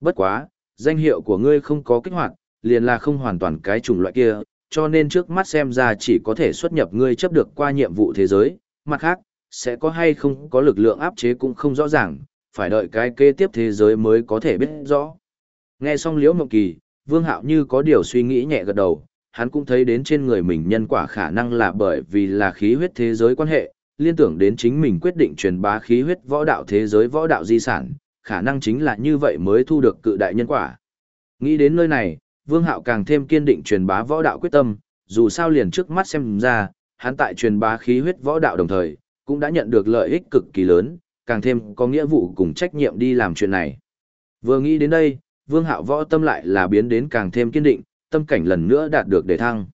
Bất quá, danh hiệu của ngươi không có kích hoạt, liền là không hoàn toàn cái chủng loại kia, cho nên trước mắt xem ra chỉ có thể xuất nhập ngươi chấp được qua nhiệm vụ thế giới, mặt khác, sẽ có hay không có lực lượng áp chế cũng không rõ ràng, phải đợi cái kế tiếp thế giới mới có thể biết rõ. Nghe xong Liễu Mộng Kỳ, Vương Hạo như có điều suy nghĩ nhẹ gật đầu, hắn cũng thấy đến trên người mình nhân quả khả năng là bởi vì là khí huyết thế giới quan hệ, liên tưởng đến chính mình quyết định truyền bá khí huyết võ đạo thế giới võ đạo di sản, khả năng chính là như vậy mới thu được cự đại nhân quả. Nghĩ đến nơi này, Vương Hạo càng thêm kiên định truyền bá võ đạo quyết tâm, dù sao liền trước mắt xem ra, hắn tại truyền bá khí huyết võ đạo đồng thời, cũng đã nhận được lợi ích cực kỳ lớn, càng thêm có nghĩa vụ cùng trách nhiệm đi làm chuyện này. Vừa nghĩ đến đây, Vương Hạo võ tâm lại là biến đến càng thêm kiên định, tâm cảnh lần nữa đạt được đề thăng.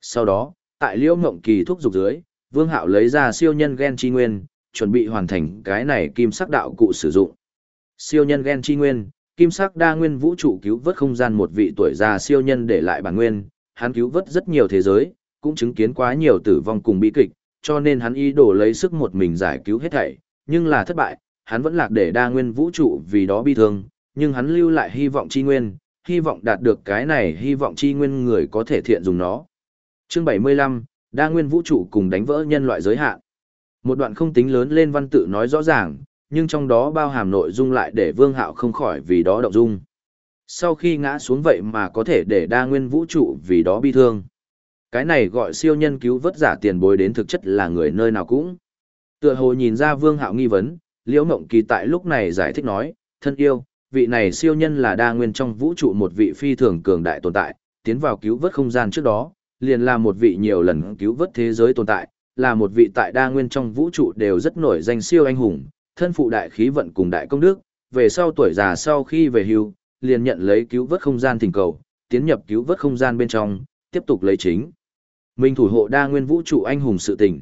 Sau đó, tại Liễu Ngộng Kỳ thúc dục dưới, Vương Hạo lấy ra siêu nhân gen chi nguyên, chuẩn bị hoàn thành cái này kim sắc đạo cụ sử dụng. Siêu nhân gen chi nguyên, kim sắc đa nguyên vũ trụ cứu vớt không gian một vị tuổi già siêu nhân để lại bản nguyên, hắn cứu vớt rất nhiều thế giới, cũng chứng kiến quá nhiều tử vong cùng bi kịch, cho nên hắn ý đồ lấy sức một mình giải cứu hết thảy, nhưng là thất bại, hắn vẫn lạc để đa nguyên vũ trụ vì đó bi thương, nhưng hắn lưu lại hy vọng chi nguyên, hy vọng đạt được cái này hy vọng chi nguyên người có thể thiện dùng nó. Chương 75, đa nguyên vũ trụ cùng đánh vỡ nhân loại giới hạn. Một đoạn không tính lớn lên văn tự nói rõ ràng, nhưng trong đó bao hàm nội dung lại để Vương Hạo không khỏi vì đó động dung. Sau khi ngã xuống vậy mà có thể để đa nguyên vũ trụ vì đó bi thương. Cái này gọi siêu nhân cứu vớt giả tiền bối đến thực chất là người nơi nào cũng. Tựa hồ nhìn ra Vương Hạo nghi vấn, Liễu Mộng Kỳ tại lúc này giải thích nói, thân yêu, vị này siêu nhân là đa nguyên trong vũ trụ một vị phi thường cường đại tồn tại, tiến vào cứu vớt không gian trước đó, liền là một vị nhiều lần cứu vớt thế giới tồn tại, là một vị tại đa nguyên trong vũ trụ đều rất nổi danh siêu anh hùng, thân phụ đại khí vận cùng đại công đức, về sau tuổi già sau khi về hưu, liền nhận lấy cứu vớt không gian thỉnh cầu, tiến nhập cứu vớt không gian bên trong, tiếp tục lấy chính. Mình thủ hộ đa nguyên vũ trụ anh hùng sự tình.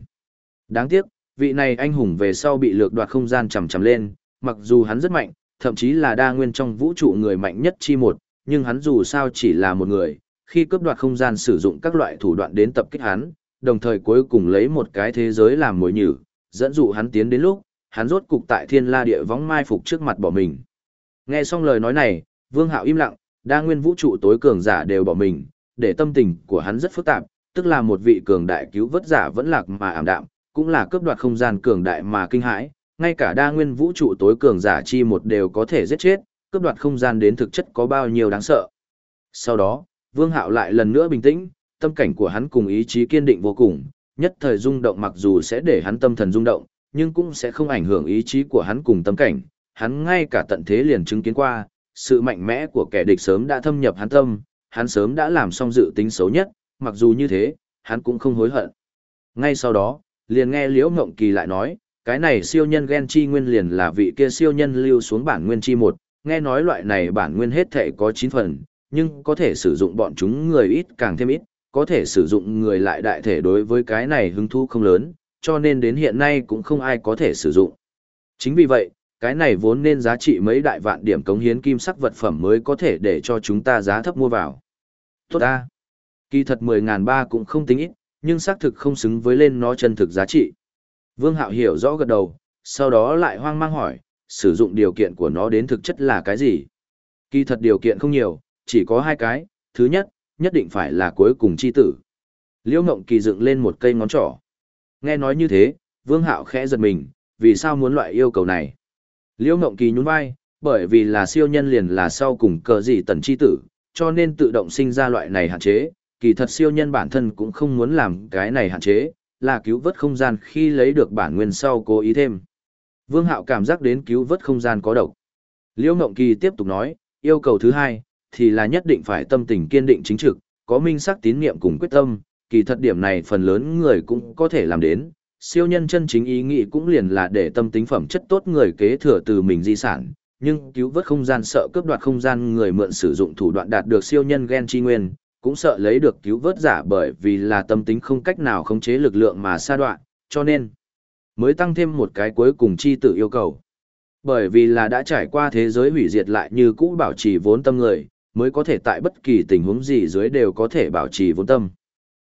Đáng tiếc, vị này anh hùng về sau bị lược đoạt không gian chầm chầm lên, mặc dù hắn rất mạnh, thậm chí là đa nguyên trong vũ trụ người mạnh nhất chi một, nhưng hắn dù sao chỉ là một người, khi cướp đoạt không gian sử dụng các loại thủ đoạn đến tập kích hắn, đồng thời cuối cùng lấy một cái thế giới làm mối nhử, dẫn dụ hắn tiến đến lúc, hắn rốt cục tại thiên la địa võng mai phục trước mặt bỏ mình. Nghe xong lời nói này, Vương Hạo im lặng, đa nguyên vũ trụ tối cường giả đều bỏ mình, để tâm tình của hắn rất phức tạp, tức là một vị cường đại cứu vớt giả vẫn lạc mà ảm đạm, cũng là cướp đoạt không gian cường đại mà kinh hãi, ngay cả đa nguyên vũ trụ tối cường giả chi một đều có thể giết chết, cướp đoạt không gian đến thực chất có bao nhiêu đáng sợ. Sau đó, Vương Hạo lại lần nữa bình tĩnh, tâm cảnh của hắn cùng ý chí kiên định vô cùng, nhất thời rung động mặc dù sẽ để hắn tâm thần rung động, nhưng cũng sẽ không ảnh hưởng ý chí của hắn cùng tâm cảnh, hắn ngay cả tận thế liền chứng kiến qua, sự mạnh mẽ của kẻ địch sớm đã thâm nhập hắn tâm, hắn sớm đã làm xong dự tính xấu nhất, mặc dù như thế, hắn cũng không hối hận. Ngay sau đó, liền nghe Liễu Ngộng Kỳ lại nói, cái này siêu nhân gen chi nguyên liền là vị kia siêu nhân lưu xuống bản nguyên chi một, nghe nói loại này bản nguyên hết thể có 9 phần, nhưng có thể sử dụng bọn chúng người ít càng thêm ít, có thể sử dụng người lại đại thể đối với cái này hứng thú không lớn, cho nên đến hiện nay cũng không ai có thể sử dụng. Chính vì vậy, cái này vốn nên giá trị mấy đại vạn điểm cống hiến kim sắc vật phẩm mới có thể để cho chúng ta giá thấp mua vào. Tốt ta! Kỳ thật 10.000 ba cũng không tính ít, nhưng xác thực không xứng với lên nó chân thực giá trị. Vương Hạo hiểu rõ gật đầu, sau đó lại hoang mang hỏi, sử dụng điều kiện của nó đến thực chất là cái gì? Kỳ thật điều kiện không nhiều, chỉ có hai cái, thứ nhất, nhất định phải là cuối cùng chi tử. Liễu Ngộng Kỳ dựng lên một cây ngón trỏ. Nghe nói như thế, Vương Hạo khẽ giật mình, vì sao muốn loại yêu cầu này? Liễu Ngộng Kỳ nhún vai, bởi vì là siêu nhân liền là sau cùng cờ gì tần chi tử, cho nên tự động sinh ra loại này hạn chế, kỳ thật siêu nhân bản thân cũng không muốn làm cái này hạn chế, là cứu vớt không gian khi lấy được bản nguyên sau cố ý thêm. Vương Hạo cảm giác đến cứu vớt không gian có độc. Liễu Ngộng Kỳ tiếp tục nói, yêu cầu thứ hai, thì là nhất định phải tâm tình kiên định chính trực, có minh sắc tín niệm cùng quyết tâm, kỳ thật điểm này phần lớn người cũng có thể làm đến. Siêu nhân chân chính ý nghĩ cũng liền là để tâm tính phẩm chất tốt người kế thừa từ mình di sản, nhưng cứu vớt không gian sợ cướp đoạt không gian người mượn sử dụng thủ đoạn đạt được siêu nhân gen chi nguyên, cũng sợ lấy được cứu vớt giả bởi vì là tâm tính không cách nào khống chế lực lượng mà sa đoạn, cho nên mới tăng thêm một cái cuối cùng chi tự yêu cầu. Bởi vì là đã trải qua thế giới hủy diệt lại như cũ bảo trì vốn tâm người, mới có thể tại bất kỳ tình huống gì dưới đều có thể bảo trì vốn tâm.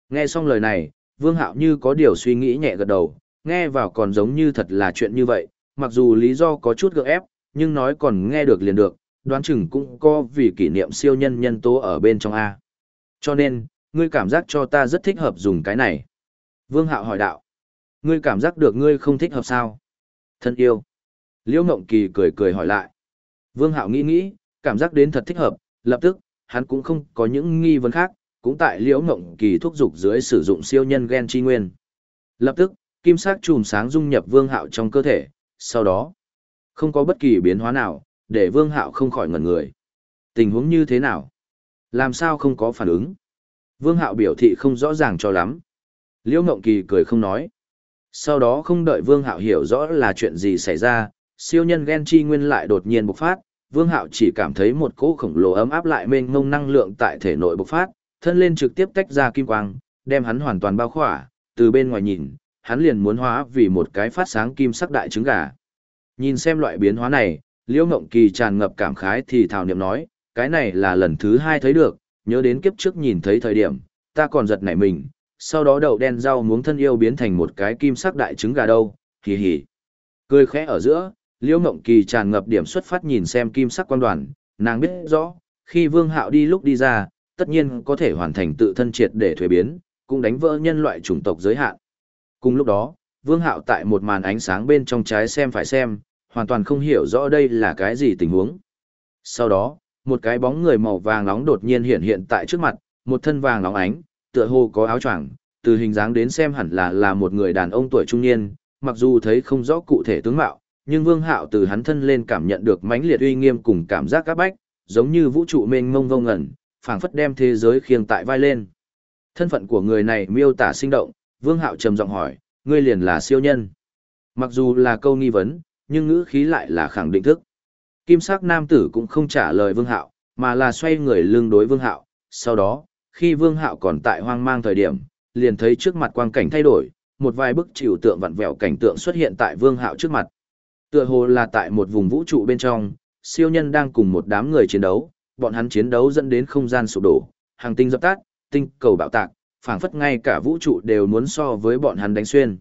Nghe xong lời này, Vương Hạo như có điều suy nghĩ nhẹ gật đầu, nghe vào còn giống như thật là chuyện như vậy, mặc dù lý do có chút gượng ép, nhưng nói còn nghe được liền được, đoán chừng cũng có vì kỷ niệm siêu nhân nhân tố ở bên trong A. Cho nên, ngươi cảm giác cho ta rất thích hợp dùng cái này. Vương Hạo hỏi đạo. Ngươi cảm giác được ngươi không thích hợp sao? Thân yêu. Liễu Ngộng Kỳ cười cười hỏi lại. Vương Hạo nghĩ nghĩ, cảm giác đến thật thích hợp, lập tức, hắn cũng không có những nghi vấn khác, cũng tại Liễu mộng Kỳ thúc dục dưới sử dụng siêu nhân gen chi nguyên. Lập tức, kim sắc chùm sáng dung nhập Vương Hạo trong cơ thể, sau đó, không có bất kỳ biến hóa nào, để Vương Hạo không khỏi ngẩn người. Tình huống như thế nào? Làm sao không có phản ứng? Vương Hạo biểu thị không rõ ràng cho lắm. Liễu mộng Kỳ cười không nói. Sau đó không đợi Vương Hạo hiểu rõ là chuyện gì xảy ra, siêu nhân gen chi nguyên lại đột nhiên bộc phát, Vương Hạo chỉ cảm thấy một cỗ khổng lồ ấm áp lại mênh mông năng lượng tại thể nội bộc phát, thân lên trực tiếp tách ra kim quang, đem hắn hoàn toàn bao khỏa, từ bên ngoài nhìn, hắn liền muốn hóa vì một cái phát sáng kim sắc đại trứng gà. Nhìn xem loại biến hóa này, Liễu Ngộng Kỳ tràn ngập cảm khái thì thào niệm nói, cái này là lần thứ hai thấy được, nhớ đến kiếp trước nhìn thấy thời điểm, ta còn giật nảy mình, sau đó đậu đen rau muống thân yêu biến thành một cái kim sắc đại trứng gà đâu, hì hì. Cười khẽ ở giữa, Liễu Ngộng Kỳ tràn ngập điểm xuất phát nhìn xem kim sắc quan đoàn, nàng biết rõ, khi Vương Hạo đi lúc đi ra, tất nhiên có thể hoàn thành tự thân triệt để thuế biến, cũng đánh vỡ nhân loại chủng tộc giới hạn. Cùng lúc đó, Vương Hạo tại một màn ánh sáng bên trong trái xem phải xem, hoàn toàn không hiểu rõ đây là cái gì tình huống. Sau đó, một cái bóng người màu vàng nóng đột nhiên hiện hiện tại trước mặt, một thân vàng nóng ánh, tựa hồ có áo choàng, từ hình dáng đến xem hẳn là là một người đàn ông tuổi trung niên, mặc dù thấy không rõ cụ thể tướng mạo, nhưng Vương Hạo từ hắn thân lên cảm nhận được mãnh liệt uy nghiêm cùng cảm giác áp bách, giống như vũ trụ mênh mông vông ngẩn, phảng phất đem thế giới khiêng tại vai lên. Thân phận của người này miêu tả sinh động, Vương Hạo trầm giọng hỏi, ngươi liền là siêu nhân. Mặc dù là câu nghi vấn, nhưng ngữ khí lại là khẳng định thức. Kim sắc nam tử cũng không trả lời Vương Hạo, mà là xoay người lưng đối Vương Hạo. Sau đó, khi Vương Hạo còn tại hoang mang thời điểm, liền thấy trước mặt quang cảnh thay đổi, một vài bức chịu tượng vặn vẹo cảnh tượng xuất hiện tại Vương Hạo trước mặt. Tựa hồ là tại một vùng vũ trụ bên trong, siêu nhân đang cùng một đám người chiến đấu, bọn hắn chiến đấu dẫn đến không gian sụp đổ, hàng tinh dập tắt, tinh cầu bạo tạc, phảng phất ngay cả vũ trụ đều muốn so với bọn hắn đánh xuyên.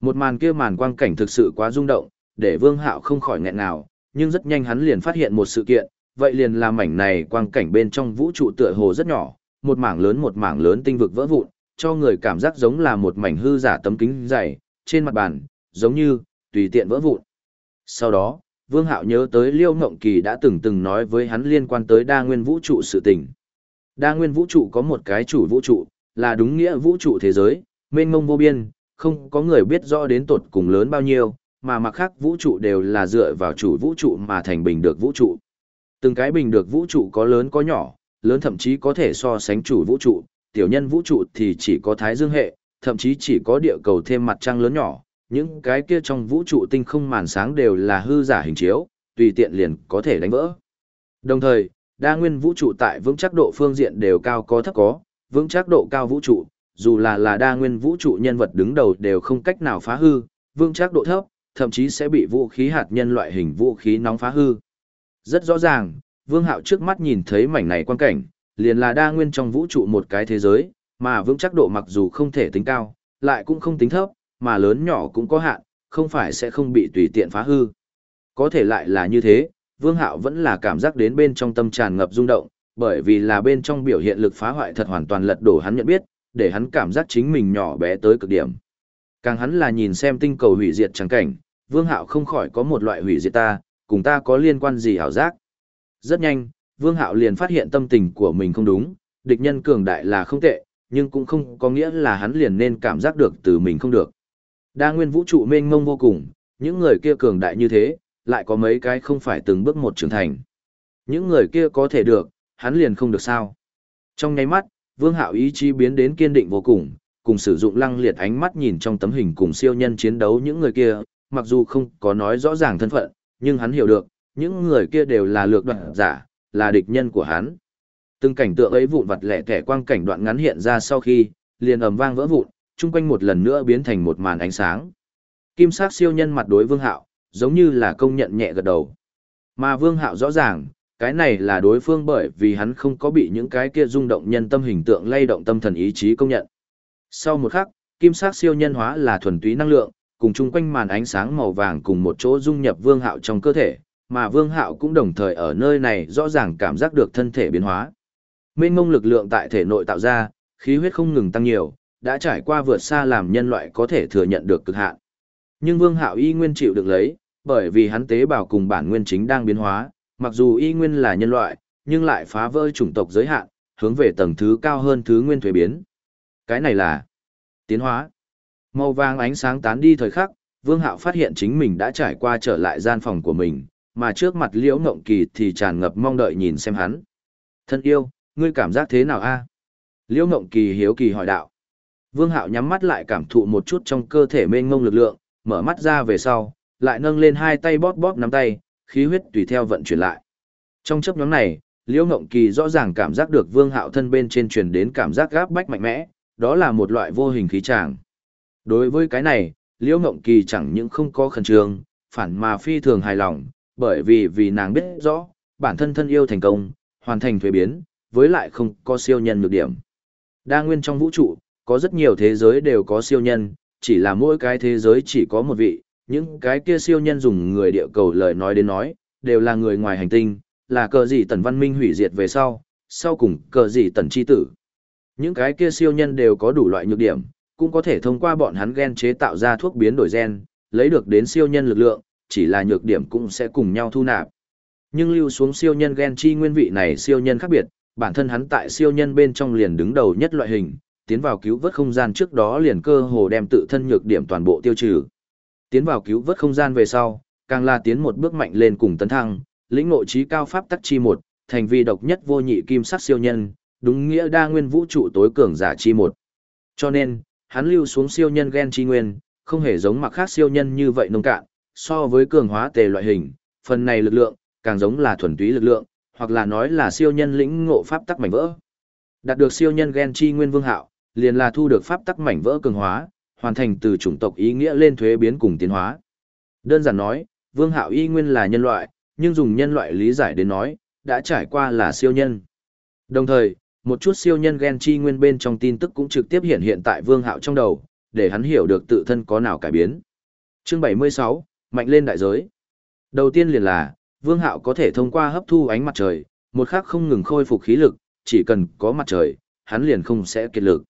Một màn kia màn quang cảnh thực sự quá rung động, để Vương Hạo không khỏi nghẹn nào, nhưng rất nhanh hắn liền phát hiện một sự kiện, vậy liền là mảnh này quang cảnh bên trong vũ trụ tựa hồ rất nhỏ, một mảng lớn một mảng lớn tinh vực vỡ vụn, cho người cảm giác giống là một mảnh hư giả tấm kính dày, trên mặt bàn, giống như, tùy tiện vỡ vụn. Sau đó, Vương Hạo nhớ tới Liêu Ngộng Kỳ đã từng từng nói với hắn liên quan tới đa nguyên vũ trụ sự tình. Đa nguyên vũ trụ có một cái chủ vũ trụ, là đúng nghĩa vũ trụ thế giới, mênh mông vô biên, không có người biết rõ đến tột cùng lớn bao nhiêu, mà mặc khác vũ trụ đều là dựa vào chủ vũ trụ mà thành bình được vũ trụ. Từng cái bình được vũ trụ có lớn có nhỏ, lớn thậm chí có thể so sánh chủ vũ trụ, tiểu nhân vũ trụ thì chỉ có thái dương hệ, thậm chí chỉ có địa cầu thêm mặt trăng lớn nhỏ, những cái kia trong vũ trụ tinh không màn sáng đều là hư giả hình chiếu, tùy tiện liền có thể đánh vỡ. Đồng thời, đa nguyên vũ trụ tại vững chắc độ phương diện đều cao có thấp có, vững chắc độ cao vũ trụ, dù là là đa nguyên vũ trụ nhân vật đứng đầu đều không cách nào phá hư, vững chắc độ thấp, thậm chí sẽ bị vũ khí hạt nhân loại hình vũ khí nóng phá hư. Rất rõ ràng, Vương Hạo trước mắt nhìn thấy mảnh này quan cảnh, liền là đa nguyên trong vũ trụ một cái thế giới, mà vững chắc độ mặc dù không thể tính cao, lại cũng không tính thấp, mà lớn nhỏ cũng có hạn, không phải sẽ không bị tùy tiện phá hư. Có thể lại là như thế, Vương Hạo vẫn là cảm giác đến bên trong tâm tràn ngập rung động, bởi vì là bên trong biểu hiện lực phá hoại thật hoàn toàn lật đổ hắn nhận biết, để hắn cảm giác chính mình nhỏ bé tới cực điểm. Càng hắn là nhìn xem tinh cầu hủy diệt chẳng cảnh, Vương Hạo không khỏi có một loại hủy diệt ta, cùng ta có liên quan gì hảo giác. Rất nhanh, Vương Hạo liền phát hiện tâm tình của mình không đúng, địch nhân cường đại là không tệ, nhưng cũng không có nghĩa là hắn liền nên cảm giác được từ mình không được. Đa nguyên vũ trụ mênh mông vô cùng, những người kia cường đại như thế, lại có mấy cái không phải từng bước một trưởng thành. Những người kia có thể được, hắn liền không được sao. Trong nháy mắt, Vương Hạo ý chí biến đến kiên định vô cùng, cùng sử dụng lăng liệt ánh mắt nhìn trong tấm hình cùng siêu nhân chiến đấu những người kia, mặc dù không có nói rõ ràng thân phận, nhưng hắn hiểu được, những người kia đều là lược đoạn giả, là địch nhân của hắn. Từng cảnh tượng ấy vụn vặt lẻ tẻ quang cảnh đoạn ngắn hiện ra sau khi, liền ầm vang vỡ vụn, chung quanh một lần nữa biến thành một màn ánh sáng. Kim sắc siêu nhân mặt đối Vương Hạo, giống như là công nhận nhẹ gật đầu. Mà Vương Hạo rõ ràng, cái này là đối phương bởi vì hắn không có bị những cái kia rung động nhân tâm hình tượng lay động tâm thần ý chí công nhận. Sau một khắc, kim sắc siêu nhân hóa là thuần túy năng lượng, cùng chung quanh màn ánh sáng màu vàng cùng một chỗ dung nhập Vương Hạo trong cơ thể, mà Vương Hạo cũng đồng thời ở nơi này rõ ràng cảm giác được thân thể biến hóa. Mênh mông lực lượng tại thể nội tạo ra, khí huyết không ngừng tăng nhiều, đã trải qua vượt xa làm nhân loại có thể thừa nhận được cực hạn. Nhưng Vương Hạo y nguyên chịu được lấy, bởi vì hắn tế bào cùng bản nguyên chính đang biến hóa, mặc dù y nguyên là nhân loại, nhưng lại phá vỡ chủng tộc giới hạn, hướng về tầng thứ cao hơn thứ nguyên thuế biến. Cái này là tiến hóa. Màu vàng ánh sáng tán đi thời khắc, Vương Hạo phát hiện chính mình đã trải qua trở lại gian phòng của mình, mà trước mặt Liễu Ngộng Kỳ thì tràn ngập mong đợi nhìn xem hắn. Thân yêu, ngươi cảm giác thế nào a? Liễu Ngộng Kỳ hiếu kỳ hỏi đạo. Vương Hạo nhắm mắt lại cảm thụ một chút trong cơ thể mênh mông lực lượng, mở mắt ra về sau, lại nâng lên hai tay bóp bóp nắm tay, khí huyết tùy theo vận chuyển lại. Trong chấp nhóm này, Liễu Ngộng Kỳ rõ ràng cảm giác được Vương Hạo thân bên trên truyền đến cảm giác gáp bách mạnh mẽ, đó là một loại vô hình khí tràng. Đối với cái này, Liễu Ngộng Kỳ chẳng những không có khẩn trương, phản mà phi thường hài lòng, bởi vì vì nàng biết rõ, bản thân thân yêu thành công, hoàn thành thuế biến, với lại không có siêu nhân nhược điểm. Đa nguyên trong vũ trụ, có rất nhiều thế giới đều có siêu nhân, chỉ là mỗi cái thế giới chỉ có một vị, những cái kia siêu nhân dùng người địa cầu lời nói đến nói, đều là người ngoài hành tinh, là cờ gì tần văn minh hủy diệt về sau, sau cùng cờ gì tần chi tử. Những cái kia siêu nhân đều có đủ loại nhược điểm, cũng có thể thông qua bọn hắn gen chế tạo ra thuốc biến đổi gen, lấy được đến siêu nhân lực lượng, chỉ là nhược điểm cũng sẽ cùng nhau thu nạp. Nhưng lưu xuống siêu nhân gen chi nguyên vị này siêu nhân khác biệt, bản thân hắn tại siêu nhân bên trong liền đứng đầu nhất loại hình, tiến vào cứu vớt không gian trước đó liền cơ hồ đem tự thân nhược điểm toàn bộ tiêu trừ. Tiến vào cứu vớt không gian về sau, càng là tiến một bước mạnh lên cùng tấn thăng, lĩnh ngộ trí cao pháp tắc chi một, thành vi độc nhất vô nhị kim sắc siêu nhân, đúng nghĩa đa nguyên vũ trụ tối cường giả chi một. Cho nên, hắn lưu xuống siêu nhân gen chi nguyên, không hề giống mặc khác siêu nhân như vậy nông cạn, so với cường hóa tề loại hình, phần này lực lượng, càng giống là thuần túy lực lượng, hoặc là nói là siêu nhân lĩnh ngộ pháp tắc mảnh vỡ. Đạt được siêu nhân gen chi nguyên vương hạo, liền là thu được pháp tắc mảnh vỡ cường hóa, hoàn thành từ chủng tộc ý nghĩa lên thuế biến cùng tiến hóa. Đơn giản nói, vương hạo y nguyên là nhân loại, nhưng dùng nhân loại lý giải đến nói, đã trải qua là siêu nhân. Đồng thời, một chút siêu nhân gen chi nguyên bên trong tin tức cũng trực tiếp hiện hiện tại vương hạo trong đầu, để hắn hiểu được tự thân có nào cải biến. Chương 76, mạnh lên đại giới. Đầu tiên liền là, vương hạo có thể thông qua hấp thu ánh mặt trời, một khắc không ngừng khôi phục khí lực, chỉ cần có mặt trời, hắn liền không sẽ kiệt lực.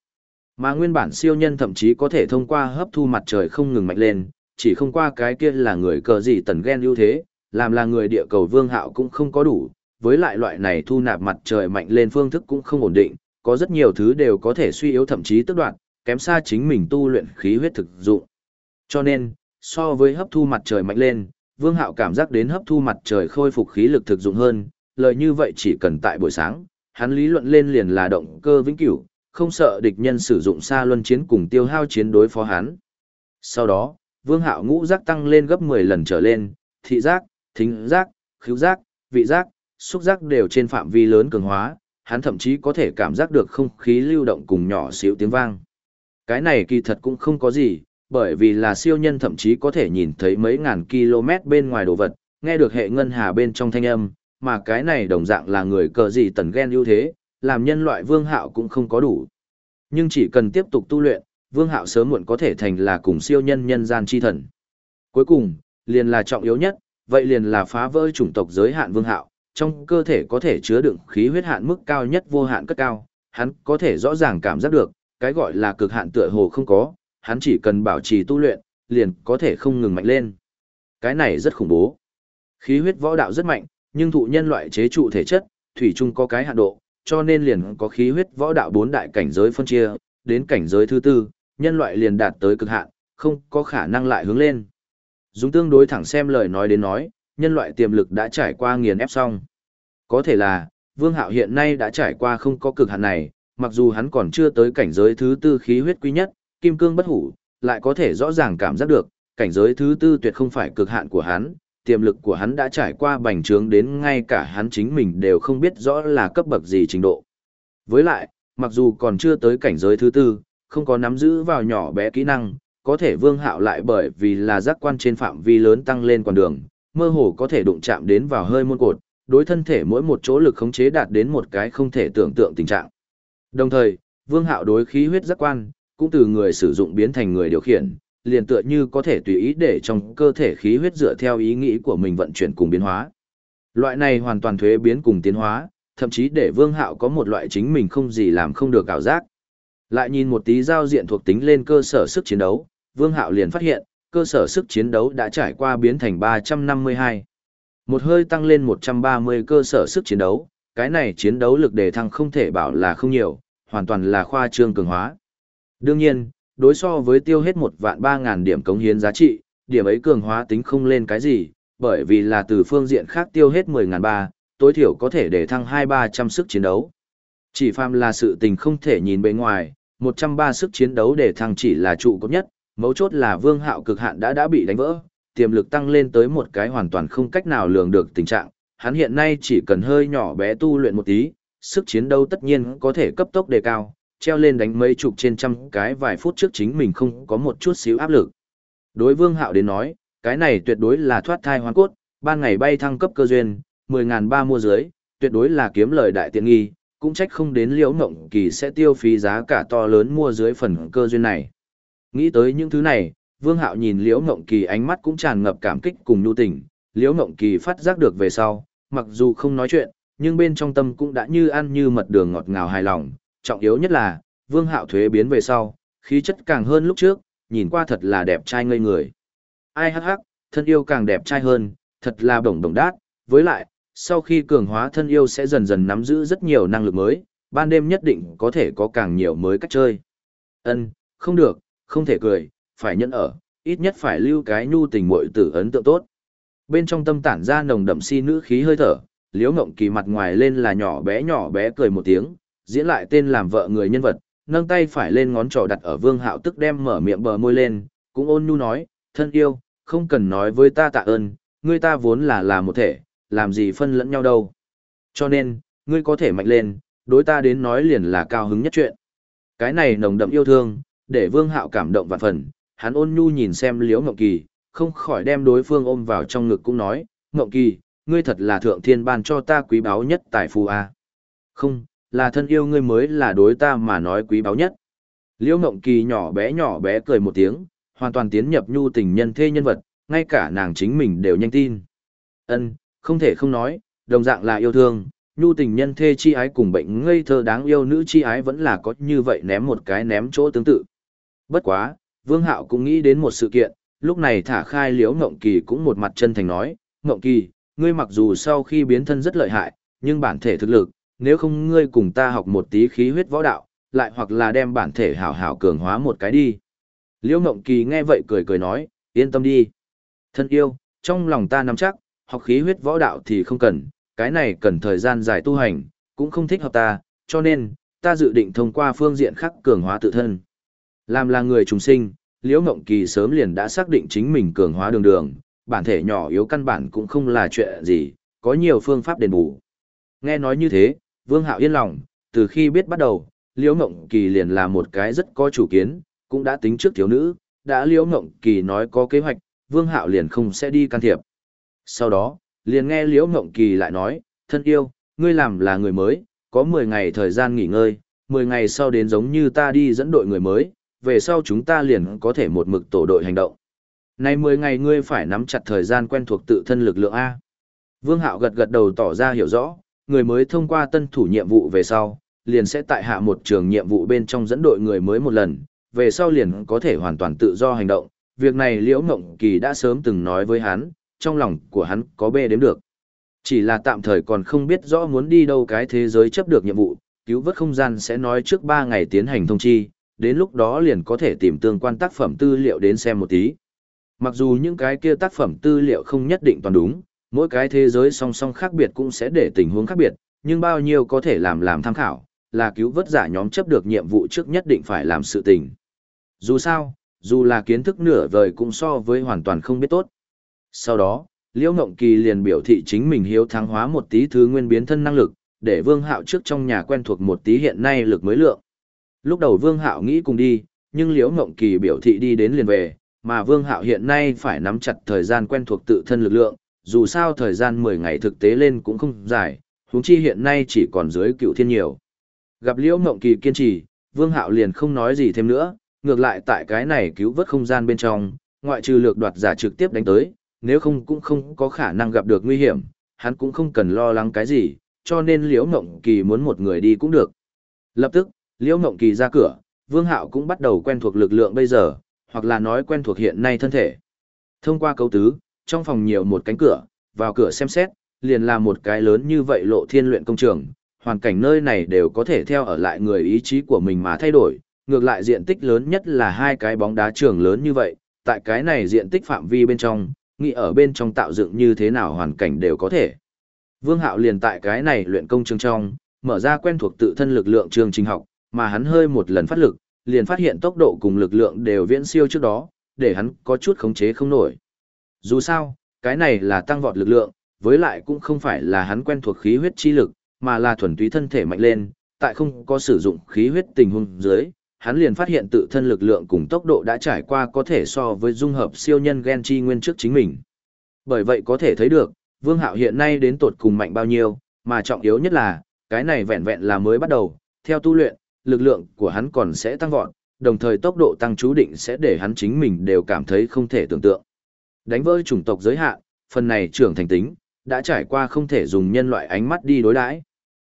Mà nguyên bản siêu nhân thậm chí có thể thông qua hấp thu mặt trời không ngừng mạnh lên, chỉ không qua cái kia là người cờ gì tần gen ưu thế, làm là người địa cầu vương hạo cũng không có đủ, với lại loại này thu nạp mặt trời mạnh lên phương thức cũng không ổn định, có rất nhiều thứ đều có thể suy yếu thậm chí tức đoạn, kém xa chính mình tu luyện khí huyết thực dụng. Cho nên, so với hấp thu mặt trời mạnh lên, Vương Hạo cảm giác đến hấp thu mặt trời khôi phục khí lực thực dụng hơn, lời như vậy chỉ cần tại buổi sáng, hắn lý luận lên liền là động cơ vĩnh cửu, không sợ địch nhân sử dụng xa luân chiến cùng tiêu hao chiến đối phó hắn. Sau đó, Vương Hạo ngũ giác tăng lên gấp 10 lần trở lên, thị giác, thính giác, khứu giác, vị giác, xúc giác đều trên phạm vi lớn cường hóa, hắn thậm chí có thể cảm giác được không khí lưu động cùng nhỏ xíu tiếng vang. Cái này kỳ thật cũng không có gì, bởi vì là siêu nhân thậm chí có thể nhìn thấy mấy ngàn km bên ngoài đồ vật, nghe được hệ ngân hà bên trong thanh âm, mà cái này đồng dạng là người cờ gì tần ghen ưu thế, làm nhân loại vương hạo cũng không có đủ. Nhưng chỉ cần tiếp tục tu luyện, vương hạo sớm muộn có thể thành là cùng siêu nhân nhân gian chi thần. Cuối cùng, liền là trọng yếu nhất, vậy liền là phá vỡ chủng tộc giới hạn vương hạo, trong cơ thể có thể chứa đựng khí huyết hạn mức cao nhất vô hạn cất cao, hắn có thể rõ ràng cảm giác được, cái gọi là cực hạn tựa hồ không có, hắn chỉ cần bảo trì tu luyện, liền có thể không ngừng mạnh lên. Cái này rất khủng bố. Khí huyết võ đạo rất mạnh, nhưng thụ nhân loại chế trụ thể chất, thủy chung có cái hạn độ, cho nên liền có khí huyết võ đạo bốn đại cảnh giới phân chia, đến cảnh giới thứ tư, nhân loại liền đạt tới cực hạn, không có khả năng lại hướng lên. Dùng tương đối thẳng xem lời nói đến nói, nhân loại tiềm lực đã trải qua nghiền ép xong. Có thể là, Vương Hạo hiện nay đã trải qua không có cực hạn này, mặc dù hắn còn chưa tới cảnh giới thứ tư khí huyết quý nhất, kim cương bất hủ, lại có thể rõ ràng cảm giác được, cảnh giới thứ tư tuyệt không phải cực hạn của hắn, tiềm lực của hắn đã trải qua bành trướng đến ngay cả hắn chính mình đều không biết rõ là cấp bậc gì trình độ. Với lại, mặc dù còn chưa tới cảnh giới thứ tư, không có nắm giữ vào nhỏ bé kỹ năng, có thể vương hạo lại bởi vì là giác quan trên phạm vi lớn tăng lên con đường, mơ hồ có thể đụng chạm đến vào hơi môn cột, đối thân thể mỗi một chỗ lực khống chế đạt đến một cái không thể tưởng tượng tình trạng. Đồng thời, vương hạo đối khí huyết giác quan, cũng từ người sử dụng biến thành người điều khiển, liền tựa như có thể tùy ý để trong cơ thể khí huyết dựa theo ý nghĩ của mình vận chuyển cùng biến hóa. Loại này hoàn toàn thuế biến cùng tiến hóa, thậm chí để Vương Hạo có một loại chính mình không gì làm không được ảo giác. Lại nhìn một tí giao diện thuộc tính lên cơ sở sức chiến đấu, Vương Hạo liền phát hiện, cơ sở sức chiến đấu đã trải qua biến thành 352. Một hơi tăng lên 130 cơ sở sức chiến đấu, cái này chiến đấu lực đề thăng không thể bảo là không nhiều, hoàn toàn là khoa trương cường hóa. Đương nhiên, đối so với tiêu hết một vạn ba ngàn điểm cống hiến giá trị, điểm ấy cường hóa tính không lên cái gì, bởi vì là từ phương diện khác tiêu hết mười ngàn ba, tối thiểu có thể để thăng 2-300 sức chiến đấu. Chỉ phàm là sự tình không thể nhìn bề ngoài, 130 sức chiến đấu để thăng chỉ là trụ cấp nhất, mấu chốt là vương hạo cực hạn đã đã bị đánh vỡ, tiềm lực tăng lên tới một cái hoàn toàn không cách nào lường được tình trạng, hắn hiện nay chỉ cần hơi nhỏ bé tu luyện một tí, sức chiến đấu tất nhiên có thể cấp tốc đề cao, treo lên đánh mấy chục trên trăm cái vài phút trước chính mình không có một chút xíu áp lực. Đối vương hạo đến nói, cái này tuyệt đối là thoát thai hoàn cốt, ban ngày bay thăng cấp cơ duyên, 10.000 ba mua dưới, tuyệt đối là kiếm lời đại tiện nghi, cũng trách không đến liễu ngộng kỳ sẽ tiêu phí giá cả to lớn mua dưới phần cơ duyên này. Nghĩ tới những thứ này, Vương Hạo nhìn Liễu Ngộng Kỳ ánh mắt cũng tràn ngập cảm kích cùng nhu tình, Liễu Ngộng Kỳ phát giác được về sau, mặc dù không nói chuyện, nhưng bên trong tâm cũng đã như ăn như mật đường ngọt ngào hài lòng, trọng yếu nhất là, Vương Hạo thuế biến về sau, khí chất càng hơn lúc trước, nhìn qua thật là đẹp trai ngây người. Ai hắc hắc, thân yêu càng đẹp trai hơn, thật là đồng đồng đát, với lại, sau khi cường hóa thân yêu sẽ dần dần nắm giữ rất nhiều năng lực mới, ban đêm nhất định có thể có càng nhiều mới cách chơi. Ân, không được, không thể cười, phải nhẫn ở, ít nhất phải lưu cái nhu tình muội tử ấn tượng tốt. Bên trong tâm tản ra nồng đậm si nữ khí hơi thở, Liễu Ngộng Kỳ mặt ngoài lên là nhỏ bé nhỏ bé cười một tiếng, diễn lại tên làm vợ người nhân vật, nâng tay phải lên ngón trỏ đặt ở Vương Hạo tức đem mở miệng bờ môi lên, cũng ôn nhu nói, thân yêu, không cần nói với ta tạ ơn, ngươi ta vốn là là một thể, làm gì phân lẫn nhau đâu. Cho nên, ngươi có thể mạnh lên, đối ta đến nói liền là cao hứng nhất chuyện. Cái này nồng đậm yêu thương, để Vương Hạo cảm động vạn phần, hắn ôn nhu nhìn xem Liễu ngọc Kỳ, không khỏi đem đối phương ôm vào trong ngực cũng nói, ngọc Kỳ, ngươi thật là thượng thiên ban cho ta quý báu nhất tài phú a. Không, là thân yêu ngươi mới là đối ta mà nói quý báu nhất. Liễu Ngộng Kỳ nhỏ bé nhỏ bé cười một tiếng, hoàn toàn tiến nhập nhu tình nhân thê nhân vật, ngay cả nàng chính mình đều nhanh tin. Ân, không thể không nói, đồng dạng là yêu thương, nhu tình nhân thê chi ái cùng bệnh ngây thơ đáng yêu nữ chi ái vẫn là có như vậy ném một cái ném chỗ tương tự. Bất quá, Vương Hạo cũng nghĩ đến một sự kiện, lúc này thả khai liễu Ngộng Kỳ cũng một mặt chân thành nói, Ngộng Kỳ, ngươi mặc dù sau khi biến thân rất lợi hại, nhưng bản thể thực lực, nếu không ngươi cùng ta học một tí khí huyết võ đạo, lại hoặc là đem bản thể hảo hảo cường hóa một cái đi. Liễu Ngộng Kỳ nghe vậy cười cười nói, yên tâm đi. Thân yêu, trong lòng ta nắm chắc, học khí huyết võ đạo thì không cần, cái này cần thời gian dài tu hành, cũng không thích hợp ta, cho nên, ta dự định thông qua phương diện khác cường hóa tự thân. Làm là người trùng sinh, Liễu Ngộng Kỳ sớm liền đã xác định chính mình cường hóa đường đường, bản thể nhỏ yếu căn bản cũng không là chuyện gì, có nhiều phương pháp đền bù. Nghe nói như thế, Vương Hạo yên lòng, từ khi biết bắt đầu, Liễu Ngộng Kỳ liền là một cái rất có chủ kiến, cũng đã tính trước thiếu nữ, đã Liễu Ngộng Kỳ nói có kế hoạch, Vương Hạo liền không sẽ đi can thiệp. Sau đó, liền nghe Liễu Ngộng Kỳ lại nói, thân yêu, ngươi làm là người mới, có 10 ngày thời gian nghỉ ngơi, 10 ngày sau đến giống như ta đi dẫn đội người mới, về sau chúng ta liền có thể một mực tổ đội hành động. Nay 10 ngày ngươi phải nắm chặt thời gian quen thuộc tự thân lực lượng A. Vương Hạo gật gật đầu tỏ ra hiểu rõ, người mới thông qua tân thủ nhiệm vụ về sau, liền sẽ tại hạ một trường nhiệm vụ bên trong dẫn đội người mới một lần, về sau liền có thể hoàn toàn tự do hành động. Việc này Liễu Ngộng Kỳ đã sớm từng nói với hắn, trong lòng của hắn có bê đếm được. Chỉ là tạm thời còn không biết rõ muốn đi đâu cái thế giới chấp được nhiệm vụ, cứu vớt không gian sẽ nói trước 3 ngày tiến hành thông chi, đến lúc đó liền có thể tìm tương quan tác phẩm tư liệu đến xem một tí. Mặc dù những cái kia tác phẩm tư liệu không nhất định toàn đúng, mỗi cái thế giới song song khác biệt cũng sẽ để tình huống khác biệt, nhưng bao nhiêu có thể làm làm tham khảo, là cứu vớt giả nhóm chấp được nhiệm vụ trước nhất định phải làm sự tình. Dù sao, dù là kiến thức nửa vời cũng so với hoàn toàn không biết tốt. Sau đó, Liễu Ngộng Kỳ liền biểu thị chính mình hiếu thắng hóa một tí thứ nguyên biến thân năng lực, để Vương Hạo trước trong nhà quen thuộc một tí hiện nay lực mới lượng. Lúc đầu Vương Hạo nghĩ cùng đi, nhưng Liễu Ngộng Kỳ biểu thị đi đến liền về, mà Vương Hạo hiện nay phải nắm chặt thời gian quen thuộc tự thân lực lượng, dù sao thời gian 10 ngày thực tế lên cũng không dài, huống chi hiện nay chỉ còn dưới cựu thiên nhiều. Gặp Liễu Mộng Kỳ kiên trì, Vương Hạo liền không nói gì thêm nữa, ngược lại tại cái này cứu vớt không gian bên trong, ngoại trừ lược đoạt giả trực tiếp đánh tới, nếu không cũng không có khả năng gặp được nguy hiểm, hắn cũng không cần lo lắng cái gì, cho nên Liễu Mộng Kỳ muốn một người đi cũng được. Lập tức, Liễu Mộng Kỳ ra cửa, Vương Hạo cũng bắt đầu quen thuộc lực lượng bây giờ, hoặc là nói quen thuộc hiện nay thân thể. Thông qua cấu tứ, trong phòng nhiều một cánh cửa, vào cửa xem xét, liền là một cái lớn như vậy lộ thiên luyện công trường, hoàn cảnh nơi này đều có thể theo ở lại người ý chí của mình mà thay đổi, ngược lại diện tích lớn nhất là hai cái bóng đá trường lớn như vậy, tại cái này diện tích phạm vi bên trong, nghĩ ở bên trong tạo dựng như thế nào hoàn cảnh đều có thể. Vương Hạo liền tại cái này luyện công trường trong, mở ra quen thuộc tự thân lực lượng trường trình học, mà hắn hơi một lần phát lực, liền phát hiện tốc độ cùng lực lượng đều viễn siêu trước đó, để hắn có chút khống chế không nổi. Dù sao, cái này là tăng vọt lực lượng, với lại cũng không phải là hắn quen thuộc khí huyết chi lực, mà là thuần túy thân thể mạnh lên, tại không có sử dụng khí huyết tình huống dưới, hắn liền phát hiện tự thân lực lượng cùng tốc độ đã trải qua có thể so với dung hợp siêu nhân gen chi nguyên trước chính mình. Bởi vậy có thể thấy được, Vương Hạo hiện nay đến tột cùng mạnh bao nhiêu, mà trọng yếu nhất là, cái này vẹn vẹn là mới bắt đầu, theo tu luyện, lực lượng của hắn còn sẽ tăng vọt, đồng thời tốc độ tăng chú định sẽ để hắn chính mình đều cảm thấy không thể tưởng tượng. Đánh vỡ chủng tộc giới hạn, phần này trưởng thành tính, đã trải qua không thể dùng nhân loại ánh mắt đi đối đãi.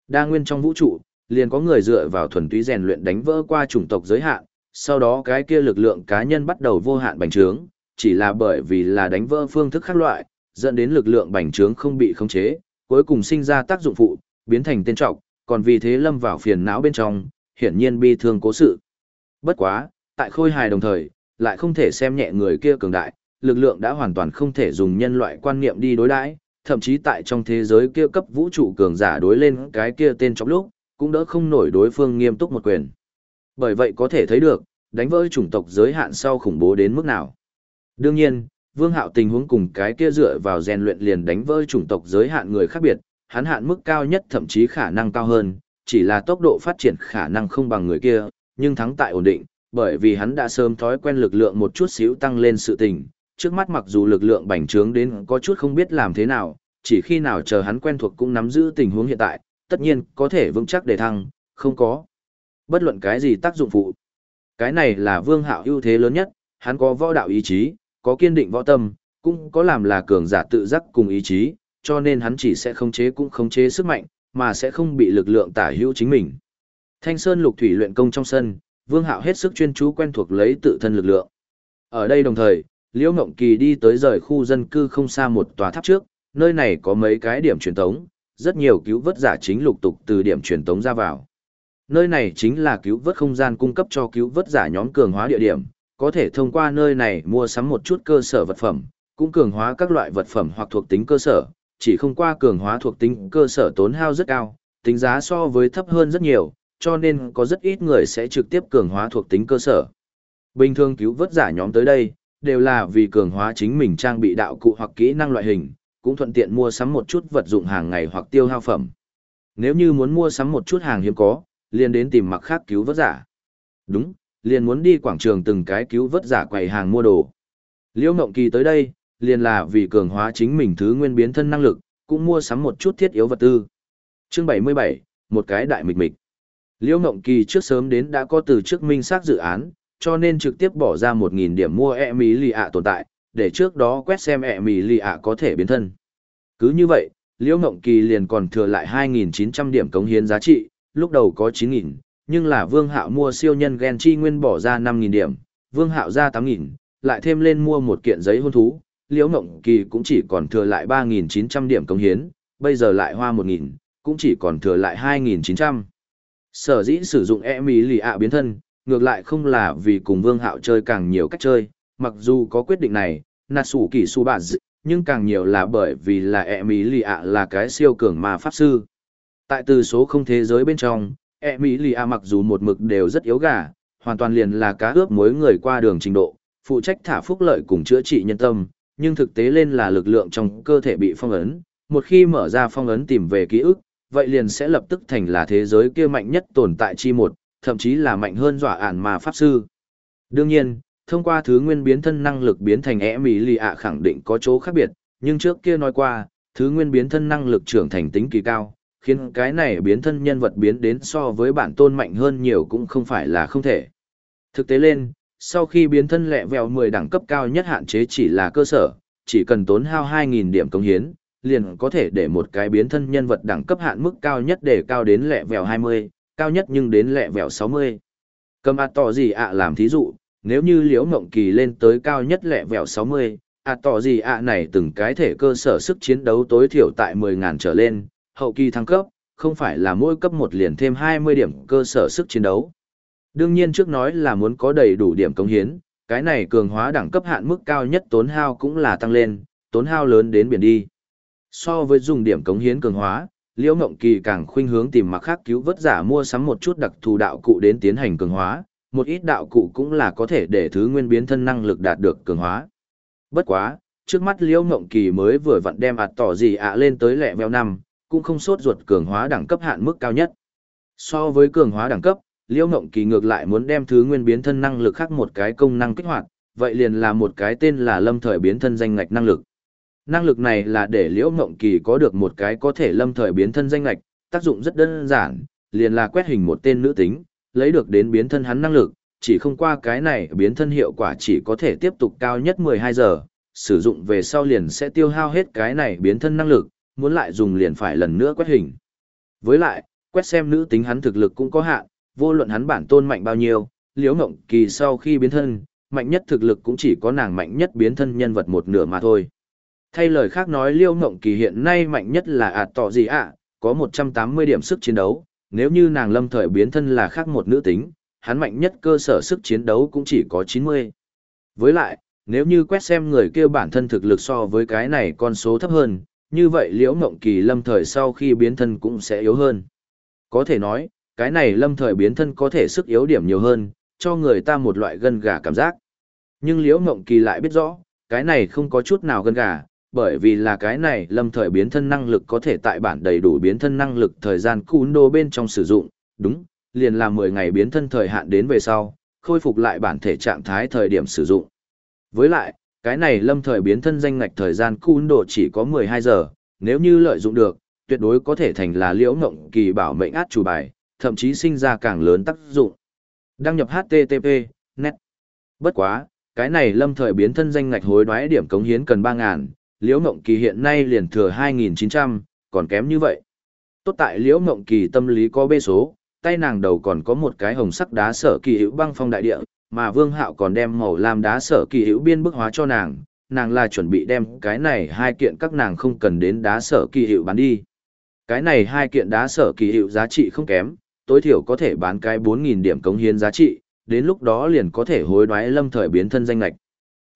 Đa nguyên trong vũ trụ, liền có người dựa vào thuần túy rèn luyện đánh vỡ qua chủng tộc giới hạn, sau đó cái kia lực lượng cá nhân bắt đầu vô hạn bành trướng, chỉ là bởi vì là đánh vỡ phương thức khác loại, dẫn đến lực lượng bành trướng không bị khống chế, cuối cùng sinh ra tác dụng phụ, biến thành tên trọng, còn vì thế lâm vào phiền não bên trong, hiển nhiên bi thương cố sự. Bất quá, tại khôi hài đồng thời, lại không thể xem nhẹ người kia cường đại, lực lượng đã hoàn toàn không thể dùng nhân loại quan niệm đi đối đãi, thậm chí tại trong thế giới kia cấp vũ trụ cường giả đối lên cái kia tên trong lúc, cũng đỡ không nổi đối phương nghiêm túc một quyền. Bởi vậy có thể thấy được, đánh vỡ chủng tộc giới hạn sau khủng bố đến mức nào. Đương nhiên, Vương Hạo tình huống cùng cái kia dựa vào rèn luyện liền đánh vỡ chủng tộc giới hạn người khác biệt, hắn hạn mức cao nhất thậm chí khả năng cao hơn, chỉ là tốc độ phát triển khả năng không bằng người kia, nhưng thắng tại ổn định, bởi vì hắn đã sớm thói quen lực lượng một chút xíu tăng lên sự tình, trước mắt mặc dù lực lượng bành trướng đến có chút không biết làm thế nào, chỉ khi nào chờ hắn quen thuộc cũng nắm giữ tình huống hiện tại, tất nhiên có thể vững chắc để thăng, không có. Bất luận cái gì tác dụng phụ. Cái này là vương hạo ưu thế lớn nhất, hắn có võ đạo ý chí, có kiên định võ tâm, cũng có làm là cường giả tự giác cùng ý chí, cho nên hắn chỉ sẽ không chế cũng không chế sức mạnh, mà sẽ không bị lực lượng tả hữu chính mình. Thanh Sơn lục thủy luyện công trong sân, Vương Hạo hết sức chuyên chú quen thuộc lấy tự thân lực lượng. Ở đây đồng thời, Liễu Ngộng Kỳ đi tới rời khu dân cư không xa một tòa tháp trước, nơi này có mấy cái điểm truyền tống, rất nhiều cứu vớt giả chính lục tục từ điểm truyền tống ra vào. Nơi này chính là cứu vớt không gian cung cấp cho cứu vớt giả nhóm cường hóa địa điểm, có thể thông qua nơi này mua sắm một chút cơ sở vật phẩm, cũng cường hóa các loại vật phẩm hoặc thuộc tính cơ sở, chỉ không qua cường hóa thuộc tính cơ sở tốn hao rất cao, tính giá so với thấp hơn rất nhiều, cho nên có rất ít người sẽ trực tiếp cường hóa thuộc tính cơ sở. Bình thường cứu vớt giả nhóm tới đây, đều là vì cường hóa chính mình trang bị đạo cụ hoặc kỹ năng loại hình, cũng thuận tiện mua sắm một chút vật dụng hàng ngày hoặc tiêu hao phẩm. Nếu như muốn mua sắm một chút hàng hiếm có, liền đến tìm mặc khác cứu vớt giả. Đúng, liền muốn đi quảng trường từng cái cứu vớt giả quầy hàng mua đồ. Liễu Ngộng Kỳ tới đây, liền là vì cường hóa chính mình thứ nguyên biến thân năng lực, cũng mua sắm một chút thiết yếu vật tư. Chương 77, một cái đại mịch mịch. Liễu Ngộng Kỳ trước sớm đến đã có từ trước minh xác dự án, cho nên trực tiếp bỏ ra 1.000 điểm mua e mì lì ạ tồn tại, để trước đó quét xem e mì lì ạ có thể biến thân. Cứ như vậy, Liễu Ngộng Kỳ liền còn thừa lại 2.900 điểm cống hiến giá trị, lúc đầu có 9.000, nhưng là Vương Hạo mua siêu nhân gen chi nguyên bỏ ra 5.000 điểm, Vương Hạo ra 8.000, lại thêm lên mua một kiện giấy hôn thú, Liễu Ngộng Kỳ cũng chỉ còn thừa lại 3.900 điểm cống hiến, bây giờ lại hoa 1.000, cũng chỉ còn thừa lại 2.900. Sở dĩ sử dụng e mì lì ạ biến thân, ngược lại không là vì cùng Vương Hạo chơi càng nhiều cách chơi, mặc dù có quyết định này, nà sủ kỳ su bà d nhưng càng nhiều là bởi vì là e mỹ lì ạ là cái siêu cường mà pháp sư. Tại từ số không thế giới bên trong, e mỹ lì ạ mặc dù một mực đều rất yếu gà, hoàn toàn liền là cá ướp mối người qua đường trình độ, phụ trách thả phúc lợi cùng chữa trị nhân tâm, nhưng thực tế lên là lực lượng trong cơ thể bị phong ấn, một khi mở ra phong ấn tìm về ký ức, vậy liền sẽ lập tức thành là thế giới kia mạnh nhất tồn tại chi một, thậm chí là mạnh hơn dọa ản mà pháp sư. Đương nhiên, thông qua thứ nguyên biến thân năng lực biến thành ẻ mỹ lì ạ khẳng định có chỗ khác biệt, nhưng trước kia nói qua, thứ nguyên biến thân năng lực trưởng thành tính kỳ cao, khiến cái này biến thân nhân vật biến đến so với bản tôn mạnh hơn nhiều cũng không phải là không thể. Thực tế lên, sau khi biến thân lẹ vèo 10 đẳng cấp cao nhất hạn chế chỉ là cơ sở, chỉ cần tốn hao 2.000 điểm công hiến, liền có thể để một cái biến thân nhân vật đẳng cấp hạn mức cao nhất để cao đến lẹ vèo 20, cao nhất nhưng đến lẹ vẻo 60. Cầm ạt tỏ gì ạ làm thí dụ, nếu như liễu ngộng kỳ lên tới cao nhất lẹ vẹo 60, ạt tỏ gì ạ này từng cái thể cơ sở sức chiến đấu tối thiểu tại 10.000 trở lên, hậu kỳ thăng cấp, không phải là mỗi cấp một liền thêm 20 điểm cơ sở sức chiến đấu. Đương nhiên trước nói là muốn có đầy đủ điểm công hiến, cái này cường hóa đẳng cấp hạn mức cao nhất tốn hao cũng là tăng lên, tốn hao lớn đến biển đi. So với dùng điểm cống hiến cường hóa, Liễu Ngộng Kỳ càng khuynh hướng tìm mặc khác cứu vớt giả mua sắm một chút đặc thù đạo cụ đến tiến hành cường hóa, một ít đạo cụ cũng là có thể để thứ nguyên biến thân năng lực đạt được cường hóa. Bất quá, trước mắt Liễu Ngộng Kỳ mới vừa vặn đem ạt tỏ gì ạ lên tới lẹ veo năm, cũng không sốt ruột cường hóa đẳng cấp hạn mức cao nhất. So với cường hóa đẳng cấp, Liễu Ngộng Kỳ ngược lại muốn đem thứ nguyên biến thân năng lực khác một cái công năng kích hoạt, vậy liền là một cái tên là lâm thời biến thân danh ngạch năng lực. Năng lực này là để Liễu Mộng Kỳ có được một cái có thể lâm thời biến thân danh lệch, tác dụng rất đơn giản, liền là quét hình một tên nữ tính, lấy được đến biến thân hắn năng lực, chỉ không qua cái này biến thân hiệu quả chỉ có thể tiếp tục cao nhất 12 giờ, sử dụng về sau liền sẽ tiêu hao hết cái này biến thân năng lực, muốn lại dùng liền phải lần nữa quét hình. Với lại, quét xem nữ tính hắn thực lực cũng có hạn, vô luận hắn bản tôn mạnh bao nhiêu, liễu ngộng kỳ sau khi biến thân, mạnh nhất thực lực cũng chỉ có nàng mạnh nhất biến thân nhân vật một nửa mà thôi. Thay lời khác nói liễu ngộng kỳ hiện nay mạnh nhất là ạt tỏ gì ạ, có 180 điểm sức chiến đấu, nếu như nàng lâm thời biến thân là khác một nữ tính, hắn mạnh nhất cơ sở sức chiến đấu cũng chỉ có 90. Với lại, nếu như quét xem người kia bản thân thực lực so với cái này con số thấp hơn, như vậy liễu ngộng kỳ lâm thời sau khi biến thân cũng sẽ yếu hơn. Có thể nói, cái này lâm thời biến thân có thể sức yếu điểm nhiều hơn, cho người ta một loại gân gà cảm giác. Nhưng liễu ngộng kỳ lại biết rõ, cái này không có chút nào gân gà, bởi vì là cái này lâm thời biến thân năng lực có thể tại bản đầy đủ biến thân năng lực thời gian cún đô bên trong sử dụng, đúng, liền là 10 ngày biến thân thời hạn đến về sau, khôi phục lại bản thể trạng thái thời điểm sử dụng. Với lại, cái này lâm thời biến thân danh ngạch thời gian cún đô chỉ có 12 giờ, nếu như lợi dụng được, tuyệt đối có thể thành là liễu ngộng kỳ bảo mệnh át chủ bài, thậm chí sinh ra càng lớn tác dụng. Đăng nhập HTTP, net. Bất quá, cái này lâm thời biến thân danh ngạch hối đoái điểm cống hiến cần 3.000, liễu mộng kỳ hiện nay liền thừa 2.900, còn kém như vậy. Tốt tại liễu mộng kỳ tâm lý có bê số, tay nàng đầu còn có một cái hồng sắc đá sở kỳ hữu băng phong đại địa, mà vương hạo còn đem màu lam đá sở kỳ hữu biên bức hóa cho nàng, nàng là chuẩn bị đem cái này hai kiện các nàng không cần đến đá sở kỳ hữu bán đi. Cái này hai kiện đá sở kỳ hữu giá trị không kém, tối thiểu có thể bán cái 4.000 điểm cống hiến giá trị, đến lúc đó liền có thể hối đoái lâm thời biến thân danh lạch.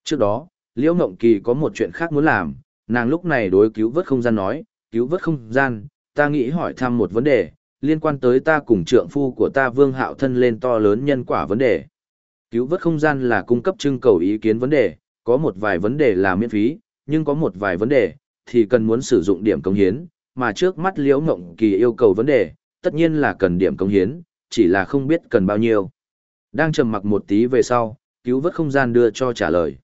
Trước đó, Liễu Ngộng Kỳ có một chuyện khác muốn làm, nàng lúc này đối cứu vớt không gian nói, cứu vớt không gian, ta nghĩ hỏi thăm một vấn đề, liên quan tới ta cùng trượng phu của ta Vương Hạo thân lên to lớn nhân quả vấn đề. Cứu vớt không gian là cung cấp trưng cầu ý kiến vấn đề, có một vài vấn đề là miễn phí, nhưng có một vài vấn đề thì cần muốn sử dụng điểm công hiến, mà trước mắt Liễu Ngộng Kỳ yêu cầu vấn đề, tất nhiên là cần điểm công hiến, chỉ là không biết cần bao nhiêu. Đang trầm mặc một tí về sau, cứu vớt không gian đưa cho trả lời.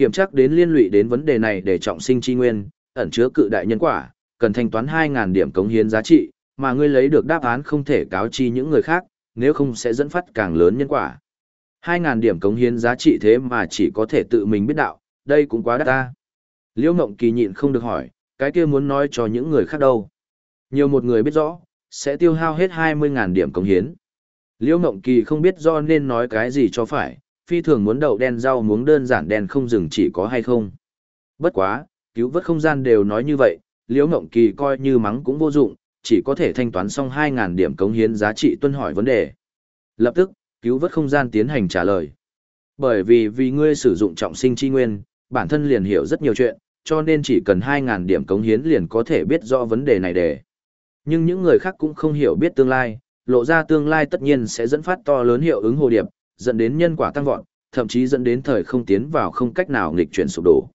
Kiểm tra đến liên lụy đến vấn đề này để trọng sinh chi nguyên, ẩn chứa cự đại nhân quả, cần thanh toán 2.000 điểm cống hiến giá trị, mà ngươi lấy được đáp án không thể cáo chi những người khác, nếu không sẽ dẫn phát càng lớn nhân quả. 2.000 điểm cống hiến giá trị thế mà chỉ có thể tự mình biết đạo, đây cũng quá đắt ta. Liễu Ngộng Kỳ nhịn không được hỏi, cái kia muốn nói cho những người khác đâu. Nhiều một người biết rõ, sẽ tiêu hao hết 20.000 điểm cống hiến. Liễu Ngộng Kỳ không biết do nên nói cái gì cho phải, phi thường muốn đậu đen rau muống đơn giản đen không dừng chỉ có hay không. Bất quá, cứu vớt không gian đều nói như vậy, Liễu Ngộng Kỳ coi như mắng cũng vô dụng, chỉ có thể thanh toán xong 2.000 điểm cống hiến giá trị tuân hỏi vấn đề. Lập tức, cứu vớt không gian tiến hành trả lời. Bởi vì vì ngươi sử dụng trọng sinh chi nguyên, bản thân liền hiểu rất nhiều chuyện, cho nên chỉ cần 2.000 điểm cống hiến liền có thể biết rõ vấn đề này để. Nhưng những người khác cũng không hiểu biết tương lai, lộ ra tương lai tất nhiên sẽ dẫn phát to lớn hiệu ứng hồ điệp, dẫn đến nhân quả tăng vọt, thậm chí dẫn đến thời không tiến vào không cách nào nghịch chuyển sụp đổ.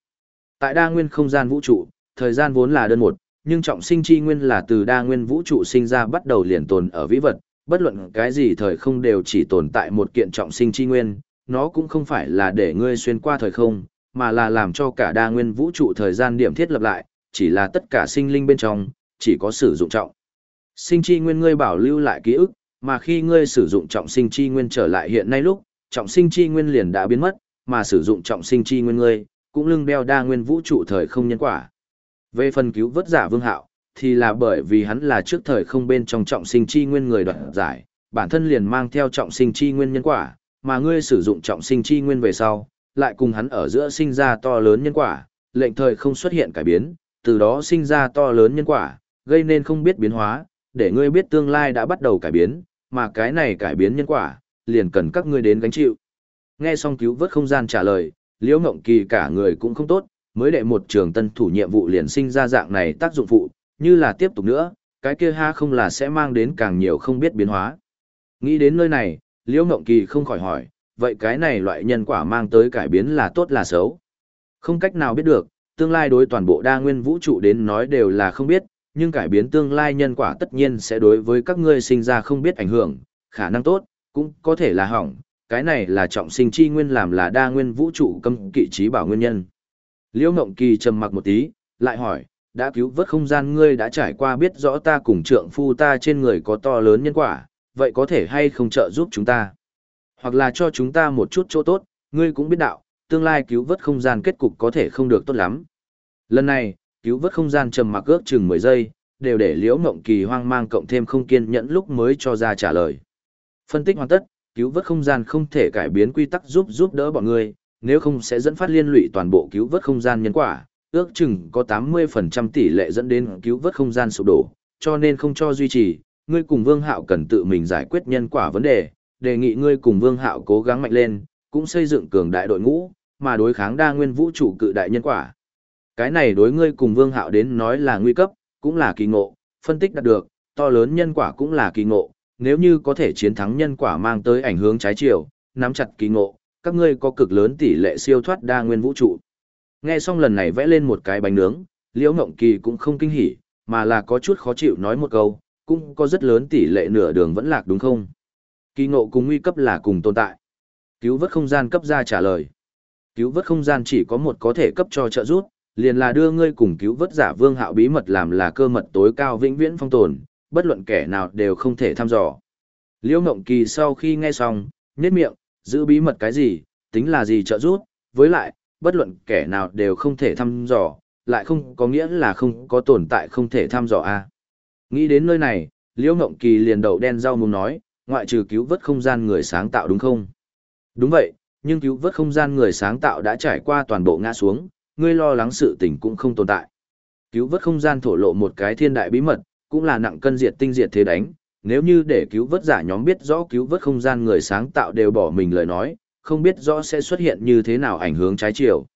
Tại đa nguyên không gian vũ trụ, thời gian vốn là đơn một, nhưng trọng sinh chi nguyên là từ đa nguyên vũ trụ sinh ra bắt đầu liền tồn ở vĩ vật, bất luận cái gì thời không đều chỉ tồn tại một kiện trọng sinh chi nguyên, nó cũng không phải là để ngươi xuyên qua thời không, mà là làm cho cả đa nguyên vũ trụ thời gian điểm thiết lập lại, chỉ là tất cả sinh linh bên trong, chỉ có sử dụng trọng. Sinh chi nguyên ngươi bảo lưu lại ký ức, mà khi ngươi sử dụng trọng sinh chi nguyên trở lại hiện nay lúc, trọng sinh chi nguyên liền đã biến mất, mà sử dụng trọng sinh chi nguyên ngươi, cũng lưng đeo đa nguyên vũ trụ thời không nhân quả. Về phần cứu vớt giả Vương Hạo, thì là bởi vì hắn là trước thời không bên trong trọng sinh chi nguyên người đoạt giải, bản thân liền mang theo trọng sinh chi nguyên nhân quả, mà ngươi sử dụng trọng sinh chi nguyên về sau, lại cùng hắn ở giữa sinh ra to lớn nhân quả, lệnh thời không xuất hiện cải biến, từ đó sinh ra to lớn nhân quả, gây nên không biết biến hóa, để ngươi biết tương lai đã bắt đầu cải biến, mà cái này cải biến nhân quả, liền cần các ngươi đến gánh chịu. Nghe xong cứu vớt không gian trả lời, Liễu Ngộng Kỳ cả người cũng không tốt, mới đệ một trường tân thủ nhiệm vụ liền sinh ra dạng này tác dụng phụ, như là tiếp tục nữa, cái kia ha không là sẽ mang đến càng nhiều không biết biến hóa. Nghĩ đến nơi này, Liễu Ngộng Kỳ không khỏi hỏi, vậy cái này loại nhân quả mang tới cải biến là tốt là xấu? Không cách nào biết được, tương lai đối toàn bộ đa nguyên vũ trụ đến nói đều là không biết, nhưng cải biến tương lai nhân quả tất nhiên sẽ đối với các ngươi sinh ra không biết ảnh hưởng, khả năng tốt, cũng có thể là hỏng, cái này là trọng sinh chi nguyên làm là đa nguyên vũ trụ cấm kỵ trí bảo nguyên nhân. Liễu Ngộng Kỳ trầm mặc một tí, lại hỏi, đã cứu vớt không gian ngươi đã trải qua biết rõ ta cùng trượng phu ta trên người có to lớn nhân quả, vậy có thể hay không trợ giúp chúng ta? Hoặc là cho chúng ta một chút chỗ tốt, ngươi cũng biết đạo, tương lai cứu vớt không gian kết cục có thể không được tốt lắm. Lần này, cứu vớt không gian trầm mặc ước chừng 10 giây, đều để Liễu Ngộng Kỳ hoang mang cộng thêm không kiên nhẫn lúc mới cho ra trả lời. Phân tích hoàn tất, cứu vớt không gian không thể cải biến quy tắc giúp giúp đỡ bọn ngươi, nếu không sẽ dẫn phát liên lụy toàn bộ cứu vớt không gian nhân quả, ước chừng có 80% tỷ lệ dẫn đến cứu vớt không gian sụp đổ, cho nên không cho duy trì, ngươi cùng Vương Hạo cần tự mình giải quyết nhân quả vấn đề, đề nghị ngươi cùng Vương Hạo cố gắng mạnh lên, cũng xây dựng cường đại đội ngũ, mà đối kháng đa nguyên vũ trụ cự đại nhân quả. Cái này đối ngươi cùng Vương Hạo đến nói là nguy cấp, cũng là kỳ ngộ, phân tích đạt được, to lớn nhân quả cũng là kỳ ngộ, nếu như có thể chiến thắng nhân quả mang tới ảnh hướng trái chiều, nắm chặt kỳ ngộ, các ngươi có cực lớn tỷ lệ siêu thoát đa nguyên vũ trụ. Nghe xong lần này vẽ lên một cái bánh nướng, Liễu Ngộng Kỳ cũng không kinh hỉ, mà là có chút khó chịu nói một câu, cũng có rất lớn tỷ lệ nửa đường vẫn lạc đúng không? Kỳ ngộ cùng nguy cấp là cùng tồn tại. Cứu vớt không gian cấp ra trả lời. Cứu vớt không gian chỉ có một có thể cấp cho trợ giúp, liền là đưa ngươi cùng cứu vớt giả vương hạo bí mật làm là cơ mật tối cao vĩnh viễn phong tồn, bất luận kẻ nào đều không thể thăm dò. Liễu Ngộng Kỳ sau khi nghe xong, nhếch miệng, giữ bí mật cái gì, tính là gì trợ giúp, với lại, bất luận kẻ nào đều không thể thăm dò, lại không có nghĩa là không có tồn tại không thể thăm dò a. À. Nghĩ đến nơi này, Liễu Ngộng Kỳ liền đầu đen rau muốn nói, ngoại trừ cứu vớt không gian người sáng tạo đúng không? Đúng vậy, nhưng cứu vớt không gian người sáng tạo đã trải qua toàn bộ ngã xuống, ngươi lo lắng sự tình cũng không tồn tại. Cứu vớt không gian thổ lộ một cái thiên đại bí mật, cũng là nặng cân diệt tinh diệt thế đánh, nếu như để cứu vớt giả nhóm biết rõ cứu vớt không gian người sáng tạo đều bỏ mình lời nói, không biết rõ sẽ xuất hiện như thế nào ảnh hưởng trái chiều.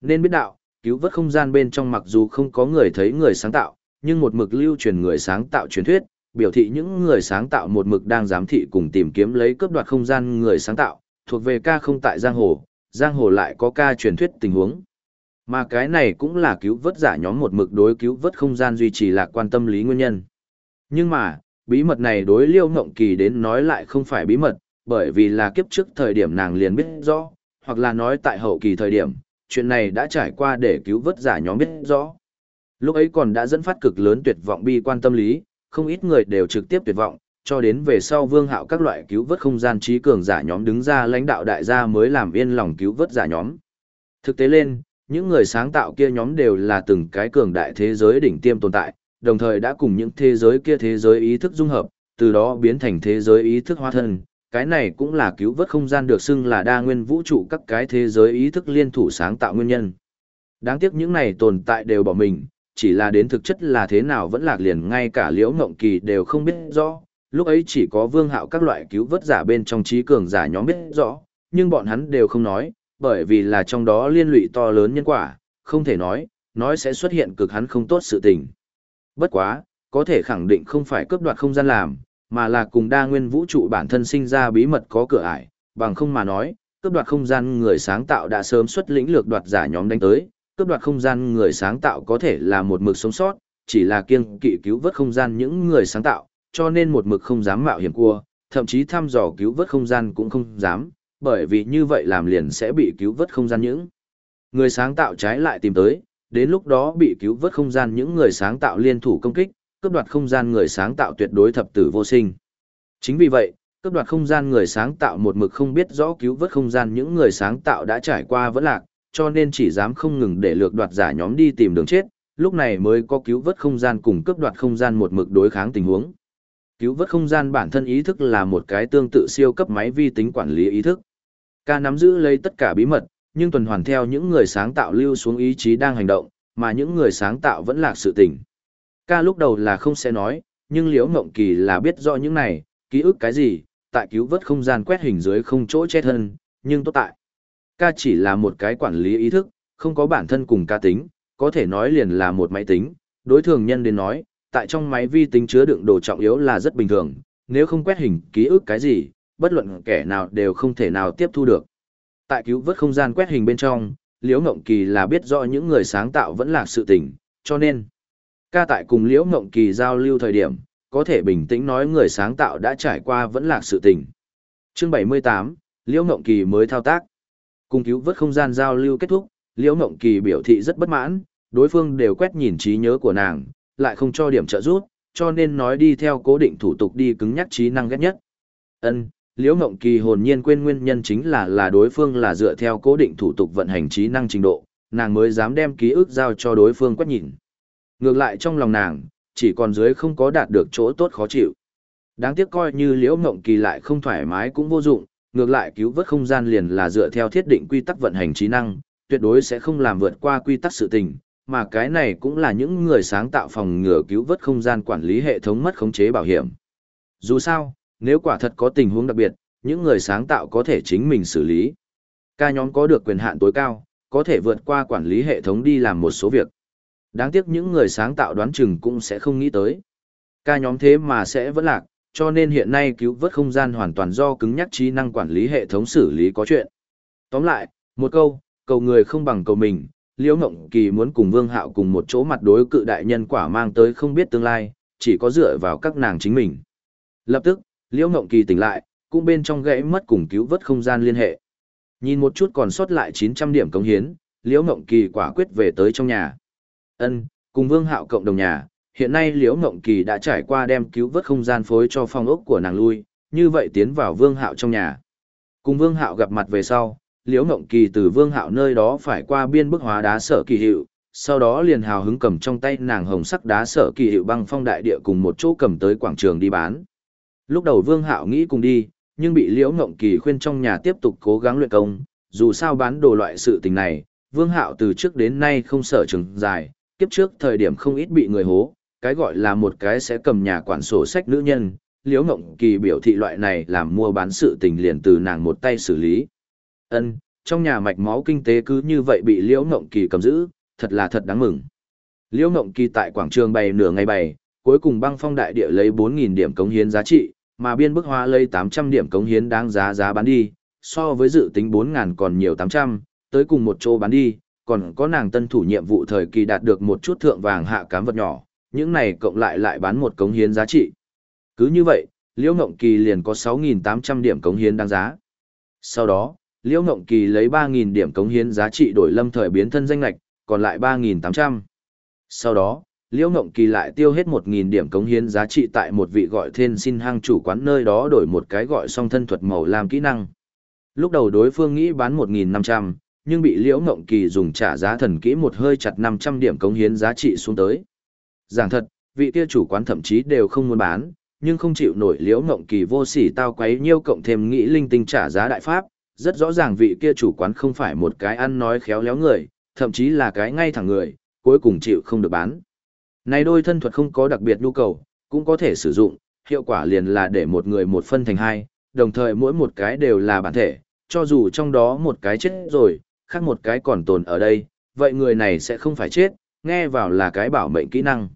Nên biết đạo, cứu vớt không gian bên trong mặc dù không có người thấy người sáng tạo, nhưng một mực lưu truyền người sáng tạo truyền thuyết, biểu thị những người sáng tạo một mực đang giám thị cùng tìm kiếm lấy cướp đoạt không gian người sáng tạo, thuộc về ca không tại giang hồ, giang hồ lại có ca truyền thuyết tình huống. Mà cái này cũng là cứu vớt giả nhóm một mực đối cứu vớt không gian duy trì lạc quan tâm lý nguyên nhân. Nhưng mà, bí mật này đối liêu ngộng kỳ đến nói lại không phải bí mật, bởi vì là kiếp trước thời điểm nàng liền biết rõ, hoặc là nói tại hậu kỳ thời điểm, chuyện này đã trải qua để cứu vớt giả nhóm biết rõ. Lúc ấy còn đã dẫn phát cực lớn tuyệt vọng bi quan tâm lý, không ít người đều trực tiếp tuyệt vọng, cho đến về sau vương hạo các loại cứu vớt không gian trí cường giả nhóm đứng ra lãnh đạo đại gia mới làm yên lòng cứu vớt giả nhóm. Thực tế lên, những người sáng tạo kia nhóm đều là từng cái cường đại thế giới đỉnh tiêm tồn tại, đồng thời đã cùng những thế giới kia thế giới ý thức dung hợp, từ đó biến thành thế giới ý thức hóa thân. Cái này cũng là cứu vớt không gian được xưng là đa nguyên vũ trụ các cái thế giới ý thức liên thủ sáng tạo nguyên nhân. Đáng tiếc những này tồn tại đều bỏ mình, chỉ là đến thực chất là thế nào vẫn lạc liền ngay cả liễu ngộng kỳ đều không biết rõ. Lúc ấy chỉ có vương hạo các loại cứu vớt giả bên trong trí cường giả nhóm biết rõ, nhưng bọn hắn đều không nói, bởi vì là trong đó liên lụy to lớn nhân quả, không thể nói, nói sẽ xuất hiện cực hắn không tốt sự tình. Bất quá, có thể khẳng định không phải cướp đoạt không gian làm, mà là cùng đa nguyên vũ trụ bản thân sinh ra bí mật có cửa ải, bằng không mà nói, cướp đoạt không gian người sáng tạo đã sớm xuất lĩnh lược đoạt giả nhóm đánh tới, cướp đoạt không gian người sáng tạo có thể là một mực sống sót, chỉ là kiêng kỵ cứu vớt không gian những người sáng tạo, cho nên một mực không dám mạo hiểm cua, thậm chí thăm dò cứu vớt không gian cũng không dám, bởi vì như vậy làm liền sẽ bị cứu vớt không gian những. Người sáng tạo trái lại tìm tới, đến lúc đó bị cứu vớt không gian những người sáng tạo liên thủ công kích, cướp đoạt không gian người sáng tạo tuyệt đối thập tử vô sinh. Chính vì vậy, cướp đoạt không gian người sáng tạo một mực không biết rõ cứu vớt không gian những người sáng tạo đã trải qua vẫn lạc, cho nên chỉ dám không ngừng để lược đoạt giả nhóm đi tìm đường chết, lúc này mới có cứu vớt không gian cùng cướp đoạt không gian một mực đối kháng tình huống. Cứu vớt không gian bản thân ý thức là một cái tương tự siêu cấp máy vi tính quản lý ý thức. Ca nắm giữ lấy tất cả bí mật, nhưng tuần hoàn theo những người sáng tạo lưu xuống ý chí đang hành động, mà những người sáng tạo vẫn lạc sự tỉnh. Ca lúc đầu là không sẽ nói, nhưng Liễu Ngộng Kỳ là biết rõ những này, ký ức cái gì, tại cứu vớt không gian quét hình dưới không chỗ chết thân, nhưng tốt tại. Ca chỉ là một cái quản lý ý thức, không có bản thân cùng ca tính, có thể nói liền là một máy tính, đối thường nhân đến nói, tại trong máy vi tính chứa đựng đồ trọng yếu là rất bình thường, nếu không quét hình ký ức cái gì, bất luận kẻ nào đều không thể nào tiếp thu được. Tại cứu vớt không gian quét hình bên trong, Liễu Ngộng Kỳ là biết rõ những người sáng tạo vẫn là sự tình, cho nên ca tại cùng Liễu Ngộng Kỳ giao lưu thời điểm, có thể bình tĩnh nói người sáng tạo đã trải qua vẫn là sự tình. Chương 78, Liễu Ngộng Kỳ mới thao tác. Cùng cứu vớt không gian giao lưu kết thúc, Liễu Ngộng Kỳ biểu thị rất bất mãn, đối phương đều quét nhìn trí nhớ của nàng, lại không cho điểm trợ giúp, cho nên nói đi theo cố định thủ tục đi cứng nhắc trí năng ghét nhất. Ân, Liễu Ngộng Kỳ hồn nhiên quên nguyên nhân chính là là đối phương là dựa theo cố định thủ tục vận hành trí năng trình độ, nàng mới dám đem ký ức giao cho đối phương quét nhìn. Ngược lại trong lòng nàng, chỉ còn dưới không có đạt được chỗ tốt khó chịu. Đáng tiếc coi như Liễu Ngộng Kỳ lại không thoải mái cũng vô dụng, ngược lại cứu vớt không gian liền là dựa theo thiết định quy tắc vận hành trí năng, tuyệt đối sẽ không làm vượt qua quy tắc sự tình, mà cái này cũng là những người sáng tạo phòng ngừa cứu vớt không gian quản lý hệ thống mất khống chế bảo hiểm. Dù sao, nếu quả thật có tình huống đặc biệt, những người sáng tạo có thể chính mình xử lý. Ca nhóm có được quyền hạn tối cao, có thể vượt qua quản lý hệ thống đi làm một số việc. Đáng tiếc những người sáng tạo đoán chừng cũng sẽ không nghĩ tới. Ca nhóm thế mà sẽ vẫn lạc, cho nên hiện nay cứu vớt không gian hoàn toàn do cứng nhắc trí năng quản lý hệ thống xử lý có chuyện. Tóm lại, một câu, cầu người không bằng cầu mình, Liễu Ngộng Kỳ muốn cùng Vương Hạo cùng một chỗ mặt đối cự đại nhân quả mang tới không biết tương lai, chỉ có dựa vào các nàng chính mình. Lập tức, Liễu Ngộng Kỳ tỉnh lại, cũng bên trong gãy mất cùng cứu vớt không gian liên hệ. Nhìn một chút còn sót lại 900 điểm công hiến, Liễu Ngộng Kỳ quả quyết về tới trong nhà. Ân, cùng Vương Hạo cộng đồng nhà, hiện nay Liễu Ngộng Kỳ đã trải qua đem cứu vớt không gian phối cho phòng ốc của nàng lui, như vậy tiến vào Vương Hạo trong nhà. Cùng Vương Hạo gặp mặt về sau, Liễu Ngộng Kỳ từ Vương Hạo nơi đó phải qua biên bức hóa đá sở kỳ hiệu, sau đó liền hào hứng cầm trong tay nàng hồng sắc đá sở kỳ hiệu băng phong đại địa cùng một chỗ cầm tới quảng trường đi bán. Lúc đầu Vương Hạo nghĩ cùng đi, nhưng bị Liễu Ngộng Kỳ khuyên trong nhà tiếp tục cố gắng luyện công, dù sao bán đồ loại sự tình này, Vương Hạo từ trước đến nay không sợ trường, dài, kiếp trước thời điểm không ít bị người hố, cái gọi là một cái sẽ cầm nhà quản sổ sách nữ nhân, Liễu Ngộng Kỳ biểu thị loại này làm mua bán sự tình liền từ nàng một tay xử lý. Ân, trong nhà mạch máu kinh tế cứ như vậy bị Liễu Ngộng Kỳ cầm giữ, thật là thật đáng mừng. Liễu Ngộng Kỳ tại quảng trường bày nửa ngày bày, cuối cùng băng phong đại địa lấy 4.000 điểm cống hiến giá trị, mà biên bức hoa lấy 800 điểm cống hiến đáng giá giá bán đi, so với dự tính 4.000 còn nhiều 800, tới cùng một chỗ bán đi, còn có nàng tân thủ nhiệm vụ thời kỳ đạt được một chút thượng vàng hạ cám vật nhỏ, những này cộng lại lại bán một cống hiến giá trị. Cứ như vậy, Liễu Ngộng Kỳ liền có 6.800 điểm cống hiến đáng giá. Sau đó, Liễu Ngộng Kỳ lấy 3.000 điểm cống hiến giá trị đổi lâm thời biến thân danh lạch, còn lại 3.800. Sau đó, Liễu Ngộng Kỳ lại tiêu hết 1.000 điểm cống hiến giá trị tại một vị gọi thiên xin hang chủ quán nơi đó đổi một cái gọi song thân thuật màu làm kỹ năng. Lúc đầu đối phương nghĩ bán 1.500, nhưng bị Liễu Ngộng Kỳ dùng trả giá thần kỹ một hơi chặt 500 điểm cống hiến giá trị xuống tới. Giảng thật, vị kia chủ quán thậm chí đều không muốn bán, nhưng không chịu nổi Liễu Ngộng Kỳ vô sỉ tao quấy nhiêu cộng thêm nghĩ linh tinh trả giá đại pháp, rất rõ ràng vị kia chủ quán không phải một cái ăn nói khéo léo người, thậm chí là cái ngay thẳng người, cuối cùng chịu không được bán. Này đôi thân thuật không có đặc biệt nhu cầu, cũng có thể sử dụng, hiệu quả liền là để một người một phân thành hai, đồng thời mỗi một cái đều là bản thể, cho dù trong đó một cái chết rồi, khác một cái còn tồn ở đây, vậy người này sẽ không phải chết, nghe vào là cái bảo mệnh kỹ năng.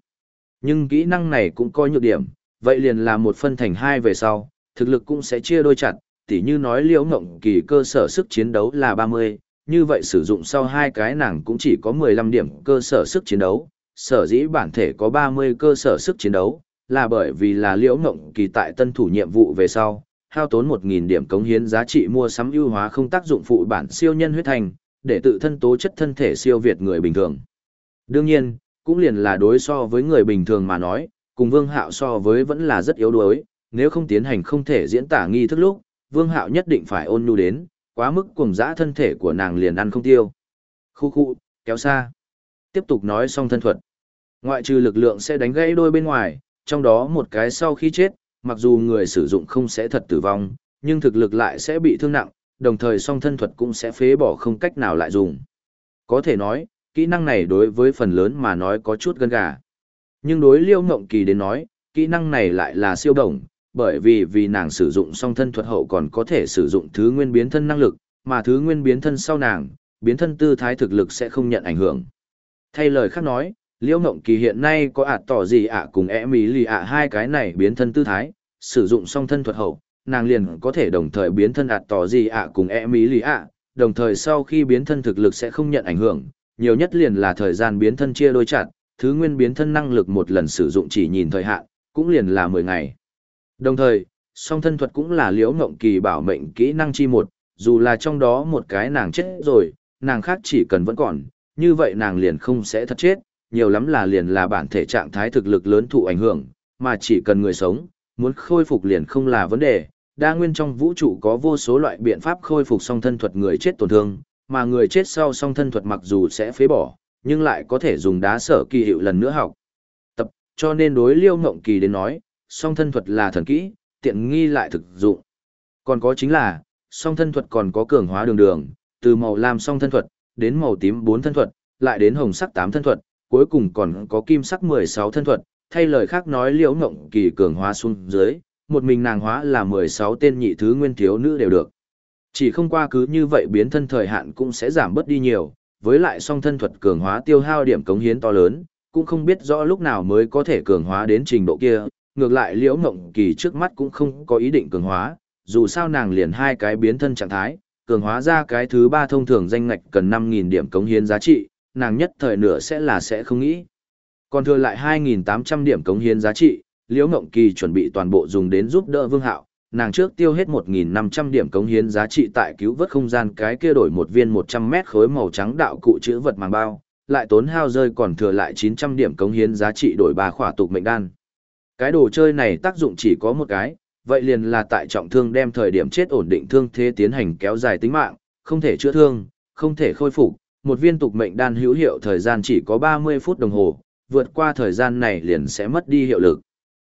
Nhưng kỹ năng này cũng có nhược điểm, vậy liền là một phân thành hai về sau, thực lực cũng sẽ chia đôi chặt, tỉ như nói liễu ngộng kỳ cơ sở sức chiến đấu là 30, như vậy sử dụng sau hai cái nàng cũng chỉ có 15 điểm cơ sở sức chiến đấu, sở dĩ bản thể có 30 cơ sở sức chiến đấu, là bởi vì là liễu ngộng kỳ tại tân thủ nhiệm vụ về sau, hao tốn 1.000 điểm cống hiến giá trị mua sắm ưu hóa không tác dụng phụ bản siêu nhân huyết thành, để tự thân tố chất thân thể siêu việt người bình thường. Đương nhiên, cũng liền là đối so với người bình thường mà nói, cùng vương hạo so với vẫn là rất yếu đuối, nếu không tiến hành không thể diễn tả nghi thức lúc, Vương Hạo nhất định phải ôn nhu đến, quá mức cuồng dã thân thể của nàng liền ăn không tiêu. Khu khu, kéo xa. Tiếp tục nói xong thân thuật. Ngoại trừ lực lượng sẽ đánh gãy đôi bên ngoài, trong đó một cái sau khi chết, mặc dù người sử dụng không sẽ thật tử vong, nhưng thực lực lại sẽ bị thương nặng, đồng thời song thân thuật cũng sẽ phế bỏ không cách nào lại dùng. Có thể nói, kỹ năng này đối với phần lớn mà nói có chút gân gà. Nhưng đối liêu ngộng kỳ đến nói, kỹ năng này lại là siêu đồng, bởi vì vì nàng sử dụng song thân thuật hậu còn có thể sử dụng thứ nguyên biến thân năng lực, mà thứ nguyên biến thân sau nàng, biến thân tư thái thực lực sẽ không nhận ảnh hưởng. Thay lời khác nói, Liễu Ngộng Kỳ hiện nay có ạt tỏ gì ạ cùng ẻ Mỹ lì ạ hai cái này biến thân tư thái, sử dụng song thân thuật hậu, nàng liền có thể đồng thời biến thân ạt tỏ gì ạ cùng ẻ Mỹ lì ạ, đồng thời sau khi biến thân thực lực sẽ không nhận ảnh hưởng, nhiều nhất liền là thời gian biến thân chia đôi chặt, thứ nguyên biến thân năng lực một lần sử dụng chỉ nhìn thời hạn, cũng liền là 10 ngày. Đồng thời, song thân thuật cũng là liễu ngộng kỳ bảo mệnh kỹ năng chi một, dù là trong đó một cái nàng chết rồi, nàng khác chỉ cần vẫn còn, như vậy nàng liền không sẽ thật chết, nhiều lắm là liền là bản thể trạng thái thực lực lớn thụ ảnh hưởng, mà chỉ cần người sống, muốn khôi phục liền không là vấn đề. Đa nguyên trong vũ trụ có vô số loại biện pháp khôi phục song thân thuật người chết tổn thương, mà người chết sau song thân thuật mặc dù sẽ phế bỏ, nhưng lại có thể dùng đá sở kỳ hiệu lần nữa học. Tập, cho nên đối liêu ngộng kỳ đến nói, song thân thuật là thần kỹ, tiện nghi lại thực dụng. Còn có chính là, song thân thuật còn có cường hóa đường đường, từ màu lam song thân thuật, đến màu tím bốn thân thuật, lại đến hồng sắc tám thân thuật, cuối cùng còn có kim sắc 16 thân thuật, thay lời khác nói liễu ngộng kỳ cường hóa xuống dưới, một mình nàng hóa là 16 tên nhị thứ nguyên thiếu nữ đều được. Chỉ không qua cứ như vậy biến thân thời hạn cũng sẽ giảm bớt đi nhiều, với lại song thân thuật cường hóa tiêu hao điểm cống hiến to lớn, cũng không biết rõ lúc nào mới có thể cường hóa đến trình độ kia, ngược lại liễu ngộng kỳ trước mắt cũng không có ý định cường hóa, dù sao nàng liền hai cái biến thân trạng thái, cường hóa ra cái thứ ba thông thường danh ngạch cần 5.000 điểm cống hiến giá trị, nàng nhất thời nửa sẽ là sẽ không nghĩ. Còn thừa lại 2.800 điểm cống hiến giá trị, Liễu Ngộng Kỳ chuẩn bị toàn bộ dùng đến giúp đỡ Vương Hạo, nàng trước tiêu hết 1.500 điểm cống hiến giá trị tại cứu vớt không gian cái kia đổi một viên 100 mét khối màu trắng đạo cụ chữ vật màng bao, lại tốn hao rơi còn thừa lại 900 điểm cống hiến giá trị đổi ba khỏa tục mệnh đan. Cái đồ chơi này tác dụng chỉ có một cái, vậy liền là tại trọng thương đem thời điểm chết ổn định thương thế tiến hành kéo dài tính mạng, không thể chữa thương, không thể khôi phục, một viên tục mệnh đan hữu hiệu thời gian chỉ có 30 phút đồng hồ, vượt qua thời gian này liền sẽ mất đi hiệu lực.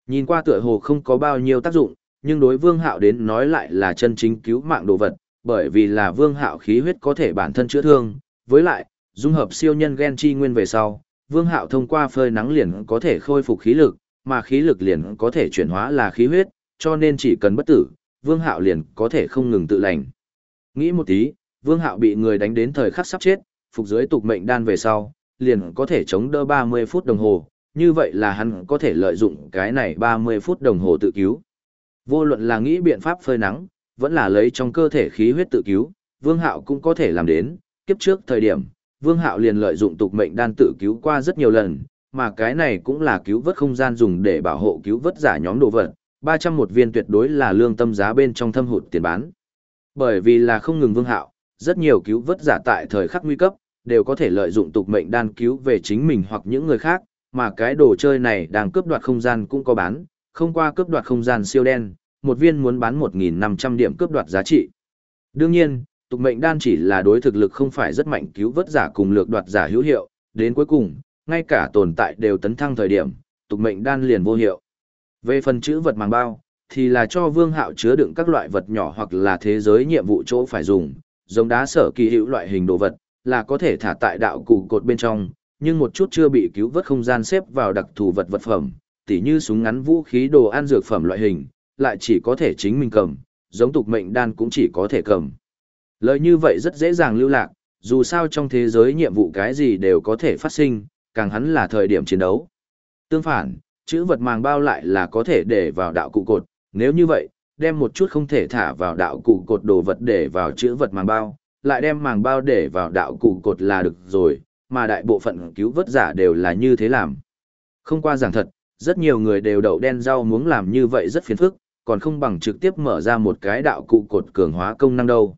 Nhìn qua tựa hồ không có bao nhiêu tác dụng, nhưng đối Vương Hạo đến nói lại là chân chính cứu mạng đồ vật, bởi vì là Vương Hạo khí huyết có thể bản thân chữa thương, với lại, dung hợp siêu nhân gen chi nguyên về sau, Vương Hạo thông qua phơi nắng liền có thể khôi phục khí lực, mà khí lực liền có thể chuyển hóa là khí huyết, cho nên chỉ cần bất tử, Vương Hạo liền có thể không ngừng tự lành. Nghĩ một tí, Vương Hạo bị người đánh đến thời khắc sắp chết, phục dưới tục mệnh đan về sau, liền có thể chống đỡ 30 phút đồng hồ, như vậy là hắn có thể lợi dụng cái này 30 phút đồng hồ tự cứu. Vô luận là nghĩ biện pháp phơi nắng, vẫn là lấy trong cơ thể khí huyết tự cứu, Vương Hạo cũng có thể làm đến, kiếp trước thời điểm, Vương Hạo liền lợi dụng tục mệnh đan tự cứu qua rất nhiều lần, mà cái này cũng là cứu vớt không gian dùng để bảo hộ cứu vớt giả nhóm đồ vật, 300 một viên tuyệt đối là lương tâm giá bên trong thâm hụt tiền bán. Bởi vì là không ngừng Vương Hạo, rất nhiều cứu vớt giả tại thời khắc nguy cấp, đều có thể lợi dụng tục mệnh đan cứu về chính mình hoặc những người khác, mà cái đồ chơi này đang cướp đoạt không gian cũng có bán, không qua cướp đoạt không gian siêu đen, một viên muốn bán 1.500 điểm cướp đoạt giá trị. Đương nhiên, tục mệnh đan chỉ là đối thực lực không phải rất mạnh cứu vớt giả cùng lược đoạt giả hữu hiệu, đến cuối cùng, ngay cả tồn tại đều tấn thăng thời điểm, tục mệnh đan liền vô hiệu. Về phần chữ vật màng bao, thì là cho vương hạo chứa đựng các loại vật nhỏ hoặc là thế giới nhiệm vụ chỗ phải dùng, giống đá sở kỳ hữu loại hình đồ vật, là có thể thả tại đạo cụ cột bên trong, nhưng một chút chưa bị cứu vớt không gian xếp vào đặc thù vật vật phẩm, tỉ như súng ngắn vũ khí đồ ăn dược phẩm loại hình, lại chỉ có thể chính mình cầm, giống tục mệnh đan cũng chỉ có thể cầm. Lời như vậy rất dễ dàng lưu lạc, dù sao trong thế giới nhiệm vụ cái gì đều có thể phát sinh, càng hắn là thời điểm chiến đấu. Tương phản, chữ vật màng bao lại là có thể để vào đạo cụ cột, nếu như vậy, đem một chút không thể thả vào đạo cụ cột đồ vật để vào chữ vật màng bao, lại đem màng bao để vào đạo cụ cột là được rồi, mà đại bộ phận cứu vớt giả đều là như thế làm. Không qua giảng thật, rất nhiều người đều đậu đen rau muốn làm như vậy rất phiền phức, còn không bằng trực tiếp mở ra một cái đạo cụ cột cường hóa công năng đâu.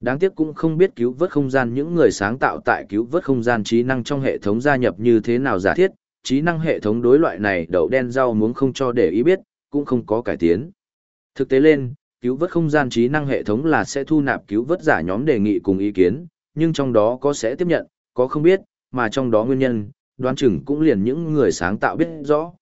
Đáng tiếc cũng không biết cứu vớt không gian những người sáng tạo tại cứu vớt không gian trí năng trong hệ thống gia nhập như thế nào giả thiết, trí năng hệ thống đối loại này đậu đen rau muốn không cho để ý biết, cũng không có cải tiến. Thực tế lên, cứu vớt không gian trí năng hệ thống là sẽ thu nạp cứu vớt giả nhóm đề nghị cùng ý kiến, nhưng trong đó có sẽ tiếp nhận, có không biết, mà trong đó nguyên nhân, đoán chừng cũng liền những người sáng tạo biết rõ.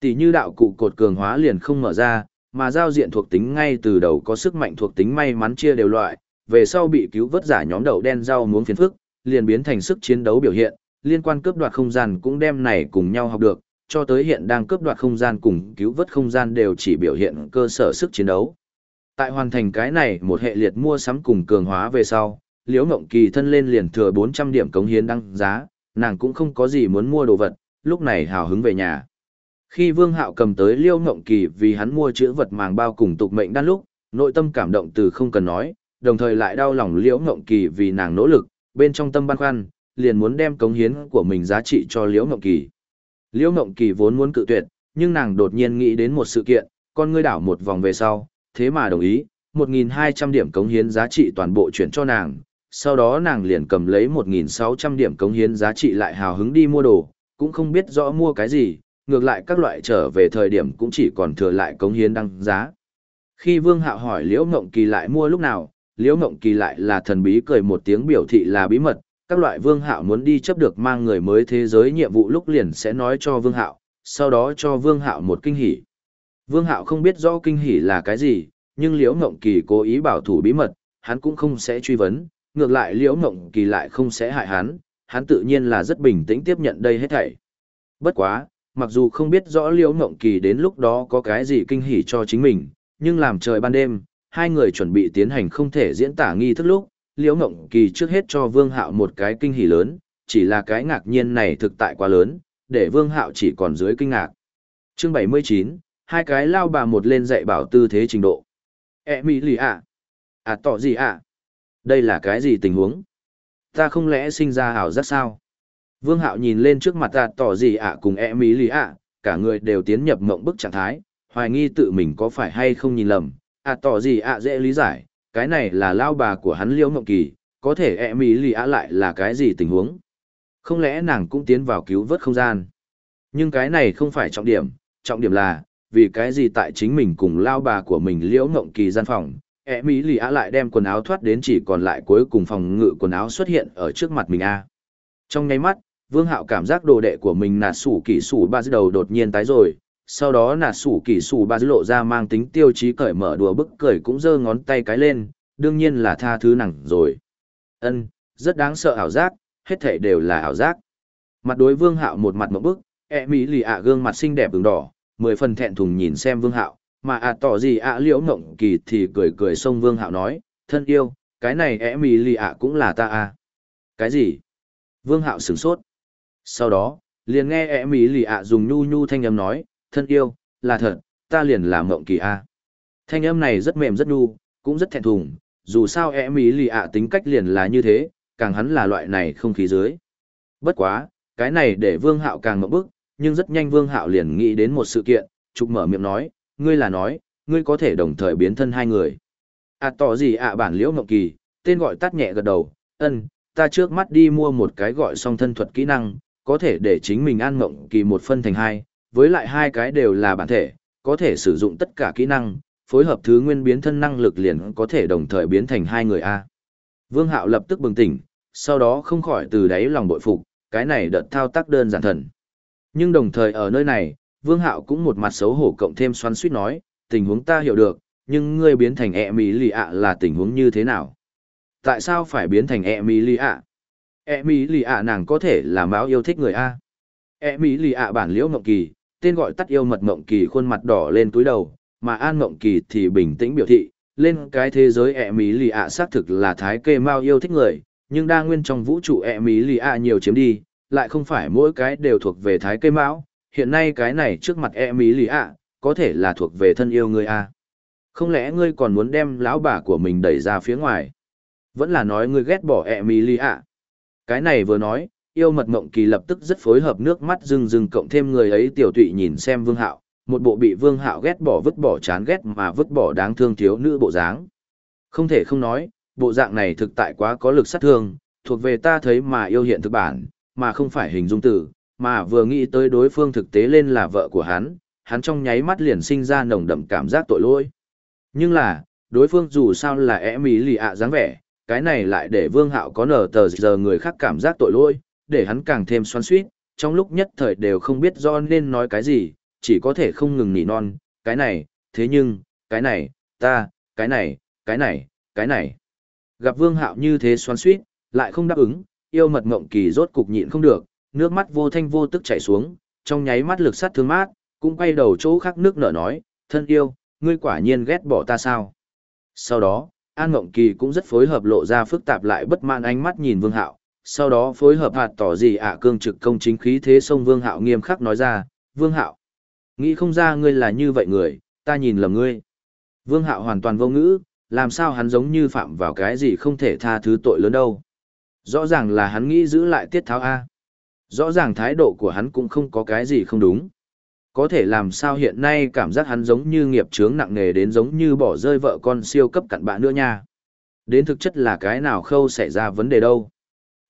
Tỷ như đạo cụ cột cường hóa liền không mở ra, mà giao diện thuộc tính ngay từ đầu có sức mạnh thuộc tính may mắn chia đều loại, về sau bị cứu vớt giả nhóm đầu đen rau muốn phiền phức, liền biến thành sức chiến đấu biểu hiện, liên quan cướp đoạt không gian cũng đem này cùng nhau học được, cho tới hiện đang cướp đoạt không gian cùng cứu vớt không gian đều chỉ biểu hiện cơ sở sức chiến đấu. Tại hoàn thành cái này một hệ liệt mua sắm cùng cường hóa về sau, Liễu Ngộng Kỳ thân lên liền thừa 400 điểm cống hiến đăng giá, nàng cũng không có gì muốn mua đồ vật, lúc này hào hứng về nhà. Khi Vương Hạo cầm tới Liễu Ngộng Kỳ vì hắn mua chữ vật màng bao cùng tục mệnh đan lúc, nội tâm cảm động từ không cần nói, đồng thời lại đau lòng Liễu Ngộng Kỳ vì nàng nỗ lực, bên trong tâm băn khoăn, liền muốn đem cống hiến của mình giá trị cho Liễu Ngộng Kỳ. Liễu Ngộng Kỳ vốn muốn cự tuyệt, nhưng nàng đột nhiên nghĩ đến một sự kiện, con ngươi đảo một vòng về sau, thế mà đồng ý, 1.200 điểm cống hiến giá trị toàn bộ chuyển cho nàng, sau đó nàng liền cầm lấy 1.600 điểm cống hiến giá trị lại hào hứng đi mua đồ, cũng không biết rõ mua cái gì, ngược lại các loại trở về thời điểm cũng chỉ còn thừa lại cống hiến đăng giá. Khi Vương Hạo hỏi Liễu Ngộng Kỳ lại mua lúc nào, Liễu Ngộng Kỳ lại là thần bí cười một tiếng biểu thị là bí mật, các loại Vương Hạo muốn đi chấp được mang người mới thế giới nhiệm vụ lúc liền sẽ nói cho Vương Hạo, sau đó cho Vương Hạo một kinh hỉ. Vương Hạo không biết rõ kinh hỉ là cái gì, nhưng Liễu Ngộng Kỳ cố ý bảo thủ bí mật, hắn cũng không sẽ truy vấn, ngược lại Liễu Ngộng Kỳ lại không sẽ hại hắn, hắn tự nhiên là rất bình tĩnh tiếp nhận đây hết thảy. Bất quá, mặc dù không biết rõ Liễu Ngộng Kỳ đến lúc đó có cái gì kinh hỉ cho chính mình, nhưng làm trời ban đêm, hai người chuẩn bị tiến hành không thể diễn tả nghi thức lúc, Liễu Ngộng Kỳ trước hết cho Vương Hạo một cái kinh hỉ lớn, chỉ là cái ngạc nhiên này thực tại quá lớn, để Vương Hạo chỉ còn dưới kinh ngạc. Chương 79, hai cái lao bà một lên dạy bảo tư thế trình độ. E mỹ lì ạ. À tỏ gì ạ? Đây là cái gì tình huống? Ta không lẽ sinh ra hảo giác sao? Vương Hạo nhìn lên trước mặt ta tỏ gì ạ cùng e mỹ lì ạ, cả người đều tiến nhập mộng bức trạng thái, hoài nghi tự mình có phải hay không nhìn lầm. ạ tỏ gì ạ dễ lý giải, cái này là lao bà của hắn liễu mộng kỳ, có thể e mỹ lì ạ lại là cái gì tình huống? Không lẽ nàng cũng tiến vào cứu vớt không gian? Nhưng cái này không phải trọng điểm, trọng điểm là, vì cái gì tại chính mình cùng lao bà của mình liễu mộng kỳ gian phòng, e mỹ lì á lại đem quần áo thoát đến chỉ còn lại cuối cùng phòng ngự quần áo xuất hiện ở trước mặt mình a trong nháy mắt vương hạo cảm giác đồ đệ của mình nạt sủ kỹ sủ ba dứt đầu đột nhiên tái rồi sau đó nà sủ kỹ sủ ba dữ lộ ra mang tính tiêu chí cởi mở đùa bức cười cũng giơ ngón tay cái lên, đương nhiên là tha thứ nặng rồi. Ân, rất đáng sợ ảo giác, hết thể đều là ảo giác. Mặt đối vương hạo một mặt mẫu bức e mỹ lì ạ gương mặt xinh đẹp ửng đỏ, mười phần thẹn thùng nhìn xem vương hạo, mà ạ tỏ gì ạ liễu ngộng kỳ thì cười cười xông vương hạo nói, thân yêu, cái này e mỹ lì ạ cũng là ta à. Cái gì? Vương hạo sửng sốt. Sau đó, liền nghe e mỹ lì ạ dùng nhu nhu thanh âm nói thân yêu là thật ta liền làm mộng kỳ a thanh âm này rất mềm rất nu cũng rất thẹn thùng dù sao e mì lì ạ tính cách liền là như thế càng hắn là loại này không khí dưới bất quá cái này để vương hạo càng mộng bức nhưng rất nhanh Vương Hạo liền nghĩ đến một sự kiện, trục mở miệng nói, ngươi là nói, ngươi có thể đồng thời biến thân hai người. À tỏ gì ạ bản liễu mộng kỳ, tên gọi tắt nhẹ gật đầu, ân, ta trước mắt đi mua một cái gọi song thân thuật kỹ năng, có thể để chính mình an mộng kỳ một phân thành hai, với lại hai cái đều là bản thể, có thể sử dụng tất cả kỹ năng, phối hợp thứ nguyên biến thân năng lực liền có thể đồng thời biến thành hai người A. Vương Hạo lập tức bừng tỉnh, sau đó không khỏi từ đáy lòng bội phục, cái này đợt thao tác đơn giản thần. Nhưng đồng thời ở nơi này, Vương Hạo cũng một mặt xấu hổ cộng thêm xoắn suýt nói, tình huống ta hiểu được, nhưng ngươi biến thành ẹ mỹ lì ạ là tình huống như thế nào? Tại sao phải biến thành ẹ mỹ lì ạ? E mỹ lì ạ nàng có thể là máu yêu thích người A. E mỹ lì ạ bản liễu mộng kỳ, tên gọi tắt yêu mật mộng kỳ khuôn mặt đỏ lên túi đầu, mà an mộng kỳ thì bình tĩnh biểu thị, lên cái thế giới e mỹ lì ạ xác thực là thái kê mau yêu thích người, nhưng đa nguyên trong vũ trụ e mỹ lì ạ nhiều chiếm đi, lại không phải mỗi cái đều thuộc về thái kê mão, hiện nay cái này trước mặt e mỹ lì ạ, có thể là thuộc về thân yêu ngươi a. Không lẽ ngươi còn muốn đem lão bà của mình đẩy ra phía ngoài? Vẫn là nói ngươi ghét bỏ e mỹ lì ạ. Cái này vừa nói, yêu mật mộng kỳ lập tức rất phối hợp nước mắt rưng rưng cộng thêm người ấy tiểu tụy nhìn xem vương hạo, một bộ bị vương hạo ghét bỏ vứt bỏ chán ghét mà vứt bỏ đáng thương thiếu nữ bộ dáng. Không thể không nói, bộ dạng này thực tại quá có lực sát thương, thuộc về ta thấy mà yêu hiện thực bản, mà không phải hình dung tử, mà vừa nghĩ tới đối phương thực tế lên là vợ của hắn, hắn trong nháy mắt liền sinh ra nồng đậm cảm giác tội lỗi. Nhưng là, đối phương dù sao là e mỹ lì ạ dáng vẻ, cái này lại để vương hạo có nở tờ giờ người khác cảm giác tội lỗi, để hắn càng thêm xoắn suýt, trong lúc nhất thời đều không biết do nên nói cái gì, chỉ có thể không ngừng nỉ non, cái này, thế nhưng, cái này, ta, cái này, cái này, cái này. Gặp vương hạo như thế xoắn suýt, lại không đáp ứng, yêu mật ngộng kỳ rốt cục nhịn không được, nước mắt vô thanh vô tức chảy xuống, trong nháy mắt lực sát thương mát, cũng quay đầu chỗ khác nước nở nói, thân yêu, ngươi quả nhiên ghét bỏ ta sao. Sau đó, An Ngộng Kỳ cũng rất phối hợp lộ ra phức tạp lại bất mãn ánh mắt nhìn Vương Hạo, sau đó phối hợp hạt tỏ gì ạ cương trực công chính khí thế sông Vương Hạo nghiêm khắc nói ra, Vương Hạo, nghĩ không ra ngươi là như vậy người, ta nhìn lầm ngươi. Vương Hạo hoàn toàn vô ngữ, làm sao hắn giống như phạm vào cái gì không thể tha thứ tội lớn đâu. Rõ ràng là hắn nghĩ giữ lại tiết tháo A. Rõ ràng thái độ của hắn cũng không có cái gì không đúng. Có thể làm sao hiện nay cảm giác hắn giống như nghiệp chướng nặng nề đến giống như bỏ rơi vợ con siêu cấp cặn bạ nữa nha. Đến thực chất là cái nào khâu xảy ra vấn đề đâu.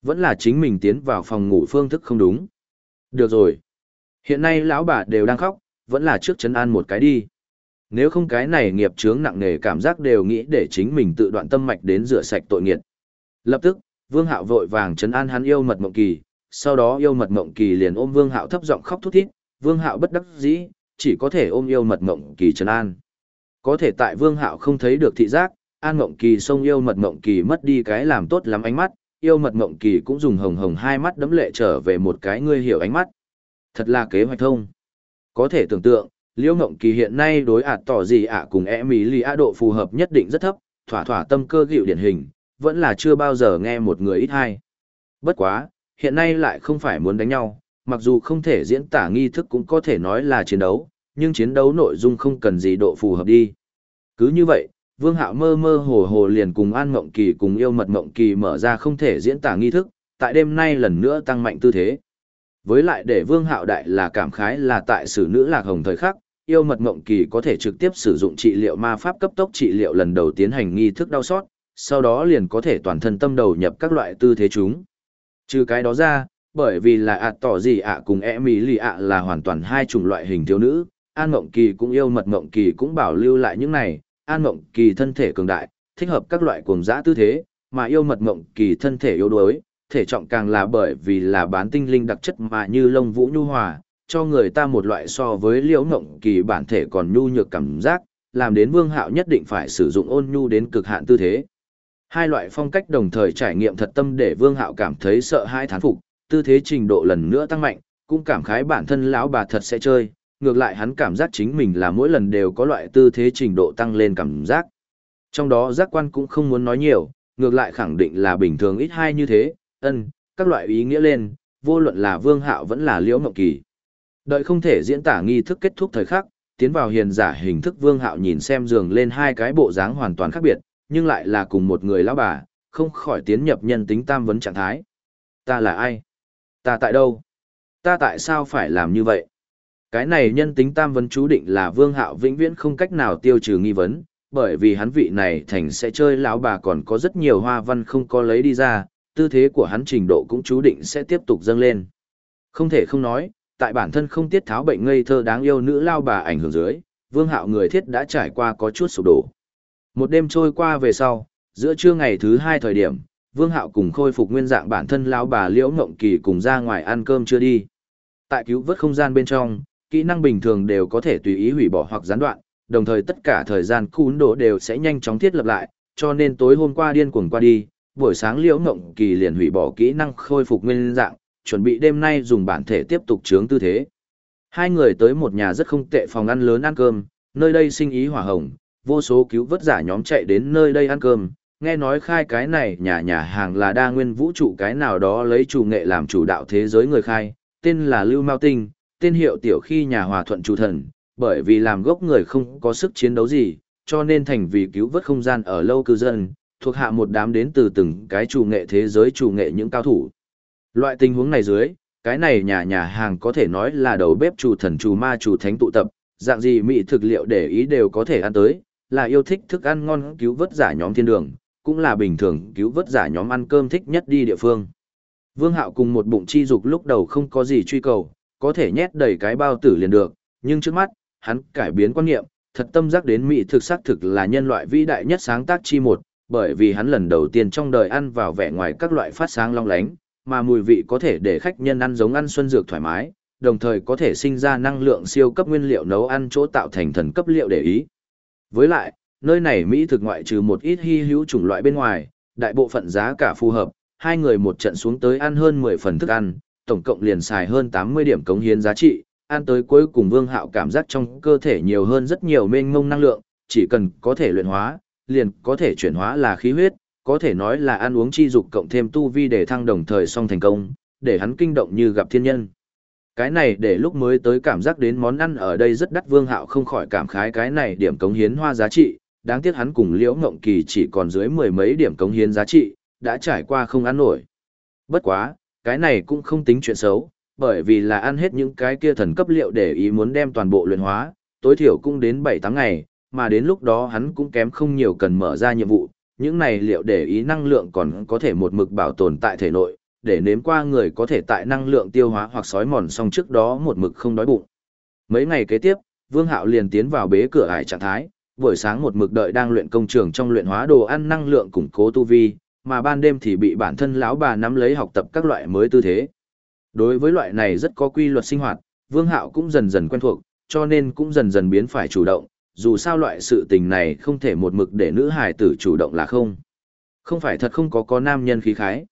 Vẫn là chính mình tiến vào phòng ngủ phương thức không đúng. Được rồi. Hiện nay lão bà đều đang khóc, vẫn là trước chấn an một cái đi. Nếu không cái này nghiệp chướng nặng nề cảm giác đều nghĩ để chính mình tự đoạn tâm mạch đến rửa sạch tội nghiệt. Lập tức, Vương Hạo vội vàng chấn an hắn yêu mật mộng kỳ, sau đó yêu mật mộng kỳ liền ôm Vương Hạo thấp giọng khóc thút thít, Vương Hạo bất đắc dĩ, chỉ có thể ôm yêu mật mộng kỳ trấn an. Có thể tại Vương Hạo không thấy được thị giác, An Mộng Kỳ xông yêu mật mộng kỳ mất đi cái làm tốt lắm ánh mắt, yêu mật mộng kỳ cũng dùng hồng hồng hai mắt đấm lệ trở về một cái ngươi hiểu ánh mắt. Thật là kế hoạch thông. Có thể tưởng tượng, Liễu Mộng Kỳ hiện nay đối ạt tỏ gì ạ cùng e mỹ lì ạ độ phù hợp nhất định rất thấp, thỏa thỏa tâm cơ gịu điển hình, vẫn là chưa bao giờ nghe một người ít hay. Bất quá, hiện nay lại không phải muốn đánh nhau, mặc dù không thể diễn tả nghi thức cũng có thể nói là chiến đấu, nhưng chiến đấu nội dung không cần gì độ phù hợp đi. Cứ như vậy, Vương Hạo mơ mơ hồ hồ liền cùng An Mộng Kỳ cùng yêu mật Mộng Kỳ mở ra không thể diễn tả nghi thức, tại đêm nay lần nữa tăng mạnh tư thế. Với lại để Vương Hạo đại là cảm khái là tại sử nữ lạc hồng thời khắc, yêu mật Mộng Kỳ có thể trực tiếp sử dụng trị liệu ma pháp cấp tốc trị liệu lần đầu tiến hành nghi thức đau sót, sau đó liền có thể toàn thân tâm đầu nhập các loại tư thế chúng. Trừ cái đó ra, bởi vì là ạ tỏ gì ạ cùng e mỹ lì ạ là hoàn toàn hai chủng loại hình thiếu nữ, An Mộng Kỳ cũng yêu mật Mộng Kỳ cũng bảo lưu lại những này, An Mộng Kỳ thân thể cường đại, thích hợp các loại cuồng dã tư thế, mà yêu mật Mộng Kỳ thân thể yếu đuối, thể trọng càng là bởi vì là bán tinh linh đặc chất mà như lông vũ nhu hòa, cho người ta một loại so với liễu Mộng Kỳ bản thể còn nhu nhược cảm giác, làm đến Vương Hạo nhất định phải sử dụng ôn nhu đến cực hạn tư thế. Hai loại phong cách đồng thời trải nghiệm thật tâm để Vương Hạo cảm thấy sợ hai thán phục, tư thế trình độ lần nữa tăng mạnh, cũng cảm khái bản thân lão bà thật sẽ chơi, ngược lại hắn cảm giác chính mình là mỗi lần đều có loại tư thế trình độ tăng lên cảm giác. Trong đó giác quan cũng không muốn nói nhiều, ngược lại khẳng định là bình thường ít hai như thế, ân, các loại ý nghĩa lên, vô luận là vương hạo vẫn là liễu mộng kỳ. Đợi không thể diễn tả nghi thức kết thúc thời khắc, tiến vào hiền giả hình thức vương hạo nhìn xem giường lên hai cái bộ dáng hoàn toàn khác biệt, nhưng lại là cùng một người lão bà, không khỏi tiến nhập nhân tính tam vấn trạng thái. Ta là ai? Ta tại đâu? Ta tại sao phải làm như vậy? Cái này nhân tính tam vấn chú định là vương hạo vĩnh viễn không cách nào tiêu trừ nghi vấn, bởi vì hắn vị này thành sẽ chơi lão bà còn có rất nhiều hoa văn không có lấy đi ra, tư thế của hắn trình độ cũng chú định sẽ tiếp tục dâng lên. Không thể không nói, tại bản thân không tiết tháo bệnh ngây thơ đáng yêu nữ lao bà ảnh hưởng dưới, vương hạo người thiết đã trải qua có chút sụp đổ. Một đêm trôi qua về sau, giữa trưa ngày thứ hai thời điểm, Vương Hạo cùng khôi phục nguyên dạng bản thân lão bà Liễu Ngộng Kỳ cùng ra ngoài ăn cơm chưa đi. Tại cứu vớt không gian bên trong, kỹ năng bình thường đều có thể tùy ý hủy bỏ hoặc gián đoạn, đồng thời tất cả thời gian cún đồ đều sẽ nhanh chóng thiết lập lại, cho nên tối hôm qua điên cuồng qua đi, buổi sáng Liễu Ngộng Kỳ liền hủy bỏ kỹ năng khôi phục nguyên dạng, chuẩn bị đêm nay dùng bản thể tiếp tục chướng tư thế. Hai người tới một nhà rất không tệ phòng ăn lớn ăn cơm, nơi đây sinh ý hỏa hồng, vô số cứu vớt giả nhóm chạy đến nơi đây ăn cơm, nghe nói khai cái này nhà nhà hàng là đa nguyên vũ trụ cái nào đó lấy chủ nghệ làm chủ đạo thế giới người khai, tên là Lưu Mao Tinh, tên hiệu tiểu khi nhà hòa thuận chủ thần, bởi vì làm gốc người không có sức chiến đấu gì, cho nên thành vì cứu vớt không gian ở lâu cư dân, thuộc hạ một đám đến từ từng cái chủ nghệ thế giới chủ nghệ những cao thủ. Loại tình huống này dưới, cái này nhà nhà hàng có thể nói là đầu bếp chủ thần chủ ma chủ thánh tụ tập, dạng gì mỹ thực liệu để ý đều có thể ăn tới, là yêu thích thức ăn ngon cứu vớt giả nhóm thiên đường, cũng là bình thường cứu vớt giả nhóm ăn cơm thích nhất đi địa phương. Vương Hạo cùng một bụng chi dục lúc đầu không có gì truy cầu, có thể nhét đầy cái bao tử liền được, nhưng trước mắt, hắn cải biến quan niệm, thật tâm giác đến mỹ thực xác thực là nhân loại vĩ đại nhất sáng tác chi một, bởi vì hắn lần đầu tiên trong đời ăn vào vẻ ngoài các loại phát sáng long lánh, mà mùi vị có thể để khách nhân ăn giống ăn xuân dược thoải mái, đồng thời có thể sinh ra năng lượng siêu cấp nguyên liệu nấu ăn chỗ tạo thành thần cấp liệu để ý. Với lại, nơi này Mỹ thực ngoại trừ một ít hy hữu chủng loại bên ngoài, đại bộ phận giá cả phù hợp, hai người một trận xuống tới ăn hơn 10 phần thức ăn, tổng cộng liền xài hơn 80 điểm cống hiến giá trị, ăn tới cuối cùng Vương Hạo cảm giác trong cơ thể nhiều hơn rất nhiều mênh mông năng lượng, chỉ cần có thể luyện hóa, liền có thể chuyển hóa là khí huyết, có thể nói là ăn uống chi dục cộng thêm tu vi để thăng đồng thời song thành công, để hắn kinh động như gặp thiên nhân. Cái này để lúc mới tới cảm giác đến món ăn ở đây rất đắt Vương Hạo không khỏi cảm khái cái này điểm cống hiến hoa giá trị, đáng tiếc hắn cùng Liễu Ngộng Kỳ chỉ còn dưới mười mấy điểm cống hiến giá trị, đã trải qua không ăn nổi. Bất quá, cái này cũng không tính chuyện xấu, bởi vì là ăn hết những cái kia thần cấp liệu để ý muốn đem toàn bộ luyện hóa, tối thiểu cũng đến 7-8 ngày, mà đến lúc đó hắn cũng kém không nhiều cần mở ra nhiệm vụ, những này liệu để ý năng lượng còn có thể một mực bảo tồn tại thể nội, để nếm qua người có thể tại năng lượng tiêu hóa hoặc sói mòn xong trước đó một mực không đói bụng. Mấy ngày kế tiếp, Vương Hạo liền tiến vào bế cửa ải trạng thái, buổi sáng một mực đợi đang luyện công trường trong luyện hóa đồ ăn năng lượng củng cố tu vi, mà ban đêm thì bị bản thân lão bà nắm lấy học tập các loại mới tư thế. Đối với loại này rất có quy luật sinh hoạt, Vương Hạo cũng dần dần quen thuộc, cho nên cũng dần dần biến phải chủ động, dù sao loại sự tình này không thể một mực để nữ hài tử chủ động là không. Không phải thật không có có nam nhân khí khái.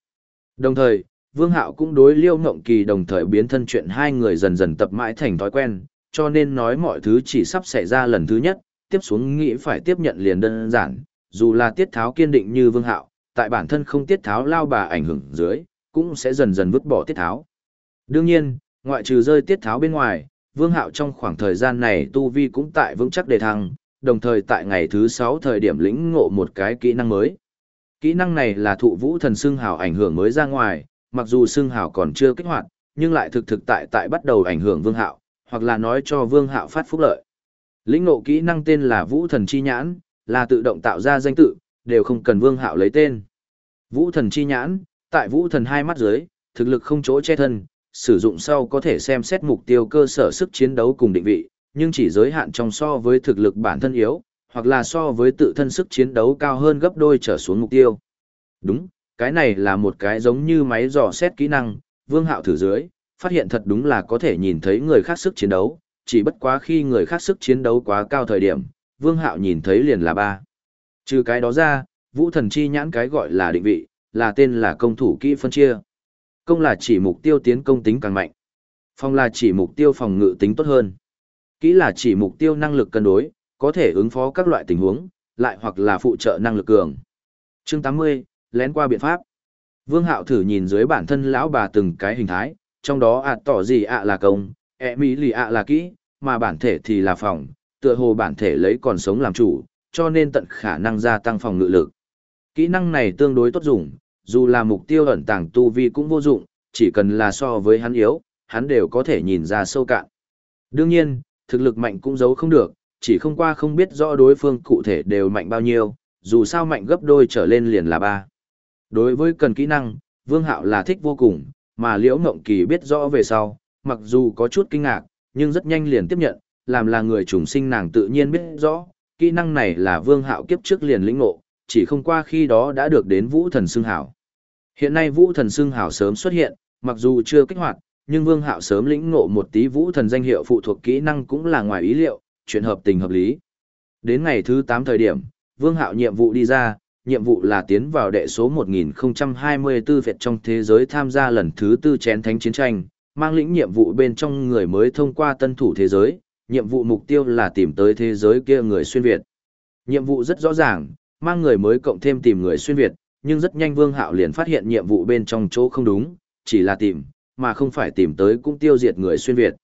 Đồng thời, Vương Hạo cũng đối Liêu Ngộng Kỳ đồng thời biến thân chuyện hai người dần dần tập mãi thành thói quen, cho nên nói mọi thứ chỉ sắp xảy ra lần thứ nhất, tiếp xuống nghĩ phải tiếp nhận liền đơn giản, dù là tiết tháo kiên định như Vương Hạo, tại bản thân không tiết tháo lao bà ảnh hưởng dưới, cũng sẽ dần dần vứt bỏ tiết tháo. Đương nhiên, ngoại trừ rơi tiết tháo bên ngoài, Vương Hạo trong khoảng thời gian này tu vi cũng tại vững chắc đề thăng, đồng thời tại ngày thứ 6 thời điểm lĩnh ngộ một cái kỹ năng mới. Kỹ năng này là thụ vũ thần xương hào ảnh hưởng mới ra ngoài, mặc dù xương hào còn chưa kích hoạt, nhưng lại thực thực tại tại bắt đầu ảnh hưởng Vương Hạo, hoặc là nói cho Vương Hạo phát phúc lợi. Lĩnh ngộ kỹ năng tên là Vũ Thần Chi Nhãn, là tự động tạo ra danh tự, đều không cần Vương Hạo lấy tên. Vũ Thần Chi Nhãn, tại Vũ Thần hai mắt dưới, thực lực không chỗ che thân, sử dụng sau có thể xem xét mục tiêu cơ sở sức chiến đấu cùng định vị, nhưng chỉ giới hạn trong so với thực lực bản thân yếu, hoặc là so với tự thân sức chiến đấu cao hơn gấp đôi trở xuống mục tiêu. Đúng, cái này là một cái giống như máy dò xét kỹ năng, Vương Hạo thử dưới, phát hiện thật đúng là có thể nhìn thấy người khác sức chiến đấu, chỉ bất quá khi người khác sức chiến đấu quá cao thời điểm, Vương Hạo nhìn thấy liền là ba. Trừ cái đó ra, Vũ Thần Chi nhãn cái gọi là định vị, là tên là công thủ kỹ phân chia. Công là chỉ mục tiêu tiến công tính càng mạnh. Phòng là chỉ mục tiêu phòng ngự tính tốt hơn. Kỹ là chỉ mục tiêu năng lực cân đối, có thể ứng phó các loại tình huống, lại hoặc là phụ trợ năng lực cường. Chương 80, lén qua biện pháp. Vương Hạo thử nhìn dưới bản thân lão bà từng cái hình thái, trong đó ạ tỏ gì ạ là công, ẹ mỹ lì ạ là kỹ, mà bản thể thì là phòng, tựa hồ bản thể lấy còn sống làm chủ, cho nên tận khả năng gia tăng phòng ngự lực. Kỹ năng này tương đối tốt dùng, dù là mục tiêu ẩn tàng tu vi cũng vô dụng, chỉ cần là so với hắn yếu, hắn đều có thể nhìn ra sâu cạn. Đương nhiên, thực lực mạnh cũng giấu không được, chỉ không qua không biết rõ đối phương cụ thể đều mạnh bao nhiêu, dù sao mạnh gấp đôi trở lên liền là ba. Đối với cần kỹ năng, Vương Hạo là thích vô cùng, mà Liễu Ngộng Kỳ biết rõ về sau, mặc dù có chút kinh ngạc, nhưng rất nhanh liền tiếp nhận, làm là người trùng sinh nàng tự nhiên biết rõ, kỹ năng này là Vương Hạo kiếp trước liền lĩnh ngộ, chỉ không qua khi đó đã được đến Vũ Thần xương Hảo. Hiện nay Vũ Thần xương Hảo sớm xuất hiện, mặc dù chưa kích hoạt, nhưng Vương Hạo sớm lĩnh ngộ một tí Vũ Thần danh hiệu phụ thuộc kỹ năng cũng là ngoài ý liệu, chuyện hợp tình hợp lý. Đến ngày thứ 8 thời điểm, Vương Hạo nhiệm vụ đi ra, nhiệm vụ là tiến vào đệ số 1024 Việt trong thế giới tham gia lần thứ tư chén thánh chiến tranh, mang lĩnh nhiệm vụ bên trong người mới thông qua tân thủ thế giới, nhiệm vụ mục tiêu là tìm tới thế giới kia người xuyên Việt. Nhiệm vụ rất rõ ràng, mang người mới cộng thêm tìm người xuyên Việt, nhưng rất nhanh Vương Hạo liền phát hiện nhiệm vụ bên trong chỗ không đúng, chỉ là tìm, mà không phải tìm tới cũng tiêu diệt người xuyên Việt.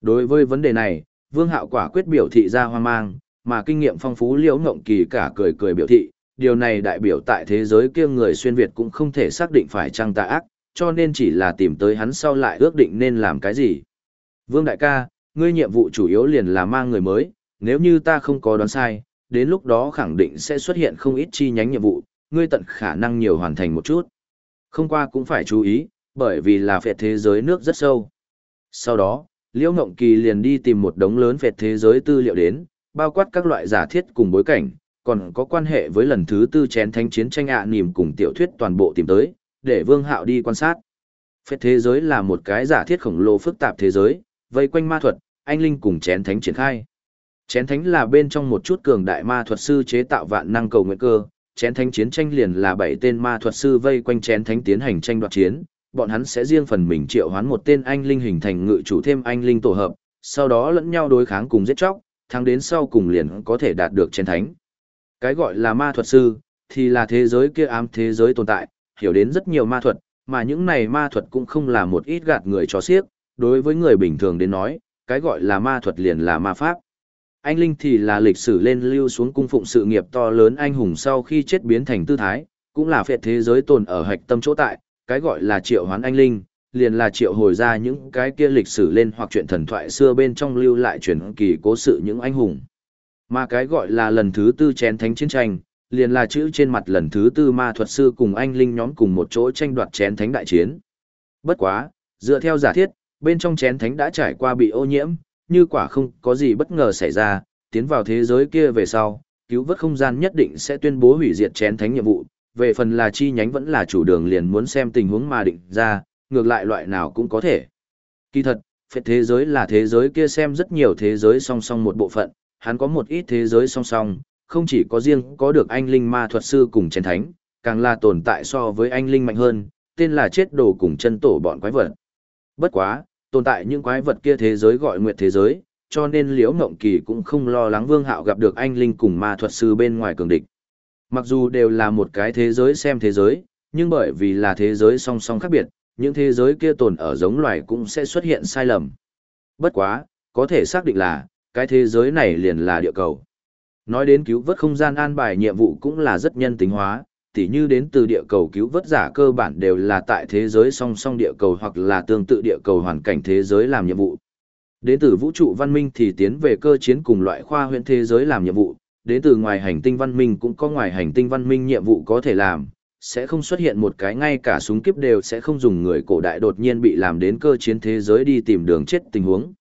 Đối với vấn đề này, Vương Hạo quả quyết biểu thị ra hoang mang, mà kinh nghiệm phong phú Liễu Ngộng Kỳ cả cười cười biểu thị, điều này đại biểu tại thế giới kia người xuyên Việt cũng không thể xác định phải chăng tà ác, cho nên chỉ là tìm tới hắn sau lại ước định nên làm cái gì. Vương Đại ca, ngươi nhiệm vụ chủ yếu liền là mang người mới, nếu như ta không có đoán sai, đến lúc đó khẳng định sẽ xuất hiện không ít chi nhánh nhiệm vụ, ngươi tận khả năng nhiều hoàn thành một chút. Không qua cũng phải chú ý, bởi vì là phẹt thế giới nước rất sâu. Sau đó, Liễu Ngộng Kỳ liền đi tìm một đống lớn phẹt thế giới tư liệu đến, bao quát các loại giả thiết cùng bối cảnh, còn có quan hệ với lần thứ tư chén thánh chiến tranh ạ à cùng tiểu thuyết toàn bộ tìm tới, để Vương Hạo đi quan sát. Phẹt thế giới là một cái giả thiết khổng lồ phức tạp thế giới, vây quanh ma thuật, anh linh cùng chén thánh triển khai. Chén thánh là bên trong một chút cường đại ma thuật sư chế tạo vạn năng cầu nguyện cơ, chén thánh chiến tranh liền là bảy tên ma thuật sư vây quanh chén thánh tiến hành tranh đoạt chiến, bọn hắn sẽ riêng phần mình triệu hoán một tên anh linh hình thành ngự chủ thêm anh linh tổ hợp, sau đó lẫn nhau đối kháng cùng giết chóc, thắng đến sau cùng liền có thể đạt được chén thánh. Cái gọi là ma thuật sư, thì là thế giới kia ám thế giới tồn tại, hiểu đến rất nhiều ma thuật, mà những này ma thuật cũng không là một ít gạt người cho xiếc, đối với người bình thường đến nói, cái gọi là ma thuật liền là ma pháp. Anh Linh thì là lịch sử lên lưu xuống cung phụng sự nghiệp to lớn anh hùng sau khi chết biến thành tư thái, cũng là phệ thế giới tồn ở hạch tâm chỗ tại, cái gọi là triệu hoán anh Linh, liền là triệu hồi ra những cái kia lịch sử lên hoặc chuyện thần thoại xưa bên trong lưu lại truyền kỳ cố sự những anh hùng. Mà cái gọi là lần thứ tư chén thánh chiến tranh, liền là chữ trên mặt lần thứ tư ma thuật sư cùng anh Linh nhóm cùng một chỗ tranh đoạt chén thánh đại chiến. Bất quá, dựa theo giả thiết, bên trong chén thánh đã trải qua bị ô nhiễm, như quả không có gì bất ngờ xảy ra, tiến vào thế giới kia về sau, cứu vớt không gian nhất định sẽ tuyên bố hủy diệt chén thánh nhiệm vụ, về phần là chi nhánh vẫn là chủ đường liền muốn xem tình huống mà định ra, ngược lại loại nào cũng có thể. Kỳ thật, phệ thế giới là thế giới kia xem rất nhiều thế giới song song một bộ phận, hắn có một ít thế giới song song, không chỉ có riêng có được anh linh ma thuật sư cùng chén thánh, càng là tồn tại so với anh linh mạnh hơn, tên là chết đồ cùng chân tổ bọn quái vật. Bất quá, tồn tại những quái vật kia thế giới gọi nguyệt thế giới, cho nên Liễu Ngộng Kỳ cũng không lo lắng Vương Hạo gặp được anh linh cùng ma thuật sư bên ngoài cường địch. Mặc dù đều là một cái thế giới xem thế giới, nhưng bởi vì là thế giới song song khác biệt, những thế giới kia tồn ở giống loài cũng sẽ xuất hiện sai lầm. Bất quá, có thể xác định là, cái thế giới này liền là địa cầu. Nói đến cứu vớt không gian an bài nhiệm vụ cũng là rất nhân tính hóa, tỉ như đến từ địa cầu cứu vớt giả cơ bản đều là tại thế giới song song địa cầu hoặc là tương tự địa cầu hoàn cảnh thế giới làm nhiệm vụ. Đến từ vũ trụ văn minh thì tiến về cơ chiến cùng loại khoa huyện thế giới làm nhiệm vụ, đến từ ngoài hành tinh văn minh cũng có ngoài hành tinh văn minh nhiệm vụ có thể làm, sẽ không xuất hiện một cái ngay cả súng kiếp đều sẽ không dùng người cổ đại đột nhiên bị làm đến cơ chiến thế giới đi tìm đường chết tình huống.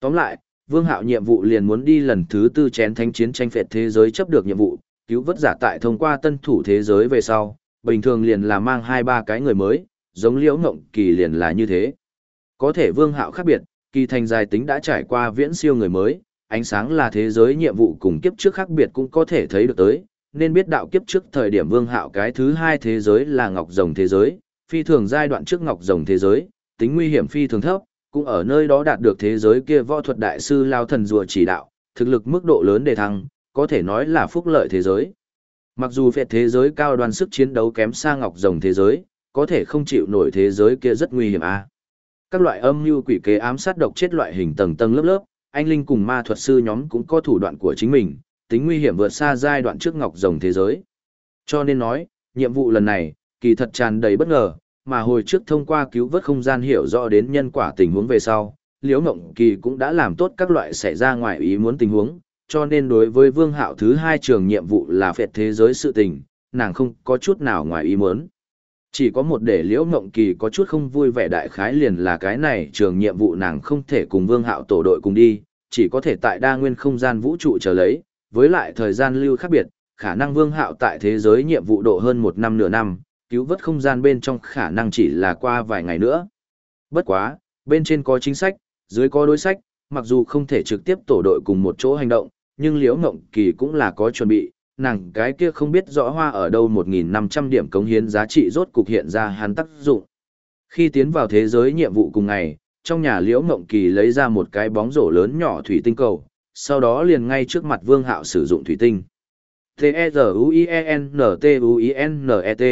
Tóm lại, Vương Hạo nhiệm vụ liền muốn đi lần thứ tư chén thánh chiến tranh phệt thế giới chấp được nhiệm vụ, cứu vớt giả tại thông qua tân thủ thế giới về sau, bình thường liền là mang hai ba cái người mới, giống liễu ngộng kỳ liền là như thế. Có thể Vương Hạo khác biệt, kỳ thành dài tính đã trải qua viễn siêu người mới, ánh sáng là thế giới nhiệm vụ cùng kiếp trước khác biệt cũng có thể thấy được tới, nên biết đạo kiếp trước thời điểm Vương Hạo cái thứ hai thế giới là Ngọc Rồng thế giới, phi thường giai đoạn trước Ngọc Rồng thế giới, tính nguy hiểm phi thường thấp, cũng ở nơi đó đạt được thế giới kia võ thuật đại sư lao thần rùa chỉ đạo, thực lực mức độ lớn đề thăng, có thể nói là phúc lợi thế giới. Mặc dù phẹt thế giới cao Đoàn sức chiến đấu kém xa ngọc rồng thế giới, có thể không chịu nổi thế giới kia rất nguy hiểm a. À. Các loại âm mưu quỷ kế ám sát độc chết loại hình tầng tầng lớp lớp, anh linh cùng ma thuật sư nhóm cũng có thủ đoạn của chính mình, tính nguy hiểm vượt xa giai đoạn trước ngọc rồng thế giới. Cho nên nói, nhiệm vụ lần này, kỳ thật tràn đầy bất ngờ, mà hồi trước thông qua cứu vớt không gian hiểu rõ đến nhân quả tình huống về sau, Liễu Ngộng Kỳ cũng đã làm tốt các loại xảy ra ngoài ý muốn tình huống, cho nên đối với Vương Hạo thứ hai trường nhiệm vụ là phệt thế giới sự tình, nàng không có chút nào ngoài ý muốn. Chỉ có một để Liễu mộng Kỳ có chút không vui vẻ đại khái liền là cái này trường nhiệm vụ nàng không thể cùng Vương Hạo tổ đội cùng đi, chỉ có thể tại đa nguyên không gian vũ trụ chờ lấy, với lại thời gian lưu khác biệt, khả năng Vương Hạo tại thế giới nhiệm vụ độ hơn một năm nửa năm, cứu vớt không gian bên trong khả năng chỉ là qua vài ngày nữa. Bất quá, bên trên có chính sách, dưới có đối sách, mặc dù không thể trực tiếp tổ đội cùng một chỗ hành động, nhưng Liễu Ngộng Kỳ cũng là có chuẩn bị, nàng cái kia không biết rõ hoa ở đâu 1.500 điểm cống hiến giá trị rốt cục hiện ra hắn tác dụng. Khi tiến vào thế giới nhiệm vụ cùng ngày, trong nhà Liễu Ngộng Kỳ lấy ra một cái bóng rổ lớn nhỏ thủy tinh cầu, sau đó liền ngay trước mặt Vương Hạo sử dụng thủy tinh. T-E-Z-U-I-E-N-T-U-I-N-E-T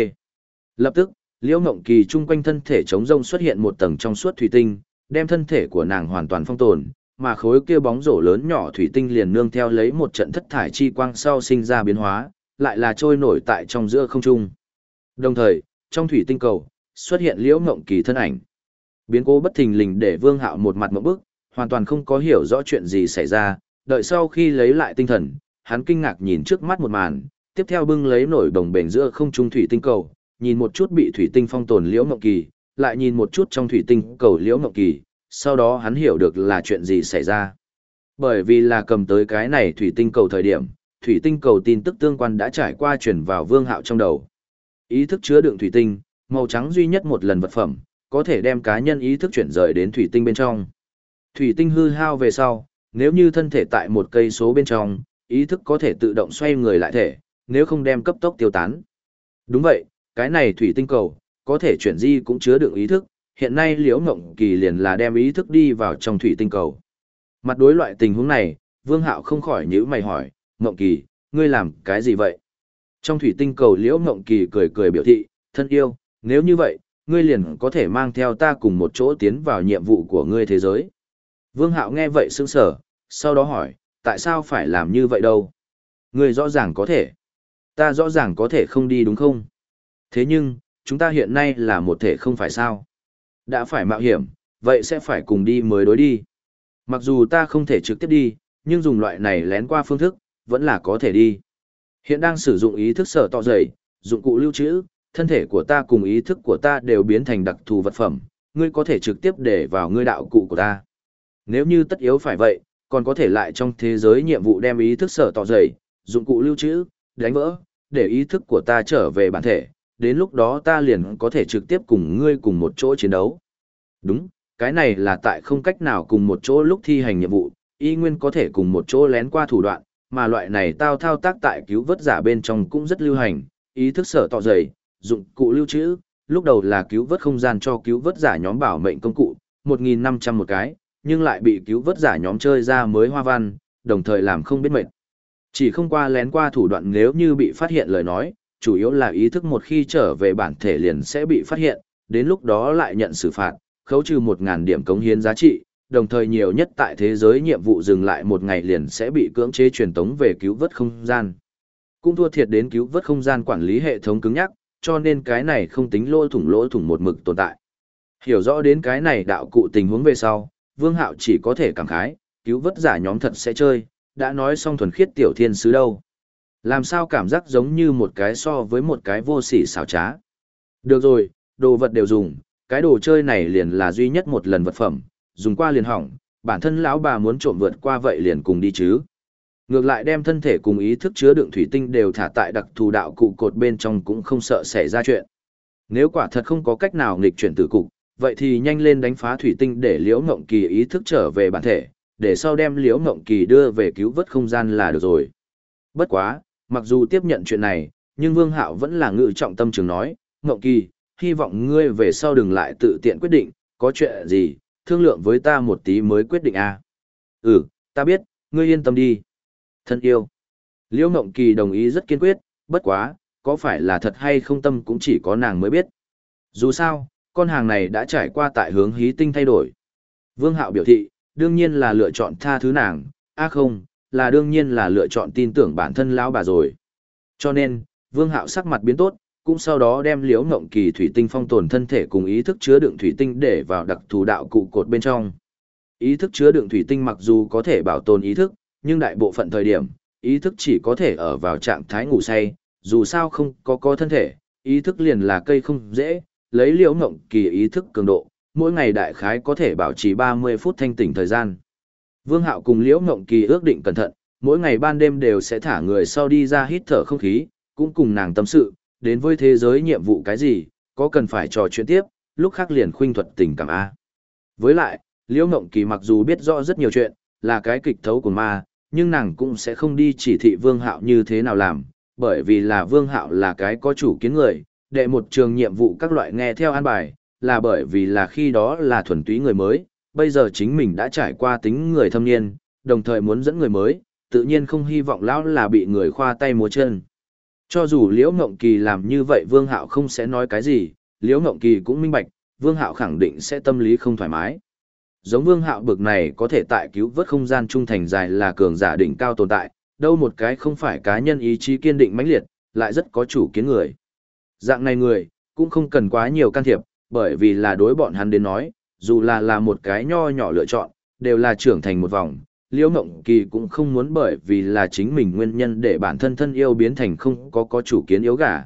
Lập tức, Liễu Ngộng Kỳ chung quanh thân thể chống rông xuất hiện một tầng trong suốt thủy tinh, đem thân thể của nàng hoàn toàn phong tồn, mà khối kia bóng rổ lớn nhỏ thủy tinh liền nương theo lấy một trận thất thải chi quang sau sinh ra biến hóa, lại là trôi nổi tại trong giữa không trung. Đồng thời, trong thủy tinh cầu, xuất hiện Liễu Ngộng Kỳ thân ảnh. Biến cố bất thình lình để Vương Hạo một mặt mộng bức, hoàn toàn không có hiểu rõ chuyện gì xảy ra, đợi sau khi lấy lại tinh thần, hắn kinh ngạc nhìn trước mắt một màn, tiếp theo bưng lấy nổi đồng bền giữa không trung thủy tinh cầu, nhìn một chút bị thủy tinh phong tồn liễu ngọc kỳ, lại nhìn một chút trong thủy tinh cầu liễu ngọc kỳ, sau đó hắn hiểu được là chuyện gì xảy ra. Bởi vì là cầm tới cái này thủy tinh cầu thời điểm, thủy tinh cầu tin tức tương quan đã trải qua chuyển vào vương hạo trong đầu. Ý thức chứa đựng thủy tinh, màu trắng duy nhất một lần vật phẩm, có thể đem cá nhân ý thức chuyển rời đến thủy tinh bên trong. Thủy tinh hư hao về sau, nếu như thân thể tại một cây số bên trong, ý thức có thể tự động xoay người lại thể, nếu không đem cấp tốc tiêu tán. Đúng vậy, cái này thủy tinh cầu, có thể chuyển di cũng chứa đựng ý thức, hiện nay liễu ngộng kỳ liền là đem ý thức đi vào trong thủy tinh cầu. Mặt đối loại tình huống này, vương hạo không khỏi nhíu mày hỏi, ngộng kỳ, ngươi làm cái gì vậy? Trong thủy tinh cầu liễu ngộng kỳ cười cười biểu thị, thân yêu, nếu như vậy, ngươi liền có thể mang theo ta cùng một chỗ tiến vào nhiệm vụ của ngươi thế giới. Vương hạo nghe vậy sững sờ, sau đó hỏi, tại sao phải làm như vậy đâu? Ngươi rõ ràng có thể. Ta rõ ràng có thể không đi đúng không? Thế nhưng, chúng ta hiện nay là một thể không phải sao? Đã phải mạo hiểm, vậy sẽ phải cùng đi mới đối đi. Mặc dù ta không thể trực tiếp đi, nhưng dùng loại này lén qua phương thức, vẫn là có thể đi. Hiện đang sử dụng ý thức sở tọ dày, dụng cụ lưu trữ, thân thể của ta cùng ý thức của ta đều biến thành đặc thù vật phẩm, ngươi có thể trực tiếp để vào ngươi đạo cụ của ta. Nếu như tất yếu phải vậy, còn có thể lại trong thế giới nhiệm vụ đem ý thức sở tọ dày, dụng cụ lưu trữ, đánh vỡ, để ý thức của ta trở về bản thể, đến lúc đó ta liền có thể trực tiếp cùng ngươi cùng một chỗ chiến đấu. Đúng, cái này là tại không cách nào cùng một chỗ lúc thi hành nhiệm vụ, y nguyên có thể cùng một chỗ lén qua thủ đoạn, mà loại này tao thao tác tại cứu vớt giả bên trong cũng rất lưu hành, ý thức sở tỏ dày, dụng cụ lưu trữ, lúc đầu là cứu vớt không gian cho cứu vớt giả nhóm bảo mệnh công cụ, 1.500 một cái, nhưng lại bị cứu vớt giả nhóm chơi ra mới hoa văn, đồng thời làm không biết mệnh. Chỉ không qua lén qua thủ đoạn nếu như bị phát hiện lời nói, chủ yếu là ý thức một khi trở về bản thể liền sẽ bị phát hiện, đến lúc đó lại nhận xử phạt, khấu trừ 1.000 điểm cống hiến giá trị, đồng thời nhiều nhất tại thế giới nhiệm vụ dừng lại một ngày liền sẽ bị cưỡng chế truyền tống về cứu vớt không gian. Cũng thua thiệt đến cứu vớt không gian quản lý hệ thống cứng nhắc, cho nên cái này không tính lỗ thủng lỗ thủng một mực tồn tại. Hiểu rõ đến cái này đạo cụ tình huống về sau, Vương Hạo chỉ có thể cảm khái, cứu vớt giả nhóm thật sẽ chơi, đã nói xong thuần khiết tiểu thiên sứ đâu. Làm sao cảm giác giống như một cái so với một cái vô sỉ xảo trá. Được rồi, đồ vật đều dùng, cái đồ chơi này liền là duy nhất một lần vật phẩm, dùng qua liền hỏng, bản thân lão bà muốn trộm vượt qua vậy liền cùng đi chứ. Ngược lại đem thân thể cùng ý thức chứa đựng thủy tinh đều thả tại đặc thù đạo cụ cột bên trong cũng không sợ xảy ra chuyện. Nếu quả thật không có cách nào nghịch chuyển tử cục, vậy thì nhanh lên đánh phá thủy tinh để Liễu Ngộng Kỳ ý thức trở về bản thể, để sau đem Liễu Ngộng Kỳ đưa về cứu vớt không gian là được rồi. Bất quá, mặc dù tiếp nhận chuyện này, nhưng Vương Hạo vẫn là ngự trọng tâm trường nói, Ngộng Kỳ, hy vọng ngươi về sau đừng lại tự tiện quyết định, có chuyện gì, thương lượng với ta một tí mới quyết định à. Ừ, ta biết, ngươi yên tâm đi. Thân yêu. Liễu Ngộng Kỳ đồng ý rất kiên quyết, bất quá, có phải là thật hay không tâm cũng chỉ có nàng mới biết. Dù sao, con hàng này đã trải qua tại hướng hí tinh thay đổi. Vương Hạo biểu thị, đương nhiên là lựa chọn tha thứ nàng, a không, là đương nhiên là lựa chọn tin tưởng bản thân lão bà rồi. Cho nên, Vương Hạo sắc mặt biến tốt, cũng sau đó đem liễu ngộng kỳ thủy tinh phong tồn thân thể cùng ý thức chứa đựng thủy tinh để vào đặc thù đạo cụ cột bên trong. Ý thức chứa đựng thủy tinh mặc dù có thể bảo tồn ý thức, nhưng đại bộ phận thời điểm, ý thức chỉ có thể ở vào trạng thái ngủ say, dù sao không có có thân thể, ý thức liền là cây không dễ, lấy liễu ngộng kỳ ý thức cường độ, mỗi ngày đại khái có thể bảo trì 30 phút thanh tỉnh thời gian. Vương Hạo cùng liễu ngộng kỳ ước định cẩn thận, mỗi ngày ban đêm đều sẽ thả người sau đi ra hít thở không khí, cũng cùng nàng tâm sự, đến với thế giới nhiệm vụ cái gì, có cần phải trò chuyện tiếp, lúc khác liền khuynh thuật tình cảm A. Với lại, Liễu Ngộng Kỳ mặc dù biết rõ rất nhiều chuyện, là cái kịch thấu của ma, nhưng nàng cũng sẽ không đi chỉ thị Vương Hạo như thế nào làm, bởi vì là Vương Hạo là cái có chủ kiến người, đệ một trường nhiệm vụ các loại nghe theo an bài, là bởi vì là khi đó là thuần túy người mới, bây giờ chính mình đã trải qua tính người thâm niên, đồng thời muốn dẫn người mới, tự nhiên không hy vọng lão là bị người khoa tay múa chân. Cho dù Liễu Ngộng Kỳ làm như vậy Vương Hạo không sẽ nói cái gì, Liễu Ngộng Kỳ cũng minh bạch, Vương Hạo khẳng định sẽ tâm lý không thoải mái. Giống Vương Hạo bực này có thể tại cứu vớt không gian trung thành dài là cường giả đỉnh cao tồn tại, đâu một cái không phải cá nhân ý chí kiên định mãnh liệt, lại rất có chủ kiến người. Dạng này người, cũng không cần quá nhiều can thiệp, bởi vì là đối bọn hắn đến nói, dù là là một cái nho nhỏ lựa chọn, đều là trưởng thành một vòng, Liễu Mộng Kỳ cũng không muốn bởi vì là chính mình nguyên nhân để bản thân thân yêu biến thành không có có chủ kiến yếu gà.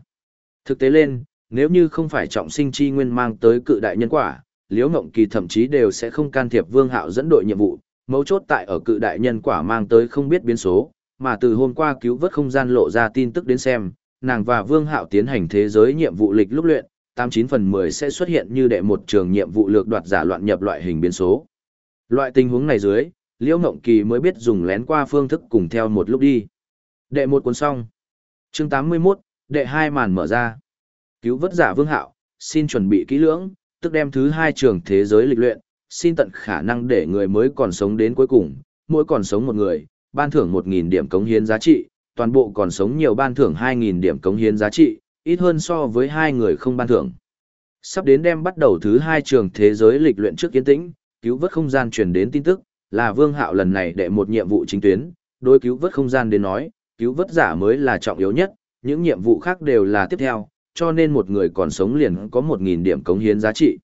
Thực tế lên, nếu như không phải trọng sinh chi nguyên mang tới cự đại nhân quả, Liễu Mộng Kỳ thậm chí đều sẽ không can thiệp Vương Hạo dẫn đội nhiệm vụ, mấu chốt tại ở cự đại nhân quả mang tới không biết biến số, mà từ hôm qua cứu vớt không gian lộ ra tin tức đến xem, nàng và Vương Hạo tiến hành thế giới nhiệm vụ lịch lúc luyện, 89 phần 10 sẽ xuất hiện như đệ một trường nhiệm vụ lược đoạt giả loạn nhập loại hình biến số. Loại tình huống này dưới, Liễu Ngộng Kỳ mới biết dùng lén qua phương thức cùng theo một lúc đi. Đệ một cuốn xong. Chương 81, đệ hai màn mở ra. Cứu vớt giả Vương Hạo, xin chuẩn bị kỹ lưỡng, tức đem thứ hai trường thế giới lịch luyện, xin tận khả năng để người mới còn sống đến cuối cùng, mỗi còn sống một người, ban thưởng 1.000 điểm cống hiến giá trị, toàn bộ còn sống nhiều ban thưởng 2.000 điểm cống hiến giá trị, ít hơn so với hai người không ban thưởng. Sắp đến đêm bắt đầu thứ hai trường thế giới lịch luyện trước kiến tĩnh, cứu vớt không gian truyền đến tin tức, là Vương Hạo lần này đệ một nhiệm vụ chính tuyến, đối cứu vớt không gian đến nói, cứu vớt giả mới là trọng yếu nhất, những nhiệm vụ khác đều là tiếp theo, cho nên một người còn sống liền có 1.000 điểm cống hiến giá trị.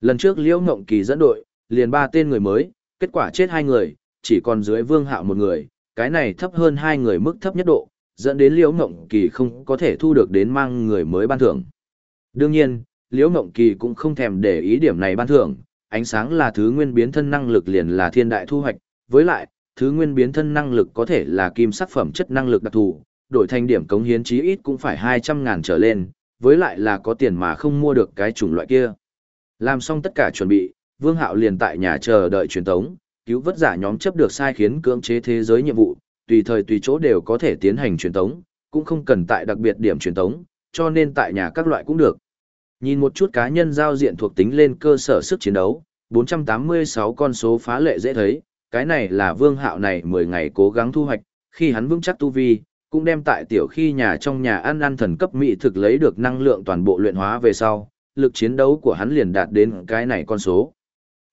Lần trước Liễu Ngộng Kỳ dẫn đội, liền ba tên người mới, kết quả chết hai người, chỉ còn dưới Vương Hạo một người, cái này thấp hơn hai người mức thấp nhất độ, dẫn đến Liễu Ngộng Kỳ không có thể thu được đến mang người mới ban thưởng. Đương nhiên, Liễu Ngộng Kỳ cũng không thèm để ý điểm này ban thưởng, ánh sáng là thứ nguyên biến thân năng lực liền là thiên đại thu hoạch, với lại, thứ nguyên biến thân năng lực có thể là kim sắc phẩm chất năng lực đặc thù, đổi thành điểm cống hiến chí ít cũng phải 200 ngàn trở lên, với lại là có tiền mà không mua được cái chủng loại kia. Làm xong tất cả chuẩn bị, Vương Hạo liền tại nhà chờ đợi truyền tống, cứu vớt giả nhóm chấp được sai khiến cưỡng chế thế giới nhiệm vụ, tùy thời tùy chỗ đều có thể tiến hành truyền tống, cũng không cần tại đặc biệt điểm truyền tống, cho nên tại nhà các loại cũng được. Nhìn một chút cá nhân giao diện thuộc tính lên cơ sở sức chiến đấu, 486 con số phá lệ dễ thấy, cái này là Vương Hạo này 10 ngày cố gắng thu hoạch, khi hắn vững chắc tu vi, cũng đem tại tiểu khi nhà trong nhà ăn ăn thần cấp mỹ thực lấy được năng lượng toàn bộ luyện hóa về sau, lực chiến đấu của hắn liền đạt đến cái này con số.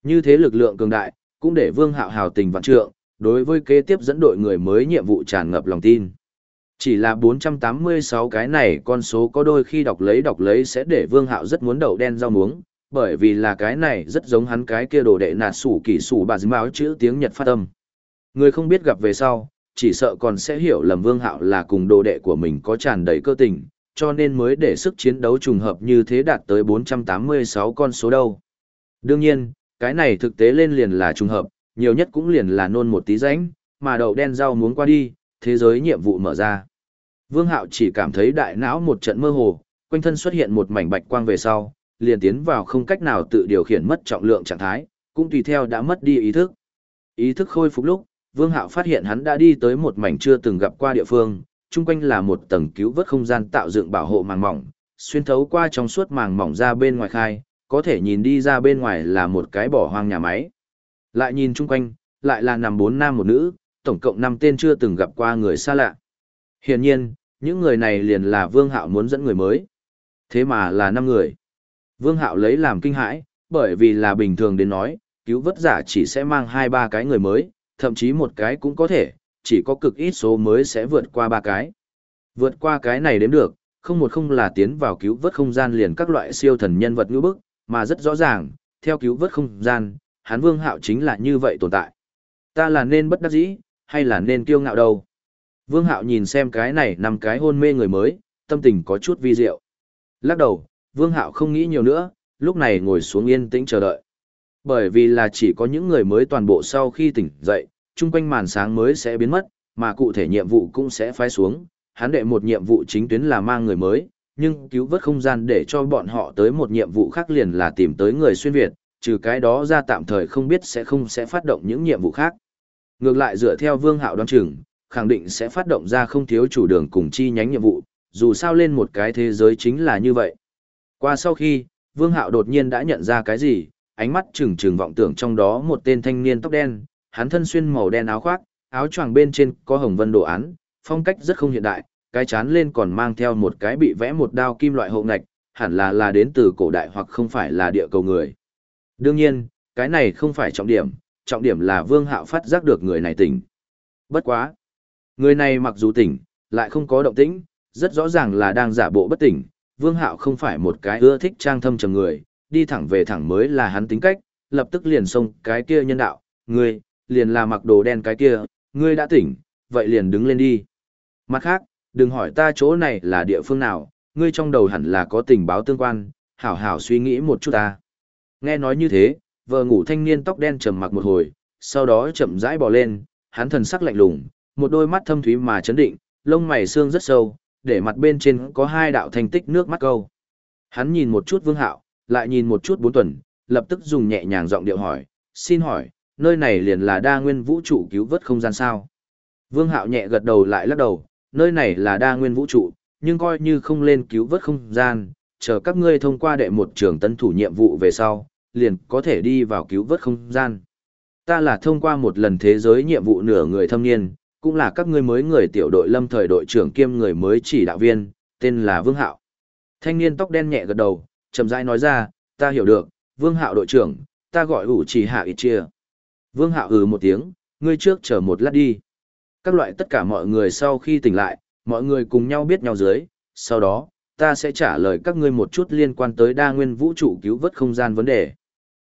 Như thế lực lượng cường đại, cũng để Vương Hạo hào tình vạn trượng, đối với kế tiếp dẫn đội người mới nhiệm vụ tràn ngập lòng tin. Chỉ là 486 cái này con số có đôi khi đọc lấy đọc lấy sẽ để Vương Hạo rất muốn đậu đen rau muống, bởi vì là cái này rất giống hắn cái kia đồ đệ nạt sủ kỷ sủ bà dính báo chữ tiếng Nhật phát âm. Người không biết gặp về sau, chỉ sợ còn sẽ hiểu lầm Vương Hạo là cùng đồ đệ của mình có tràn đầy cơ tình, cho nên mới để sức chiến đấu trùng hợp như thế đạt tới 486 con số đâu. Đương nhiên, cái này thực tế lên liền là trùng hợp, nhiều nhất cũng liền là nôn một tí rãnh, mà đậu đen rau muốn qua đi, thế giới nhiệm vụ mở ra. Vương Hạo chỉ cảm thấy đại não một trận mơ hồ, quanh thân xuất hiện một mảnh bạch quang về sau, liền tiến vào không cách nào tự điều khiển mất trọng lượng trạng thái, cũng tùy theo đã mất đi ý thức. Ý thức khôi phục lúc, Vương Hạo phát hiện hắn đã đi tới một mảnh chưa từng gặp qua địa phương, chung quanh là một tầng cứu vớt không gian tạo dựng bảo hộ màng mỏng, xuyên thấu qua trong suốt màng mỏng ra bên ngoài khai, có thể nhìn đi ra bên ngoài là một cái bỏ hoang nhà máy. Lại nhìn chung quanh, lại là nằm bốn nam một nữ, tổng cộng năm tên chưa từng gặp qua người xa lạ. Hiển nhiên, những người này liền là Vương Hạo muốn dẫn người mới. Thế mà là năm người. Vương Hạo lấy làm kinh hãi, bởi vì là bình thường đến nói, cứu vớt giả chỉ sẽ mang hai ba cái người mới, thậm chí một cái cũng có thể, chỉ có cực ít số mới sẽ vượt qua ba cái. Vượt qua cái này đếm được, không một không là tiến vào cứu vớt không gian liền các loại siêu thần nhân vật ngữ bức, mà rất rõ ràng, theo cứu vớt không gian, hắn vương hạo chính là như vậy tồn tại. Ta là nên bất đắc dĩ, hay là nên kiêu ngạo đâu? Vương hạo nhìn xem cái này nằm cái hôn mê người mới, tâm tình có chút vi diệu. Lắc đầu, vương hạo không nghĩ nhiều nữa, lúc này ngồi xuống yên tĩnh chờ đợi. Bởi vì là chỉ có những người mới toàn bộ sau khi tỉnh dậy, chung quanh màn sáng mới sẽ biến mất, mà cụ thể nhiệm vụ cũng sẽ phái xuống. Hắn đệ một nhiệm vụ chính tuyến là mang người mới, nhưng cứu vớt không gian để cho bọn họ tới một nhiệm vụ khác liền là tìm tới người xuyên Việt, trừ cái đó ra tạm thời không biết sẽ không sẽ phát động những nhiệm vụ khác. Ngược lại dựa theo vương hạo đoán chừng, khẳng định sẽ phát động ra không thiếu chủ đường cùng chi nhánh nhiệm vụ, dù sao lên một cái thế giới chính là như vậy. Qua sau khi, vương hạo đột nhiên đã nhận ra cái gì, ánh mắt trừng trừng vọng tưởng trong đó một tên thanh niên tóc đen, hắn thân xuyên màu đen áo khoác, áo choàng bên trên có hồng vân đồ án, phong cách rất không hiện đại, cái chán lên còn mang theo một cái bị vẽ một đao kim loại hộ ngạch, hẳn là là đến từ cổ đại hoặc không phải là địa cầu người. Đương nhiên, cái này không phải trọng điểm, trọng điểm là Vương Hạo phát giác được người này tỉnh. Bất quá. Người này mặc dù tỉnh, lại không có động tĩnh, rất rõ ràng là đang giả bộ bất tỉnh. Vương Hạo không phải một cái ưa thích trang thâm trầm người, đi thẳng về thẳng mới là hắn tính cách, lập tức liền xông cái kia nhân đạo, ngươi, liền là mặc đồ đen cái kia, ngươi đã tỉnh, vậy liền đứng lên đi. Mặt khác, đừng hỏi ta chỗ này là địa phương nào, ngươi trong đầu hẳn là có tình báo tương quan, hảo hảo suy nghĩ một chút ta. Nghe nói như thế, vợ ngủ thanh niên tóc đen trầm mặc một hồi, sau đó chậm rãi bò lên, hắn thần sắc lạnh lùng, một đôi mắt thâm thúy mà chấn định, lông mày xương rất sâu, để mặt bên trên có hai đạo thành tích nước mắt câu. Hắn nhìn một chút Vương Hạo, lại nhìn một chút Bốn Tuần, lập tức dùng nhẹ nhàng giọng điệu hỏi, "Xin hỏi, nơi này liền là đa nguyên vũ trụ cứu vớt không gian sao?" Vương Hạo nhẹ gật đầu lại lắc đầu, "Nơi này là đa nguyên vũ trụ, nhưng coi như không lên cứu vớt không gian, chờ các ngươi thông qua đệ một trường tân thủ nhiệm vụ về sau, liền có thể đi vào cứu vớt không gian. Ta là thông qua một lần thế giới nhiệm vụ nửa người thâm niên, cũng là các ngươi mới người tiểu đội lâm thời đội trưởng kiêm người mới chỉ đạo viên, tên là Vương Hạo. Thanh niên tóc đen nhẹ gật đầu, chậm rãi nói ra, ta hiểu được, Vương Hạo đội trưởng, ta gọi ủ chỉ hạ ít chia. Vương Hạo ừ một tiếng, ngươi trước chờ một lát đi. Các loại tất cả mọi người sau khi tỉnh lại, mọi người cùng nhau biết nhau dưới, sau đó, ta sẽ trả lời các ngươi một chút liên quan tới đa nguyên vũ trụ cứu vớt không gian vấn đề.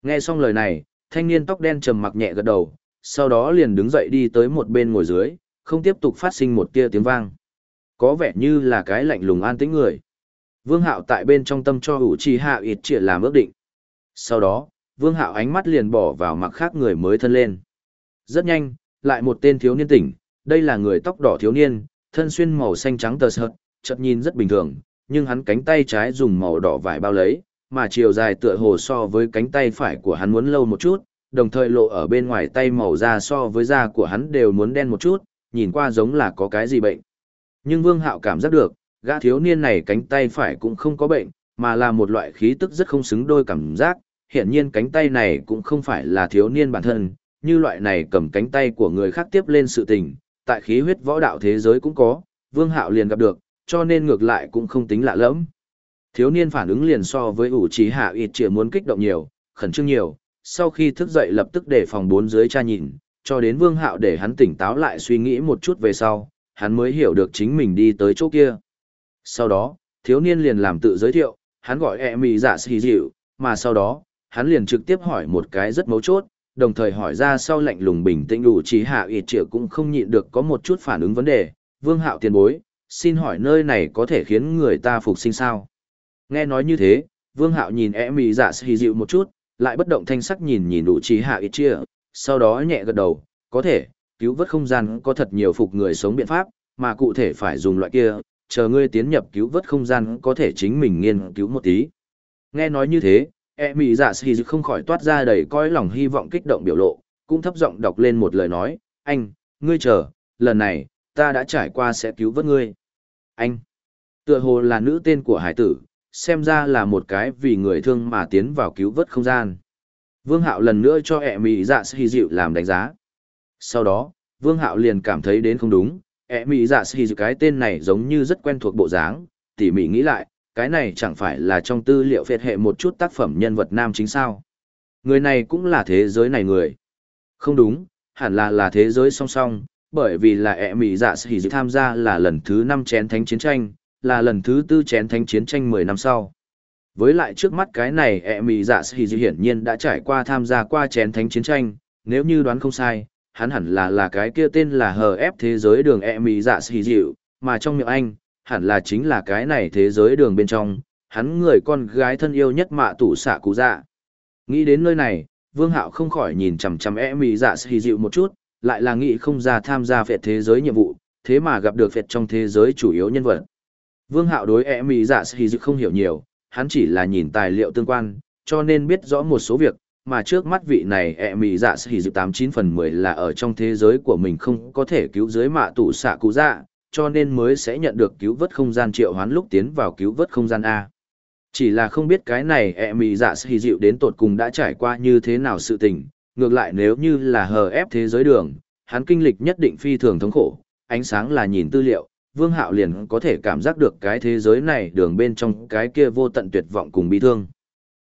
Nghe xong lời này, thanh niên tóc đen trầm mặc nhẹ gật đầu, sau đó liền đứng dậy đi tới một bên ngồi dưới, không tiếp tục phát sinh một tia tiếng vang. Có vẻ như là cái lạnh lùng an tĩnh người. Vương Hạo tại bên trong tâm cho ủ trì hạ ịt trịa làm ước định. Sau đó, Vương Hạo ánh mắt liền bỏ vào mặt khác người mới thân lên. Rất nhanh, lại một tên thiếu niên tỉnh, đây là người tóc đỏ thiếu niên, thân xuyên màu xanh trắng tờ sợt, chợt nhìn rất bình thường, nhưng hắn cánh tay trái dùng màu đỏ vải bao lấy, mà chiều dài tựa hồ so với cánh tay phải của hắn muốn lâu một chút, đồng thời lộ ở bên ngoài tay màu da so với da của hắn đều muốn đen một chút, nhìn qua giống là có cái gì bệnh. Nhưng Vương Hạo cảm giác được, gã thiếu niên này cánh tay phải cũng không có bệnh, mà là một loại khí tức rất không xứng đôi cảm giác, hiện nhiên cánh tay này cũng không phải là thiếu niên bản thân, như loại này cầm cánh tay của người khác tiếp lên sự tình, tại khí huyết võ đạo thế giới cũng có, Vương Hạo liền gặp được, cho nên ngược lại cũng không tính lạ lẫm. Thiếu niên phản ứng liền so với ủ trí hạ ít chỉ muốn kích động nhiều, khẩn trương nhiều, sau khi thức dậy lập tức để phòng bốn dưới cha nhìn, cho đến vương hạo để hắn tỉnh táo lại suy nghĩ một chút về sau, hắn mới hiểu được chính mình đi tới chỗ kia. Sau đó, thiếu niên liền làm tự giới thiệu, hắn gọi e mì dạ xì dịu, mà sau đó, hắn liền trực tiếp hỏi một cái rất mấu chốt, đồng thời hỏi ra sau lạnh lùng bình tĩnh đủ trí hạ ít triệu cũng không nhịn được có một chút phản ứng vấn đề, vương hạo tiền bối, xin hỏi nơi này có thể khiến người ta phục sinh sao? Nghe nói như thế, Vương Hạo nhìn e mì dạ xì dịu một chút, lại bất động thanh sắc nhìn nhìn đủ trí hạ ít chia, sau đó nhẹ gật đầu, có thể, cứu vớt không gian có thật nhiều phục người sống biện pháp, mà cụ thể phải dùng loại kia, chờ ngươi tiến nhập cứu vớt không gian có thể chính mình nghiên cứu một tí. Nghe nói như thế, e mì dạ xì dịu không khỏi toát ra đầy coi lòng hy vọng kích động biểu lộ, cũng thấp giọng đọc lên một lời nói, anh, ngươi chờ, lần này, ta đã trải qua sẽ cứu vớt ngươi. Anh, tựa hồ là nữ tên của hải tử, xem ra là một cái vì người thương mà tiến vào cứu vớt không gian. Vương Hạo lần nữa cho ẹ mị dạ sĩ dịu làm đánh giá. Sau đó, Vương Hạo liền cảm thấy đến không đúng, ẹ mị dạ sĩ dịu cái tên này giống như rất quen thuộc bộ dáng, tỉ mỉ nghĩ lại, cái này chẳng phải là trong tư liệu phệt hệ một chút tác phẩm nhân vật nam chính sao. Người này cũng là thế giới này người. Không đúng, hẳn là là thế giới song song, bởi vì là ẹ mị dạ sĩ dịu tham gia là lần thứ 5 chén thánh chiến tranh, là lần thứ tư chén thánh chiến tranh 10 năm sau. Với lại trước mắt cái này ẹ mì dạ sĩ hiển nhiên đã trải qua tham gia qua chén thánh chiến tranh, nếu như đoán không sai, hắn hẳn là là cái kia tên là hờ ép thế giới đường ẹ mì dạ sĩ dịu, mà trong miệng anh, hẳn là chính là cái này thế giới đường bên trong, hắn người con gái thân yêu nhất mạ tủ xạ cụ dạ. Nghĩ đến nơi này, Vương Hạo không khỏi nhìn chằm chằm ẹ mì dạ sĩ dịu một chút, lại là nghĩ không ra tham gia phệt thế giới nhiệm vụ, thế mà gặp được phệt trong thế giới chủ yếu nhân vật. Vương Hạo đối e mỹ dạ sĩ dự không hiểu nhiều, hắn chỉ là nhìn tài liệu tương quan, cho nên biết rõ một số việc, mà trước mắt vị này e mỹ dạ sĩ dự 89 phần 10 là ở trong thế giới của mình không có thể cứu dưới mạ tủ xạ cụ dạ, cho nên mới sẽ nhận được cứu vớt không gian triệu hoán lúc tiến vào cứu vớt không gian A. Chỉ là không biết cái này e mỹ dạ sĩ dịu đến tột cùng đã trải qua như thế nào sự tình, ngược lại nếu như là hờ ép thế giới đường, hắn kinh lịch nhất định phi thường thống khổ, ánh sáng là nhìn tư liệu, Vương Hạo liền có thể cảm giác được cái thế giới này đường bên trong cái kia vô tận tuyệt vọng cùng bi thương.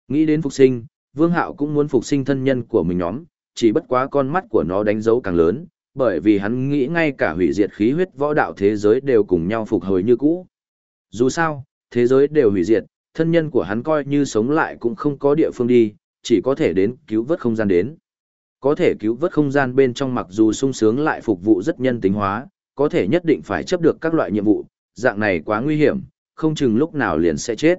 Nghĩ đến phục sinh, Vương Hạo cũng muốn phục sinh thân nhân của mình nhóm, chỉ bất quá con mắt của nó đánh dấu càng lớn, bởi vì hắn nghĩ ngay cả hủy diệt khí huyết võ đạo thế giới đều cùng nhau phục hồi như cũ. Dù sao, thế giới đều hủy diệt, thân nhân của hắn coi như sống lại cũng không có địa phương đi, chỉ có thể đến cứu vớt không gian đến. Có thể cứu vớt không gian bên trong mặc dù sung sướng lại phục vụ rất nhân tính hóa, có thể nhất định phải chấp được các loại nhiệm vụ, dạng này quá nguy hiểm, không chừng lúc nào liền sẽ chết.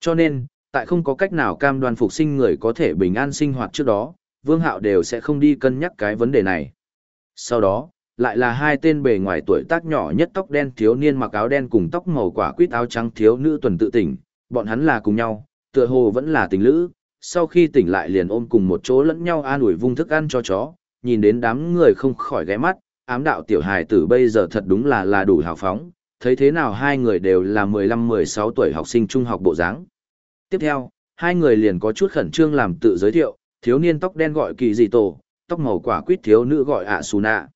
Cho nên, Tại không có cách nào cam đoan phục sinh người có thể bình an sinh hoạt trước đó, Vương Hạo đều sẽ không đi cân nhắc cái vấn đề này. Sau đó, lại là hai tên bề ngoài tuổi tác nhỏ nhất tóc đen thiếu niên mặc áo đen cùng tóc màu quả quýt áo trắng thiếu nữ tuần tự tỉnh, bọn hắn là cùng nhau, tựa hồ vẫn là tình lữ, sau khi tỉnh lại liền ôm cùng một chỗ lẫn nhau an ủi vung thức ăn cho chó, nhìn đến đám người không khỏi ghé mắt, ám đạo tiểu hài tử bây giờ thật đúng là là đủ hào phóng, thấy thế nào hai người đều là 15-16 tuổi học sinh trung học bộ dáng. Tiếp theo, hai người liền có chút khẩn trương làm tự giới thiệu, thiếu niên tóc đen gọi kỳ dị tổ, tóc màu quả quýt thiếu nữ gọi ạ xù nạ.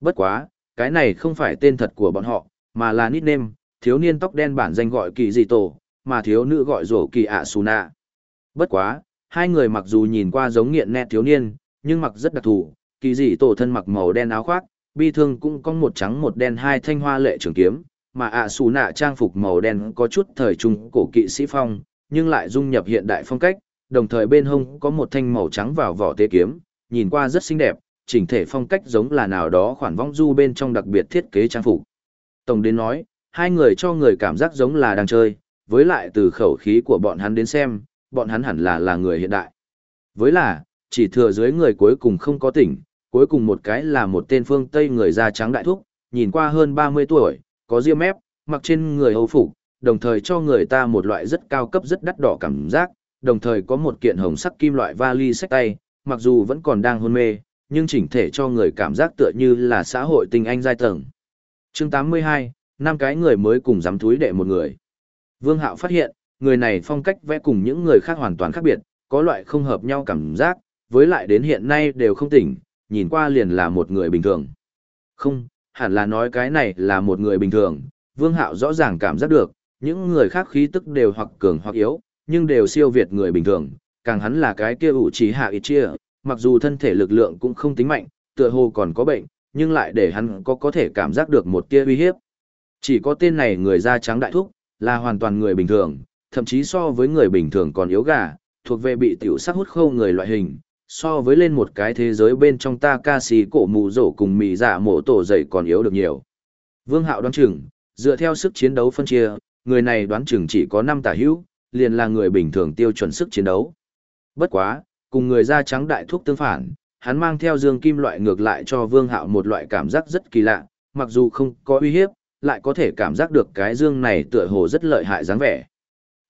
Bất quá, cái này không phải tên thật của bọn họ, mà là nickname, thiếu niên tóc đen bản danh gọi kỳ dị tổ, mà thiếu nữ gọi rổ kỳ ạ xù nạ. Bất quá, hai người mặc dù nhìn qua giống nghiện nét thiếu niên, nhưng mặc rất đặc thù, kỳ dị tổ thân mặc màu đen áo khoác, bi thương cũng có một trắng một đen hai thanh hoa lệ trường kiếm, mà ạ xù nạ trang phục màu đen có chút thời trung cổ kỵ sĩ phong, nhưng lại dung nhập hiện đại phong cách, đồng thời bên hông có một thanh màu trắng vào vỏ tế kiếm, nhìn qua rất xinh đẹp, chỉnh thể phong cách giống là nào đó khoản vong du bên trong đặc biệt thiết kế trang phục. Tổng đến nói, hai người cho người cảm giác giống là đang chơi, với lại từ khẩu khí của bọn hắn đến xem, bọn hắn hẳn là là người hiện đại. Với là, chỉ thừa dưới người cuối cùng không có tỉnh, cuối cùng một cái là một tên phương Tây người da trắng đại thúc, nhìn qua hơn 30 tuổi, có ria mép, mặc trên người hầu phục, đồng thời cho người ta một loại rất cao cấp rất đắt đỏ cảm giác, đồng thời có một kiện hồng sắc kim loại vali sách tay, mặc dù vẫn còn đang hôn mê, nhưng chỉnh thể cho người cảm giác tựa như là xã hội tình anh giai tầng. chương 82, năm cái người mới cùng dám túi đệ một người. Vương Hạo phát hiện, người này phong cách vẽ cùng những người khác hoàn toàn khác biệt, có loại không hợp nhau cảm giác, với lại đến hiện nay đều không tỉnh, nhìn qua liền là một người bình thường. Không, hẳn là nói cái này là một người bình thường, Vương Hạo rõ ràng cảm giác được, những người khác khí tức đều hoặc cường hoặc yếu, nhưng đều siêu việt người bình thường, càng hắn là cái kia ủ trí hạ ít chia, mặc dù thân thể lực lượng cũng không tính mạnh, tựa hồ còn có bệnh, nhưng lại để hắn có có thể cảm giác được một tia uy hiếp. Chỉ có tên này người da trắng đại thúc, là hoàn toàn người bình thường, thậm chí so với người bình thường còn yếu gà, thuộc về bị tiểu sắc hút khâu người loại hình, so với lên một cái thế giới bên trong ta ca sĩ cổ mù rổ cùng mì giả mổ tổ dậy còn yếu được nhiều. Vương Hạo đoán chừng, dựa theo sức chiến đấu phân chia, người này đoán chừng chỉ có 5 tả hữu, liền là người bình thường tiêu chuẩn sức chiến đấu. Bất quá, cùng người da trắng đại thuốc tương phản, hắn mang theo dương kim loại ngược lại cho Vương Hạo một loại cảm giác rất kỳ lạ, mặc dù không có uy hiếp, lại có thể cảm giác được cái dương này tựa hồ rất lợi hại dáng vẻ.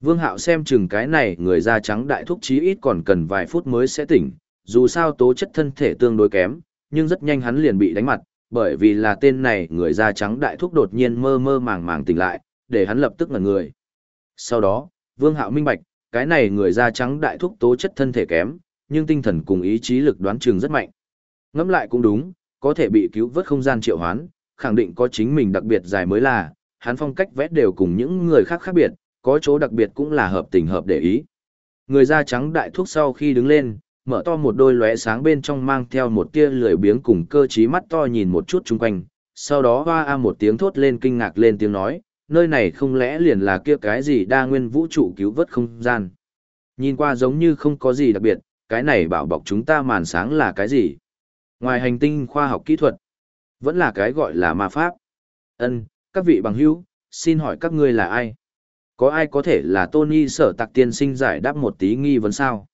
Vương Hạo xem chừng cái này người da trắng đại thúc chí ít còn cần vài phút mới sẽ tỉnh, dù sao tố chất thân thể tương đối kém, nhưng rất nhanh hắn liền bị đánh mặt, bởi vì là tên này người da trắng đại thúc đột nhiên mơ mơ màng màng tỉnh lại, để hắn lập tức ngẩn người. Sau đó, Vương Hạo minh bạch, cái này người da trắng đại thúc tố chất thân thể kém, nhưng tinh thần cùng ý chí lực đoán chừng rất mạnh. Ngẫm lại cũng đúng, có thể bị cứu vớt không gian triệu hoán, khẳng định có chính mình đặc biệt dài mới là, hắn phong cách vẽ đều cùng những người khác khác biệt, có chỗ đặc biệt cũng là hợp tình hợp để ý. Người da trắng đại thúc sau khi đứng lên, mở to một đôi lóe sáng bên trong mang theo một tia lười biếng cùng cơ trí mắt to nhìn một chút chung quanh, sau đó hoa a một tiếng thốt lên kinh ngạc lên tiếng nói, nơi này không lẽ liền là kia cái gì đa nguyên vũ trụ cứu vớt không gian. Nhìn qua giống như không có gì đặc biệt, cái này bảo bọc chúng ta màn sáng là cái gì? Ngoài hành tinh khoa học kỹ thuật, vẫn là cái gọi là ma pháp. Ân, các vị bằng hữu, xin hỏi các ngươi là ai? Có ai có thể là Tony sở tạc tiên sinh giải đáp một tí nghi vấn sao?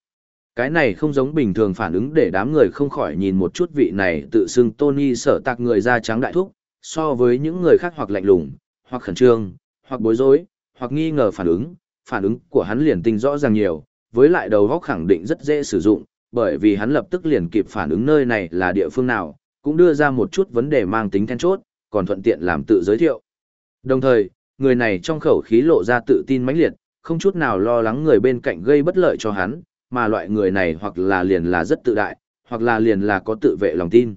Cái này không giống bình thường phản ứng để đám người không khỏi nhìn một chút vị này tự xưng Tony sở tạc người da trắng đại thúc, so với những người khác hoặc lạnh lùng, hoặc khẩn trương, hoặc bối rối, hoặc nghi ngờ phản ứng, phản ứng của hắn liền tinh rõ ràng nhiều, với lại đầu góc khẳng định rất dễ sử dụng, bởi vì hắn lập tức liền kịp phản ứng nơi này là địa phương nào, cũng đưa ra một chút vấn đề mang tính then chốt, còn thuận tiện làm tự giới thiệu. Đồng thời, người này trong khẩu khí lộ ra tự tin mãnh liệt, không chút nào lo lắng người bên cạnh gây bất lợi cho hắn, mà loại người này hoặc là liền là rất tự đại, hoặc là liền là có tự vệ lòng tin.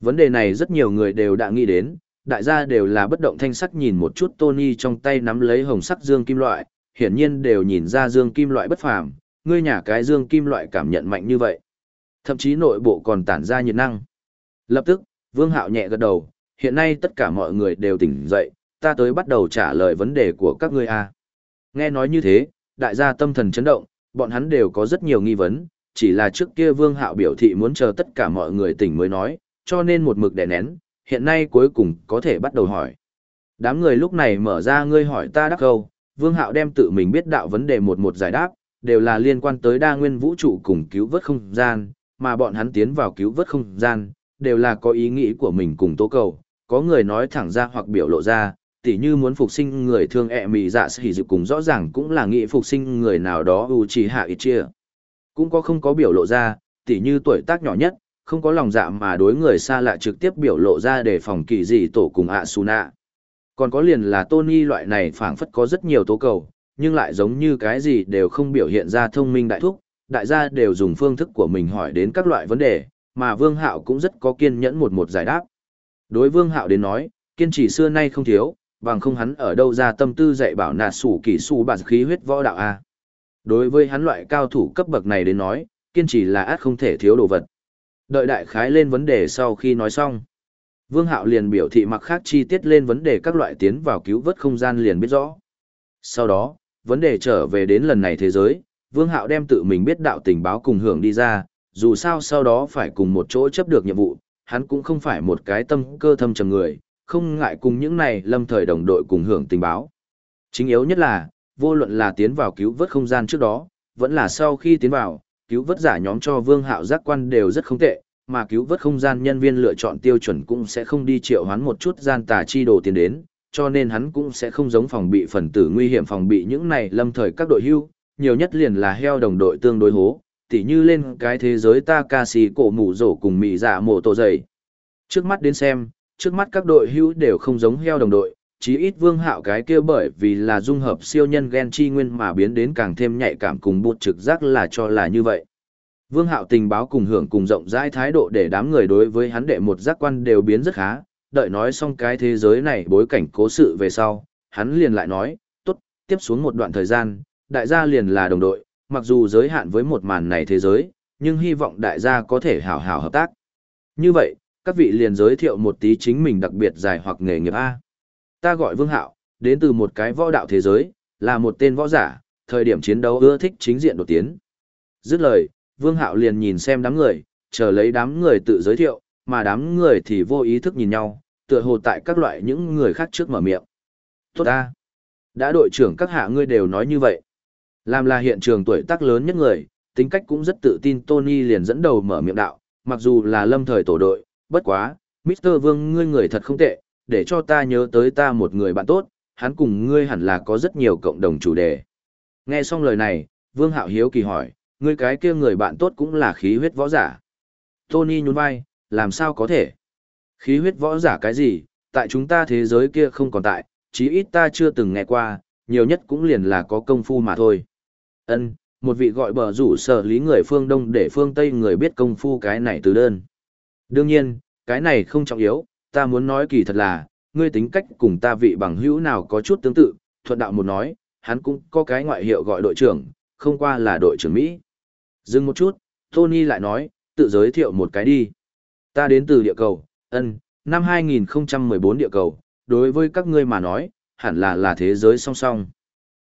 Vấn đề này rất nhiều người đều đã nghĩ đến, đại gia đều là bất động thanh sắc nhìn một chút Tony trong tay nắm lấy hồng sắc dương kim loại, hiển nhiên đều nhìn ra dương kim loại bất phàm, ngươi nhà cái dương kim loại cảm nhận mạnh như vậy. Thậm chí nội bộ còn tản ra nhiệt năng. Lập tức, Vương Hạo nhẹ gật đầu, hiện nay tất cả mọi người đều tỉnh dậy, ta tới bắt đầu trả lời vấn đề của các ngươi a. Nghe nói như thế, đại gia tâm thần chấn động, bọn hắn đều có rất nhiều nghi vấn, chỉ là trước kia Vương Hạo biểu thị muốn chờ tất cả mọi người tỉnh mới nói, cho nên một mực đè nén, hiện nay cuối cùng có thể bắt đầu hỏi. Đám người lúc này mở ra ngươi hỏi ta đắc câu, Vương Hạo đem tự mình biết đạo vấn đề một một giải đáp, đều là liên quan tới đa nguyên vũ trụ cùng cứu vớt không gian, mà bọn hắn tiến vào cứu vớt không gian, đều là có ý nghĩ của mình cùng tố cầu, có người nói thẳng ra hoặc biểu lộ ra, tỉ như muốn phục sinh người thương ẹ mì dạ sĩ dịu cùng rõ ràng cũng là nghĩ phục sinh người nào đó ưu trì hạ ít chia. Cũng có không có biểu lộ ra, tỉ như tuổi tác nhỏ nhất, không có lòng dạ mà đối người xa lạ trực tiếp biểu lộ ra để phòng kỳ dị tổ cùng ạ su nạ. Còn có liền là Tony loại này phảng phất có rất nhiều tố cầu, nhưng lại giống như cái gì đều không biểu hiện ra thông minh đại thúc, đại gia đều dùng phương thức của mình hỏi đến các loại vấn đề, mà Vương Hạo cũng rất có kiên nhẫn một một giải đáp. Đối Vương Hạo đến nói, kiên trì xưa nay không thiếu, bằng không hắn ở đâu ra tâm tư dạy bảo nạt sủ kỹ su bản khí huyết võ đạo a. Đối với hắn loại cao thủ cấp bậc này đến nói, kiên trì là át không thể thiếu đồ vật. Đợi đại khái lên vấn đề sau khi nói xong. Vương Hạo liền biểu thị mặc khác chi tiết lên vấn đề các loại tiến vào cứu vớt không gian liền biết rõ. Sau đó, vấn đề trở về đến lần này thế giới, Vương Hạo đem tự mình biết đạo tình báo cùng hưởng đi ra, dù sao sau đó phải cùng một chỗ chấp được nhiệm vụ, hắn cũng không phải một cái tâm cơ thâm trầm người, không ngại cùng những này lâm thời đồng đội cùng hưởng tình báo. Chính yếu nhất là, vô luận là tiến vào cứu vớt không gian trước đó, vẫn là sau khi tiến vào, cứu vớt giả nhóm cho Vương Hạo giác quan đều rất không tệ, mà cứu vớt không gian nhân viên lựa chọn tiêu chuẩn cũng sẽ không đi triệu hoán một chút gian tà chi đồ tiền đến, cho nên hắn cũng sẽ không giống phòng bị phần tử nguy hiểm phòng bị những này lâm thời các đội hưu, nhiều nhất liền là heo đồng đội tương đối hố, tỉ như lên cái thế giới ta ca sĩ cổ mù rổ cùng mị dạ mổ tổ dày. Trước mắt đến xem, trước mắt các đội hưu đều không giống heo đồng đội, chí ít vương hạo cái kia bởi vì là dung hợp siêu nhân gen chi nguyên mà biến đến càng thêm nhạy cảm cùng bột trực giác là cho là như vậy. Vương hạo tình báo cùng hưởng cùng rộng rãi thái độ để đám người đối với hắn đệ một giác quan đều biến rất khá, đợi nói xong cái thế giới này bối cảnh cố sự về sau, hắn liền lại nói, tốt, tiếp xuống một đoạn thời gian, đại gia liền là đồng đội, mặc dù giới hạn với một màn này thế giới, nhưng hy vọng đại gia có thể hảo hảo hợp tác. Như vậy, các vị liền giới thiệu một tí chính mình đặc biệt dài hoặc nghề nghiệp A. Ta gọi Vương Hạo, đến từ một cái võ đạo thế giới, là một tên võ giả, thời điểm chiến đấu ưa thích chính diện đột tiến. Dứt lời, Vương Hạo liền nhìn xem đám người, chờ lấy đám người tự giới thiệu, mà đám người thì vô ý thức nhìn nhau, tựa hồ tại các loại những người khác trước mở miệng. Tốt ta! Đã đội trưởng các hạ ngươi đều nói như vậy. Làm là hiện trường tuổi tác lớn nhất người, tính cách cũng rất tự tin Tony liền dẫn đầu mở miệng đạo, mặc dù là lâm thời tổ đội, bất quá, Mr. Vương ngươi người thật không tệ, để cho ta nhớ tới ta một người bạn tốt, hắn cùng ngươi hẳn là có rất nhiều cộng đồng chủ đề. Nghe xong lời này, Vương Hạo Hiếu kỳ hỏi, ngươi cái kia người bạn tốt cũng là khí huyết võ giả. Tony nhún vai, làm sao có thể? Khí huyết võ giả cái gì, tại chúng ta thế giới kia không còn tại, chí ít ta chưa từng nghe qua, nhiều nhất cũng liền là có công phu mà thôi. Ân, một vị gọi bờ rủ sở lý người phương Đông để phương Tây người biết công phu cái này từ đơn. Đương nhiên, cái này không trọng yếu, ta muốn nói kỳ thật là, ngươi tính cách cùng ta vị bằng hữu nào có chút tương tự, thuận đạo một nói, hắn cũng có cái ngoại hiệu gọi đội trưởng, không qua là đội trưởng Mỹ. Dừng một chút, Tony lại nói, tự giới thiệu một cái đi. Ta đến từ địa cầu, ân, năm 2014 địa cầu, đối với các ngươi mà nói, hẳn là là thế giới song song.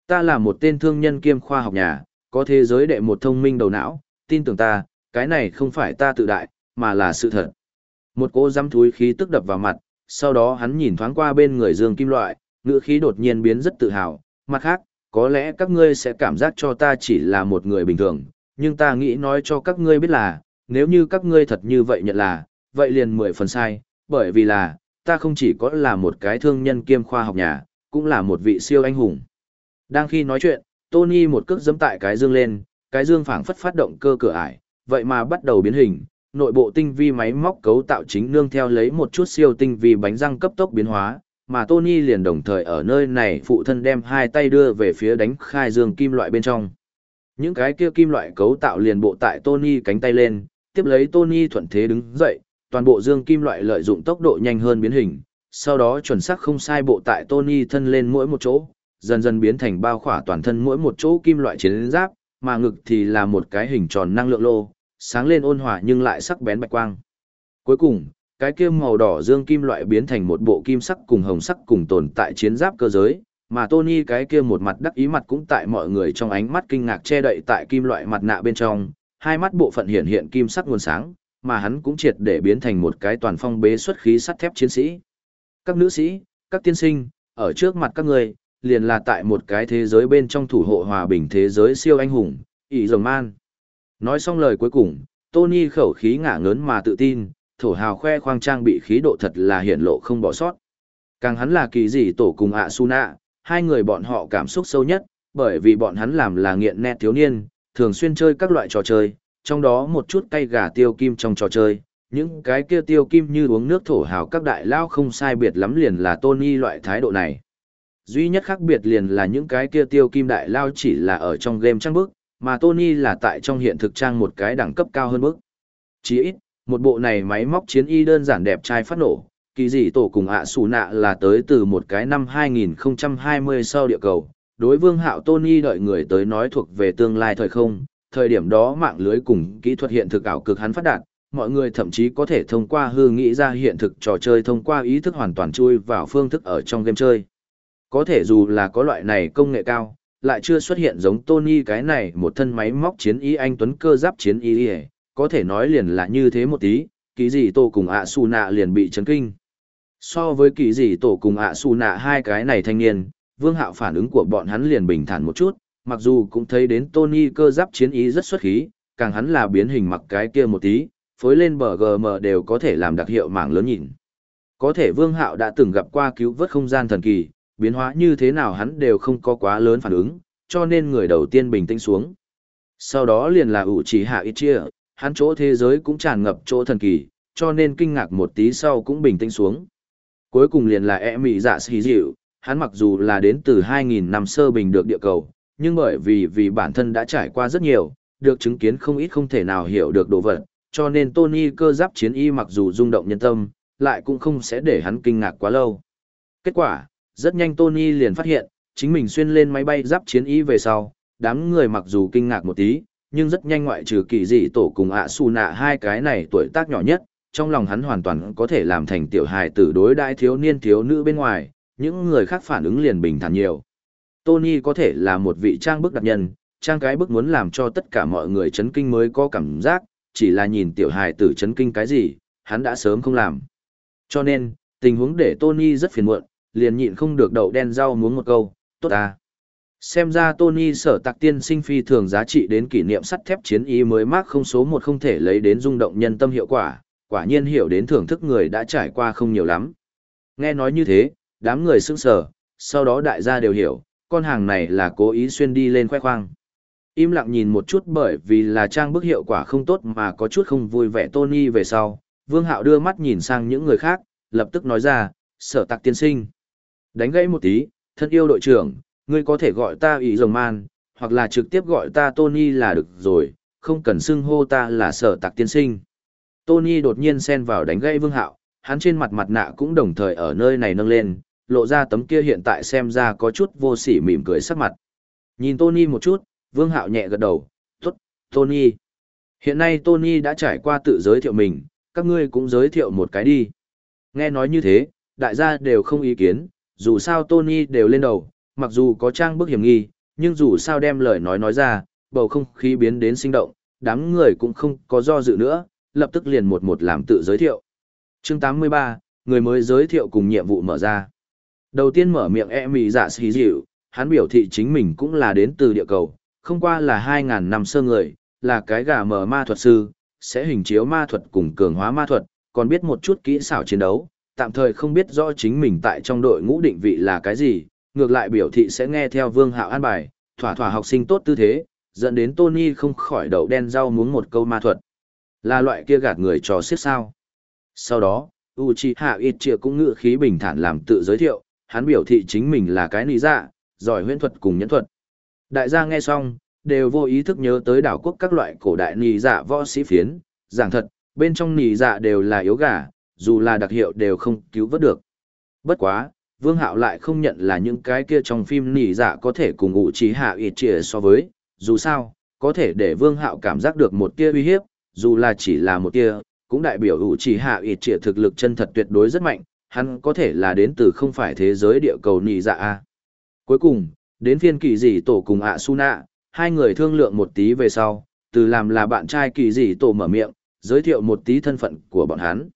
Ta là một tên thương nhân kiêm khoa học nhà, có thế giới đệ một thông minh đầu não, tin tưởng ta, cái này không phải ta tự đại, mà là sự thật. Một cô dăm thúi khí tức đập vào mặt, sau đó hắn nhìn thoáng qua bên người Dương Kim Loại, ngữ khí đột nhiên biến rất tự hào. Mặt khác, có lẽ các ngươi sẽ cảm giác cho ta chỉ là một người bình thường, nhưng ta nghĩ nói cho các ngươi biết là, nếu như các ngươi thật như vậy nhận là, vậy liền mười phần sai, bởi vì là, ta không chỉ có là một cái thương nhân kiêm khoa học nhà, cũng là một vị siêu anh hùng. Đang khi nói chuyện, Tony một cước giẫm tại cái dương lên, cái dương phảng phất phát động cơ cửa ải, vậy mà bắt đầu biến hình, nội bộ tinh vi máy móc cấu tạo chính nương theo lấy một chút siêu tinh vi bánh răng cấp tốc biến hóa, mà Tony liền đồng thời ở nơi này phụ thân đem hai tay đưa về phía đánh khai dương kim loại bên trong. Những cái kia kim loại cấu tạo liền bộ tại Tony cánh tay lên, tiếp lấy Tony thuận thế đứng dậy, toàn bộ dương kim loại lợi dụng tốc độ nhanh hơn biến hình, sau đó chuẩn xác không sai bộ tại Tony thân lên mỗi một chỗ, dần dần biến thành bao khỏa toàn thân mỗi một chỗ kim loại chiến giáp, mà ngực thì là một cái hình tròn năng lượng lô, sáng lên ôn hòa nhưng lại sắc bén bạch quang. Cuối cùng, cái kia màu đỏ dương kim loại biến thành một bộ kim sắc cùng hồng sắc cùng tồn tại chiến giáp cơ giới, mà Tony cái kia một mặt đắc ý mặt cũng tại mọi người trong ánh mắt kinh ngạc che đậy tại kim loại mặt nạ bên trong, hai mắt bộ phận hiện hiện kim sắc nguồn sáng, mà hắn cũng triệt để biến thành một cái toàn phong bế xuất khí sắt thép chiến sĩ. Các nữ sĩ, các tiên sinh, ở trước mặt các người, liền là tại một cái thế giới bên trong thủ hộ hòa bình thế giới siêu anh hùng, ỷ rồng man. Nói xong lời cuối cùng, Tony khẩu khí ngả ngớn mà tự tin, thổ hào khoe khoang trang bị khí độ thật là hiển lộ không bỏ sót. Càng hắn là kỳ dị tổ cùng ạ Suna, hai người bọn họ cảm xúc sâu nhất, bởi vì bọn hắn làm là nghiện nét thiếu niên, thường xuyên chơi các loại trò chơi, trong đó một chút cay gà tiêu kim trong trò chơi, những cái kia tiêu kim như uống nước thổ hào các đại lao không sai biệt lắm liền là Tony loại thái độ này. Duy nhất khác biệt liền là những cái kia tiêu kim đại lao chỉ là ở trong game trang bức, mà Tony là tại trong hiện thực trang một cái đẳng cấp cao hơn bước. Chỉ ít, một bộ này máy móc chiến y đơn giản đẹp trai phát nổ, kỳ dị tổ cùng ạ xù nạ là tới từ một cái năm 2020 sau địa cầu. Đối vương hạo Tony đợi người tới nói thuộc về tương lai thời không, thời điểm đó mạng lưới cùng kỹ thuật hiện thực ảo cực hắn phát đạt, mọi người thậm chí có thể thông qua hư nghĩ ra hiện thực trò chơi thông qua ý thức hoàn toàn chui vào phương thức ở trong game chơi. Có thể dù là có loại này công nghệ cao, lại chưa xuất hiện giống Tony cái này một thân máy móc chiến y anh tuấn cơ giáp chiến y có thể nói liền là như thế một tí, kỳ gì tổ cùng ạ xù nạ liền bị chấn kinh. So với kỳ gì tổ cùng ạ xù nạ hai cái này thanh niên, vương hạo phản ứng của bọn hắn liền bình thản một chút, mặc dù cũng thấy đến Tony cơ giáp chiến Y rất xuất khí, càng hắn là biến hình mặc cái kia một tí, phối lên bờ GM đều có thể làm đặc hiệu mảng lớn nhìn. Có thể vương hạo đã từng gặp qua cứu vớt không gian thần kỳ, biến hóa như thế nào hắn đều không có quá lớn phản ứng, cho nên người đầu tiên bình tĩnh xuống. Sau đó liền là ủ chỉ hạ ít chia, hắn chỗ thế giới cũng tràn ngập chỗ thần kỳ, cho nên kinh ngạc một tí sau cũng bình tĩnh xuống. Cuối cùng liền là e mị dạ xì dịu, hắn mặc dù là đến từ 2.000 năm sơ bình được địa cầu, nhưng bởi vì vì bản thân đã trải qua rất nhiều, được chứng kiến không ít không thể nào hiểu được đồ vật, cho nên Tony cơ giáp chiến y mặc dù rung động nhân tâm, lại cũng không sẽ để hắn kinh ngạc quá lâu. Kết quả, rất nhanh Tony liền phát hiện, chính mình xuyên lên máy bay giáp chiến y về sau, đám người mặc dù kinh ngạc một tí, nhưng rất nhanh ngoại trừ kỳ dị tổ cùng ạ xù nạ hai cái này tuổi tác nhỏ nhất, trong lòng hắn hoàn toàn có thể làm thành tiểu hài tử đối đại thiếu niên thiếu nữ bên ngoài, những người khác phản ứng liền bình thản nhiều. Tony có thể là một vị trang bức đặc nhân, trang cái bức muốn làm cho tất cả mọi người chấn kinh mới có cảm giác, chỉ là nhìn tiểu hài tử chấn kinh cái gì, hắn đã sớm không làm. Cho nên, tình huống để Tony rất phiền muộn, liền nhịn không được đậu đen rau muốn một câu, tốt à. Xem ra Tony sở tạc tiên sinh phi thường giá trị đến kỷ niệm sắt thép chiến ý mới mác không số một không thể lấy đến rung động nhân tâm hiệu quả, quả nhiên hiểu đến thưởng thức người đã trải qua không nhiều lắm. Nghe nói như thế, đám người sững sờ, sau đó đại gia đều hiểu, con hàng này là cố ý xuyên đi lên khoe khoang. Im lặng nhìn một chút bởi vì là trang bức hiệu quả không tốt mà có chút không vui vẻ Tony về sau, Vương Hạo đưa mắt nhìn sang những người khác, lập tức nói ra, sở tạc tiên sinh. Đánh gãy một tí, thân yêu đội trưởng, ngươi có thể gọi ta ý rồng man, hoặc là trực tiếp gọi ta Tony là được rồi, không cần xưng hô ta là sở tạc tiên sinh. Tony đột nhiên xen vào đánh gãy Vương Hạo, hắn trên mặt mặt nạ cũng đồng thời ở nơi này nâng lên, lộ ra tấm kia hiện tại xem ra có chút vô sỉ mỉm cười sắc mặt. Nhìn Tony một chút, Vương Hạo nhẹ gật đầu, tốt, Tony. Hiện nay Tony đã trải qua tự giới thiệu mình, các ngươi cũng giới thiệu một cái đi. Nghe nói như thế, đại gia đều không ý kiến, dù sao Tony đều lên đầu, mặc dù có trang bức hiểm nghi, nhưng dù sao đem lời nói nói ra, bầu không khí biến đến sinh động, đám người cũng không có do dự nữa, lập tức liền một một làm tự giới thiệu. Chương 83, người mới giới thiệu cùng nhiệm vụ mở ra. Đầu tiên mở miệng e mì dạ xí dịu, hắn biểu thị chính mình cũng là đến từ địa cầu, không qua là 2.000 năm sơ người, là cái gà mở ma thuật sư, sẽ hình chiếu ma thuật cùng cường hóa ma thuật, còn biết một chút kỹ xảo chiến đấu, tạm thời không biết rõ chính mình tại trong đội ngũ định vị là cái gì, ngược lại biểu thị sẽ nghe theo vương hạo an bài, thỏa thỏa học sinh tốt tư thế, dẫn đến Tony không khỏi đầu đen rau muốn một câu ma thuật. Là loại kia gạt người trò xiết sao. Sau đó, Uchiha Itchia cũng ngự khí bình thản làm tự giới thiệu, hắn biểu thị chính mình là cái nì dạ, giỏi huyễn thuật cùng nhẫn thuật. Đại gia nghe xong, đều vô ý thức nhớ tới đảo quốc các loại cổ đại nì dạ võ sĩ phiến, giảng thật, bên trong nì dạ đều là yếu gà, dù là đặc hiệu đều không cứu vớt được. Bất quá, Vương Hạo lại không nhận là những cái kia trong phim nỉ dạ có thể cùng ủ trí hạ ịt trịa so với, dù sao, có thể để Vương Hạo cảm giác được một tia uy hiếp, dù là chỉ là một tia, cũng đại biểu ủ trí hạ ịt trịa thực lực chân thật tuyệt đối rất mạnh, hắn có thể là đến từ không phải thế giới địa cầu nỉ dạ a. Cuối cùng, đến phiên kỳ dị tổ cùng ạ su nạ, hai người thương lượng một tí về sau, từ làm là bạn trai kỳ dị tổ mở miệng, giới thiệu một tí thân phận của bọn hắn.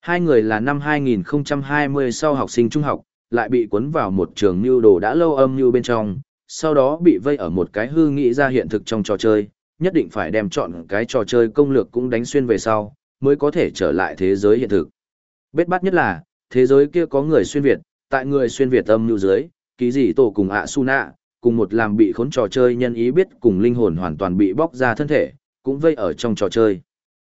Hai người là năm 2020 sau học sinh trung học, lại bị cuốn vào một trường mưu đồ đã lâu âm mưu bên trong, sau đó bị vây ở một cái hư nghĩ ra hiện thực trong trò chơi, nhất định phải đem chọn cái trò chơi công lược cũng đánh xuyên về sau, mới có thể trở lại thế giới hiện thực. Bết bát nhất là, thế giới kia có người xuyên Việt, tại người xuyên Việt âm mưu dưới, ký gì tổ cùng ạ su nạ, cùng một làm bị khốn trò chơi nhân ý biết cùng linh hồn hoàn toàn bị bóc ra thân thể, cũng vây ở trong trò chơi.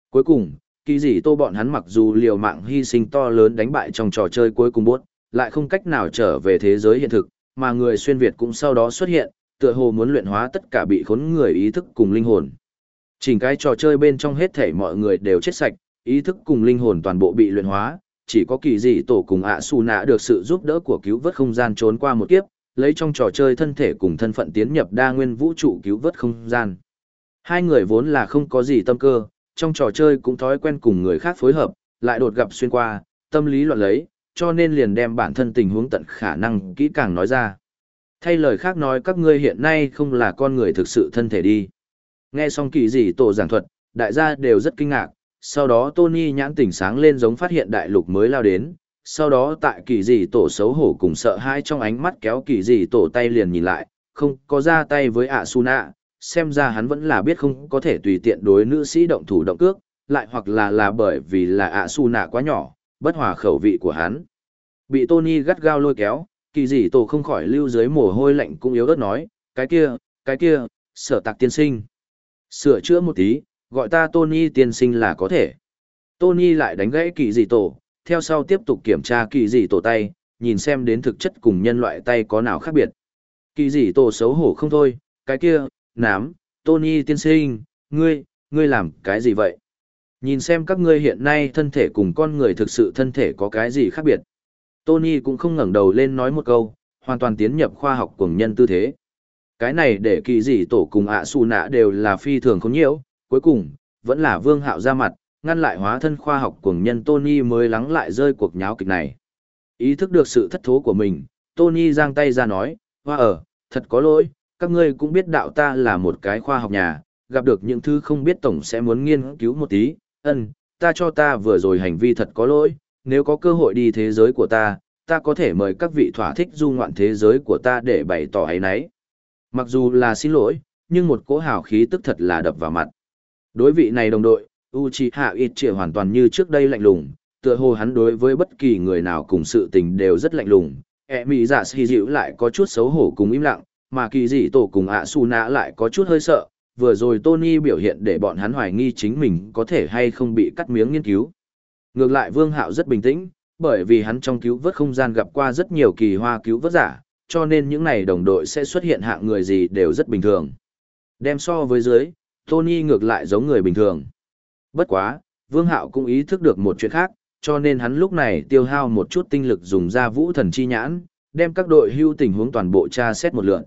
Cuối cùng, kỳ gì tô bọn hắn mặc dù liều mạng hy sinh to lớn đánh bại trong trò chơi cuối cùng buốt, lại không cách nào trở về thế giới hiện thực, mà người xuyên Việt cũng sau đó xuất hiện, tựa hồ muốn luyện hóa tất cả bị khốn người ý thức cùng linh hồn. Chỉnh cái trò chơi bên trong hết thể mọi người đều chết sạch, ý thức cùng linh hồn toàn bộ bị luyện hóa, chỉ có kỳ dị tổ cùng ạ su nạ được sự giúp đỡ của cứu vớt không gian trốn qua một kiếp, lấy trong trò chơi thân thể cùng thân phận tiến nhập đa nguyên vũ trụ cứu vớt không gian. Hai người vốn là không có gì tâm cơ, trong trò chơi cũng thói quen cùng người khác phối hợp, lại đột gặp xuyên qua, tâm lý loạn lấy, cho nên liền đem bản thân tình huống tận khả năng kỹ càng nói ra. Thay lời khác nói các ngươi hiện nay không là con người thực sự thân thể đi. Nghe xong kỳ dị tổ giảng thuật, đại gia đều rất kinh ngạc, sau đó Tony nhãn tỉnh sáng lên giống phát hiện đại lục mới lao đến, sau đó tại kỳ dị tổ xấu hổ cùng sợ hãi trong ánh mắt kéo kỳ dị tổ tay liền nhìn lại, không có ra tay với ạ xem ra hắn vẫn là biết không có thể tùy tiện đối nữ sĩ động thủ động cước, lại hoặc là là bởi vì là ạ su nạ quá nhỏ, bất hòa khẩu vị của hắn. Bị Tony gắt gao lôi kéo, kỳ dị tổ không khỏi lưu dưới mồ hôi lạnh cũng yếu ớt nói, cái kia, cái kia, sở tạc tiên sinh. Sửa chữa một tí, gọi ta Tony tiên sinh là có thể. Tony lại đánh gãy kỳ dị tổ, theo sau tiếp tục kiểm tra kỳ dị tổ tay, nhìn xem đến thực chất cùng nhân loại tay có nào khác biệt. Kỳ dị tổ xấu hổ không thôi, cái kia, nám, Tony tiên sinh, ngươi, ngươi làm cái gì vậy? Nhìn xem các ngươi hiện nay thân thể cùng con người thực sự thân thể có cái gì khác biệt. Tony cũng không ngẩng đầu lên nói một câu, hoàn toàn tiến nhập khoa học cùng nhân tư thế. Cái này để kỳ dị tổ cùng ạ su nạ đều là phi thường không nhiễu, cuối cùng, vẫn là vương hạo ra mặt, ngăn lại hóa thân khoa học cùng nhân Tony mới lắng lại rơi cuộc nháo kịch này. Ý thức được sự thất thố của mình, Tony giang tay ra nói, hoa ở, thật có lỗi, các ngươi cũng biết đạo ta là một cái khoa học nhà, gặp được những thứ không biết tổng sẽ muốn nghiên cứu một tí, ân, ta cho ta vừa rồi hành vi thật có lỗi, nếu có cơ hội đi thế giới của ta, ta có thể mời các vị thỏa thích du ngoạn thế giới của ta để bày tỏ ấy nấy. Mặc dù là xin lỗi, nhưng một cỗ hào khí tức thật là đập vào mặt. Đối vị này đồng đội, Uchiha Itchia hoàn toàn như trước đây lạnh lùng, tựa hồ hắn đối với bất kỳ người nào cùng sự tình đều rất lạnh lùng. E mỹ giả si dịu lại có chút xấu hổ cùng im lặng, mà kỳ dị tổ cùng ạ su nã lại có chút hơi sợ. Vừa rồi Tony biểu hiện để bọn hắn hoài nghi chính mình có thể hay không bị cắt miếng nghiên cứu. Ngược lại Vương Hạo rất bình tĩnh, bởi vì hắn trong cứu vớt không gian gặp qua rất nhiều kỳ hoa cứu vớt giả, cho nên những này đồng đội sẽ xuất hiện hạng người gì đều rất bình thường. Đem so với dưới, Tony ngược lại giống người bình thường. Bất quá, Vương Hạo cũng ý thức được một chuyện khác, cho nên hắn lúc này tiêu hao một chút tinh lực dùng ra vũ thần chi nhãn, đem các đội hưu tình huống toàn bộ tra xét một lượn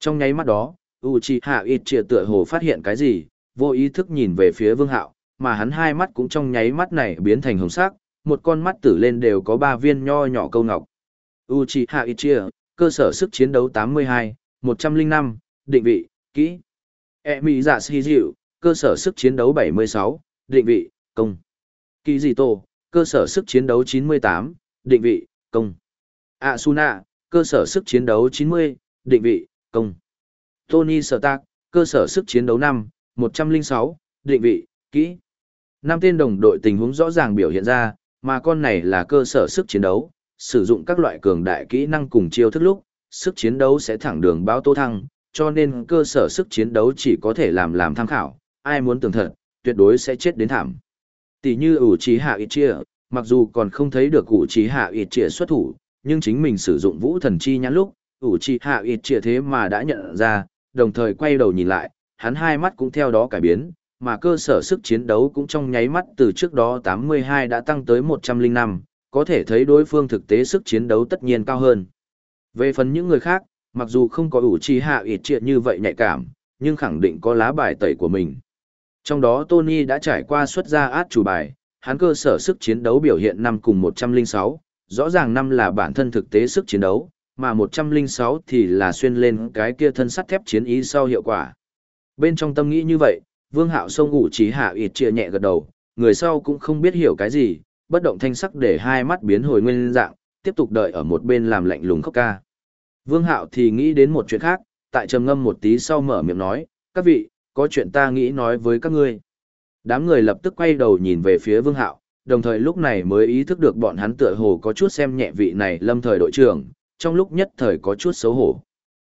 trong nháy mắt đó, Uchiha Itchia tựa hồ phát hiện cái gì, vô ý thức nhìn về phía Vương Hạo, mà hắn hai mắt cũng trong nháy mắt này biến thành hồng sắc, một con mắt tử lên đều có ba viên nho nhỏ câu ngọc. Uchiha Itchia, cơ sở sức chiến đấu 82, 105, định vị, kỹ. E mỹ dạ si dịu, cơ sở sức chiến đấu 76, định vị, công. Kỳ dị Tô, cơ sở sức chiến đấu 98, định vị, công. Asuna, cơ sở sức chiến đấu 90, định vị, công. Tony Stark, cơ sở sức chiến đấu 5, 106, định vị, kỹ. Năm tên đồng đội tình huống rõ ràng biểu hiện ra, mà con này là cơ sở sức chiến đấu, sử dụng các loại cường đại kỹ năng cùng chiêu thức lúc, sức chiến đấu sẽ thẳng đường báo tô thăng, cho nên cơ sở sức chiến đấu chỉ có thể làm làm tham khảo, ai muốn tưởng thật, tuyệt đối sẽ chết đến thảm. Tỷ như ủ trí hạ ít chia, mặc dù còn không thấy được ủ trí hạ ít chia xuất thủ, nhưng chính mình sử dụng vũ thần chi nhãn lúc, ủ trì hạ ít chia thế mà đã nhận ra, đồng thời quay đầu nhìn lại, hắn hai mắt cũng theo đó cải biến, mà cơ sở sức chiến đấu cũng trong nháy mắt từ trước đó 82 đã tăng tới 105, có thể thấy đối phương thực tế sức chiến đấu tất nhiên cao hơn. Về phần những người khác, mặc dù không có ủ trì hạ ịt triệt như vậy nhạy cảm, nhưng khẳng định có lá bài tẩy của mình. Trong đó Tony đã trải qua xuất ra át chủ bài, hắn cơ sở sức chiến đấu biểu hiện năm cùng 106, rõ ràng năm là bản thân thực tế sức chiến đấu, mà 106 thì là xuyên lên cái kia thân sắt thép chiến ý sau hiệu quả. Bên trong tâm nghĩ như vậy, Vương Hạo sông ủ trí hạ ịt chia nhẹ gật đầu, người sau cũng không biết hiểu cái gì, bất động thanh sắc để hai mắt biến hồi nguyên dạng, tiếp tục đợi ở một bên làm lạnh lùng khóc ca. Vương Hạo thì nghĩ đến một chuyện khác, tại trầm ngâm một tí sau mở miệng nói, các vị, có chuyện ta nghĩ nói với các ngươi. Đám người lập tức quay đầu nhìn về phía Vương Hạo, đồng thời lúc này mới ý thức được bọn hắn tựa hồ có chút xem nhẹ vị này lâm thời đội trưởng, trong lúc nhất thời có chút xấu hổ.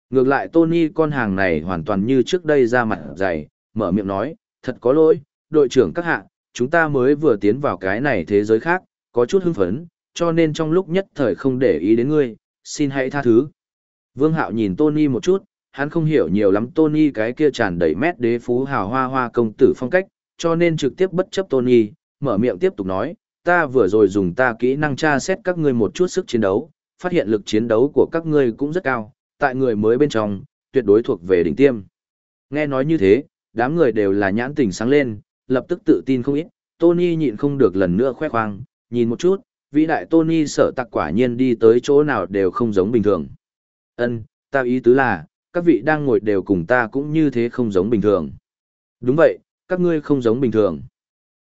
Ngược lại Tony con hàng này hoàn toàn như trước đây ra mặt dày, mở miệng nói, thật có lỗi, đội trưởng các hạ, chúng ta mới vừa tiến vào cái này thế giới khác, có chút hưng phấn, cho nên trong lúc nhất thời không để ý đến ngươi, xin hãy tha thứ. Vương Hạo nhìn Tony một chút, hắn không hiểu nhiều lắm Tony cái kia tràn đầy mét đế phú hào hoa hoa công tử phong cách, cho nên trực tiếp bất chấp Tony, mở miệng tiếp tục nói, ta vừa rồi dùng ta kỹ năng tra xét các ngươi một chút sức chiến đấu, phát hiện lực chiến đấu của các ngươi cũng rất cao, tại người mới bên trong, tuyệt đối thuộc về đỉnh tiêm. Nghe nói như thế, đám người đều là nhãn tình sáng lên, lập tức tự tin không ít, Tony nhịn không được lần nữa khoe khoang, nhìn một chút, vĩ đại Tony sợ tặc quả nhiên đi tới chỗ nào đều không giống bình thường. Ân, ta ý tứ là, các vị đang ngồi đều cùng ta cũng như thế không giống bình thường. Đúng vậy, các ngươi không giống bình thường.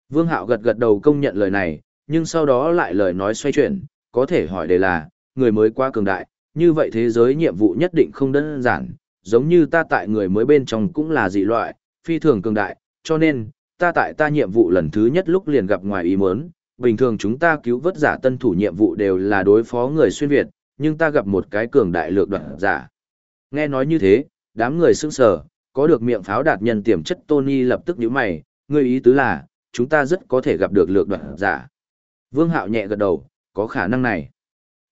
Vương Hạo gật gật đầu công nhận lời này, nhưng sau đó lại lời nói xoay chuyển, có thể hỏi đề là, người mới quá cường đại, như vậy thế giới nhiệm vụ nhất định không đơn giản, giống như ta tại người mới bên trong cũng là dị loại, phi thường cường đại, cho nên, ta tại ta nhiệm vụ lần thứ nhất lúc liền gặp ngoài ý muốn, bình thường chúng ta cứu vớt giả tân thủ nhiệm vụ đều là đối phó người xuyên Việt, nhưng ta gặp một cái cường đại lược đoạn giả. Nghe nói như thế, đám người sững sờ, có được miệng pháo đạt nhân tiềm chất Tony lập tức nhíu mày, người ý tứ là, chúng ta rất có thể gặp được lược đoạn giả. Vương Hạo nhẹ gật đầu, có khả năng này.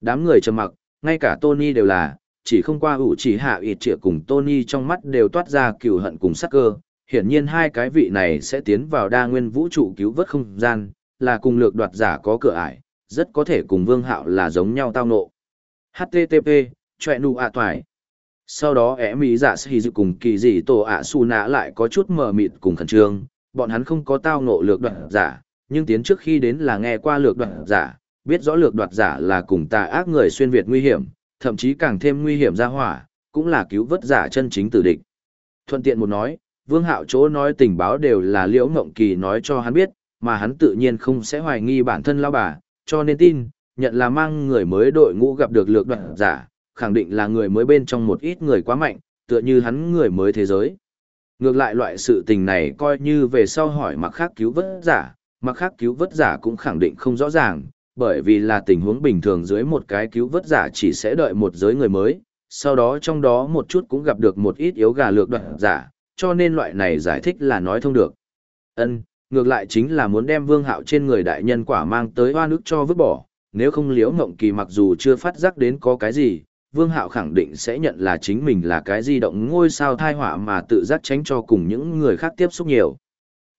Đám người trầm mặc, ngay cả Tony đều là, chỉ không qua ủ chỉ hạ ịt trịa cùng Tony trong mắt đều toát ra cừu hận cùng sắc cơ. Hiển nhiên hai cái vị này sẽ tiến vào đa nguyên vũ trụ cứu vớt không gian, là cùng lược đoạt giả có cửa ải, rất có thể cùng Vương Hạo là giống nhau tao nộ. HTTP, chọe nụ ạ toài. Sau đó ẻ mỹ giả sĩ dự cùng kỳ dị tổ ạ su nã lại có chút mờ mịt cùng khẩn trương, bọn hắn không có tao nộ lược đoạt giả, nhưng tiến trước khi đến là nghe qua lược đoạt giả, biết rõ lược đoạt giả là cùng tà ác người xuyên Việt nguy hiểm, thậm chí càng thêm nguy hiểm ra hỏa, cũng là cứu vớt giả chân chính tử địch. Thuận tiện một nói, Vương Hạo chỗ nói tình báo đều là Liễu Ngộng Kỳ nói cho hắn biết, mà hắn tự nhiên không sẽ hoài nghi bản thân lão bà, cho nên tin, nhận là mang người mới đội ngũ gặp được lược đoạt giả, khẳng định là người mới bên trong một ít người quá mạnh, tựa như hắn người mới thế giới. Ngược lại loại sự tình này coi như về sau hỏi mặc khác cứu vớt giả, mặc khác cứu vớt giả cũng khẳng định không rõ ràng, bởi vì là tình huống bình thường dưới một cái cứu vớt giả chỉ sẽ đợi một giới người mới, sau đó trong đó một chút cũng gặp được một ít yếu gà lược đoạn giả, cho nên loại này giải thích là nói thông được. Ân, ngược lại chính là muốn đem vương hạo trên người đại nhân quả mang tới hoa nước cho vứt bỏ, nếu không liễu ngộng kỳ mặc dù chưa phát giác đến có cái gì, vương hạo khẳng định sẽ nhận là chính mình là cái di động ngôi sao thai họa mà tự giác tránh cho cùng những người khác tiếp xúc nhiều.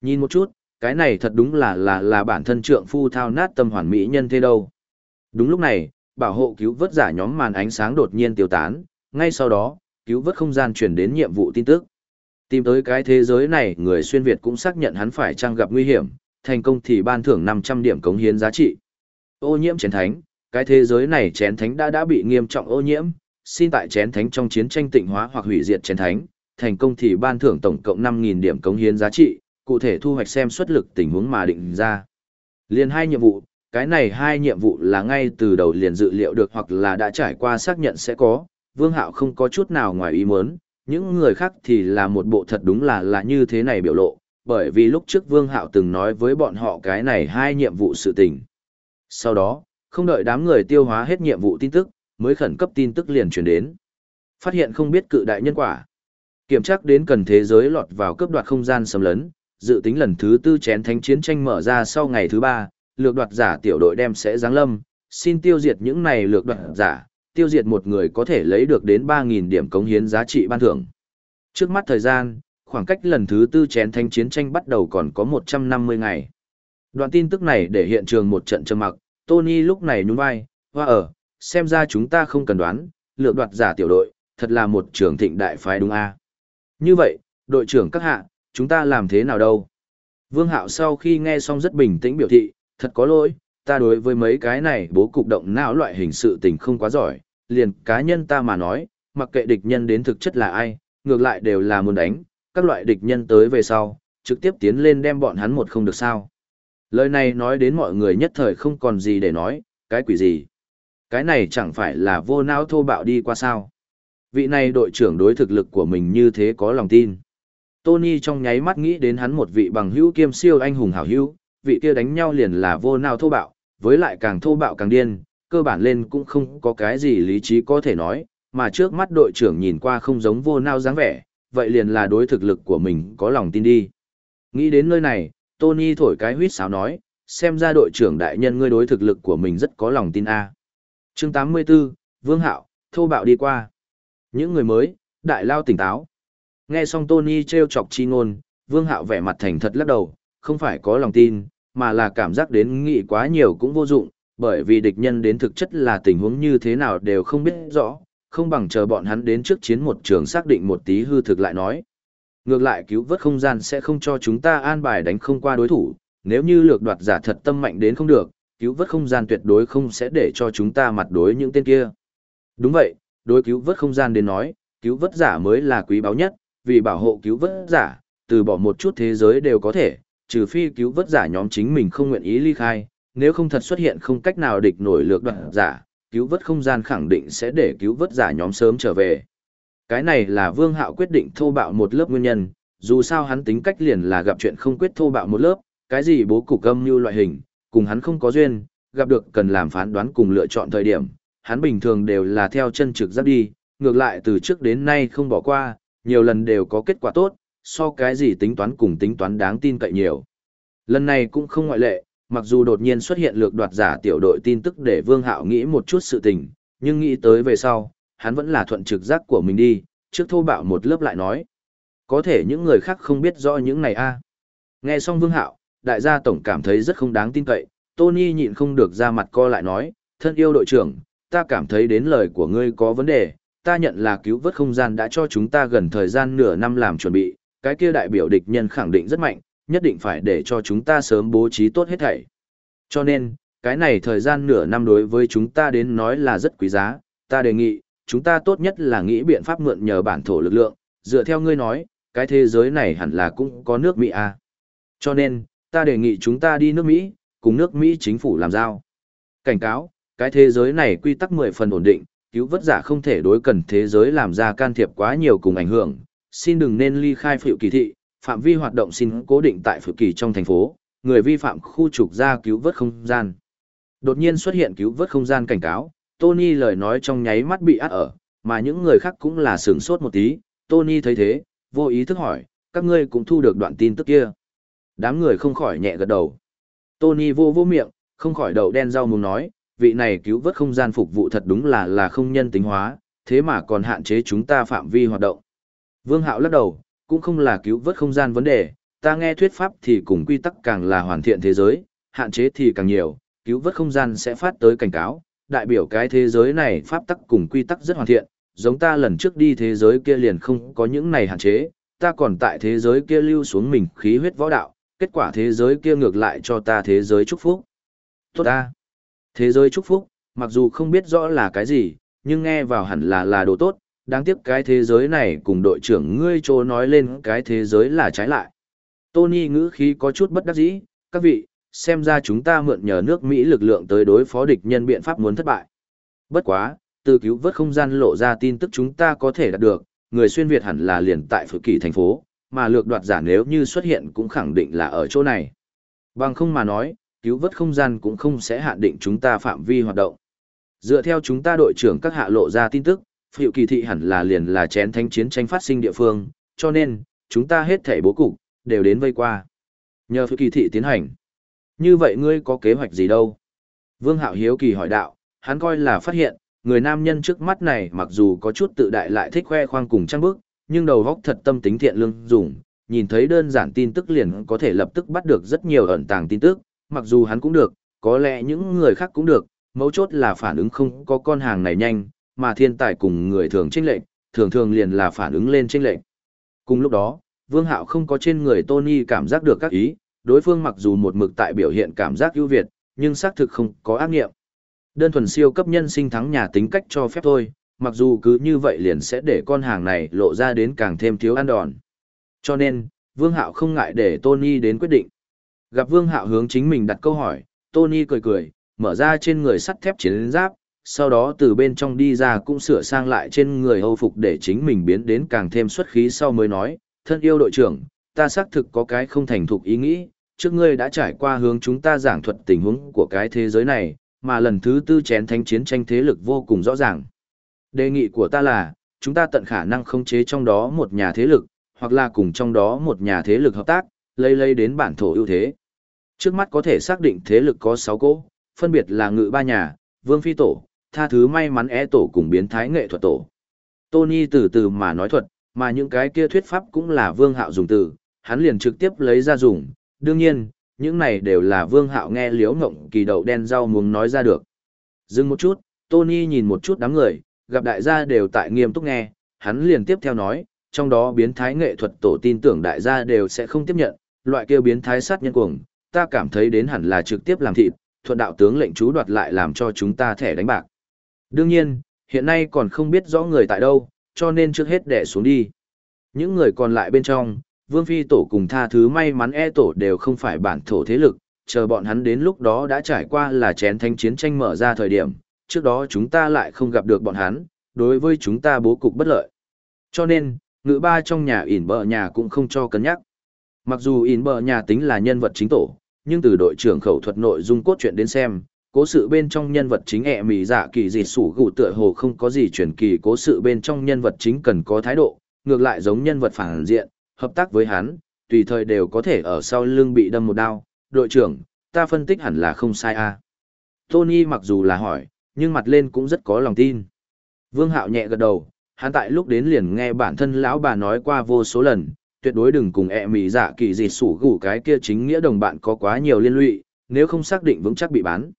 Nhìn một chút, cái này thật đúng là là là bản thân trượng phu thao nát tâm hoàn mỹ nhân thế đâu. Đúng lúc này, bảo hộ cứu vớt giả nhóm màn ánh sáng đột nhiên tiêu tán, ngay sau đó, cứu vớt không gian chuyển đến nhiệm vụ tin tức. Tìm tới cái thế giới này, người xuyên Việt cũng xác nhận hắn phải trang gặp nguy hiểm, thành công thì ban thưởng 500 điểm cống hiến giá trị. Ô nhiễm chén thánh, cái thế giới này chén thánh đã đã bị nghiêm trọng ô nhiễm, xin tại chén thánh trong chiến tranh tịnh hóa hoặc hủy diệt chén thánh, thành công thì ban thưởng tổng cộng 5.000 điểm cống hiến giá trị, cụ thể thu hoạch xem xuất lực tình huống mà định ra. Liên hai nhiệm vụ, cái này hai nhiệm vụ là ngay từ đầu liền dự liệu được hoặc là đã trải qua xác nhận sẽ có, Vương Hạo không có chút nào ngoài ý muốn, những người khác thì là một bộ thật đúng là là như thế này biểu lộ, bởi vì lúc trước Vương Hạo từng nói với bọn họ cái này hai nhiệm vụ sự tình. Sau đó, không đợi đám người tiêu hóa hết nhiệm vụ tin tức, mới khẩn cấp tin tức liền truyền đến. Phát hiện không biết cự đại nhân quả. Kiểm tra đến cần thế giới lọt vào cấp đoạt không gian xâm lấn, dự tính lần thứ tư chén thánh chiến tranh mở ra sau ngày thứ ba, lược đoạt giả tiểu đội đem sẽ giáng lâm, xin tiêu diệt những này lược đoạt giả, tiêu diệt một người có thể lấy được đến 3.000 điểm cống hiến giá trị ban thưởng. Trước mắt thời gian, khoảng cách lần thứ tư chén thánh chiến tranh bắt đầu còn có 150 ngày. Đoạn tin tức này để hiện trường một trận trầm mặc, Tony lúc này nhún vai, hoa ở, xem ra chúng ta không cần đoán, lược đoạt giả tiểu đội, thật là một trường thịnh đại phái đúng a Như vậy, đội trưởng các hạ, chúng ta làm thế nào đâu? Vương Hạo sau khi nghe xong rất bình tĩnh biểu thị, thật có lỗi, ta đối với mấy cái này bố cục động não loại hình sự tình không quá giỏi, liền cá nhân ta mà nói, mặc kệ địch nhân đến thực chất là ai, ngược lại đều là muốn đánh, các loại địch nhân tới về sau, trực tiếp tiến lên đem bọn hắn một không được sao. Lời này nói đến mọi người nhất thời không còn gì để nói, cái quỷ gì. Cái này chẳng phải là vô não thô bạo đi qua sao. Vị này đội trưởng đối thực lực của mình như thế có lòng tin. Tony trong nháy mắt nghĩ đến hắn một vị bằng hữu kiêm siêu anh hùng hảo hữu, vị kia đánh nhau liền là vô não thô bạo, với lại càng thô bạo càng điên, cơ bản lên cũng không có cái gì lý trí có thể nói, mà trước mắt đội trưởng nhìn qua không giống vô não dáng vẻ, vậy liền là đối thực lực của mình có lòng tin đi. Nghĩ đến nơi này, Tony thổi cái huýt sáo nói, xem ra đội trưởng đại nhân ngươi đối thực lực của mình rất có lòng tin a. À. Chương 84, Vương Hạo, thô bạo đi qua. Những người mới, đại lao tỉnh táo. Nghe xong Tony treo chọc chi ngôn, Vương Hạo vẻ mặt thành thật lắc đầu, không phải có lòng tin, mà là cảm giác đến nghĩ quá nhiều cũng vô dụng, bởi vì địch nhân đến thực chất là tình huống như thế nào đều không biết rõ, không bằng chờ bọn hắn đến trước chiến một trường xác định một tí hư thực lại nói. Ngược lại cứu vớt không gian sẽ không cho chúng ta an bài đánh không qua đối thủ, nếu như lược đoạt giả thật tâm mạnh đến không được, cứu vớt không gian tuyệt đối không sẽ để cho chúng ta mặt đối những tên kia. Đúng vậy, đối cứu vớt không gian đến nói, cứu vớt giả mới là quý báu nhất, vì bảo hộ cứu vớt giả, từ bỏ một chút thế giới đều có thể, trừ phi cứu vớt giả nhóm chính mình không nguyện ý ly khai, nếu không thật xuất hiện không cách nào địch nổi lược đoạn giả, cứu vớt không gian khẳng định sẽ để cứu vớt giả nhóm sớm trở về. Cái này là Vương Hạo quyết định thô bạo một lớp nguyên nhân, dù sao hắn tính cách liền là gặp chuyện không quyết thô bạo một lớp, cái gì bố cục âm như loại hình, cùng hắn không có duyên, gặp được cần làm phán đoán cùng lựa chọn thời điểm, hắn bình thường đều là theo chân trực giáp đi, ngược lại từ trước đến nay không bỏ qua, nhiều lần đều có kết quả tốt, so cái gì tính toán cùng tính toán đáng tin cậy nhiều. Lần này cũng không ngoại lệ, mặc dù đột nhiên xuất hiện lược đoạt giả tiểu đội tin tức để Vương Hạo nghĩ một chút sự tình, nhưng nghĩ tới về sau, hắn vẫn là thuận trực giác của mình đi, trước thô bạo một lớp lại nói. Có thể những người khác không biết rõ những này a. Nghe xong Vương Hạo, đại gia tổng cảm thấy rất không đáng tin cậy, Tony nhịn không được ra mặt co lại nói, thân yêu đội trưởng, ta cảm thấy đến lời của ngươi có vấn đề, ta nhận là cứu vớt không gian đã cho chúng ta gần thời gian nửa năm làm chuẩn bị, cái kia đại biểu địch nhân khẳng định rất mạnh, nhất định phải để cho chúng ta sớm bố trí tốt hết thảy. Cho nên, cái này thời gian nửa năm đối với chúng ta đến nói là rất quý giá, ta đề nghị, chúng ta tốt nhất là nghĩ biện pháp mượn nhờ bản thổ lực lượng, dựa theo ngươi nói, cái thế giới này hẳn là cũng có nước Mỹ à. Cho nên, ta đề nghị chúng ta đi nước Mỹ, cùng nước Mỹ chính phủ làm giao. Cảnh cáo, cái thế giới này quy tắc 10 phần ổn định, cứu vớt giả không thể đối cần thế giới làm ra can thiệp quá nhiều cùng ảnh hưởng, xin đừng nên ly khai phiệu kỳ thị, phạm vi hoạt động xin cố định tại phiệu kỳ trong thành phố, người vi phạm khu trục ra cứu vớt không gian. Đột nhiên xuất hiện cứu vớt không gian cảnh cáo, Tony lời nói trong nháy mắt bị át ở, mà những người khác cũng là sửng sốt một tí, Tony thấy thế, vô ý thức hỏi, các ngươi cũng thu được đoạn tin tức kia. Đám người không khỏi nhẹ gật đầu. Tony vô vô miệng, không khỏi đầu đen rau muốn nói, vị này cứu vớt không gian phục vụ thật đúng là là không nhân tính hóa, thế mà còn hạn chế chúng ta phạm vi hoạt động. Vương Hạo lắc đầu, cũng không là cứu vớt không gian vấn đề, ta nghe thuyết pháp thì cùng quy tắc càng là hoàn thiện thế giới, hạn chế thì càng nhiều, cứu vớt không gian sẽ phát tới cảnh cáo, đại biểu cái thế giới này pháp tắc cùng quy tắc rất hoàn thiện, giống ta lần trước đi thế giới kia liền không có những này hạn chế, ta còn tại thế giới kia lưu xuống mình khí huyết võ đạo, kết quả thế giới kia ngược lại cho ta thế giới chúc phúc. Tốt ta! Thế giới chúc phúc, mặc dù không biết rõ là cái gì, nhưng nghe vào hẳn là là đồ tốt, đáng tiếc cái thế giới này cùng đội trưởng ngươi trô nói lên cái thế giới là trái lại. Tony ngữ khí có chút bất đắc dĩ, các vị, xem ra chúng ta mượn nhờ nước Mỹ lực lượng tới đối phó địch nhân biện pháp muốn thất bại. Bất quá, từ cứu vớt không gian lộ ra tin tức chúng ta có thể đạt được, người xuyên Việt hẳn là liền tại phự kỳ thành phố, mà lược đoạt giả nếu như xuất hiện cũng khẳng định là ở chỗ này. Bằng không mà nói, cứu vớt không gian cũng không sẽ hạn định chúng ta phạm vi hoạt động. Dựa theo chúng ta đội trưởng các hạ lộ ra tin tức, phiệu kỳ thị hẳn là liền là chén thanh chiến tranh phát sinh địa phương, cho nên, chúng ta hết thể bố cục, đều đến vây qua. Nhờ phiệu kỳ thị tiến hành. Như vậy ngươi có kế hoạch gì đâu? Vương Hạo Hiếu kỳ hỏi đạo, hắn coi là phát hiện, người nam nhân trước mắt này mặc dù có chút tự đại lại thích khoe khoang cùng trang bức, nhưng đầu góc thật tâm tính thiện lương dùng, nhìn thấy đơn giản tin tức liền có thể lập tức bắt được rất nhiều ẩn tàng tin tức, mặc dù hắn cũng được, có lẽ những người khác cũng được, mấu chốt là phản ứng không có con hàng này nhanh, mà thiên tài cùng người thường chênh lệnh, thường thường liền là phản ứng lên chênh lệnh. Cùng lúc đó, Vương Hạo không có trên người Tony cảm giác được các ý, đối phương mặc dù một mực tại biểu hiện cảm giác ưu việt, nhưng xác thực không có ác nghiệm. Đơn thuần siêu cấp nhân sinh thắng nhà tính cách cho phép thôi, mặc dù cứ như vậy liền sẽ để con hàng này lộ ra đến càng thêm thiếu ăn đòn. Cho nên, Vương Hạo không ngại để Tony đến quyết định. Gặp Vương Hạo hướng chính mình đặt câu hỏi, Tony cười cười, mở ra trên người sắt thép chiến giáp, sau đó từ bên trong đi ra cũng sửa sang lại trên người hâu phục để chính mình biến đến càng thêm xuất khí sau mới nói, thân yêu đội trưởng, ta xác thực có cái không thành thục ý nghĩ, trước ngươi đã trải qua hướng chúng ta giảng thuật tình huống của cái thế giới này, mà lần thứ tư chén thánh chiến tranh thế lực vô cùng rõ ràng. Đề nghị của ta là, chúng ta tận khả năng khống chế trong đó một nhà thế lực, hoặc là cùng trong đó một nhà thế lực hợp tác, lấy lấy đến bản thổ ưu thế. Trước mắt có thể xác định thế lực có 6 cỗ, phân biệt là ngự ba nhà, vương phi tổ, tha thứ may mắn é tổ cùng biến thái nghệ thuật tổ. Tony từ từ mà nói thuật, mà những cái kia thuyết pháp cũng là vương hạo dùng từ, hắn liền trực tiếp lấy ra dùng. Đương nhiên, những này đều là vương hạo nghe liếu ngộng kỳ đậu đen rau muốn nói ra được. Dừng một chút, Tony nhìn một chút đám người, gặp đại gia đều tại nghiêm túc nghe, hắn liền tiếp theo nói, trong đó biến thái nghệ thuật tổ tin tưởng đại gia đều sẽ không tiếp nhận, loại kia biến thái sát nhân cuồng, ta cảm thấy đến hẳn là trực tiếp làm thịt, thuận đạo tướng lệnh chú đoạt lại làm cho chúng ta thẻ đánh bạc. Đương nhiên, hiện nay còn không biết rõ người tại đâu, cho nên trước hết đẻ xuống đi. Những người còn lại bên trong, Vương Phi Tổ cùng tha thứ may mắn e tổ đều không phải bản thổ thế lực, chờ bọn hắn đến lúc đó đã trải qua là chén thanh chiến tranh mở ra thời điểm, trước đó chúng ta lại không gặp được bọn hắn, đối với chúng ta bố cục bất lợi. Cho nên, ngữ ba trong nhà ỉn bờ nhà cũng không cho cân nhắc. Mặc dù ỉn bờ nhà tính là nhân vật chính tổ, nhưng từ đội trưởng khẩu thuật nội dung cốt truyện đến xem, cố sự bên trong nhân vật chính ẹ mì dạ kỳ dịt sủ gụ tựa hồ không có gì truyền kỳ cố sự bên trong nhân vật chính cần có thái độ, ngược lại giống nhân vật phản diện, hợp tác với hắn, tùy thời đều có thể ở sau lưng bị đâm một đao. Đội trưởng, ta phân tích hẳn là không sai a. À. Tony mặc dù là hỏi, nhưng mặt lên cũng rất có lòng tin. Vương Hạo nhẹ gật đầu, hắn tại lúc đến liền nghe bản thân lão bà nói qua vô số lần, tuyệt đối đừng cùng ẹ mì dạ kỳ dịt sủ gủ cái kia chính nghĩa đồng bạn có quá nhiều liên lụy, nếu không xác định vững chắc bị bán.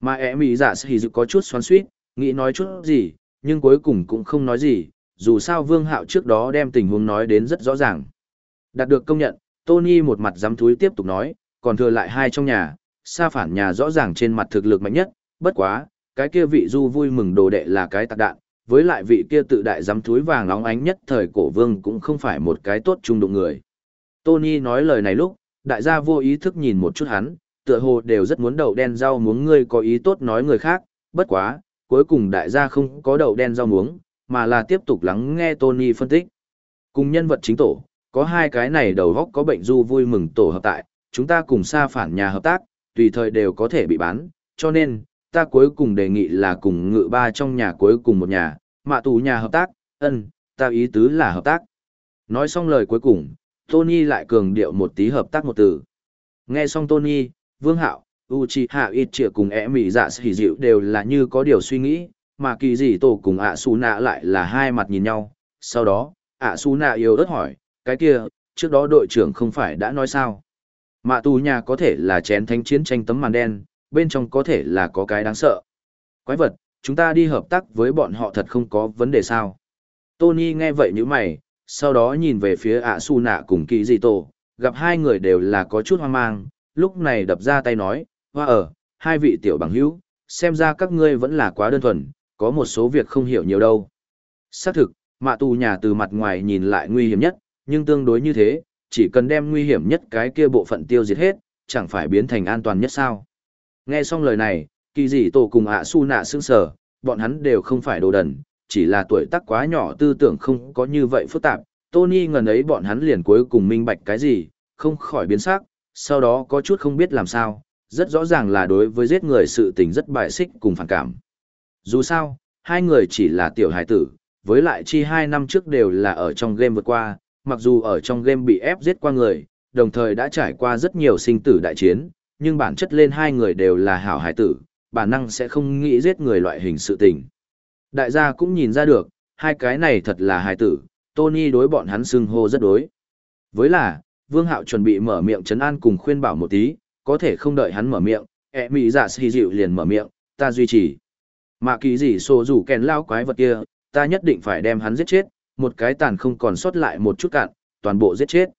Mà ẹ mì dạ sĩ dự có chút xoắn suýt, nghĩ nói chút gì, nhưng cuối cùng cũng không nói gì, dù sao Vương Hạo trước đó đem tình huống nói đến rất rõ ràng. Đạt được công nhận, Tony một mặt dám thúi tiếp tục nói, còn thừa lại hai trong nhà, xa phản nhà rõ ràng trên mặt thực lực mạnh nhất, bất quá, cái kia vị du vui mừng đồ đệ là cái tạc đạn, với lại vị kia tự đại dám thúi vàng nóng ánh nhất thời cổ vương cũng không phải một cái tốt trung đụng người. Tony nói lời này lúc, đại gia vô ý thức nhìn một chút hắn, tựa hồ đều rất muốn đậu đen rau muống ngươi có ý tốt nói người khác, bất quá, cuối cùng đại gia không có đậu đen rau muống, mà là tiếp tục lắng nghe Tony phân tích. Cùng nhân vật chính tổ, có hai cái này đầu góc có bệnh du vui mừng tổ hợp tại, chúng ta cùng xa phản nhà hợp tác, tùy thời đều có thể bị bán, cho nên, ta cuối cùng đề nghị là cùng ngự ba trong nhà cuối cùng một nhà, mạ tù nhà hợp tác, ân, ta ý tứ là hợp tác. Nói xong lời cuối cùng, Tony lại cường điệu một tí hợp tác một từ. Nghe xong Tony, Vương Hạo, Uchiha Itchia cùng ẻ mỉ dạ sỉ dịu đều là như có điều suy nghĩ, mà kỳ gì tổ cùng ạ su nạ lại là hai mặt nhìn nhau. Sau đó, ạ su nạ yếu ớt hỏi, cái kia, trước đó đội trưởng không phải đã nói sao? Mạ tù nhà có thể là chén thánh chiến tranh tấm màn đen, bên trong có thể là có cái đáng sợ. Quái vật, chúng ta đi hợp tác với bọn họ thật không có vấn đề sao? Tony nghe vậy như mày, sau đó nhìn về phía ạ su nạ cùng kỳ dị tổ, gặp hai người đều là có chút hoang mang, lúc này đập ra tay nói, hoa ở, hai vị tiểu bằng hữu, xem ra các ngươi vẫn là quá đơn thuần, có một số việc không hiểu nhiều đâu. Xác thực, mạ tù nhà từ mặt ngoài nhìn lại nguy hiểm nhất, nhưng tương đối như thế, chỉ cần đem nguy hiểm nhất cái kia bộ phận tiêu diệt hết, chẳng phải biến thành an toàn nhất sao. Nghe xong lời này, kỳ dị tổ cùng ạ su nạ sững sờ, bọn hắn đều không phải đồ đần, chỉ là tuổi tác quá nhỏ tư tưởng không có như vậy phức tạp. Tony ngần ấy bọn hắn liền cuối cùng minh bạch cái gì, không khỏi biến sắc, sau đó có chút không biết làm sao, rất rõ ràng là đối với giết người sự tình rất bại xích cùng phản cảm. Dù sao, hai người chỉ là tiểu hải tử, với lại chi hai năm trước đều là ở trong game vượt qua, mặc dù ở trong game bị ép giết qua người, đồng thời đã trải qua rất nhiều sinh tử đại chiến, nhưng bản chất lên hai người đều là hảo hải tử, bản năng sẽ không nghĩ giết người loại hình sự tình. Đại gia cũng nhìn ra được, hai cái này thật là hải tử, Tony đối bọn hắn xưng hô rất đối. Với là, Vương Hạo chuẩn bị mở miệng trấn an cùng khuyên bảo một tí, có thể không đợi hắn mở miệng, ẹ mị giả xì dịu liền mở miệng, ta duy trì. Mà kỳ gì xô rủ kèn lao quái vật kia, ta nhất định phải đem hắn giết chết, một cái tàn không còn sót lại một chút cạn, toàn bộ giết chết.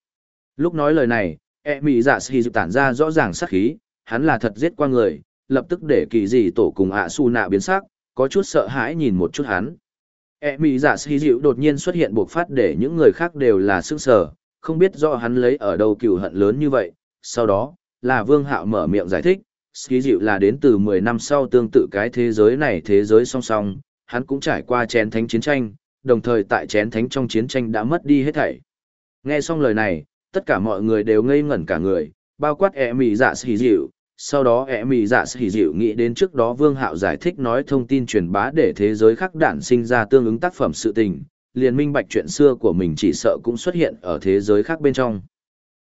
Lúc nói lời này, E mị dạ xì dự tản ra rõ ràng sắc khí, hắn là thật giết qua người, lập tức để kỳ dị tổ cùng ạ su nạ biến sắc, có chút sợ hãi nhìn một chút hắn. E mỹ dạ xì dịu đột nhiên xuất hiện buộc phát để những người khác đều là sức sở, không biết do hắn lấy ở đâu cựu hận lớn như vậy. Sau đó, là Vương Hạo mở miệng giải thích, xì dịu là đến từ 10 năm sau tương tự cái thế giới này thế giới song song, hắn cũng trải qua chén thánh chiến tranh, đồng thời tại chén thánh trong chiến tranh đã mất đi hết thảy. Nghe xong lời này, tất cả mọi người đều ngây ngẩn cả người, bao quát ẹ mị dạ xì dịu. Sau đó ẹ mị dạ xì dịu nghĩ đến trước đó Vương Hạo giải thích nói thông tin truyền bá để thế giới khác đản sinh ra tương ứng tác phẩm sự tình, liền minh bạch chuyện xưa của mình chỉ sợ cũng xuất hiện ở thế giới khác bên trong.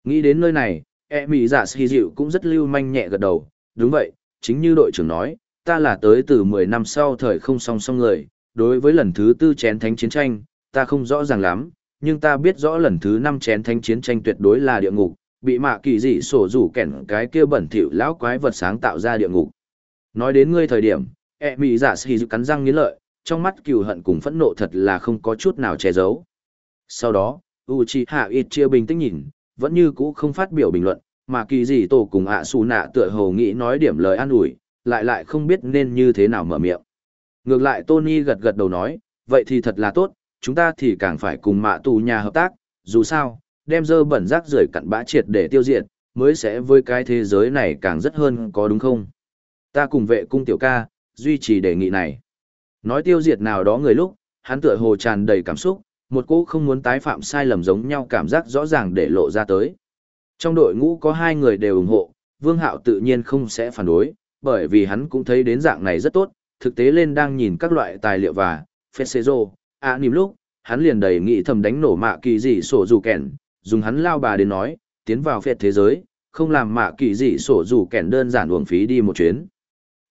Nghĩ đến nơi này, e mị dạ xì dịu cũng rất lưu manh nhẹ gật đầu, đúng vậy, chính như đội trưởng nói, ta là tới từ 10 năm sau thời không song song người, đối với lần thứ tư chén thánh chiến tranh, ta không rõ ràng lắm, nhưng ta biết rõ lần thứ năm chén thánh chiến tranh tuyệt đối là địa ngục, bị mạ kỳ dị sổ rủ kẻn cái kia bẩn thỉu lão quái vật sáng tạo ra địa ngục. Nói đến ngươi thời điểm, e mị giả xì dự cắn răng nghiến lợi, trong mắt cừu hận cùng phẫn nộ thật là không có chút nào che giấu. Sau đó, Uchiha Itchia bình tĩnh nhìn, vẫn như cũ không phát biểu bình luận, mà kỳ dị tổ cùng ạ xù nạ tựa hồ nghĩ nói điểm lời an ủi, lại lại không biết nên như thế nào mở miệng. Ngược lại Tony gật gật đầu nói, vậy thì thật là tốt, chúng ta thì càng phải cùng mạ tù nhà hợp tác, dù sao, đem dơ bẩn rác rưởi cặn bã triệt để tiêu diệt, mới sẽ với cái thế giới này càng rất hơn có đúng không? Ta cùng vệ cung tiểu ca, duy trì đề nghị này. Nói tiêu diệt nào đó người lúc, hắn tựa hồ tràn đầy cảm xúc, một cô không muốn tái phạm sai lầm giống nhau cảm giác rõ ràng để lộ ra tới. Trong đội ngũ có hai người đều ủng hộ, Vương Hạo tự nhiên không sẽ phản đối, bởi vì hắn cũng thấy đến dạng này rất tốt, thực tế lên đang nhìn các loại tài liệu và ạ à nỉm lúc, hắn liền đầy nghị thầm đánh nổ mạ kỳ dị sổ dù kẻn, dùng hắn lao bà đến nói, tiến vào phệt thế giới, không làm mạ kỳ dị sổ dù kẻn đơn giản uổng phí đi một chuyến.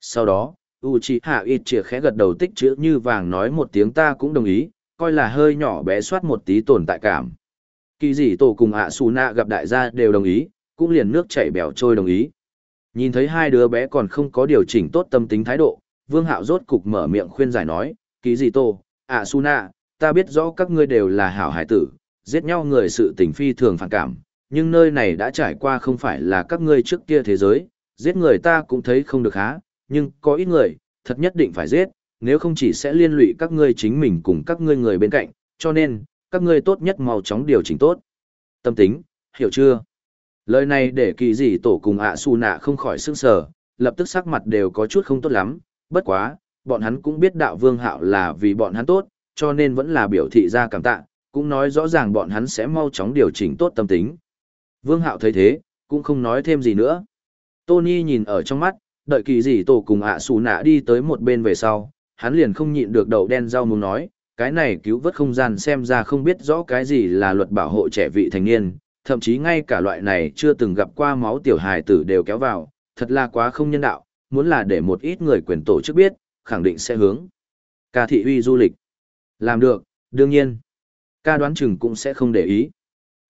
Sau đó, u chị hạ ít chĩa khẽ gật đầu tích chữ như vàng nói một tiếng ta cũng đồng ý, coi là hơi nhỏ bé soát một tí tồn tại cảm. Kỳ dị tổ cùng ạ xù nạ gặp đại gia đều đồng ý, cũng liền nước chảy bèo trôi đồng ý. Nhìn thấy hai đứa bé còn không có điều chỉnh tốt tâm tính thái độ, Vương Hạo rốt cục mở miệng khuyên giải nói, kỳ dị tổ, ạ xù ta biết rõ các ngươi đều là hảo hải tử, giết nhau người sự tình phi thường phản cảm, nhưng nơi này đã trải qua không phải là các ngươi trước kia thế giới, giết người ta cũng thấy không được há, nhưng có ít người, thật nhất định phải giết, nếu không chỉ sẽ liên lụy các ngươi chính mình cùng các ngươi người bên cạnh, cho nên, các ngươi tốt nhất mau chóng điều chỉnh tốt. Tâm tính, hiểu chưa? Lời này để kỳ dị tổ cùng ạ xù nạ không khỏi sương sờ, lập tức sắc mặt đều có chút không tốt lắm, bất quá, bọn hắn cũng biết đạo vương hạo là vì bọn hắn tốt, cho nên vẫn là biểu thị ra cảm tạ, cũng nói rõ ràng bọn hắn sẽ mau chóng điều chỉnh tốt tâm tính. Vương hạo thấy thế, cũng không nói thêm gì nữa. Tony nhìn ở trong mắt, đợi kỳ gì tổ cùng ạ xù nạ đi tới một bên về sau, hắn liền không nhịn được đầu đen rau muốn nói, cái này cứu vớt không gian xem ra không biết rõ cái gì là luật bảo hộ trẻ vị thành niên, thậm chí ngay cả loại này chưa từng gặp qua máu tiểu hài tử đều kéo vào, thật là quá không nhân đạo, muốn là để một ít người quyền tổ chức biết, khẳng định sẽ hướng. Ca thị uy du lịch. Làm được, đương nhiên. Ca đoán chừng cũng sẽ không để ý.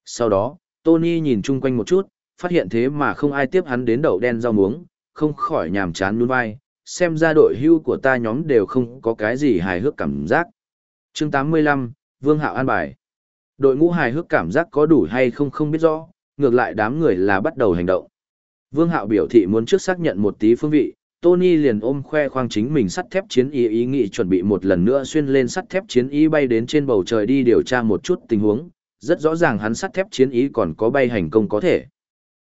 Sau đó, Tony nhìn chung quanh một chút, phát hiện thế mà không ai tiếp hắn đến đậu đen rau muống, không khỏi nhàm chán nuôn vai, xem ra đội hưu của ta nhóm đều không có cái gì hài hước cảm giác. chương 85, Vương Hạo an bài. Đội ngũ hài hước cảm giác có đủ hay không không biết rõ, ngược lại đám người là bắt đầu hành động. Vương Hạo biểu thị muốn trước xác nhận một tí phương vị, Tony liền ôm khoe khoang chính mình sắt thép chiến ý ý nghĩ chuẩn bị một lần nữa xuyên lên sắt thép chiến ý bay đến trên bầu trời đi điều tra một chút tình huống, rất rõ ràng hắn sắt thép chiến ý còn có bay hành công có thể.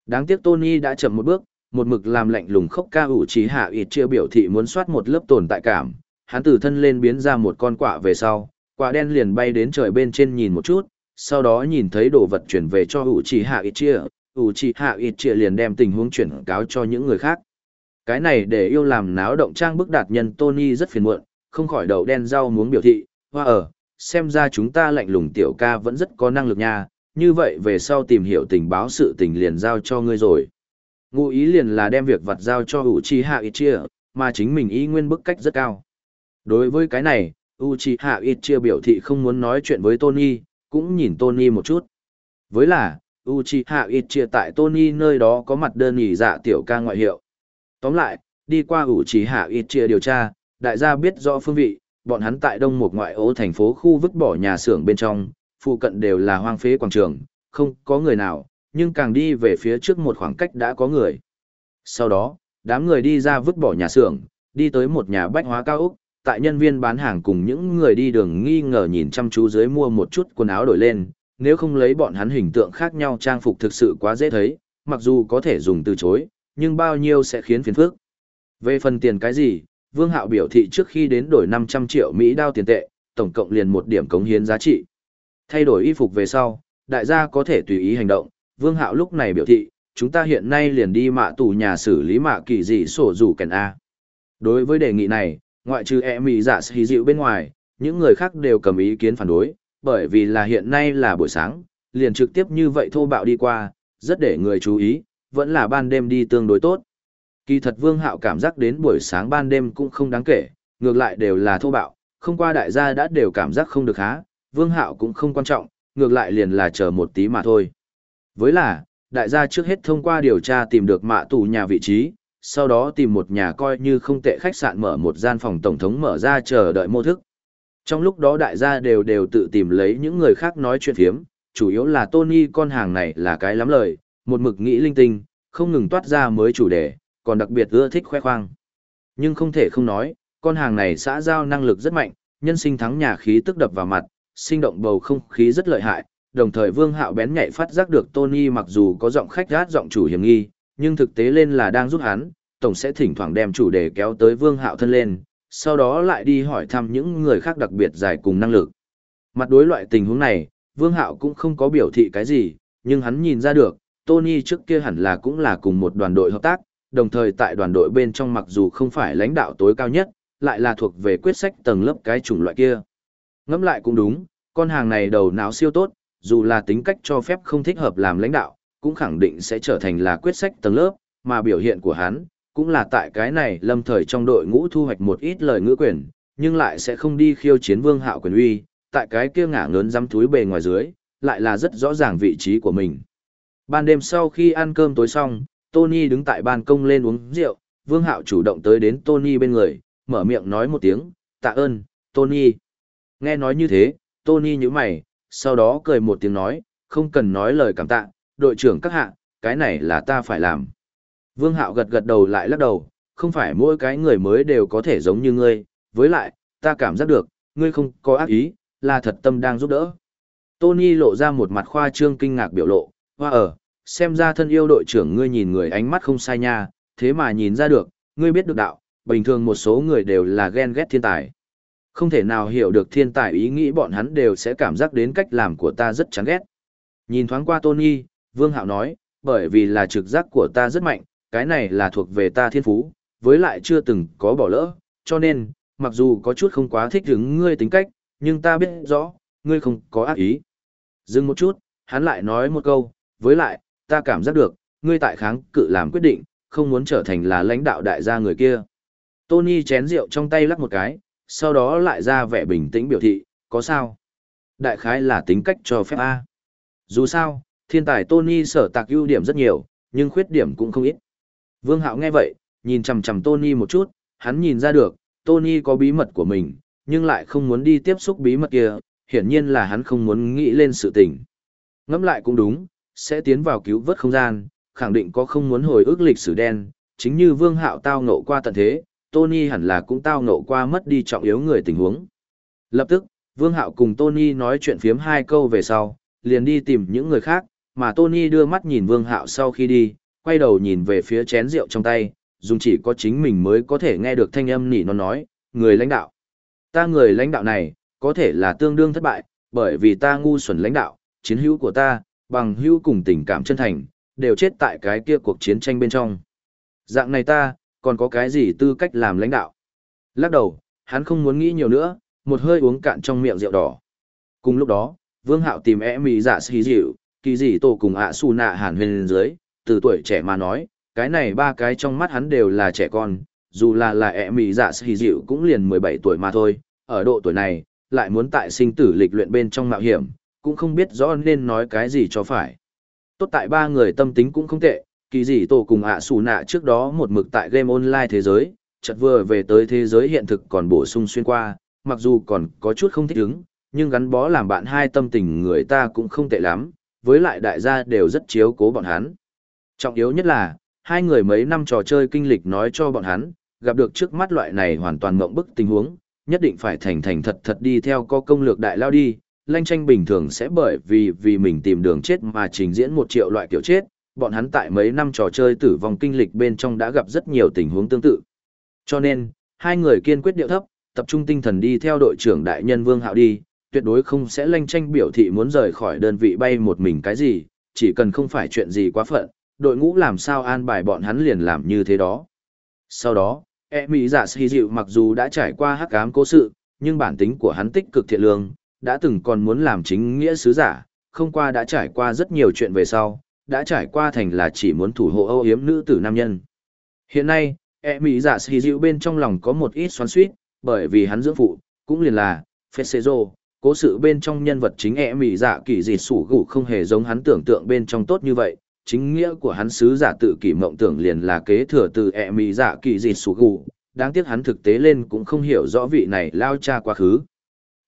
Đáng tiếc Tony đã chậm một bước, một mực làm lạnh lùng khốc ca ủ trí hạ ịt chia biểu thị muốn soát một lớp tồn tại cảm. Hắn từ thân lên biến ra một con quạ về sau quả đen liền bay đến trời bên trên nhìn một chút sau đó nhìn thấy đồ vật chuyển về cho ủ trí hạ ịt chia. Ủ trí hạ ịt chia liền đem tình huống chuyển cáo cho những người khác cái này để yêu làm náo động trang bức đạt nhân tony rất phiền muộn không khỏi đầu đen rau muốn biểu thị hoa ở xem ra chúng ta lạnh lùng tiểu ca vẫn rất có năng lực nha như vậy về sau tìm hiểu tình báo sự tình liền giao cho ngươi rồi Ngụ ý liền là đem việc vặt giao cho Uchiha Itchia, mà chính mình ý nguyên bức cách rất cao. Đối với cái này, Uchiha Itchia biểu thị không muốn nói chuyện với Tony, cũng nhìn Tony một chút. Với là, Uchiha Itchia tại Tony nơi đó có mặt đơn nghỉ dạ tiểu ca ngoại hiệu. Tóm lại, đi qua ủ trì hạ ít chia điều tra, đại gia biết rõ phương vị, bọn hắn tại đông một ngoại ô thành phố khu vứt bỏ nhà xưởng bên trong, phụ cận đều là hoang phế quảng trường, không có người nào, nhưng càng đi về phía trước một khoảng cách đã có người. Sau đó, đám người đi ra vứt bỏ nhà xưởng, đi tới một nhà bách hóa cao ốc, tại nhân viên bán hàng cùng những người đi đường nghi ngờ nhìn chăm chú dưới mua một chút quần áo đổi lên, nếu không lấy bọn hắn hình tượng khác nhau trang phục thực sự quá dễ thấy, mặc dù có thể dùng từ chối, nhưng bao nhiêu sẽ khiến phiền phức. Về phần tiền cái gì, Vương Hạo biểu thị trước khi đến đổi 500 triệu Mỹ đao tiền tệ, tổng cộng liền một điểm cống hiến giá trị. Thay đổi y phục về sau, đại gia có thể tùy ý hành động, Vương Hạo lúc này biểu thị, chúng ta hiện nay liền đi mạ tù nhà xử lý mạ kỳ dị sổ rủ kèn A. Đối với đề nghị này, ngoại trừ e mì giả dạ xì dịu bên ngoài, những người khác đều cầm ý kiến phản đối, bởi vì là hiện nay là buổi sáng, liền trực tiếp như vậy thô bạo đi qua, rất để người chú ý, vẫn là ban đêm đi tương đối tốt. Kỳ thật Vương Hạo cảm giác đến buổi sáng ban đêm cũng không đáng kể, ngược lại đều là thô bạo, không qua đại gia đã đều cảm giác không được há, Vương Hạo cũng không quan trọng, ngược lại liền là chờ một tí mà thôi. Với là, đại gia trước hết thông qua điều tra tìm được mạ tù nhà vị trí, sau đó tìm một nhà coi như không tệ khách sạn mở một gian phòng tổng thống mở ra chờ đợi mô thức. Trong lúc đó đại gia đều đều tự tìm lấy những người khác nói chuyện phiếm, chủ yếu là Tony con hàng này là cái lắm lời, một mực nghĩ linh tinh, không ngừng toát ra mới chủ đề, còn đặc biệt ưa thích khoe khoang. Nhưng không thể không nói, con hàng này xã giao năng lực rất mạnh, nhân sinh thắng nhà khí tức đập vào mặt, sinh động bầu không khí rất lợi hại, đồng thời Vương Hạo bén nhạy phát giác được Tony mặc dù có giọng khách gát giọng chủ hiểm nghi, nhưng thực tế lên là đang giúp hắn, tổng sẽ thỉnh thoảng đem chủ đề kéo tới Vương Hạo thân lên, sau đó lại đi hỏi thăm những người khác đặc biệt giải cùng năng lực. Mặt đối loại tình huống này, Vương Hạo cũng không có biểu thị cái gì, nhưng hắn nhìn ra được, Tony trước kia hẳn là cũng là cùng một đoàn đội hợp tác, đồng thời tại đoàn đội bên trong mặc dù không phải lãnh đạo tối cao nhất, lại là thuộc về quyết sách tầng lớp cái chủng loại kia. Ngẫm lại cũng đúng, con hàng này đầu não siêu tốt, dù là tính cách cho phép không thích hợp làm lãnh đạo, cũng khẳng định sẽ trở thành là quyết sách tầng lớp, mà biểu hiện của hắn, cũng là tại cái này lâm thời trong đội ngũ thu hoạch một ít lời ngữ quyền, nhưng lại sẽ không đi khiêu chiến vương hạo quyền uy, tại cái kia ngả ngớn dám túi bề ngoài dưới, lại là rất rõ ràng vị trí của mình. Ban đêm sau khi ăn cơm tối xong, Tony đứng tại ban công lên uống rượu, vương hạo chủ động tới đến Tony bên người, mở miệng nói một tiếng, tạ ơn, Tony. Nghe nói như thế, Tony nhíu mày, sau đó cười một tiếng nói, không cần nói lời cảm tạ, đội trưởng các hạ, cái này là ta phải làm. Vương Hạo gật gật đầu lại lắc đầu, không phải mỗi cái người mới đều có thể giống như ngươi, với lại, ta cảm giác được, ngươi không có ác ý, là thật tâm đang giúp đỡ. Tony lộ ra một mặt khoa trương kinh ngạc biểu lộ, hoa ở, xem ra thân yêu đội trưởng ngươi nhìn người ánh mắt không sai nha, thế mà nhìn ra được, ngươi biết được đạo, bình thường một số người đều là ghen ghét thiên tài. Không thể nào hiểu được thiên tài ý nghĩ bọn hắn đều sẽ cảm giác đến cách làm của ta rất chán ghét. Nhìn thoáng qua Tony, Vương Hạo nói, bởi vì là trực giác của ta rất mạnh, cái này là thuộc về ta thiên phú, với lại chưa từng có bỏ lỡ, cho nên, mặc dù có chút không quá thích hứng ngươi tính cách, nhưng ta biết rõ, ngươi không có ác ý. Dừng một chút, hắn lại nói một câu, với lại, ta cảm giác được, ngươi tại kháng cự làm quyết định, không muốn trở thành là lãnh đạo đại gia người kia. Tony chén rượu trong tay lắc một cái, sau đó lại ra vẻ bình tĩnh biểu thị, có sao? Đại khái là tính cách cho phép A. Dù sao, thiên tài Tony sở tạc ưu điểm rất nhiều, nhưng khuyết điểm cũng không ít. Vương Hạo nghe vậy, nhìn chằm chằm Tony một chút, hắn nhìn ra được, Tony có bí mật của mình, nhưng lại không muốn đi tiếp xúc bí mật kia, hiển nhiên là hắn không muốn nghĩ lên sự tình. Ngẫm lại cũng đúng, sẽ tiến vào cứu vớt không gian, khẳng định có không muốn hồi ức lịch sử đen, chính như Vương Hạo tao ngộ qua tận thế, Tony hẳn là cũng tao ngộ qua mất đi trọng yếu người tình huống. Lập tức, Vương Hạo cùng Tony nói chuyện phiếm hai câu về sau, liền đi tìm những người khác, mà Tony đưa mắt nhìn Vương Hạo sau khi đi, quay đầu nhìn về phía chén rượu trong tay, dùng chỉ có chính mình mới có thể nghe được thanh âm nỉ nó nói, người lãnh đạo. Ta người lãnh đạo này, có thể là tương đương thất bại, bởi vì ta ngu xuẩn lãnh đạo, chiến hữu của ta, bằng hữu cùng tình cảm chân thành, đều chết tại cái kia cuộc chiến tranh bên trong. Dạng này ta, còn có cái gì tư cách làm lãnh đạo? Lắc đầu, hắn không muốn nghĩ nhiều nữa, một hơi uống cạn trong miệng rượu đỏ. Cùng lúc đó, Vương Hạo tìm e mì dạ xí dịu, kỳ dị tổ cùng ạ su nạ hàn huyền dưới, từ tuổi trẻ mà nói, cái này ba cái trong mắt hắn đều là trẻ con, dù là là ẹ mì dạ xì dịu cũng liền 17 tuổi mà thôi, ở độ tuổi này, lại muốn tại sinh tử lịch luyện bên trong mạo hiểm, cũng không biết rõ nên nói cái gì cho phải. Tốt tại ba người tâm tính cũng không tệ, kỳ dị tổ cùng ạ xù nạ trước đó một mực tại game online thế giới, chợt vừa về tới thế giới hiện thực còn bổ sung xuyên qua, mặc dù còn có chút không thích ứng, nhưng gắn bó làm bạn hai tâm tình người ta cũng không tệ lắm, với lại đại gia đều rất chiếu cố bọn hắn. Trọng yếu nhất là, hai người mấy năm trò chơi kinh lịch nói cho bọn hắn, gặp được trước mắt loại này hoàn toàn mộng bức tình huống, nhất định phải thành thành thật thật đi theo có công lược đại lao đi, lanh tranh bình thường sẽ bởi vì vì mình tìm đường chết mà trình diễn một triệu loại kiểu chết, bọn hắn tại mấy năm trò chơi tử vong kinh lịch bên trong đã gặp rất nhiều tình huống tương tự. Cho nên, hai người kiên quyết điệu thấp, tập trung tinh thần đi theo đội trưởng đại nhân Vương Hạo đi, tuyệt đối không sẽ lanh tranh biểu thị muốn rời khỏi đơn vị bay một mình cái gì, chỉ cần không phải chuyện gì quá phận, đội ngũ làm sao an bài bọn hắn liền làm như thế đó. Sau đó, e mỹ giả sĩ dịu mặc dù đã trải qua hắc ám cố sự, nhưng bản tính của hắn tích cực thiện lương, đã từng còn muốn làm chính nghĩa sứ giả, không qua đã trải qua rất nhiều chuyện về sau, đã trải qua thành là chỉ muốn thủ hộ âu yếm nữ tử nam nhân. Hiện nay, e mỹ giả sĩ dịu bên trong lòng có một ít xoắn suýt, bởi vì hắn dưỡng phụ, cũng liền là, Fessezo, cố sự bên trong nhân vật chính e mỹ dạ kỳ dịt sủ gụ không hề giống hắn tưởng tượng bên trong tốt như vậy. Chính nghĩa của hắn sứ giả tự kỷ mộng tưởng liền là kế thừa từ e mỹ dạ kỳ dịt sủ gụ đáng tiếc hắn thực tế lên cũng không hiểu rõ vị này lao cha quá khứ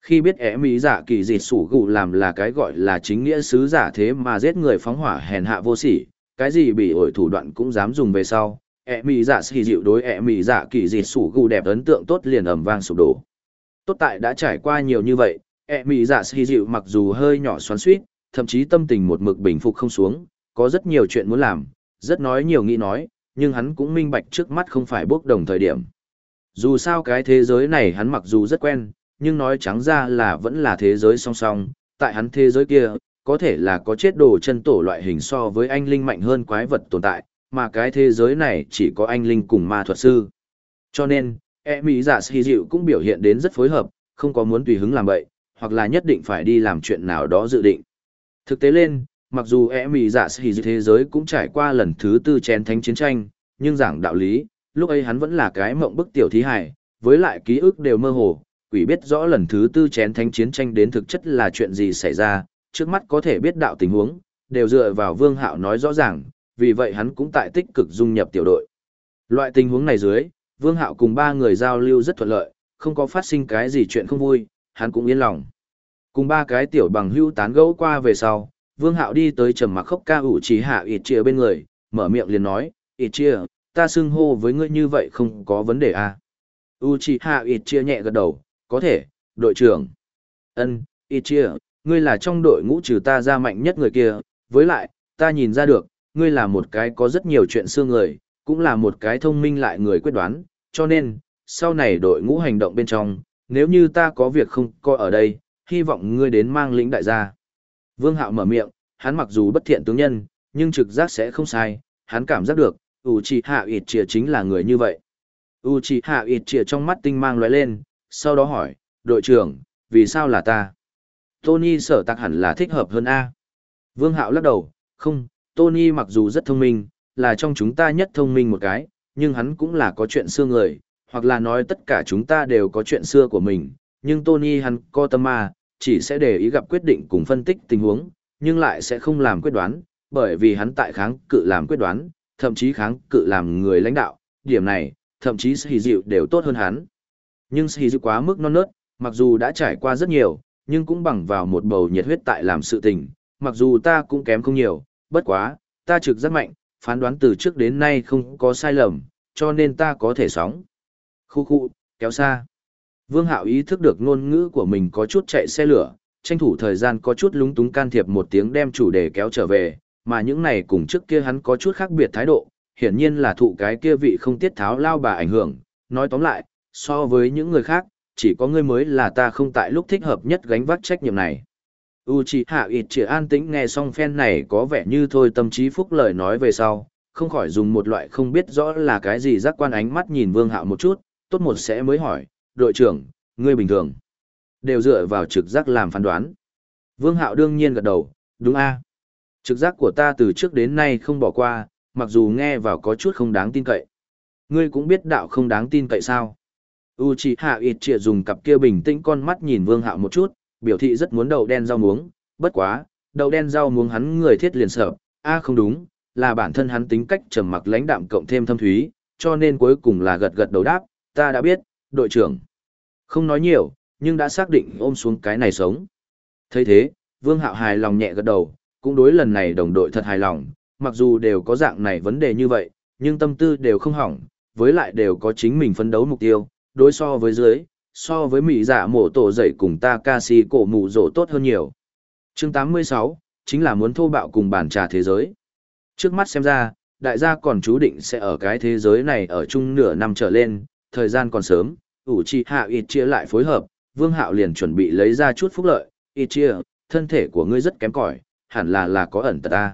khi biết e mỹ dạ kỳ dịt sủ gụ làm là cái gọi là chính nghĩa sứ giả thế mà giết người phóng hỏa hèn hạ vô sỉ cái gì bị ổi thủ đoạn cũng dám dùng về sau e mỹ dạ xì dịu đối e mỹ dạ kỳ dịt dạ sủ gụ đẹp ấn tượng tốt liền ầm vang sụp đổ tốt tại đã trải qua nhiều như vậy E mỹ dạ xì dịu mặc dù hơi nhỏ xoắn suýt, thậm chí tâm tình một mực bình phục không xuống, có rất nhiều chuyện muốn làm, rất nói nhiều nghĩ nói, nhưng hắn cũng minh bạch trước mắt không phải bước đồng thời điểm. Dù sao cái thế giới này hắn mặc dù rất quen, nhưng nói trắng ra là vẫn là thế giới song song, tại hắn thế giới kia, có thể là có chết đồ chân tổ loại hình so với anh linh mạnh hơn quái vật tồn tại, mà cái thế giới này chỉ có anh linh cùng ma thuật sư. Cho nên, e mỹ giả xì dịu cũng biểu hiện đến rất phối hợp, không có muốn tùy hứng làm vậy, hoặc là nhất định phải đi làm chuyện nào đó dự định. Thực tế lên, mặc dù e mì dạ sĩ thế giới cũng trải qua lần thứ tư chén thánh chiến tranh, nhưng giảng đạo lý, lúc ấy hắn vẫn là cái mộng bức tiểu thí hải, với lại ký ức đều mơ hồ, quỷ biết rõ lần thứ tư chén thánh chiến tranh đến thực chất là chuyện gì xảy ra, trước mắt có thể biết đạo tình huống, đều dựa vào vương hạo nói rõ ràng, vì vậy hắn cũng tại tích cực dung nhập tiểu đội. Loại tình huống này dưới, vương hạo cùng ba người giao lưu rất thuận lợi, không có phát sinh cái gì chuyện không vui, hắn cũng yên lòng. Cùng ba cái tiểu bằng hưu tán gẫu qua về sau, Vương Hạo đi tới trầm mặc khốc ca ủ chỉ hạ ịt chia bên người, mở miệng liền nói, ịt chia, ta xưng hô với ngươi như vậy không có vấn đề à. U chỉ hạ nhẹ gật đầu, có thể, đội trưởng. ân ịt chia, ngươi là trong đội ngũ trừ ta ra mạnh nhất người kia, với lại, ta nhìn ra được, ngươi là một cái có rất nhiều chuyện xương người, cũng là một cái thông minh lại người quyết đoán, cho nên, sau này đội ngũ hành động bên trong, nếu như ta có việc không coi ở đây, hy vọng ngươi đến mang lĩnh đại gia. Vương Hạo mở miệng, hắn mặc dù bất thiện tướng nhân, nhưng trực giác sẽ không sai, hắn cảm giác được, Uchiha Itchia chính là người như vậy. Uchiha Itchia trong mắt tinh mang lóe lên, sau đó hỏi, đội trưởng, vì sao là ta? Tony sở tạc hẳn là thích hợp hơn A. Vương Hạo lắc đầu, không, Tony mặc dù rất thông minh, là trong chúng ta nhất thông minh một cái, nhưng hắn cũng là có chuyện xưa người, hoặc là nói tất cả chúng ta đều có chuyện xưa của mình, nhưng Tony hắn có tâm ma, chỉ sẽ để ý gặp quyết định cùng phân tích tình huống, nhưng lại sẽ không làm quyết đoán, bởi vì hắn tại kháng cự làm quyết đoán, thậm chí kháng cự làm người lãnh đạo, điểm này, thậm chí Hỷ Dịu đều tốt hơn hắn. Nhưng Sĩ Dịu quá mức non nớt, mặc dù đã trải qua rất nhiều, nhưng cũng bằng vào một bầu nhiệt huyết tại làm sự tình, mặc dù ta cũng kém không nhiều, bất quá, ta trực rất mạnh, phán đoán từ trước đến nay không có sai lầm, cho nên ta có thể sóng, Khu khu, kéo xa. Vương Hạo ý thức được ngôn ngữ của mình có chút chạy xe lửa, tranh thủ thời gian có chút lúng túng can thiệp một tiếng đem chủ đề kéo trở về, mà những này cùng trước kia hắn có chút khác biệt thái độ, hiển nhiên là thụ cái kia vị không tiết tháo lao bà ảnh hưởng. Nói tóm lại, so với những người khác, chỉ có ngươi mới là ta không tại lúc thích hợp nhất gánh vác trách nhiệm này. Uchiha Itchia an tĩnh nghe xong phen này có vẻ như thôi tâm trí phúc lời nói về sau, không khỏi dùng một loại không biết rõ là cái gì giác quan ánh mắt nhìn Vương Hạo một chút, tốt một sẽ mới hỏi, đội trưởng, ngươi bình thường. Đều dựa vào trực giác làm phán đoán. Vương Hạo đương nhiên gật đầu, đúng a Trực giác của ta từ trước đến nay không bỏ qua, mặc dù nghe vào có chút không đáng tin cậy. Ngươi cũng biết đạo không đáng tin cậy sao. Uchiha Itchia dùng cặp kia bình tĩnh con mắt nhìn Vương Hạo một chút, biểu thị rất muốn đậu đen rau muống, bất quá, đậu đen rau muống hắn người thiết liền sợ, a không đúng, là bản thân hắn tính cách trầm mặc lãnh đạm cộng thêm thâm thúy, cho nên cuối cùng là gật gật đầu đáp, ta đã biết, đội trưởng. Không nói nhiều, nhưng đã xác định ôm xuống cái này sống. thấy thế, Vương Hạo hài lòng nhẹ gật đầu, cũng đối lần này đồng đội thật hài lòng, mặc dù đều có dạng này vấn đề như vậy, nhưng tâm tư đều không hỏng, với lại đều có chính mình phấn đấu mục tiêu, đối so với dưới, so với mỹ giả mổ tổ dậy cùng ta ca si cổ mù rổ tốt hơn nhiều. chương 86, chính là muốn thô bạo cùng bàn trà thế giới. Trước mắt xem ra, đại gia còn chú định sẽ ở cái thế giới này ở chung nửa năm trở lên, thời gian còn sớm, ủ trì hạ ít chia lại phối hợp, vương hạo liền chuẩn bị lấy ra chút phúc lợi, ít chia, thân thể của ngươi rất kém cỏi hẳn là là có ẩn tật ta.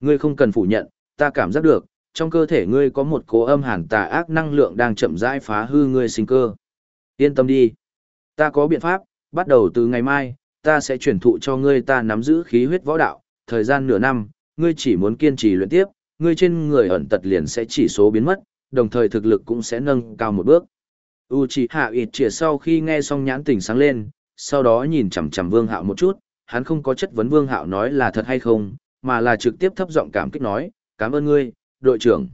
Ngươi không cần phủ nhận, ta cảm giác được, trong cơ thể ngươi có một cố âm hàn tà ác năng lượng đang chậm rãi phá hư ngươi sinh cơ. Yên tâm đi. Ta có biện pháp, bắt đầu từ ngày mai, ta sẽ chuyển thụ cho ngươi ta nắm giữ khí huyết võ đạo, thời gian nửa năm, ngươi chỉ muốn kiên trì luyện tiếp, ngươi trên người ẩn tật liền sẽ chỉ số biến mất, đồng thời thực lực cũng sẽ nâng cao một bước. Uchiha Itchia sau khi nghe xong nhãn tỉnh sáng lên, sau đó nhìn chằm chằm Vương Hạo một chút, hắn không có chất vấn Vương Hạo nói là thật hay không, mà là trực tiếp thấp giọng cảm kích nói, cảm ơn ngươi, đội trưởng.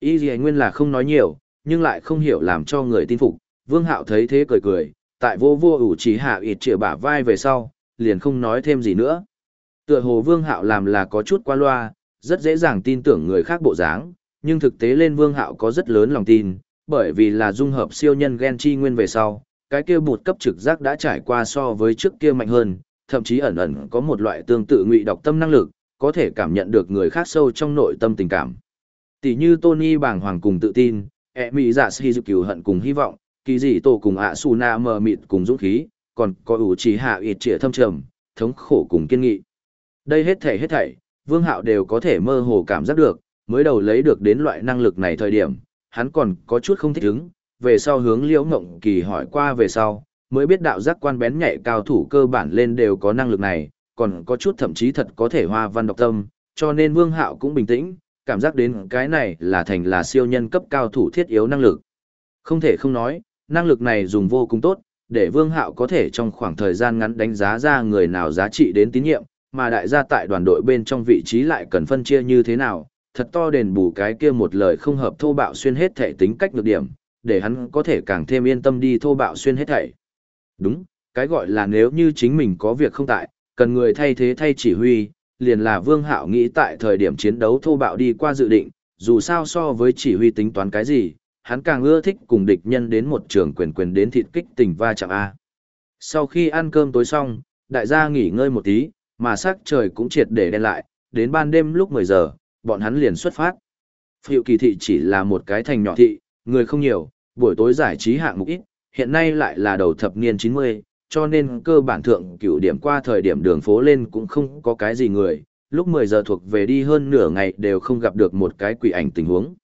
Y gì nguyên là không nói nhiều, nhưng lại không hiểu làm cho người tin phục, Vương Hạo thấy thế cười cười, tại vô vô ủ chỉ hạ ịt trịa bả vai về sau, liền không nói thêm gì nữa. Tựa hồ Vương Hạo làm là có chút qua loa, rất dễ dàng tin tưởng người khác bộ dáng, nhưng thực tế lên Vương Hạo có rất lớn lòng tin, bởi vì là dung hợp siêu nhân gen chi nguyên về sau, cái kia bụt cấp trực giác đã trải qua so với trước kia mạnh hơn, thậm chí ẩn ẩn có một loại tương tự ngụy đọc tâm năng lực, có thể cảm nhận được người khác sâu trong nội tâm tình cảm. Tỷ như Tony bàng hoàng cùng tự tin, ẹ mỹ giả si dự cứu hận cùng hy vọng, kỳ dị tổ cùng ạ su na mờ mịt cùng dũng khí, còn có ủ chỉ hạ ịt trịa thâm trầm, thống khổ cùng kiên nghị. Đây hết thảy hết thảy, Vương Hạo đều có thể mơ hồ cảm giác được, mới đầu lấy được đến loại năng lực này thời điểm, hắn còn có chút không thích ứng, về sau hướng Liễu Ngộng Kỳ hỏi qua về sau, mới biết đạo giác quan bén nhạy cao thủ cơ bản lên đều có năng lực này, còn có chút thậm chí thật có thể hoa văn độc tâm, cho nên Vương Hạo cũng bình tĩnh, cảm giác đến cái này là thành là siêu nhân cấp cao thủ thiết yếu năng lực. Không thể không nói, năng lực này dùng vô cùng tốt, để Vương Hạo có thể trong khoảng thời gian ngắn đánh giá ra người nào giá trị đến tín nhiệm, mà đại gia tại đoàn đội bên trong vị trí lại cần phân chia như thế nào, thật to đền bù cái kia một lời không hợp thô bạo xuyên hết thể tính cách nhược điểm, để hắn có thể càng thêm yên tâm đi thô bạo xuyên hết thảy. Đúng, cái gọi là nếu như chính mình có việc không tại, cần người thay thế thay chỉ huy, liền là Vương Hạo nghĩ tại thời điểm chiến đấu thô bạo đi qua dự định, dù sao so với chỉ huy tính toán cái gì, hắn càng ưa thích cùng địch nhân đến một trường quyền quyền đến thịt kích tình va chạm A. Sau khi ăn cơm tối xong, đại gia nghỉ ngơi một tí, mà sắc trời cũng triệt để đen lại, đến ban đêm lúc 10 giờ, bọn hắn liền xuất phát. Phiệu kỳ thị chỉ là một cái thành nhỏ thị, người không nhiều, buổi tối giải trí hạng mục ít, hiện nay lại là đầu thập niên 90, cho nên cơ bản thượng cửu điểm qua thời điểm đường phố lên cũng không có cái gì người, lúc 10 giờ thuộc về đi hơn nửa ngày đều không gặp được một cái quỷ ảnh tình huống.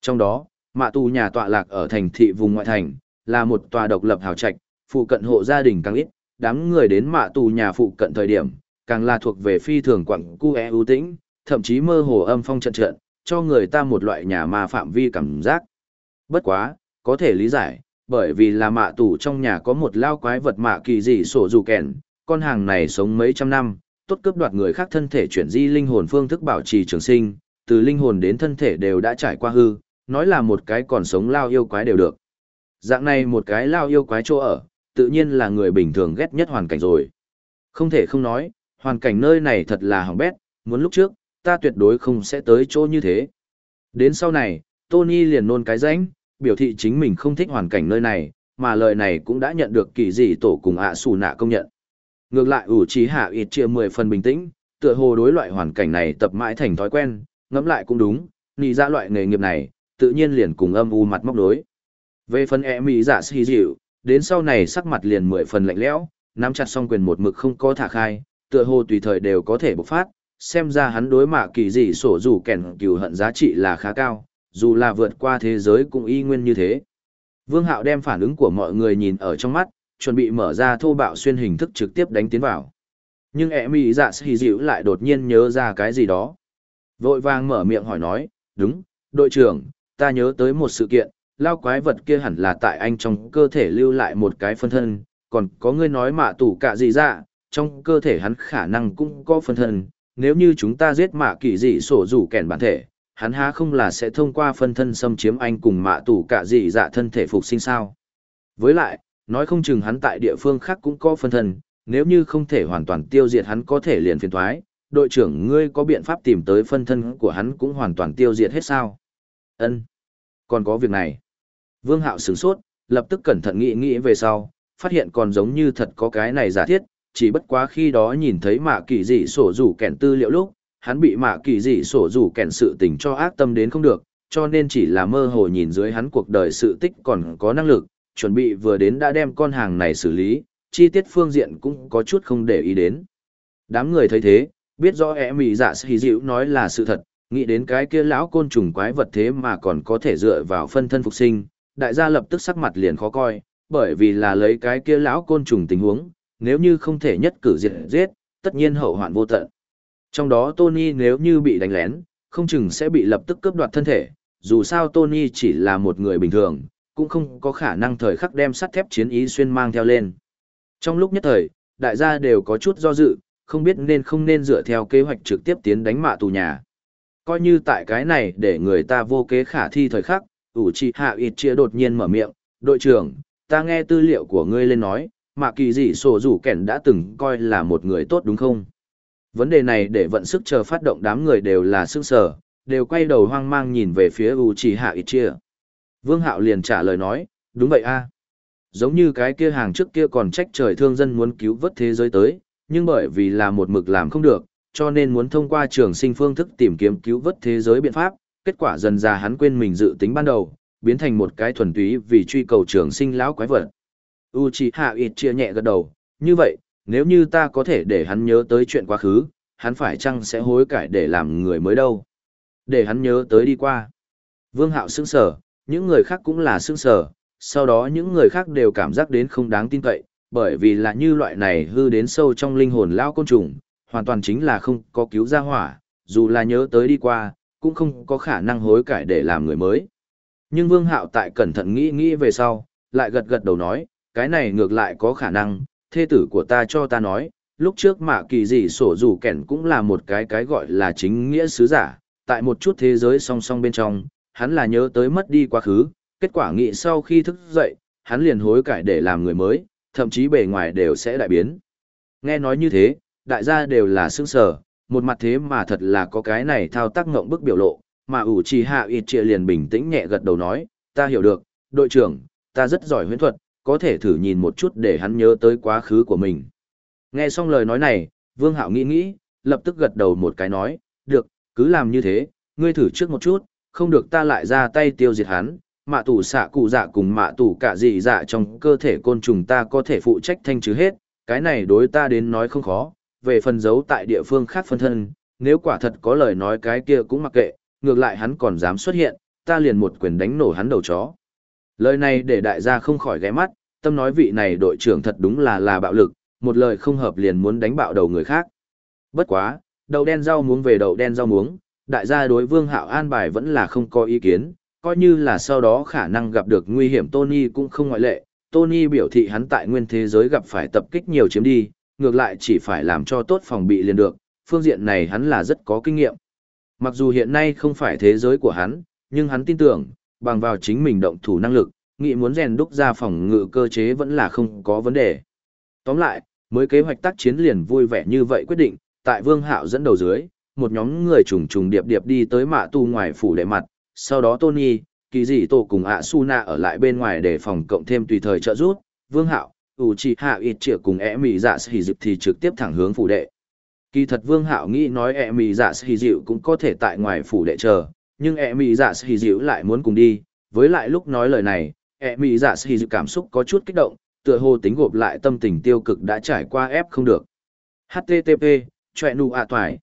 Trong đó, mạ tù nhà tọa lạc ở thành thị vùng ngoại thành, là một tòa độc lập hào trạch, phụ cận hộ gia đình càng ít, đám người đến mạ tù nhà phụ cận thời điểm, càng là thuộc về phi thường quặng cu e ưu tĩnh, thậm chí mơ hồ âm phong trận trận, cho người ta một loại nhà ma phạm vi cảm giác. Bất quá, có thể lý giải, bởi vì là mạ tủ trong nhà có một lao quái vật mạ kỳ dị sổ dù kèn, con hàng này sống mấy trăm năm, tốt cướp đoạt người khác thân thể chuyển di linh hồn phương thức bảo trì trường sinh, từ linh hồn đến thân thể đều đã trải qua hư, nói là một cái còn sống lao yêu quái đều được. Dạng này một cái lao yêu quái chỗ ở, tự nhiên là người bình thường ghét nhất hoàn cảnh rồi. Không thể không nói, hoàn cảnh nơi này thật là hỏng bét, muốn lúc trước, ta tuyệt đối không sẽ tới chỗ như thế. Đến sau này, Tony liền nôn cái ránh biểu thị chính mình không thích hoàn cảnh nơi này, mà lời này cũng đã nhận được kỳ dị tổ cùng ạ xù nạ công nhận. Ngược lại ủ trí hạ ít chia 10 phần bình tĩnh, tựa hồ đối loại hoàn cảnh này tập mãi thành thói quen, ngẫm lại cũng đúng, nì ra dạ loại nghề nghiệp này, tự nhiên liền cùng âm u mặt móc đối. Về phần e mỹ giả xì dịu, đến sau này sắc mặt liền 10 phần lạnh lẽo, nắm chặt song quyền một mực không có thả khai, tựa hồ tùy thời đều có thể bộc phát, xem ra hắn đối mạ kỳ dị sổ dù kèn cừu hận giá trị là khá cao, dù là vượt qua thế giới cũng y nguyên như thế. Vương Hạo đem phản ứng của mọi người nhìn ở trong mắt, chuẩn bị mở ra thô bạo xuyên hình thức trực tiếp đánh tiến vào. Nhưng ẹ mị dạ sĩ dịu lại đột nhiên nhớ ra cái gì đó. Vội vàng mở miệng hỏi nói, đúng, đội trưởng, ta nhớ tới một sự kiện, lao quái vật kia hẳn là tại anh trong cơ thể lưu lại một cái phân thân, còn có người nói mạ tủ cả gì ra, trong cơ thể hắn khả năng cũng có phân thân, nếu như chúng ta giết mạ kỳ dị sổ rủ kèn bản thể, hắn há không là sẽ thông qua phân thân xâm chiếm anh cùng mạ tủ cả dị dạ thân thể phục sinh sao. Với lại, nói không chừng hắn tại địa phương khác cũng có phân thân, nếu như không thể hoàn toàn tiêu diệt hắn có thể liền phiền thoái, đội trưởng ngươi có biện pháp tìm tới phân thân của hắn cũng hoàn toàn tiêu diệt hết sao. ân Còn có việc này. Vương Hạo sửng sốt, lập tức cẩn thận nghĩ nghĩ về sau, phát hiện còn giống như thật có cái này giả thiết, chỉ bất quá khi đó nhìn thấy mạ kỳ dị sổ rủ kèn tư liệu lúc, hắn bị mạ kỳ dị sổ rủ kèn sự tình cho ác tâm đến không được, cho nên chỉ là mơ hồ nhìn dưới hắn cuộc đời sự tích còn có năng lực, chuẩn bị vừa đến đã đem con hàng này xử lý, chi tiết phương diện cũng có chút không để ý đến. Đám người thấy thế, biết rõ ẻ mì dạ sĩ dịu nói là sự thật, nghĩ đến cái kia lão côn trùng quái vật thế mà còn có thể dựa vào phân thân phục sinh, đại gia lập tức sắc mặt liền khó coi, bởi vì là lấy cái kia lão côn trùng tình huống, nếu như không thể nhất cử diệt giết, tất nhiên hậu hoạn vô tận. Trong đó Tony nếu như bị đánh lén, không chừng sẽ bị lập tức cướp đoạt thân thể, dù sao Tony chỉ là một người bình thường, cũng không có khả năng thời khắc đem sắt thép chiến ý xuyên mang theo lên. Trong lúc nhất thời, đại gia đều có chút do dự, không biết nên không nên dựa theo kế hoạch trực tiếp tiến đánh mạ tù nhà. Coi như tại cái này để người ta vô kế khả thi thời khắc, ủ trì hạ ịt chia đột nhiên mở miệng, đội trưởng, ta nghe tư liệu của ngươi lên nói, mạ kỳ dị sổ rủ kẻn đã từng coi là một người tốt đúng không? Vấn đề này để vận sức chờ phát động đám người đều là sức sở, đều quay đầu hoang mang nhìn về phía Uchiha trì hạ. Vương Hạo liền trả lời nói, đúng vậy a Giống như cái kia hàng trước kia còn trách trời thương dân muốn cứu vớt thế giới tới, nhưng bởi vì là một mực làm không được, cho nên muốn thông qua trường sinh phương thức tìm kiếm cứu vớt thế giới biện pháp, kết quả dần ra hắn quên mình dự tính ban đầu, biến thành một cái thuần túy vì truy cầu trường sinh lão quái vật. Uchiha Itchia nhẹ gật đầu, như vậy, nếu như ta có thể để hắn nhớ tới chuyện quá khứ, hắn phải chăng sẽ hối cải để làm người mới đâu? Để hắn nhớ tới đi qua. Vương Hạo sững sờ, những người khác cũng là sững sờ, sau đó những người khác đều cảm giác đến không đáng tin cậy, bởi vì là như loại này hư đến sâu trong linh hồn lao côn trùng, hoàn toàn chính là không có cứu ra hỏa, dù là nhớ tới đi qua, cũng không có khả năng hối cải để làm người mới. Nhưng Vương Hạo tại cẩn thận nghĩ nghĩ về sau, lại gật gật đầu nói, cái này ngược lại có khả năng, thê tử của ta cho ta nói, lúc trước mạ kỳ dị sổ dù kẻn cũng là một cái cái gọi là chính nghĩa sứ giả, tại một chút thế giới song song bên trong, hắn là nhớ tới mất đi quá khứ, kết quả nghĩ sau khi thức dậy, hắn liền hối cải để làm người mới, thậm chí bề ngoài đều sẽ đại biến. Nghe nói như thế, đại gia đều là sững sờ, một mặt thế mà thật là có cái này thao tác ngộng bức biểu lộ, mà ủ trì hạ ịt trịa liền bình tĩnh nhẹ gật đầu nói, ta hiểu được, đội trưởng, ta rất giỏi huyễn thuật, có thể thử nhìn một chút để hắn nhớ tới quá khứ của mình. Nghe xong lời nói này, Vương Hạo nghĩ nghĩ, lập tức gật đầu một cái nói, được, cứ làm như thế, ngươi thử trước một chút, không được ta lại ra tay tiêu diệt hắn, mạ tủ xạ cụ dạ cùng mạ tủ cả dị dạ trong cơ thể côn trùng ta có thể phụ trách thanh trừ hết, cái này đối ta đến nói không khó, về phần giấu tại địa phương khác phân thân, nếu quả thật có lời nói cái kia cũng mặc kệ, ngược lại hắn còn dám xuất hiện, ta liền một quyền đánh nổ hắn đầu chó. Lời này để đại gia không khỏi ghé mắt, tâm nói vị này đội trưởng thật đúng là là bạo lực, một lời không hợp liền muốn đánh bạo đầu người khác. Bất quá, đầu đen rau muống về đầu đen rau muống, đại gia đối vương hạo an bài vẫn là không có ý kiến, coi như là sau đó khả năng gặp được nguy hiểm Tony cũng không ngoại lệ. Tony biểu thị hắn tại nguyên thế giới gặp phải tập kích nhiều chiếm đi, ngược lại chỉ phải làm cho tốt phòng bị liền được, phương diện này hắn là rất có kinh nghiệm. Mặc dù hiện nay không phải thế giới của hắn, nhưng hắn tin tưởng, bằng vào chính mình động thủ năng lực, nghĩ muốn rèn đúc ra phòng ngự cơ chế vẫn là không có vấn đề. Tóm lại, mới kế hoạch tác chiến liền vui vẻ như vậy quyết định, tại Vương Hạo dẫn đầu dưới, một nhóm người trùng trùng điệp điệp đi tới mạ tu ngoài phủ đệ mặt, sau đó Tony, kỳ dị tổ cùng ạ Suna ở lại bên ngoài để phòng cộng thêm tùy thời trợ giúp, Vương Hạo, ủ chỉ hạ ít trịa cùng ẻ mì dạ xì dịp thì trực tiếp thẳng hướng phủ đệ. Kỳ thật Vương Hạo nghĩ nói ẻ mì dạ xì dịu cũng có thể tại ngoài phủ đệ chờ, nhưng ẹ mị dạ xì dịu lại muốn cùng đi, với lại lúc nói lời này, ẹ mị dạ xì dịu cảm xúc có chút kích động, tựa hồ tính gộp lại tâm tình tiêu cực đã trải qua ép không được. HTTP, choẹ nụ ạ toài.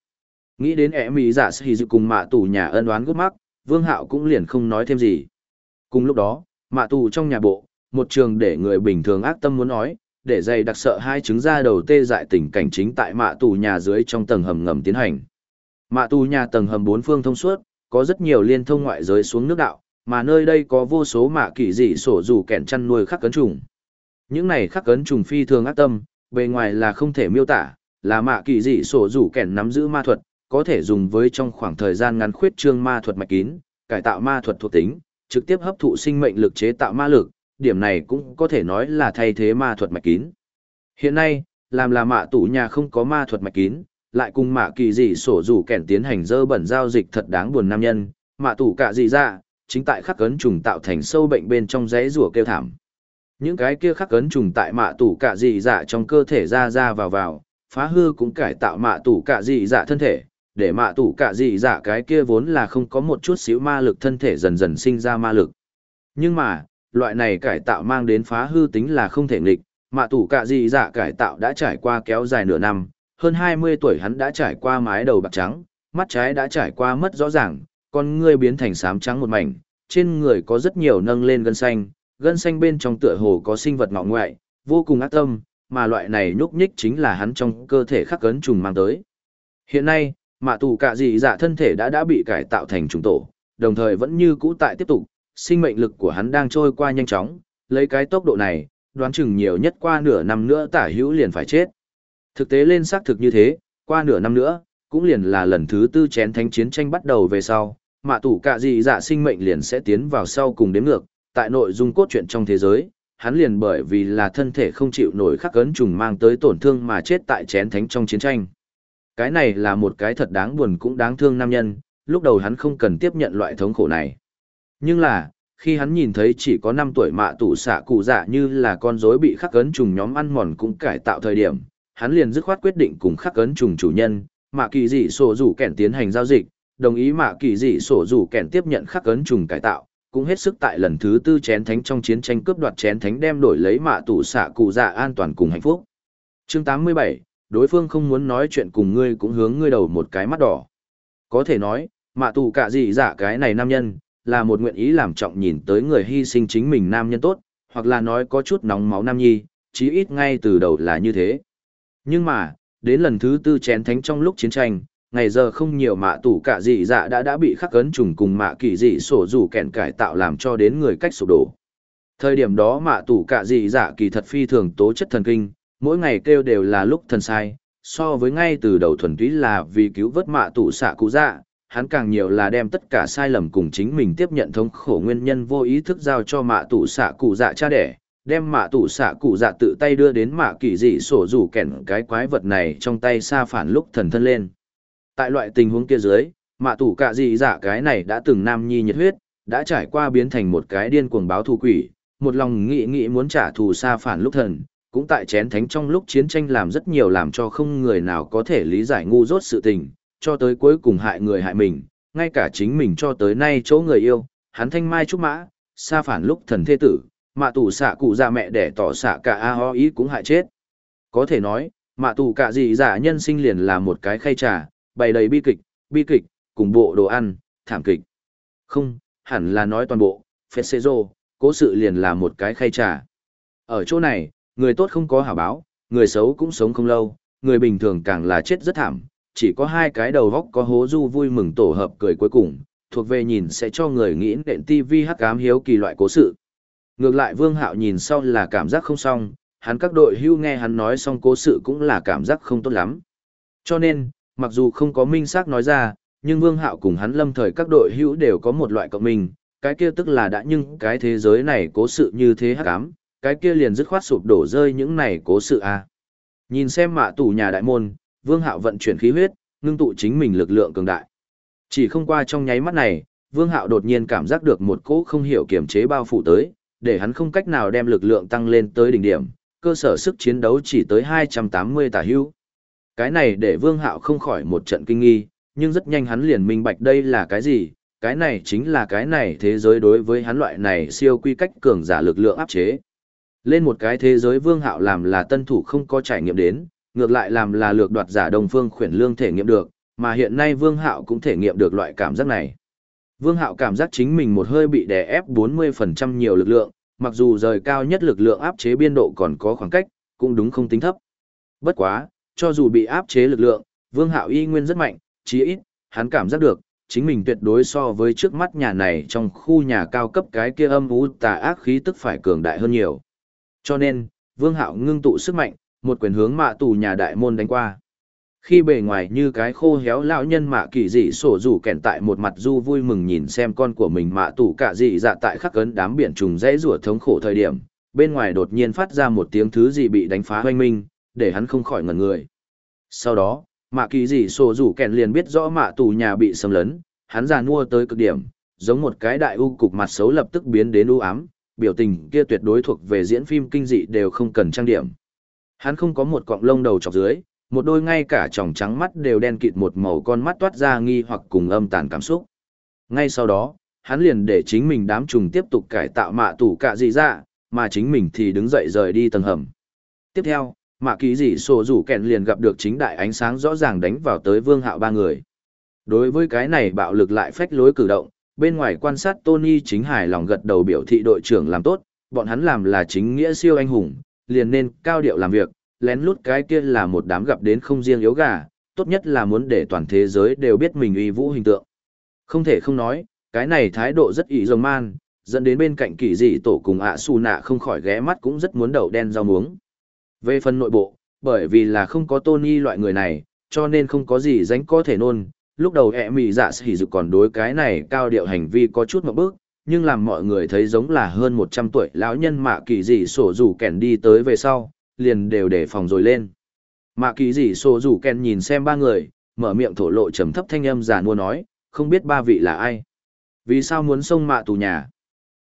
Nghĩ đến ẹ mị dạ xì dịu cùng mạ tù nhà ân đoán gốc mắc, Vương Hạo cũng liền không nói thêm gì. Cùng lúc đó, mạ tù trong nhà bộ, một trường để người bình thường ác tâm muốn nói, để dày đặc sợ hai trứng ra đầu tê dại tình cảnh chính tại mạ tù nhà dưới trong tầng hầm ngầm tiến hành. Mạ tù nhà tầng hầm bốn phương thông suốt, có rất nhiều liên thông ngoại giới xuống nước đạo, mà nơi đây có vô số mạ kỳ dị sổ dù kẹn chăn nuôi khắc cấn trùng. Những này khắc cấn trùng phi thường ác tâm, bề ngoài là không thể miêu tả, là mạ kỳ dị sổ dù kẹn nắm giữ ma thuật, có thể dùng với trong khoảng thời gian ngắn khuyết trương ma thuật mạch kín, cải tạo ma thuật thuộc tính, trực tiếp hấp thụ sinh mệnh lực chế tạo ma lực, điểm này cũng có thể nói là thay thế ma thuật mạch kín. Hiện nay, làm là mạ tủ nhà không có ma thuật mạch kín, lại cùng mạ kỳ dị sổ rủ kẻn tiến hành dơ bẩn giao dịch thật đáng buồn nam nhân, mạ tủ cả dị ra, chính tại khắc cấn trùng tạo thành sâu bệnh bên trong giấy rùa kêu thảm. Những cái kia khắc cấn trùng tại mạ tủ cả dị dạ trong cơ thể ra ra vào vào, phá hư cũng cải tạo mạ tủ cả dị dạ thân thể, để mạ tủ cả dị dạ cái kia vốn là không có một chút xíu ma lực thân thể dần dần sinh ra ma lực. Nhưng mà, loại này cải tạo mang đến phá hư tính là không thể nghịch, mạ tủ cả dị dạ cải tạo đã trải qua kéo dài nửa năm, hơn 20 tuổi hắn đã trải qua mái đầu bạc trắng, mắt trái đã trải qua mất rõ ràng, con ngươi biến thành xám trắng một mảnh, trên người có rất nhiều nâng lên gân xanh, gân xanh bên trong tựa hồ có sinh vật ngọ ngoại, vô cùng ác tâm, mà loại này nhúc nhích chính là hắn trong cơ thể khắc cấn trùng mang tới. Hiện nay, mạ tù cả dị dạ thân thể đã đã bị cải tạo thành trùng tổ, đồng thời vẫn như cũ tại tiếp tục, sinh mệnh lực của hắn đang trôi qua nhanh chóng, lấy cái tốc độ này, đoán chừng nhiều nhất qua nửa năm nữa tả hữu liền phải chết. Thực tế lên xác thực như thế, qua nửa năm nữa, cũng liền là lần thứ tư chén thánh chiến tranh bắt đầu về sau, mạ tủ cả dị dạ sinh mệnh liền sẽ tiến vào sau cùng đếm ngược, tại nội dung cốt truyện trong thế giới, hắn liền bởi vì là thân thể không chịu nổi khắc cấn trùng mang tới tổn thương mà chết tại chén thánh trong chiến tranh. Cái này là một cái thật đáng buồn cũng đáng thương nam nhân, lúc đầu hắn không cần tiếp nhận loại thống khổ này. Nhưng là, khi hắn nhìn thấy chỉ có 5 tuổi mạ tủ xạ cụ dạ như là con rối bị khắc cấn trùng nhóm ăn mòn cũng cải tạo thời điểm, hắn liền dứt khoát quyết định cùng khắc cấn trùng chủ nhân, mạ kỳ dị sổ rủ kẻn tiến hành giao dịch, đồng ý mạ kỳ dị sổ rủ kẻn tiếp nhận khắc cấn trùng cải tạo, cũng hết sức tại lần thứ tư chén thánh trong chiến tranh cướp đoạt chén thánh đem đổi lấy mạ tủ xạ cụ dạ an toàn cùng hạnh phúc. Chương 87, đối phương không muốn nói chuyện cùng ngươi cũng hướng ngươi đầu một cái mắt đỏ. Có thể nói, mạ tù cả dị dạ cái này nam nhân, là một nguyện ý làm trọng nhìn tới người hy sinh chính mình nam nhân tốt, hoặc là nói có chút nóng máu nam nhi, chí ít ngay từ đầu là như thế. Nhưng mà, đến lần thứ tư chén thánh trong lúc chiến tranh, ngày giờ không nhiều mạ tủ cả dị dạ đã đã bị khắc ấn trùng cùng mạ kỳ dị sổ rủ kẹn cải tạo làm cho đến người cách sụp đổ. Thời điểm đó mạ tủ cả dị dạ kỳ thật phi thường tố chất thần kinh, mỗi ngày kêu đều là lúc thần sai, so với ngay từ đầu thuần túy là vì cứu vớt mạ tủ xạ cụ dạ, hắn càng nhiều là đem tất cả sai lầm cùng chính mình tiếp nhận thống khổ nguyên nhân vô ý thức giao cho mạ tủ xạ cụ dạ cha đẻ, đem mạ tủ xạ cụ dạ tự tay đưa đến mạ kỳ dị sổ rủ kẻn cái quái vật này trong tay xa phản lúc thần thân lên. Tại loại tình huống kia dưới, mạ tủ cả dị dạ cái này đã từng nam nhi nhiệt huyết, đã trải qua biến thành một cái điên cuồng báo thù quỷ, một lòng nghĩ nghĩ muốn trả thù xa phản lúc thần, cũng tại chén thánh trong lúc chiến tranh làm rất nhiều làm cho không người nào có thể lý giải ngu dốt sự tình, cho tới cuối cùng hại người hại mình, ngay cả chính mình cho tới nay chỗ người yêu, hắn thanh mai trúc mã, xa phản lúc thần thế tử, mạ tù xạ cụ già mẹ để tỏ xạ cả a ho ý cũng hại chết. Có thể nói, mạ tù cả gì giả dạ nhân sinh liền là một cái khay trà, bày đầy bi kịch, bi kịch, cùng bộ đồ ăn, thảm kịch. Không, hẳn là nói toàn bộ, phết xê rô, cố sự liền là một cái khay trà. Ở chỗ này, người tốt không có hảo báo, người xấu cũng sống không lâu, người bình thường càng là chết rất thảm, chỉ có hai cái đầu góc có hố du vui mừng tổ hợp cười cuối cùng, thuộc về nhìn sẽ cho người nghĩ nện tivi hắc ám hiếu kỳ loại cố sự. Ngược lại Vương Hạo nhìn sau là cảm giác không xong, hắn các đội hưu nghe hắn nói xong cố sự cũng là cảm giác không tốt lắm. Cho nên, mặc dù không có minh xác nói ra, nhưng Vương Hạo cùng hắn lâm thời các đội hữu đều có một loại cộng minh, cái kia tức là đã nhưng cái thế giới này cố sự như thế hắc ám, cái kia liền dứt khoát sụp đổ rơi những này cố sự a. Nhìn xem mạ tủ nhà đại môn, Vương Hạo vận chuyển khí huyết, ngưng tụ chính mình lực lượng cường đại. Chỉ không qua trong nháy mắt này, Vương Hạo đột nhiên cảm giác được một cỗ không hiểu kiềm chế bao phủ tới, để hắn không cách nào đem lực lượng tăng lên tới đỉnh điểm, cơ sở sức chiến đấu chỉ tới 280 tả hữu. Cái này để Vương Hạo không khỏi một trận kinh nghi, nhưng rất nhanh hắn liền minh bạch đây là cái gì, cái này chính là cái này thế giới đối với hắn loại này siêu quy cách cường giả lực lượng áp chế. Lên một cái thế giới Vương Hạo làm là tân thủ không có trải nghiệm đến, ngược lại làm là lược đoạt giả đồng phương khuyển lương thể nghiệm được, mà hiện nay Vương Hạo cũng thể nghiệm được loại cảm giác này. Vương Hạo cảm giác chính mình một hơi bị đè ép 40% nhiều lực lượng, mặc dù rời cao nhất lực lượng áp chế biên độ còn có khoảng cách, cũng đúng không tính thấp. Bất quá, cho dù bị áp chế lực lượng, Vương Hạo y nguyên rất mạnh, chí ít, hắn cảm giác được, chính mình tuyệt đối so với trước mắt nhà này trong khu nhà cao cấp cái kia âm u tà ác khí tức phải cường đại hơn nhiều. Cho nên, Vương Hạo ngưng tụ sức mạnh, một quyền hướng mạ tù nhà đại môn đánh qua. Khi bề ngoài như cái khô héo lão nhân mạ kỳ dị sổ rủ kèn tại một mặt du vui mừng nhìn xem con của mình mạ tủ cả dị dạ tại khắc cấn đám biển trùng dãy rủa thống khổ thời điểm, bên ngoài đột nhiên phát ra một tiếng thứ gì bị đánh phá hoanh minh, để hắn không khỏi ngẩn người. Sau đó, mạ kỳ dị sổ rủ kèn liền biết rõ mạ tù nhà bị xâm lấn, hắn già nua tới cực điểm, giống một cái đại u cục mặt xấu lập tức biến đến u ám, biểu tình kia tuyệt đối thuộc về diễn phim kinh dị đều không cần trang điểm. Hắn không có một cọng lông đầu chọc dưới, một đôi ngay cả tròng trắng mắt đều đen kịt một màu con mắt toát ra nghi hoặc cùng âm tàn cảm xúc. Ngay sau đó, hắn liền để chính mình đám trùng tiếp tục cải tạo mạ tủ cả gì ra, mà chính mình thì đứng dậy rời đi tầng hầm. Tiếp theo, mạ ký dị sổ rủ kẹn liền gặp được chính đại ánh sáng rõ ràng đánh vào tới vương hạo ba người. Đối với cái này bạo lực lại phách lối cử động, bên ngoài quan sát Tony chính hài lòng gật đầu biểu thị đội trưởng làm tốt, bọn hắn làm là chính nghĩa siêu anh hùng, liền nên cao điệu làm việc, lén lút cái kia là một đám gặp đến không riêng yếu gà, tốt nhất là muốn để toàn thế giới đều biết mình uy vũ hình tượng. Không thể không nói, cái này thái độ rất ý rồng man, dẫn đến bên cạnh kỳ dị tổ cùng ạ su nạ không khỏi ghé mắt cũng rất muốn đầu đen rau muống. Về phần nội bộ, bởi vì là không có Tony loại người này, cho nên không có gì dánh có thể nôn, lúc đầu ẹ mị dạ sỉ dự còn đối cái này cao điệu hành vi có chút một bước, nhưng làm mọi người thấy giống là hơn 100 tuổi lão nhân mạ kỳ dị sổ rủ kèn đi tới về sau, liền đều để phòng rồi lên. Mạ kỳ dị sổ rủ kèn nhìn xem ba người, mở miệng thổ lộ trầm thấp thanh âm giả mua nói, không biết ba vị là ai. Vì sao muốn xông mạ tù nhà?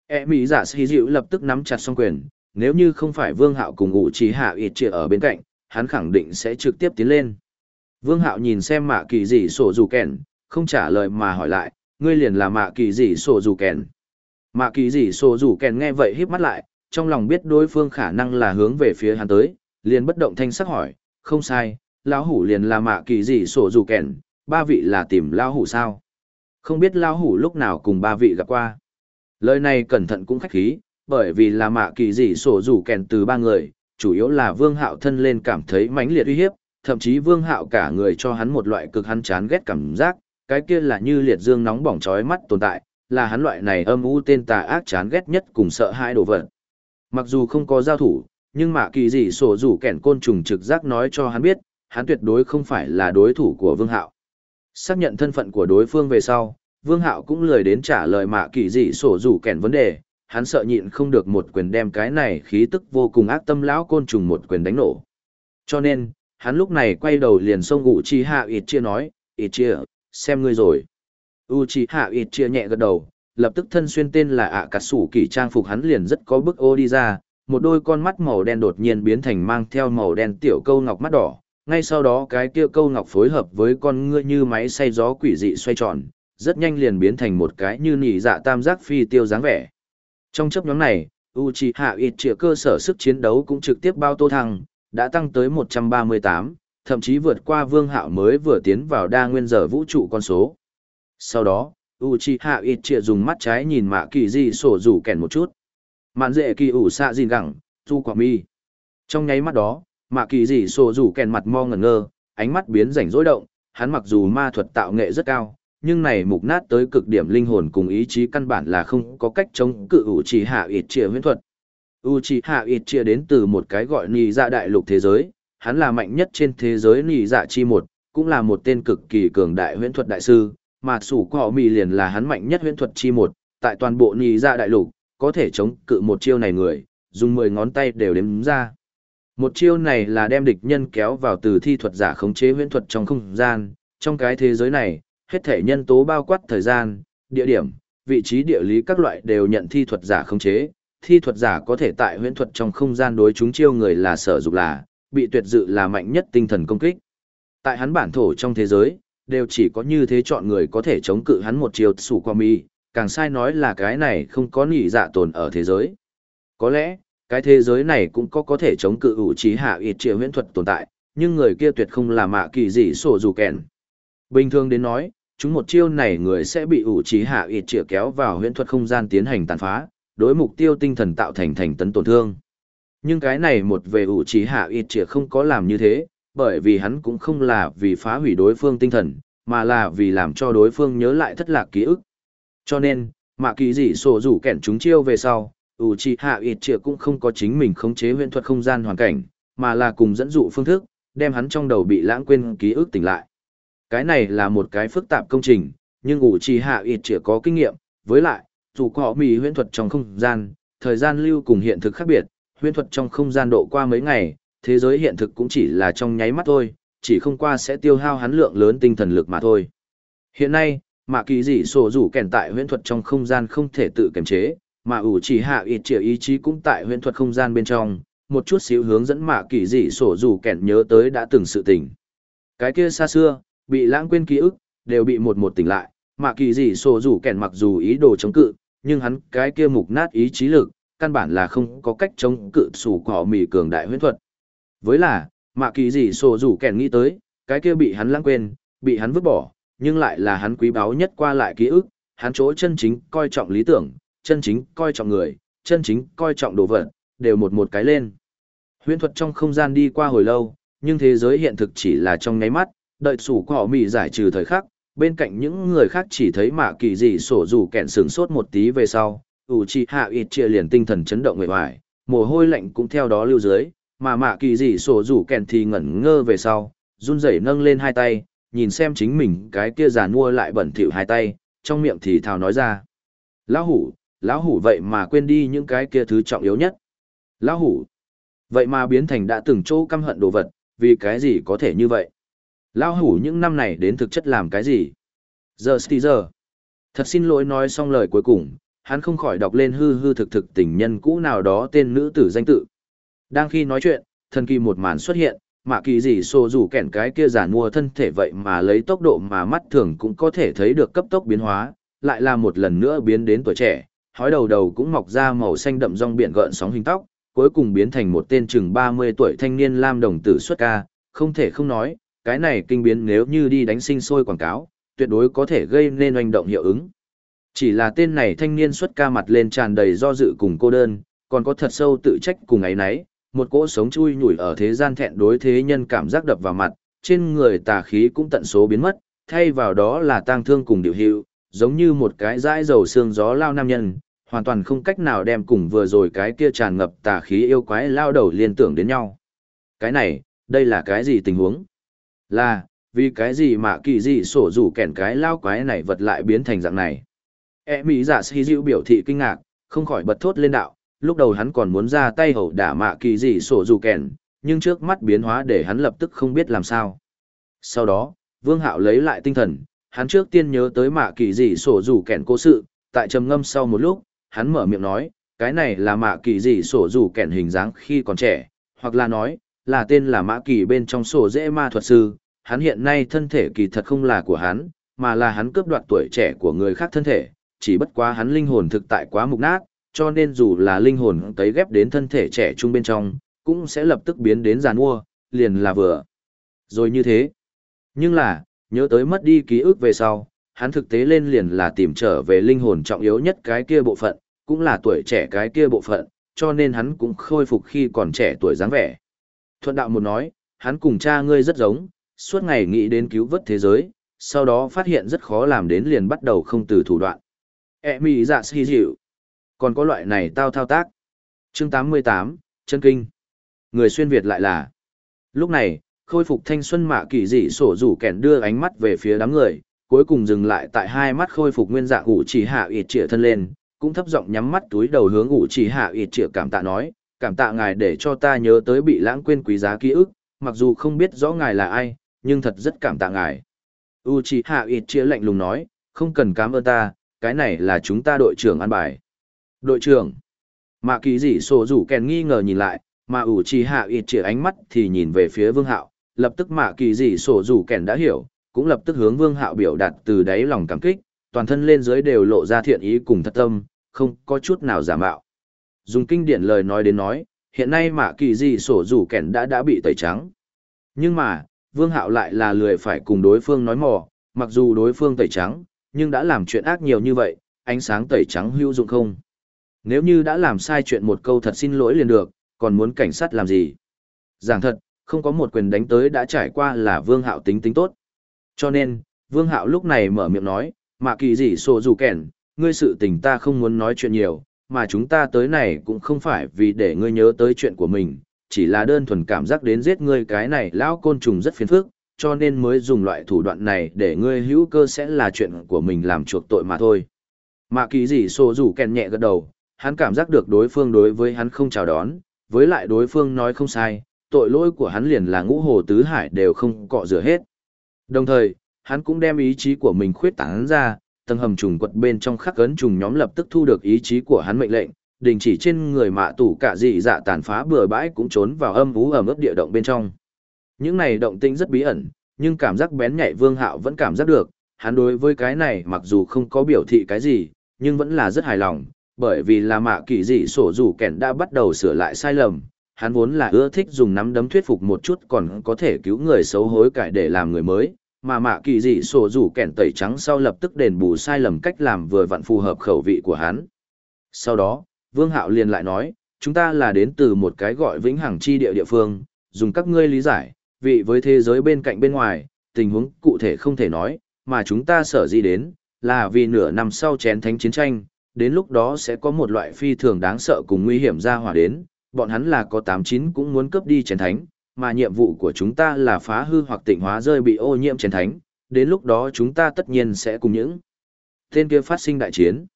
E mỹ giả si dịu lập tức nắm chặt song quyền, nếu như không phải vương hạo cùng ngụ trí hạ ịt trịa ở bên cạnh, hắn khẳng định sẽ trực tiếp tiến lên. Vương hạo nhìn xem mạ kỳ dị sổ rủ kèn, không trả lời mà hỏi lại, ngươi liền là mạ kỳ dị sổ rủ kèn. Mạ kỳ dị sổ rủ kèn nghe vậy híp mắt lại, trong lòng biết đối phương khả năng là hướng về phía hắn tới, liền bất động thanh sắc hỏi, không sai, lão hủ liền là mạ kỳ dị sổ dù kẹn, ba vị là tìm lão hủ sao? Không biết lão hủ lúc nào cùng ba vị gặp qua. Lời này cẩn thận cũng khách khí, bởi vì là mạ kỳ dị sổ dù kẹn từ ba người, chủ yếu là vương hạo thân lên cảm thấy mãnh liệt uy hiếp, thậm chí vương hạo cả người cho hắn một loại cực hắn chán ghét cảm giác, cái kia là như liệt dương nóng bỏng chói mắt tồn tại, là hắn loại này âm u tên tà ác chán ghét nhất cùng sợ hãi đồ vật. Mặc dù không có giao thủ, nhưng mạ kỳ dị sổ rủ kẻn côn trùng trực giác nói cho hắn biết, hắn tuyệt đối không phải là đối thủ của vương hạo. Xác nhận thân phận của đối phương về sau, vương hạo cũng lười đến trả lời mạ kỳ dị sổ rủ kẻn vấn đề, hắn sợ nhịn không được một quyền đem cái này khí tức vô cùng ác tâm lão côn trùng một quyền đánh nổ. Cho nên, hắn lúc này quay đầu liền xông ngụ chi hạ ít chia nói, ít chia, xem ngươi rồi. U chi hạ ít chia nhẹ gật đầu, lập tức thân xuyên tên là ạ cà sủ kỳ trang phục hắn liền rất có bức ô đi ra, một đôi con mắt màu đen đột nhiên biến thành mang theo màu đen tiểu câu ngọc mắt đỏ, ngay sau đó cái kia câu ngọc phối hợp với con ngươi như máy xay gió quỷ dị xoay tròn, rất nhanh liền biến thành một cái như nỉ dạ tam giác phi tiêu dáng vẻ. Trong chấp nhóm này, Uchiha Itchia cơ sở sức chiến đấu cũng trực tiếp bao tô thăng, đã tăng tới 138, thậm chí vượt qua vương hạo mới vừa tiến vào đa nguyên giờ vũ trụ con số. Sau đó, Uchiha Itchia dùng mắt trái nhìn mạ kỳ di sổ rủ kèn một chút. Mạn dễ kỳ ủ xạ gìn gẳng, du quả mi. Trong nháy mắt đó, mạ kỳ di sổ rủ kèn mặt mo ngẩn ngơ, ánh mắt biến rảnh rỗi động, hắn mặc dù ma thuật tạo nghệ rất cao, nhưng này mục nát tới cực điểm linh hồn cùng ý chí căn bản là không có cách chống cự ủ trì hạ ít chia huyễn thuật. U trì hạ ít chia đến từ một cái gọi nì dạ đại lục thế giới, hắn là mạnh nhất trên thế giới nì dạ chi một, cũng là một tên cực kỳ cường đại huyễn thuật đại sư, mà sủ của họ mì liền là hắn mạnh nhất huyễn thuật chi một, tại toàn bộ nì ra đại lục, có thể chống cự một chiêu này người, dùng 10 ngón tay đều đếm ra. Một chiêu này là đem địch nhân kéo vào từ thi thuật giả khống chế huyễn thuật trong không gian, trong cái thế giới này, hết thể nhân tố bao quát thời gian, địa điểm, vị trí địa lý các loại đều nhận thi thuật giả khống chế. Thi thuật giả có thể tại huyễn thuật trong không gian đối chúng chiêu người là sở dục là, bị tuyệt dự là mạnh nhất tinh thần công kích. Tại hắn bản thổ trong thế giới, đều chỉ có như thế chọn người có thể chống cự hắn một chiều sủ qua mi, càng sai nói là cái này không có nỉ dạ tồn ở thế giới. Có lẽ, cái thế giới này cũng có có thể chống cự ủ trí hạ ít triệu huyễn thuật tồn tại, nhưng người kia tuyệt không là mạ kỳ gì sổ dù kèn. Bình thường đến nói, chúng một chiêu này người sẽ bị ủ trí hạ ít triệu kéo vào huyễn thuật không gian tiến hành tàn phá, đối mục tiêu tinh thần tạo thành thành tấn tổn thương. Nhưng cái này một về ủ trí hạ ít triệu không có làm như thế, bởi vì hắn cũng không là vì phá hủy đối phương tinh thần, mà là vì làm cho đối phương nhớ lại thất lạc ký ức. Cho nên, mà kỳ dị sổ rủ kẻn chúng chiêu về sau, Uchiha Itchia hạ chĩa cũng không có chính mình khống chế huyễn thuật không gian hoàn cảnh, mà là cùng dẫn dụ phương thức, đem hắn trong đầu bị lãng quên ký ức tỉnh lại. Cái này là một cái phức tạp công trình, nhưng Uchiha Itchia hạ có kinh nghiệm, với lại, dù có mì huyễn thuật trong không gian, thời gian lưu cùng hiện thực khác biệt, huyễn thuật trong không gian độ qua mấy ngày, thế giới hiện thực cũng chỉ là trong nháy mắt thôi, chỉ không qua sẽ tiêu hao hắn lượng lớn tinh thần lực mà thôi. Hiện nay, mạ kỳ dị sổ rủ kèn tại huyễn thuật trong không gian không thể tự kiềm chế, mà ủ chỉ hạ ít triệu ý chí cũng tại huyễn thuật không gian bên trong, một chút xíu hướng dẫn mạ kỳ dị sổ rủ kèn nhớ tới đã từng sự tình. Cái kia xa xưa, bị lãng quên ký ức, đều bị một một tỉnh lại, mà kỳ dị sổ rủ kèn mặc dù ý đồ chống cự, nhưng hắn cái kia mục nát ý chí lực, căn bản là không có cách chống cự sủ cỏ mì cường đại huyễn thuật. Với là, mạ kỳ gì sổ rủ kèn nghĩ tới, cái kia bị hắn lãng quên, bị hắn vứt bỏ, nhưng lại là hắn quý báu nhất qua lại ký ức, hắn chỗ chân chính coi trọng lý tưởng, chân chính coi trọng người, chân chính coi trọng đồ vật, đều một một cái lên. Huyễn thuật trong không gian đi qua hồi lâu, nhưng thế giới hiện thực chỉ là trong nháy mắt, đợi sủ cỏ mì giải trừ thời khắc, bên cạnh những người khác chỉ thấy mạ kỳ dị sổ rủ kẹn sướng sốt một tí về sau, ủ chi hạ ịt chia liền tinh thần chấn động người hoài, mồ hôi lạnh cũng theo đó lưu dưới, mà mạ kỳ dị sổ rủ kèn thì ngẩn ngơ về sau, run rẩy nâng lên hai tay, nhìn xem chính mình cái kia giàn mua lại bẩn thỉu hai tay, trong miệng thì thào nói ra. Lão hủ, lão hủ vậy mà quên đi những cái kia thứ trọng yếu nhất. Lão hủ, vậy mà biến thành đã từng chỗ căm hận đồ vật, vì cái gì có thể như vậy? Lão hủ những năm này đến thực chất làm cái gì? Giờ sti giờ. Thật xin lỗi nói xong lời cuối cùng, hắn không khỏi đọc lên hư hư thực thực tình nhân cũ nào đó tên nữ tử danh tự. Đang khi nói chuyện, thần kỳ một màn xuất hiện, mà kỳ gì xô rủ kẻn cái kia giả mua thân thể vậy mà lấy tốc độ mà mắt thường cũng có thể thấy được cấp tốc biến hóa, lại là một lần nữa biến đến tuổi trẻ, hói đầu đầu cũng mọc ra màu xanh đậm rong biển gợn sóng hình tóc, cuối cùng biến thành một tên chừng 30 tuổi thanh niên lam đồng tử xuất ca, không thể không nói, cái này kinh biến nếu như đi đánh sinh sôi quảng cáo, tuyệt đối có thể gây nên oanh động hiệu ứng. Chỉ là tên này thanh niên xuất ca mặt lên tràn đầy do dự cùng cô đơn, còn có thật sâu tự trách cùng ấy nấy, một cỗ sống chui nhủi ở thế gian thẹn đối thế nhân cảm giác đập vào mặt, trên người tà khí cũng tận số biến mất, thay vào đó là tang thương cùng điều hiệu, giống như một cái dãi dầu xương gió lao nam nhân, hoàn toàn không cách nào đem cùng vừa rồi cái kia tràn ngập tà khí yêu quái lao đầu liên tưởng đến nhau. Cái này, đây là cái gì tình huống? Là, vì cái gì mà kỳ dị sổ rủ kẻn cái lao quái này vật lại biến thành dạng này? E mỹ giả si dịu biểu thị kinh ngạc, không khỏi bật thốt lên đạo, lúc đầu hắn còn muốn ra tay hậu đả mạ kỳ dị sổ dù kèn, nhưng trước mắt biến hóa để hắn lập tức không biết làm sao. Sau đó, Vương Hạo lấy lại tinh thần, hắn trước tiên nhớ tới mạ kỳ dị sổ dù kèn cố sự, tại trầm ngâm sau một lúc, hắn mở miệng nói, cái này là mạ kỳ dị sổ dù kèn hình dáng khi còn trẻ, hoặc là nói, là tên là mã kỳ bên trong sổ dễ ma thuật sư, hắn hiện nay thân thể kỳ thật không là của hắn, mà là hắn cướp đoạt tuổi trẻ của người khác thân thể, chỉ bất quá hắn linh hồn thực tại quá mục nát, cho nên dù là linh hồn tấy ghép đến thân thể trẻ trung bên trong, cũng sẽ lập tức biến đến giàn mua, liền là vừa. Rồi như thế. Nhưng là, nhớ tới mất đi ký ức về sau, hắn thực tế lên liền là tìm trở về linh hồn trọng yếu nhất cái kia bộ phận, cũng là tuổi trẻ cái kia bộ phận, cho nên hắn cũng khôi phục khi còn trẻ tuổi dáng vẻ. Thuận đạo một nói, hắn cùng cha ngươi rất giống, suốt ngày nghĩ đến cứu vớt thế giới, sau đó phát hiện rất khó làm đến liền bắt đầu không từ thủ đoạn. E mi dạ si dịu. Còn có loại này tao thao tác. chương 88, chân kinh. Người xuyên Việt lại là. Lúc này, khôi phục thanh xuân mạ kỳ dị sổ rủ kèn đưa ánh mắt về phía đám người, cuối cùng dừng lại tại hai mắt khôi phục nguyên dạng ủ chỉ hạ ịt trịa thân lên, cũng thấp giọng nhắm mắt túi đầu hướng ủ chỉ hạ ịt trịa cảm tạ nói, cảm tạ ngài để cho ta nhớ tới bị lãng quên quý giá ký ức, mặc dù không biết rõ ngài là ai, nhưng thật rất cảm tạ ngài. Uchiha Itchia lạnh lùng nói, không cần cảm ơn ta, cái này là chúng ta đội trưởng an bài. Đội trưởng. Mạ kỳ dị sổ rủ kèn nghi ngờ nhìn lại, mà ủ trì hạ ít chĩa ánh mắt thì nhìn về phía vương hạo, lập tức mạ kỳ dị sổ rủ kèn đã hiểu, cũng lập tức hướng vương hạo biểu đạt từ đáy lòng cảm kích, toàn thân lên dưới đều lộ ra thiện ý cùng thật tâm, không có chút nào giả mạo. Dùng kinh điển lời nói đến nói, hiện nay mạ kỳ dị sổ rủ kèn đã đã bị tẩy trắng. Nhưng mà, Vương Hạo lại là lười phải cùng đối phương nói mò, mặc dù đối phương tẩy trắng, nhưng đã làm chuyện ác nhiều như vậy, ánh sáng tẩy trắng hữu dụng không? Nếu như đã làm sai chuyện một câu thật xin lỗi liền được, còn muốn cảnh sát làm gì? Giảng thật, không có một quyền đánh tới đã trải qua là Vương Hạo tính tính tốt. Cho nên, Vương Hạo lúc này mở miệng nói, mà kỳ gì sổ dù kẻn, ngươi sự tình ta không muốn nói chuyện nhiều, mà chúng ta tới này cũng không phải vì để ngươi nhớ tới chuyện của mình, chỉ là đơn thuần cảm giác đến giết ngươi cái này lão côn trùng rất phiền phức, cho nên mới dùng loại thủ đoạn này để ngươi hữu cơ sẽ là chuyện của mình làm chuộc tội mà thôi. Mà kỳ gì xô rủ kèn nhẹ gật đầu, hắn cảm giác được đối phương đối với hắn không chào đón, với lại đối phương nói không sai, tội lỗi của hắn liền là ngũ hồ tứ hải đều không cọ rửa hết. Đồng thời, hắn cũng đem ý chí của mình khuyết tán ra, tầng hầm trùng quật bên trong khắc ấn trùng nhóm lập tức thu được ý chí của hắn mệnh lệnh, đình chỉ trên người mạ tủ cả dị dạ tàn phá bừa bãi cũng trốn vào âm ú ẩm ướt địa động bên trong. Những này động tĩnh rất bí ẩn, nhưng cảm giác bén nhạy Vương Hạo vẫn cảm giác được, hắn đối với cái này mặc dù không có biểu thị cái gì, nhưng vẫn là rất hài lòng, bởi vì là mạ kỳ dị sổ dù kẻn đã bắt đầu sửa lại sai lầm, hắn vốn là ưa thích dùng nắm đấm thuyết phục một chút còn có thể cứu người xấu hối cải để làm người mới, mà mạ kỳ dị sổ dù kẻn tẩy trắng sau lập tức đền bù sai lầm cách làm vừa vặn phù hợp khẩu vị của hắn. Sau đó, Vương Hạo liền lại nói, chúng ta là đến từ một cái gọi vĩnh hằng chi địa địa phương, dùng các ngươi lý giải, vị với thế giới bên cạnh bên ngoài, tình huống cụ thể không thể nói, mà chúng ta sở di đến, là vì nửa năm sau chén thánh chiến tranh, đến lúc đó sẽ có một loại phi thường đáng sợ cùng nguy hiểm ra hỏa đến, bọn hắn là có 89 cũng muốn cướp đi chén thánh, mà nhiệm vụ của chúng ta là phá hư hoặc tịnh hóa rơi bị ô nhiễm chén thánh, đến lúc đó chúng ta tất nhiên sẽ cùng những tên kia phát sinh đại chiến.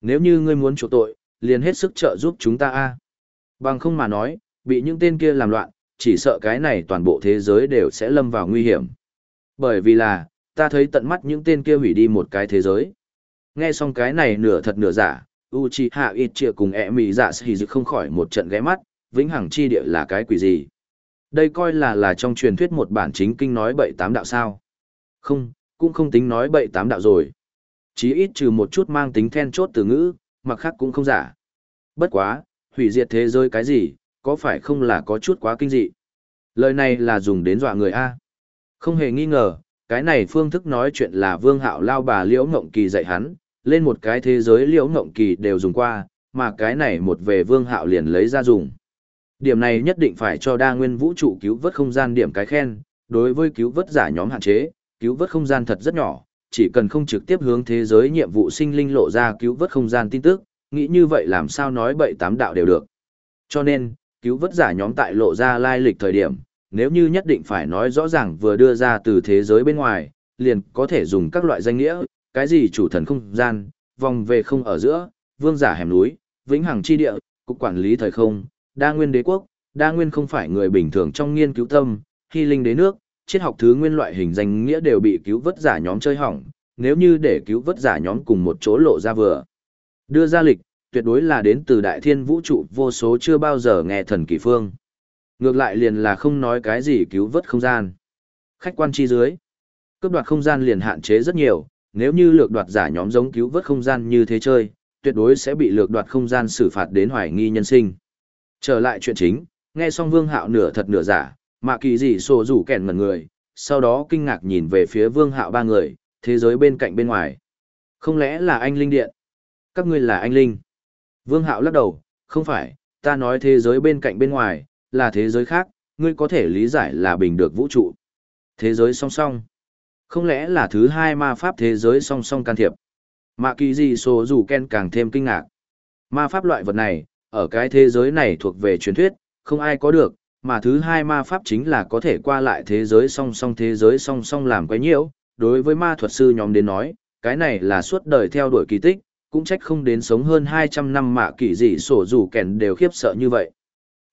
Nếu như ngươi muốn chỗ tội, liền hết sức trợ giúp chúng ta a. Bằng không mà nói, bị những tên kia làm loạn, chỉ sợ cái này toàn bộ thế giới đều sẽ lâm vào nguy hiểm. Bởi vì là, ta thấy tận mắt những tên kia hủy đi một cái thế giới. Nghe xong cái này nửa thật nửa giả, Uchiha Itchia cùng ẹ mì dạ sĩ dự không khỏi một trận ghé mắt, vĩnh hằng chi địa là cái quỷ gì. Đây coi là là trong truyền thuyết một bản chính kinh nói bậy tám đạo sao. Không, cũng không tính nói bậy tám đạo rồi. Chí ít trừ một chút mang tính then chốt từ ngữ, mặc khác cũng không giả. Bất quá, hủy diệt thế giới cái gì, có phải không là có chút quá kinh dị. Lời này là dùng đến dọa người A. Không hề nghi ngờ, cái này phương thức nói chuyện là vương hạo lao bà liễu ngộng kỳ dạy hắn, lên một cái thế giới liễu ngộng kỳ đều dùng qua, mà cái này một về vương hạo liền lấy ra dùng. Điểm này nhất định phải cho đa nguyên vũ trụ cứu vớt không gian điểm cái khen, đối với cứu vớt giả nhóm hạn chế, cứu vớt không gian thật rất nhỏ, chỉ cần không trực tiếp hướng thế giới nhiệm vụ sinh linh lộ ra cứu vớt không gian tin tức, nghĩ như vậy làm sao nói bậy tám đạo đều được. Cho nên, cứu vớt giả nhóm tại lộ ra lai lịch thời điểm, nếu như nhất định phải nói rõ ràng vừa đưa ra từ thế giới bên ngoài, liền có thể dùng các loại danh nghĩa, cái gì chủ thần không gian, vòng về không ở giữa, vương giả hẻm núi, vĩnh hằng chi địa, cục quản lý thời không, đa nguyên đế quốc, đa nguyên không phải người bình thường trong nghiên cứu tâm, hy linh đế nước, triết học thứ nguyên loại hình danh nghĩa đều bị cứu vớt giả nhóm chơi hỏng, nếu như để cứu vớt giả nhóm cùng một chỗ lộ ra vừa. Đưa ra lịch, tuyệt đối là đến từ đại thiên vũ trụ vô số chưa bao giờ nghe thần kỳ phương. Ngược lại liền là không nói cái gì cứu vớt không gian. Khách quan chi dưới. Cướp đoạt không gian liền hạn chế rất nhiều, nếu như lược đoạt giả nhóm giống cứu vớt không gian như thế chơi, tuyệt đối sẽ bị lược đoạt không gian xử phạt đến hoài nghi nhân sinh. Trở lại chuyện chính, nghe xong vương hạo nửa thật nửa giả, mà kỳ dị sổ rủ kèn ngẩn người, sau đó kinh ngạc nhìn về phía vương hạo ba người, thế giới bên cạnh bên ngoài. Không lẽ là anh Linh Điện? Các ngươi là anh Linh. Vương hạo lắc đầu, không phải, ta nói thế giới bên cạnh bên ngoài, là thế giới khác, ngươi có thể lý giải là bình được vũ trụ. Thế giới song song. Không lẽ là thứ hai ma pháp thế giới song song can thiệp? Mạ kỳ gì số dù Ken càng thêm kinh ngạc. Ma pháp loại vật này, ở cái thế giới này thuộc về truyền thuyết, không ai có được, mà thứ hai ma pháp chính là có thể qua lại thế giới song song thế giới song song làm quấy nhiễu. Đối với ma thuật sư nhóm đến nói, cái này là suốt đời theo đuổi kỳ tích, cũng trách không đến sống hơn 200 năm mạ kỳ dị sổ dù kèn đều khiếp sợ như vậy.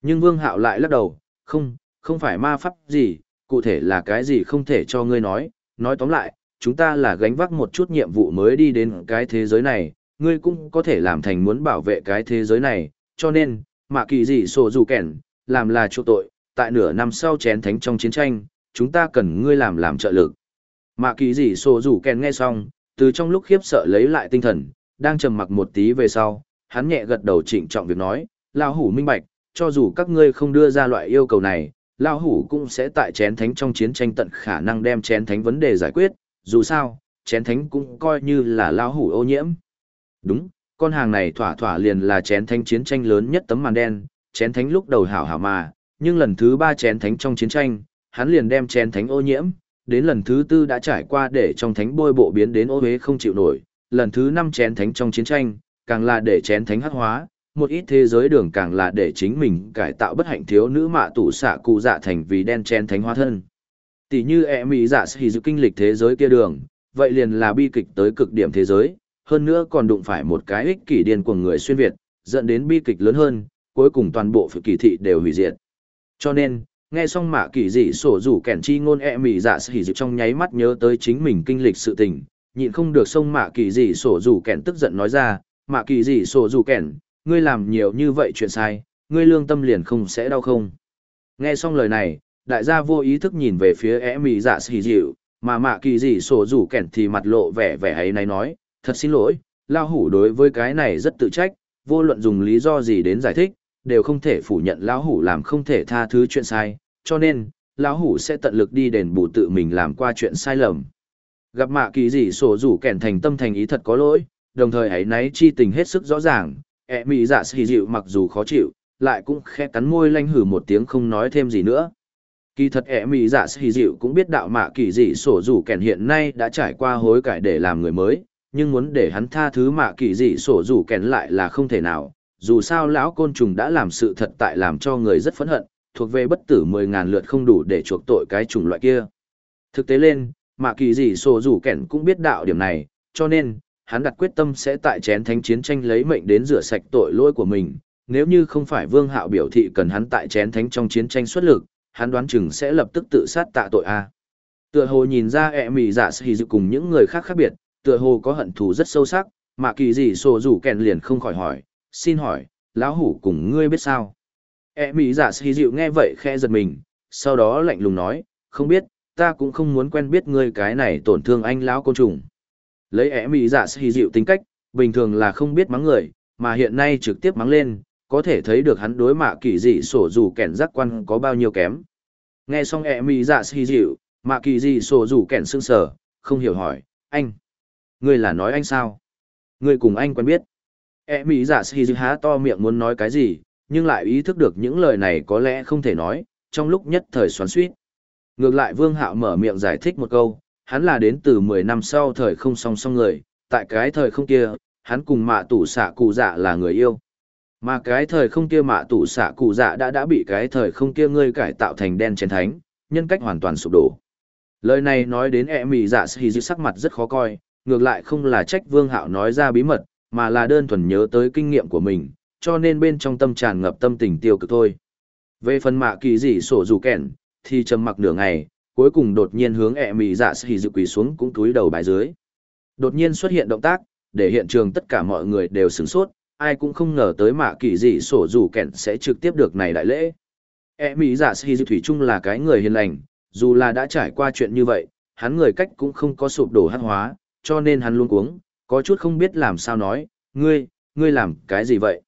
Nhưng Vương Hạo lại lắc đầu, không, không phải ma pháp gì, cụ thể là cái gì không thể cho ngươi nói, nói tóm lại, chúng ta là gánh vác một chút nhiệm vụ mới đi đến cái thế giới này, ngươi cũng có thể làm thành muốn bảo vệ cái thế giới này, cho nên, mà kỳ gì sổ dù kẻn, làm là chỗ tội, tại nửa năm sau chén thánh trong chiến tranh, chúng ta cần ngươi làm làm trợ lực. Mà kỳ gì sổ dù kẻn nghe xong, từ trong lúc khiếp sợ lấy lại tinh thần, đang trầm mặc một tí về sau, hắn nhẹ gật đầu trịnh trọng việc nói, lao hủ minh bạch, cho dù các ngươi không đưa ra loại yêu cầu này, Lao Hủ cũng sẽ tại chén thánh trong chiến tranh tận khả năng đem chén thánh vấn đề giải quyết, dù sao, chén thánh cũng coi như là Lao Hủ ô nhiễm. Đúng, con hàng này thỏa thỏa liền là chén thánh chiến tranh lớn nhất tấm màn đen, chén thánh lúc đầu hảo hảo mà, nhưng lần thứ ba chén thánh trong chiến tranh, hắn liền đem chén thánh ô nhiễm, đến lần thứ tư đã trải qua để trong thánh bôi bộ biến đến ô huế không chịu nổi, lần thứ năm chén thánh trong chiến tranh, càng là để chén thánh hắc hóa, một ít thế giới đường càng là để chính mình cải tạo bất hạnh thiếu nữ mạ tủ xạ cụ dạ thành vì đen chen thánh hóa thân. Tỷ như e mỹ dạ sĩ dự kinh lịch thế giới kia đường, vậy liền là bi kịch tới cực điểm thế giới, hơn nữa còn đụng phải một cái ích kỷ điên của người xuyên Việt, dẫn đến bi kịch lớn hơn, cuối cùng toàn bộ phụ kỳ thị đều hủy diệt. Cho nên, nghe xong mạ kỳ dị sổ rủ kẻn chi ngôn e mỹ dạ sĩ dự trong nháy mắt nhớ tới chính mình kinh lịch sự tình, nhịn không được xông mạ kỳ dị sổ rủ kẻn tức giận nói ra, mạ kỳ dị sổ rủ kẻn, ngươi làm nhiều như vậy chuyện sai, ngươi lương tâm liền không sẽ đau không. Nghe xong lời này, đại gia vô ý thức nhìn về phía ẻ mì dạ xì dịu, mà mạ kỳ dị sổ rủ kẻn thì mặt lộ vẻ vẻ ấy này nói, thật xin lỗi, lao hủ đối với cái này rất tự trách, vô luận dùng lý do gì đến giải thích, đều không thể phủ nhận lão hủ làm không thể tha thứ chuyện sai, cho nên, lão hủ sẽ tận lực đi đền bù tự mình làm qua chuyện sai lầm. Gặp mạ kỳ dị sổ rủ kẻn thành tâm thành ý thật có lỗi, đồng thời ấy nấy chi tình hết sức rõ ràng, E ẹ mị dạ xì dịu mặc dù khó chịu, lại cũng khe cắn môi lanh hử một tiếng không nói thêm gì nữa. Kỳ thật E mị dạ xì dịu cũng biết đạo mạ kỳ dị sổ rủ kèn hiện nay đã trải qua hối cải để làm người mới, nhưng muốn để hắn tha thứ mạ kỳ dị sổ rủ kèn lại là không thể nào, dù sao lão côn trùng đã làm sự thật tại làm cho người rất phẫn hận, thuộc về bất tử mười ngàn lượt không đủ để chuộc tội cái chủng loại kia. Thực tế lên, mạ kỳ dị sổ rủ kèn cũng biết đạo điểm này, cho nên, hắn đặt quyết tâm sẽ tại chén thánh chiến tranh lấy mệnh đến rửa sạch tội lỗi của mình. Nếu như không phải Vương Hạo biểu thị cần hắn tại chén thánh trong chiến tranh xuất lực, hắn đoán chừng sẽ lập tức tự sát tạ tội a. Tựa hồ nhìn ra ẹ mỉ dạ sĩ dự cùng những người khác khác biệt, tựa hồ có hận thù rất sâu sắc, mà kỳ gì sổ rủ kèn liền không khỏi hỏi, xin hỏi, lão hủ cùng ngươi biết sao? ẹ mỉ dạ sĩ dịu nghe vậy khe giật mình, sau đó lạnh lùng nói, không biết, ta cũng không muốn quen biết ngươi cái này tổn thương anh lão côn trùng. Lấy ẻ mị dạ sĩ dịu tính cách, bình thường là không biết mắng người, mà hiện nay trực tiếp mắng lên, có thể thấy được hắn đối mạ kỳ dị sổ dù kẻn giác quan có bao nhiêu kém. Nghe xong ẻ mị dạ sĩ dịu, mạ kỳ dị sổ dù kẻn sưng sờ, không hiểu hỏi, anh, ngươi là nói anh sao? Ngươi cùng anh quen biết. ẻ mị dạ sĩ dịu há to miệng muốn nói cái gì, nhưng lại ý thức được những lời này có lẽ không thể nói, trong lúc nhất thời xoắn suýt. Ngược lại Vương Hạo mở miệng giải thích một câu, hắn là đến từ 10 năm sau thời không song song người, tại cái thời không kia, hắn cùng mạ tủ xạ cụ dạ là người yêu. Mà cái thời không kia mạ tủ xạ cụ dạ đã đã bị cái thời không kia ngươi cải tạo thành đen chén thánh, nhân cách hoàn toàn sụp đổ. Lời này nói đến ẹ mì dạ sĩ dư sắc mặt rất khó coi, ngược lại không là trách vương hạo nói ra bí mật, mà là đơn thuần nhớ tới kinh nghiệm của mình, cho nên bên trong tâm tràn ngập tâm tình tiêu cực thôi. Về phần mạ kỳ dị sổ dù kẹn, thì trầm mặc nửa ngày, cuối cùng đột nhiên hướng ẹ mì dạ xì dự quỳ xuống cũng túi đầu bài dưới. Đột nhiên xuất hiện động tác, để hiện trường tất cả mọi người đều sửng sốt, ai cũng không ngờ tới mạ kỳ dị sổ dù kẹn sẽ trực tiếp được này đại lễ. ẹ mì dạ xì dự thủy chung là cái người hiền lành, dù là đã trải qua chuyện như vậy, hắn người cách cũng không có sụp đổ hát hóa, cho nên hắn luôn cuống, có chút không biết làm sao nói, ngươi, ngươi làm cái gì vậy?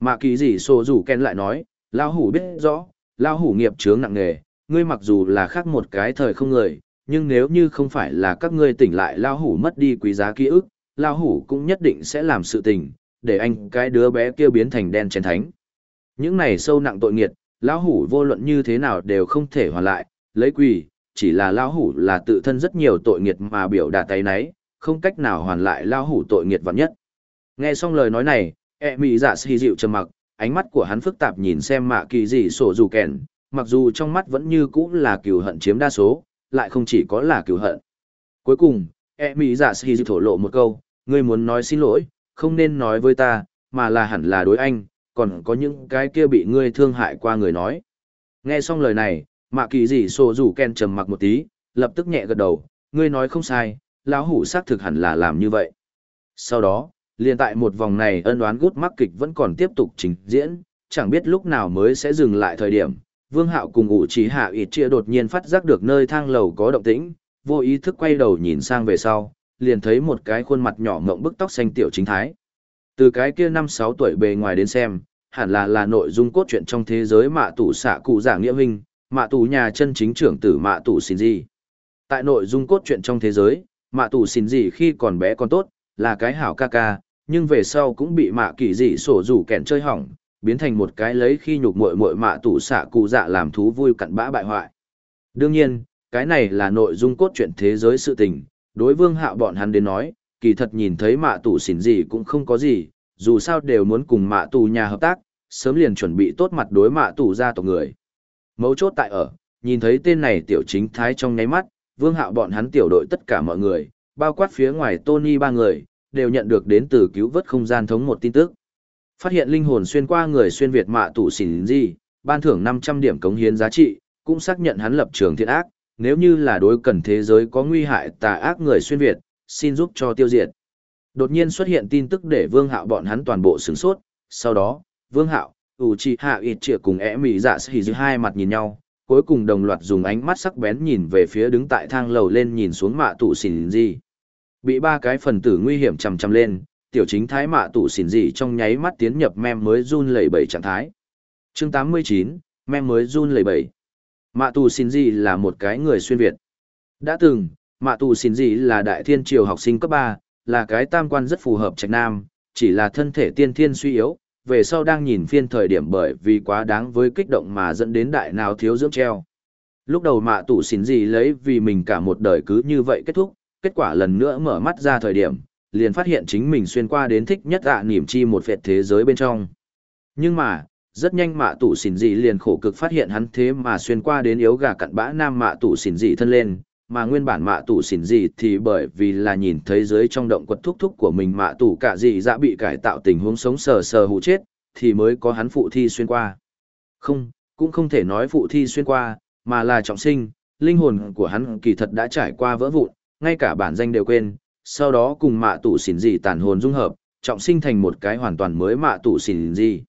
Mạ kỳ dị sổ dù kẹn lại nói, Lão hủ biết rõ, Lão hủ nghiệp chướng nặng nề, ngươi mặc dù là khác một cái thời không người, nhưng nếu như không phải là các ngươi tỉnh lại lao hủ mất đi quý giá ký ức, lao hủ cũng nhất định sẽ làm sự tình, để anh cái đứa bé kia biến thành đen chén thánh. Những này sâu nặng tội nghiệt, lão hủ vô luận như thế nào đều không thể hoàn lại, lấy quỷ chỉ là lão hủ là tự thân rất nhiều tội nghiệt mà biểu đạt tay nấy, không cách nào hoàn lại lão hủ tội nghiệt vạn nhất. Nghe xong lời nói này, e mị dạ si dịu trầm mặc, ánh mắt của hắn phức tạp nhìn xem mạ kỳ gì sổ dù kèn, mặc dù trong mắt vẫn như cũ là cừu hận chiếm đa số, lại không chỉ có là cừu hận. Cuối cùng, e mỹ giả sĩ thổ lộ một câu, ngươi muốn nói xin lỗi, không nên nói với ta, mà là hẳn là đối anh, còn có những cái kia bị ngươi thương hại qua người nói. Nghe xong lời này, mạ kỳ dị sổ rủ ken trầm mặc một tí, lập tức nhẹ gật đầu, ngươi nói không sai, lão hủ xác thực hẳn là làm như vậy. Sau đó, liền tại một vòng này ân đoán gút mắc kịch vẫn còn tiếp tục trình diễn, chẳng biết lúc nào mới sẽ dừng lại thời điểm, Vương Hạo cùng ủ trí hạ ịt chia đột nhiên phát giác được nơi thang lầu có động tĩnh, vô ý thức quay đầu nhìn sang về sau, liền thấy một cái khuôn mặt nhỏ mộng bức tóc xanh tiểu chính thái. Từ cái kia năm sáu tuổi bề ngoài đến xem, hẳn là là nội dung cốt truyện trong thế giới mạ tủ xạ cụ giả nghĩa huynh, mạ tủ nhà chân chính trưởng tử mạ tủ xin gì. Tại nội dung cốt truyện trong thế giới, mạ tủ xin gì khi còn bé còn tốt, là cái hảo ca ca, nhưng về sau cũng bị mạ kỳ dị sổ rủ kẹn chơi hỏng, biến thành một cái lấy khi nhục muội muội mạ tủ xạ cụ dạ làm thú vui cặn bã bại hoại. Đương nhiên, cái này là nội dung cốt truyện thế giới sự tình, đối vương hạo bọn hắn đến nói, kỳ thật nhìn thấy mạ tủ xỉn gì cũng không có gì, dù sao đều muốn cùng mạ tù nhà hợp tác, sớm liền chuẩn bị tốt mặt đối mạ tù ra tộc người. Mấu chốt tại ở, nhìn thấy tên này tiểu chính thái trong nháy mắt, vương hạo bọn hắn tiểu đội tất cả mọi người, bao quát phía ngoài Tony ba người, đều nhận được đến từ cứu vớt không gian thống một tin tức. Phát hiện linh hồn xuyên qua người xuyên Việt mạ tủ xỉn gì, ban thưởng 500 điểm cống hiến giá trị, cũng xác nhận hắn lập trường thiện ác, nếu như là đối cần thế giới có nguy hại tà ác người xuyên Việt, xin giúp cho tiêu diệt. Đột nhiên xuất hiện tin tức để Vương Hạo bọn hắn toàn bộ sửng sốt, sau đó, Vương Hạo, ủ trì hạ ịt trịa cùng ẻ mỉ dạ sĩ giữ hai mặt nhìn nhau, cuối cùng đồng loạt dùng ánh mắt sắc bén nhìn về phía đứng tại thang lầu lên nhìn xuống mạ tụ xỉn gì. Bị ba cái phần tử nguy hiểm chầm chầm lên, tiểu chính thái mạ tụ xỉn gì trong nháy mắt tiến nhập mem mới run lẩy bẩy trạng thái. Chương 89, mem mới run lẩy bẩy. Mạ tụ xỉn gì là một cái người xuyên Việt. Đã từng, mạ tụ xỉn gì là đại thiên triều học sinh cấp 3, là cái tam quan rất phù hợp trạch nam, chỉ là thân thể tiên thiên suy yếu, về sau đang nhìn phiên thời điểm bởi vì quá đáng với kích động mà dẫn đến đại nào thiếu dưỡng treo. Lúc đầu mạ tủ xỉn gì lấy vì mình cả một đời cứ như vậy kết thúc, kết quả lần nữa mở mắt ra thời điểm, liền phát hiện chính mình xuyên qua đến thích nhất ạ niềm chi một vẹt thế giới bên trong. Nhưng mà, rất nhanh mạ tủ xỉn dị liền khổ cực phát hiện hắn thế mà xuyên qua đến yếu gà cặn bã nam mạ tủ xỉn dị thân lên, mà nguyên bản mạ tủ xỉn dị thì bởi vì là nhìn thấy dưới trong động quật thúc thúc của mình mạ tủ cả dị đã bị cải tạo tình huống sống sờ sờ hụ chết, thì mới có hắn phụ thi xuyên qua. Không, cũng không thể nói phụ thi xuyên qua, mà là trọng sinh, linh hồn của hắn kỳ thật đã trải qua vỡ vụn, ngay cả bản danh đều quên, sau đó cùng mạ tủ xỉn dị tản hồn dung hợp, trọng sinh thành một cái hoàn toàn mới mạ tủ xỉn dị.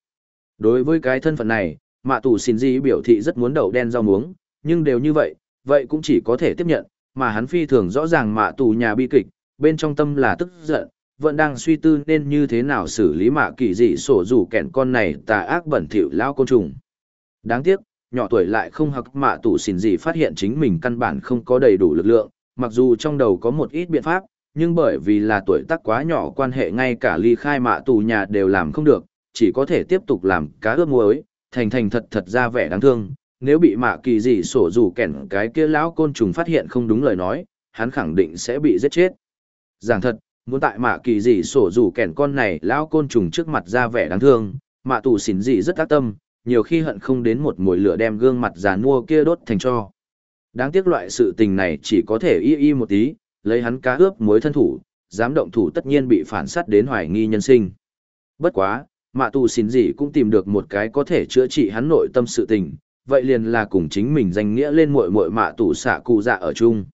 Đối với cái thân phận này, mạ tủ xỉn dị biểu thị rất muốn đậu đen rau muống, nhưng đều như vậy, vậy cũng chỉ có thể tiếp nhận, mà hắn phi thường rõ ràng mạ tù nhà bi kịch, bên trong tâm là tức giận, vẫn đang suy tư nên như thế nào xử lý mạ kỳ dị sổ rủ kẹn con này tà ác bẩn thỉu lao côn trùng. Đáng tiếc, nhỏ tuổi lại không hặc mạ tù xỉn gì phát hiện chính mình căn bản không có đầy đủ lực lượng, mặc dù trong đầu có một ít biện pháp, nhưng bởi vì là tuổi tác quá nhỏ quan hệ ngay cả ly khai mạ tù nhà đều làm không được, chỉ có thể tiếp tục làm cá ướp muối, thành thành thật thật ra vẻ đáng thương, nếu bị mạ kỳ gì sổ dù kẻn cái kia lão côn trùng phát hiện không đúng lời nói, hắn khẳng định sẽ bị giết chết. Giảng thật, muốn tại mạ kỳ gì sổ dù kẻn con này lão côn trùng trước mặt ra vẻ đáng thương, mạ tù xỉn gì rất tác tâm, nhiều khi hận không đến một mùi lửa đem gương mặt già nua kia đốt thành cho. Đáng tiếc loại sự tình này chỉ có thể y y một tí, lấy hắn cá ướp muối thân thủ, dám động thủ tất nhiên bị phản sát đến hoài nghi nhân sinh. Bất quá, mạ tù xin gì cũng tìm được một cái có thể chữa trị hắn nội tâm sự tình, vậy liền là cùng chính mình danh nghĩa lên muội muội mạ tù xạ cụ dạ ở chung.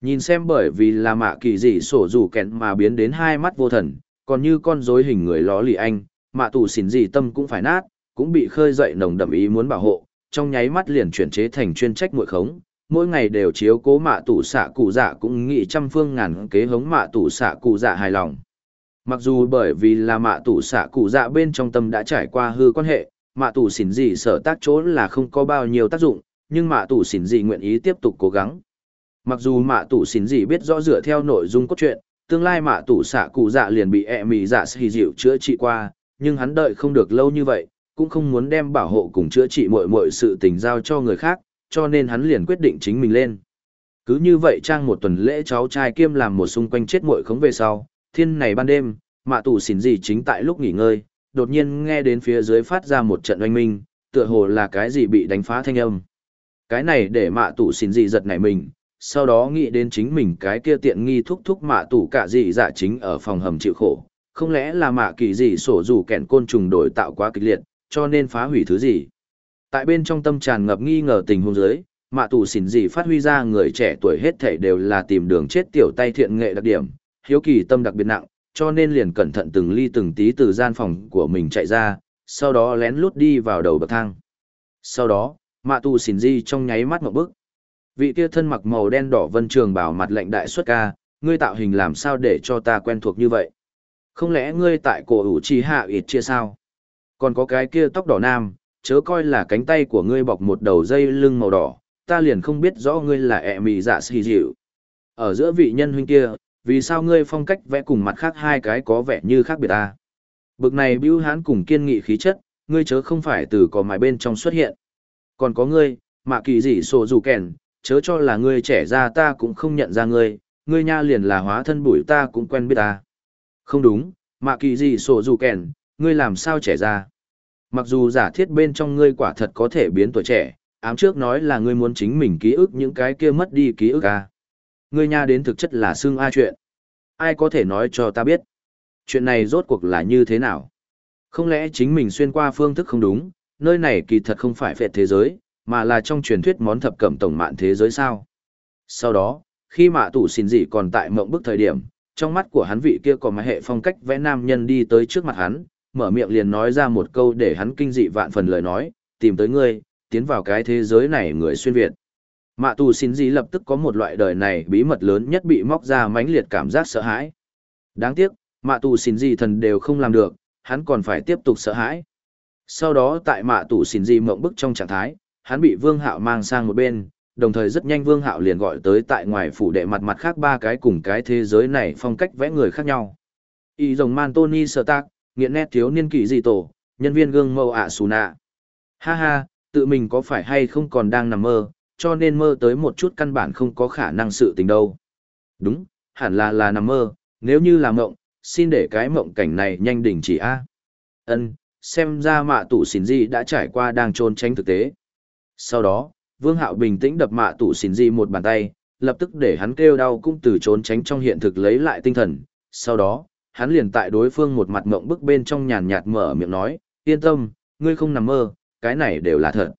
Nhìn xem bởi vì là mạ kỳ dị sổ rủ kẹn mà biến đến hai mắt vô thần, còn như con rối hình người ló lì anh, mạ tù xin gì tâm cũng phải nát, cũng bị khơi dậy nồng đậm ý muốn bảo hộ, trong nháy mắt liền chuyển chế thành chuyên trách muội khống, mỗi ngày đều chiếu cố mạ tủ xạ cụ dạ cũng nghĩ trăm phương ngàn kế hống mạ tủ xạ cụ dạ hài lòng. Mặc dù bởi vì là mạ tủ xạ cụ dạ bên trong tâm đã trải qua hư quan hệ, mạ tủ xỉn dị sở tác chỗ là không có bao nhiêu tác dụng, nhưng mạ tủ xỉn dị nguyện ý tiếp tục cố gắng. Mặc dù mạ tủ xỉn dị biết rõ dựa theo nội dung cốt truyện, tương lai mạ tủ xạ cụ dạ liền bị ẹ mì dạ xì dịu chữa trị qua, nhưng hắn đợi không được lâu như vậy, cũng không muốn đem bảo hộ cùng chữa trị mọi mọi sự tình giao cho người khác, cho nên hắn liền quyết định chính mình lên. Cứ như vậy trang một tuần lễ cháu trai kiêm làm một xung quanh chết muội khống về sau, thiên này ban đêm, mạ tù xỉn gì chính tại lúc nghỉ ngơi, đột nhiên nghe đến phía dưới phát ra một trận oanh minh, tựa hồ là cái gì bị đánh phá thanh âm. Cái này để mạ tủ xin gì giật nảy mình, sau đó nghĩ đến chính mình cái kia tiện nghi thúc thúc mạ tủ cả gì dạ chính ở phòng hầm chịu khổ. Không lẽ là mạ kỳ gì sổ dù kẹn côn trùng đổi tạo quá kịch liệt, cho nên phá hủy thứ gì. Tại bên trong tâm tràn ngập nghi ngờ tình huống dưới, mạ tù xỉn gì phát huy ra người trẻ tuổi hết thể đều là tìm đường chết tiểu tay thiện nghệ đặc điểm, hiếu kỳ tâm đặc biệt nặng, cho nên liền cẩn thận từng ly từng tí từ gian phòng của mình chạy ra, sau đó lén lút đi vào đầu bậc thang. Sau đó, mạ tù xỉn di trong nháy mắt một bức. Vị kia thân mặc màu đen đỏ vân trường bảo mặt lệnh đại xuất ca, ngươi tạo hình làm sao để cho ta quen thuộc như vậy? Không lẽ ngươi tại cổ ủ trì hạ ít chia sao? Còn có cái kia tóc đỏ nam, chớ coi là cánh tay của ngươi bọc một đầu dây lưng màu đỏ, ta liền không biết rõ ngươi là ẹ mì dạ xì dịu. Ở giữa vị nhân huynh kia, vì sao ngươi phong cách vẽ cùng mặt khác hai cái có vẻ như khác biệt ta? Bực này bưu hán cùng kiên nghị khí chất, ngươi chớ không phải từ có mái bên trong xuất hiện. Còn có ngươi, mạ kỳ dị sổ dù kèn, chớ cho là ngươi trẻ ra ta cũng không nhận ra ngươi, ngươi nha liền là hóa thân bụi ta cũng quen biết ta. Không đúng, mạ kỳ dị sổ dù kèn, ngươi làm sao trẻ ra? Mặc dù giả thiết bên trong ngươi quả thật có thể biến tuổi trẻ, ám trước nói là ngươi muốn chính mình ký ức những cái kia mất đi ký ức à ngươi nha đến thực chất là xương a chuyện. Ai có thể nói cho ta biết? Chuyện này rốt cuộc là như thế nào? Không lẽ chính mình xuyên qua phương thức không đúng, nơi này kỳ thật không phải phệ thế giới, mà là trong truyền thuyết món thập cẩm tổng mạn thế giới sao? Sau đó, khi mạ tủ xin dị còn tại mộng bức thời điểm, trong mắt của hắn vị kia có một hệ phong cách vẽ nam nhân đi tới trước mặt hắn, mở miệng liền nói ra một câu để hắn kinh dị vạn phần lời nói, tìm tới ngươi, tiến vào cái thế giới này người xuyên Việt. Mạ tù xin gì lập tức có một loại đời này bí mật lớn nhất bị móc ra mãnh liệt cảm giác sợ hãi. Đáng tiếc, mạ tù xin gì thần đều không làm được, hắn còn phải tiếp tục sợ hãi. Sau đó tại mạ tù xin gì mộng bức trong trạng thái, hắn bị vương hạo mang sang một bên, đồng thời rất nhanh vương hạo liền gọi tới tại ngoài phủ đệ mặt mặt khác ba cái cùng cái thế giới này phong cách vẽ người khác nhau. Y rồng man Tony sợ nghiện nét thiếu niên kỷ gì tổ, nhân viên gương mẫu ạ xù nạ. Ha ha, tự mình có phải hay không còn đang nằm mơ, cho nên mơ tới một chút căn bản không có khả năng sự tình đâu. Đúng, hẳn là là nằm mơ, nếu như là mộng, xin để cái mộng cảnh này nhanh đỉnh chỉ a. Ân, xem ra mạ tủ xỉn di đã trải qua đang trốn tránh thực tế. Sau đó, Vương Hạo bình tĩnh đập mạ tủ xỉn di một bàn tay, lập tức để hắn kêu đau cũng từ trốn tránh trong hiện thực lấy lại tinh thần. Sau đó, hắn liền tại đối phương một mặt mộng bức bên trong nhàn nhạt mở miệng nói, yên tâm, ngươi không nằm mơ, cái này đều là thật.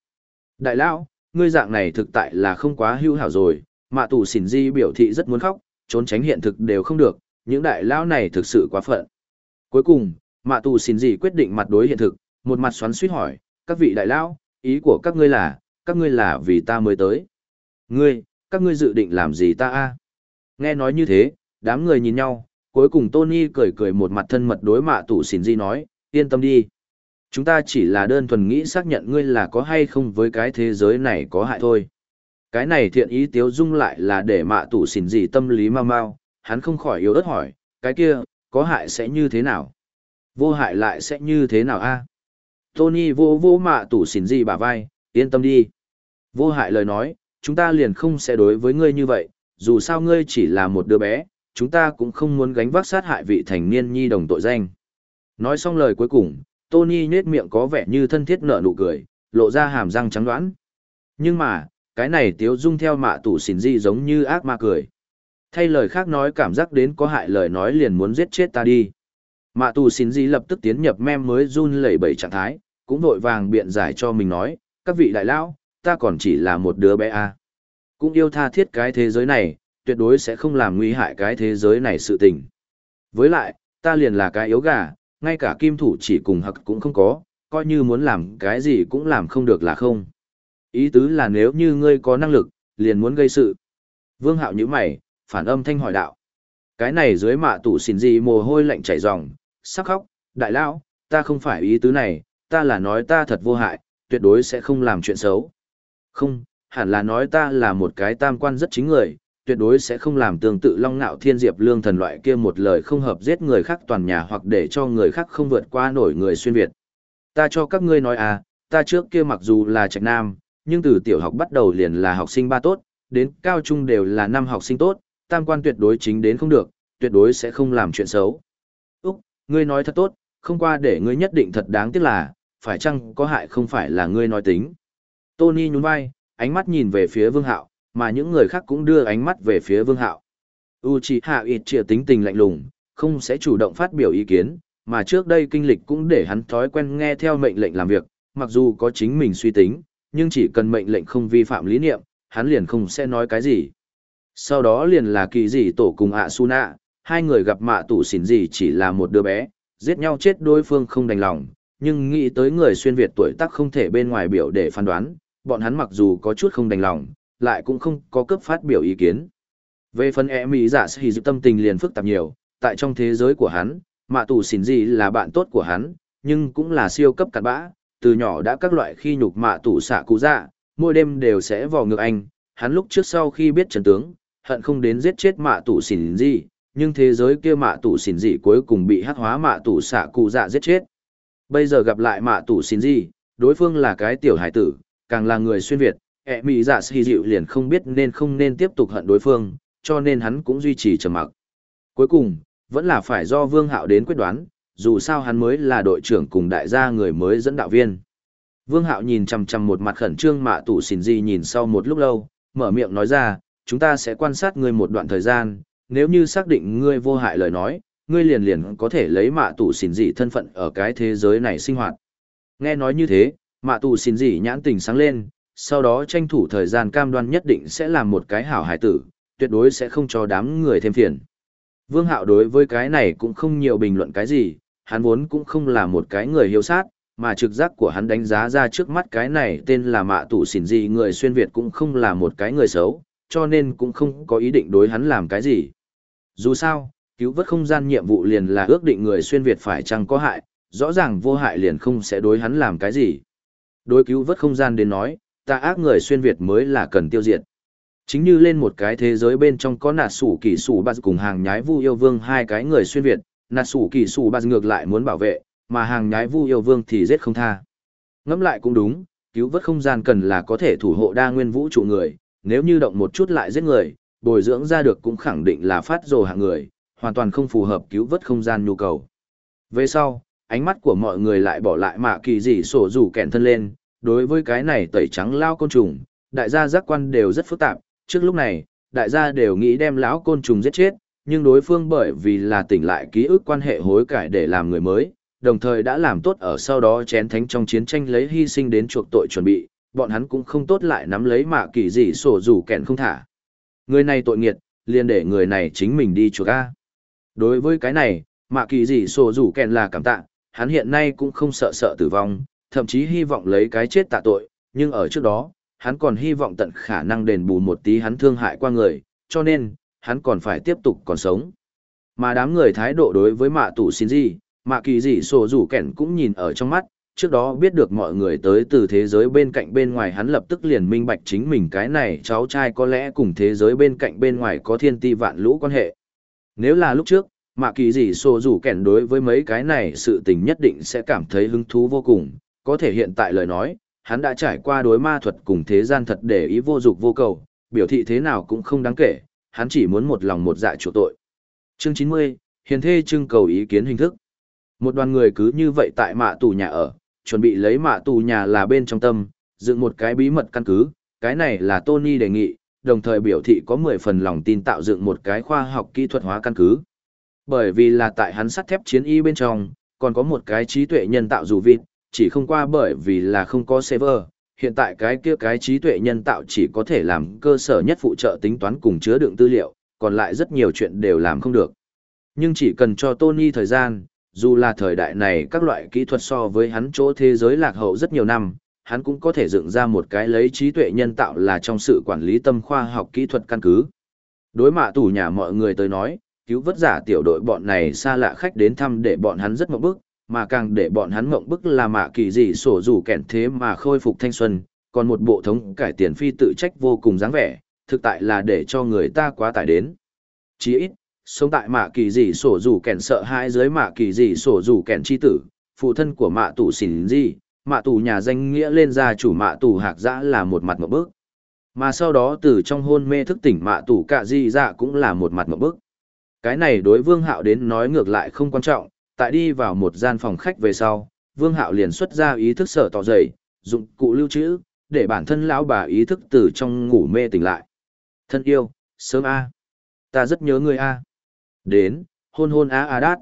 Đại lão, ngươi dạng này thực tại là không quá hữu hảo rồi, mạ tù xỉn di biểu thị rất muốn khóc, trốn tránh hiện thực đều không được, những đại lão này thực sự quá phận. Cuối cùng, mạ tù xỉn di quyết định mặt đối hiện thực, một mặt xoắn suýt hỏi, các vị đại lão, ý của các ngươi là, các ngươi là vì ta mới tới. Ngươi, các ngươi dự định làm gì ta a? Nghe nói như thế, đám người nhìn nhau, cuối cùng Tony cười cười một mặt thân mật đối mạ tủ xỉn di nói, yên tâm đi. Chúng ta chỉ là đơn thuần nghĩ xác nhận ngươi là có hay không với cái thế giới này có hại thôi. Cái này thiện ý tiếu dung lại là để mạ tủ xỉn gì tâm lý mau mau, hắn không khỏi yếu ớt hỏi, cái kia, có hại sẽ như thế nào? Vô hại lại sẽ như thế nào a? Tony vô vô mạ tủ xỉn gì bả vai, yên tâm đi. Vô hại lời nói, chúng ta liền không sẽ đối với ngươi như vậy, dù sao ngươi chỉ là một đứa bé, chúng ta cũng không muốn gánh vác sát hại vị thành niên nhi đồng tội danh. Nói xong lời cuối cùng, Tony nhếch miệng có vẻ như thân thiết nở nụ cười, lộ ra hàm răng trắng đoán. Nhưng mà, cái này tiếu dung theo mạ tủ xỉn di giống như ác ma cười. Thay lời khác nói cảm giác đến có hại lời nói liền muốn giết chết ta đi. Mạ tù xỉn gì lập tức tiến nhập mem mới run lẩy bẩy trạng thái, cũng vội vàng biện giải cho mình nói, các vị đại lão, ta còn chỉ là một đứa bé a, à. Cũng yêu tha thiết cái thế giới này, tuyệt đối sẽ không làm nguy hại cái thế giới này sự tình. Với lại, ta liền là cái yếu gà, ngay cả kim thủ chỉ cùng hặc cũng không có, coi như muốn làm cái gì cũng làm không được là không. Ý tứ là nếu như ngươi có năng lực, liền muốn gây sự. Vương hạo như mày, phản âm thanh hỏi đạo. Cái này dưới mạ tủ xỉn gì mồ hôi lạnh chảy ròng, sắc khóc, đại lão, ta không phải ý tứ này, ta là nói ta thật vô hại, tuyệt đối sẽ không làm chuyện xấu. Không, hẳn là nói ta là một cái tam quan rất chính người, tuyệt đối sẽ không làm tương tự long ngạo thiên diệp lương thần loại kia một lời không hợp giết người khác toàn nhà hoặc để cho người khác không vượt qua nổi người xuyên Việt. Ta cho các ngươi nói à, ta trước kia mặc dù là trạch nam, nhưng từ tiểu học bắt đầu liền là học sinh ba tốt, đến cao trung đều là năm học sinh tốt, tam quan tuyệt đối chính đến không được, tuyệt đối sẽ không làm chuyện xấu. Úc, ngươi nói thật tốt, không qua để ngươi nhất định thật đáng tiếc là, phải chăng có hại không phải là ngươi nói tính. Tony nhún vai, ánh mắt nhìn về phía vương hạo, mà những người khác cũng đưa ánh mắt về phía vương hạo. Uchiha Itachi tính tình lạnh lùng, không sẽ chủ động phát biểu ý kiến, mà trước đây kinh lịch cũng để hắn thói quen nghe theo mệnh lệnh làm việc, mặc dù có chính mình suy tính, nhưng chỉ cần mệnh lệnh không vi phạm lý niệm, hắn liền không sẽ nói cái gì. Sau đó liền là kỳ dị tổ cùng ạ Suna, hai người gặp mạ tủ xỉn gì chỉ là một đứa bé, giết nhau chết đối phương không đành lòng, nhưng nghĩ tới người xuyên Việt tuổi tác không thể bên ngoài biểu để phán đoán, bọn hắn mặc dù có chút không đành lòng, lại cũng không có cấp phát biểu ý kiến. Về phần e mỹ giả sĩ dự tâm tình liền phức tạp nhiều, tại trong thế giới của hắn, mạ tù xỉn gì là bạn tốt của hắn, nhưng cũng là siêu cấp cặn bã, từ nhỏ đã các loại khi nhục mạ tù xạ cụ dạ, mỗi đêm đều sẽ vò ngược anh, hắn lúc trước sau khi biết trận tướng, hận không đến giết chết mạ tù xỉn gì, nhưng thế giới kia mạ tù xỉn gì cuối cùng bị hắc hóa mạ tù xạ cụ dạ giết chết. Bây giờ gặp lại mạ tù xỉn gì, đối phương là cái tiểu hải tử, càng là người xuyên Việt, ẹ mị dạ xì dịu liền không biết nên không nên tiếp tục hận đối phương, cho nên hắn cũng duy trì trầm mặc. Cuối cùng, vẫn là phải do Vương Hạo đến quyết đoán, dù sao hắn mới là đội trưởng cùng đại gia người mới dẫn đạo viên. Vương Hạo nhìn chằm chằm một mặt khẩn trương mạ tủ xỉn di nhìn sau một lúc lâu, mở miệng nói ra, chúng ta sẽ quan sát ngươi một đoạn thời gian, nếu như xác định ngươi vô hại lời nói, ngươi liền liền có thể lấy mạ tủ xỉn dị thân phận ở cái thế giới này sinh hoạt. Nghe nói như thế, mạ tủ xỉn dị nhãn tình sáng lên, sau đó tranh thủ thời gian cam đoan nhất định sẽ làm một cái hảo hải tử, tuyệt đối sẽ không cho đám người thêm phiền. Vương Hạo đối với cái này cũng không nhiều bình luận cái gì, hắn vốn cũng không là một cái người hiếu sát, mà trực giác của hắn đánh giá ra trước mắt cái này tên là mạ tủ xỉn gì người xuyên Việt cũng không là một cái người xấu, cho nên cũng không có ý định đối hắn làm cái gì. Dù sao, cứu vớt không gian nhiệm vụ liền là ước định người xuyên Việt phải chăng có hại, rõ ràng vô hại liền không sẽ đối hắn làm cái gì. Đối cứu vớt không gian đến nói, ta ác người xuyên Việt mới là cần tiêu diệt. Chính như lên một cái thế giới bên trong có nạt sủ kỳ sủ bạt cùng hàng nhái vu yêu vương hai cái người xuyên Việt, nạt sủ kỳ sủ bạt ngược lại muốn bảo vệ, mà hàng nhái vu yêu vương thì giết không tha. Ngẫm lại cũng đúng, cứu vớt không gian cần là có thể thủ hộ đa nguyên vũ trụ người, nếu như động một chút lại giết người, bồi dưỡng ra được cũng khẳng định là phát rồ hạng người, hoàn toàn không phù hợp cứu vớt không gian nhu cầu. Về sau, ánh mắt của mọi người lại bỏ lại mạ kỳ dị sổ rủ kẹn thân lên, đối với cái này tẩy trắng lao côn trùng, đại gia giác quan đều rất phức tạp, trước lúc này, đại gia đều nghĩ đem lão côn trùng giết chết, nhưng đối phương bởi vì là tỉnh lại ký ức quan hệ hối cải để làm người mới, đồng thời đã làm tốt ở sau đó chén thánh trong chiến tranh lấy hy sinh đến chuộc tội chuẩn bị, bọn hắn cũng không tốt lại nắm lấy mạ kỳ dị sổ rủ kẹn không thả. Người này tội nghiệt, liền để người này chính mình đi chuộc A. Đối với cái này, mạ kỳ dị sổ rủ kẹn là cảm tạ, hắn hiện nay cũng không sợ sợ tử vong, thậm chí hy vọng lấy cái chết tạ tội, nhưng ở trước đó, hắn còn hy vọng tận khả năng đền bù một tí hắn thương hại qua người, cho nên, hắn còn phải tiếp tục còn sống. Mà đám người thái độ đối với mạ tủ xin gì, mạ kỳ gì sổ rủ kẻn cũng nhìn ở trong mắt, trước đó biết được mọi người tới từ thế giới bên cạnh bên ngoài hắn lập tức liền minh bạch chính mình cái này cháu trai có lẽ cùng thế giới bên cạnh bên ngoài có thiên ti vạn lũ quan hệ. Nếu là lúc trước, mạ kỳ gì sổ rủ kẻn đối với mấy cái này sự tình nhất định sẽ cảm thấy hứng thú vô cùng, có thể hiện tại lời nói, hắn đã trải qua đối ma thuật cùng thế gian thật để ý vô dục vô cầu, biểu thị thế nào cũng không đáng kể, hắn chỉ muốn một lòng một dạ chủ tội. Chương 90, Hiền Thê trưng cầu ý kiến hình thức. Một đoàn người cứ như vậy tại mạ tù nhà ở, chuẩn bị lấy mạ tù nhà là bên trong tâm, dựng một cái bí mật căn cứ, cái này là Tony đề nghị, đồng thời biểu thị có 10 phần lòng tin tạo dựng một cái khoa học kỹ thuật hóa căn cứ. Bởi vì là tại hắn sắt thép chiến y bên trong, còn có một cái trí tuệ nhân tạo dù vịt, chỉ không qua bởi vì là không có server, hiện tại cái kia cái trí tuệ nhân tạo chỉ có thể làm cơ sở nhất phụ trợ tính toán cùng chứa đựng tư liệu, còn lại rất nhiều chuyện đều làm không được. Nhưng chỉ cần cho Tony thời gian, dù là thời đại này các loại kỹ thuật so với hắn chỗ thế giới lạc hậu rất nhiều năm, hắn cũng có thể dựng ra một cái lấy trí tuệ nhân tạo là trong sự quản lý tâm khoa học kỹ thuật căn cứ. Đối mạ tủ nhà mọi người tới nói, cứu vớt giả tiểu đội bọn này xa lạ khách đến thăm để bọn hắn rất mộng bức, mà càng để bọn hắn mộng bức là mạ kỳ dị sổ rủ kẻn thế mà khôi phục thanh xuân, còn một bộ thống cải tiền phi tự trách vô cùng dáng vẻ, thực tại là để cho người ta quá tải đến. Chỉ ít, sống tại mạ kỳ dị sổ rủ kẻn sợ hãi dưới mạ kỳ dị sổ rủ kẻn chi tử, phụ thân của mạ tủ xỉn gì, mạ tủ nhà danh nghĩa lên ra chủ mạ tủ hạc dã là một mặt một bức. Mà sau đó từ trong hôn mê thức tỉnh mạ tủ cạ di dạ cũng là một mặt một bức. Cái này đối vương hạo đến nói ngược lại không quan trọng, tại đi vào một gian phòng khách về sau, Vương Hạo liền xuất ra ý thức sở tỏ dày, dụng cụ lưu trữ, để bản thân lão bà ý thức từ trong ngủ mê tỉnh lại. Thân yêu, sớm a, ta rất nhớ người a. Đến, hôn hôn a a đát.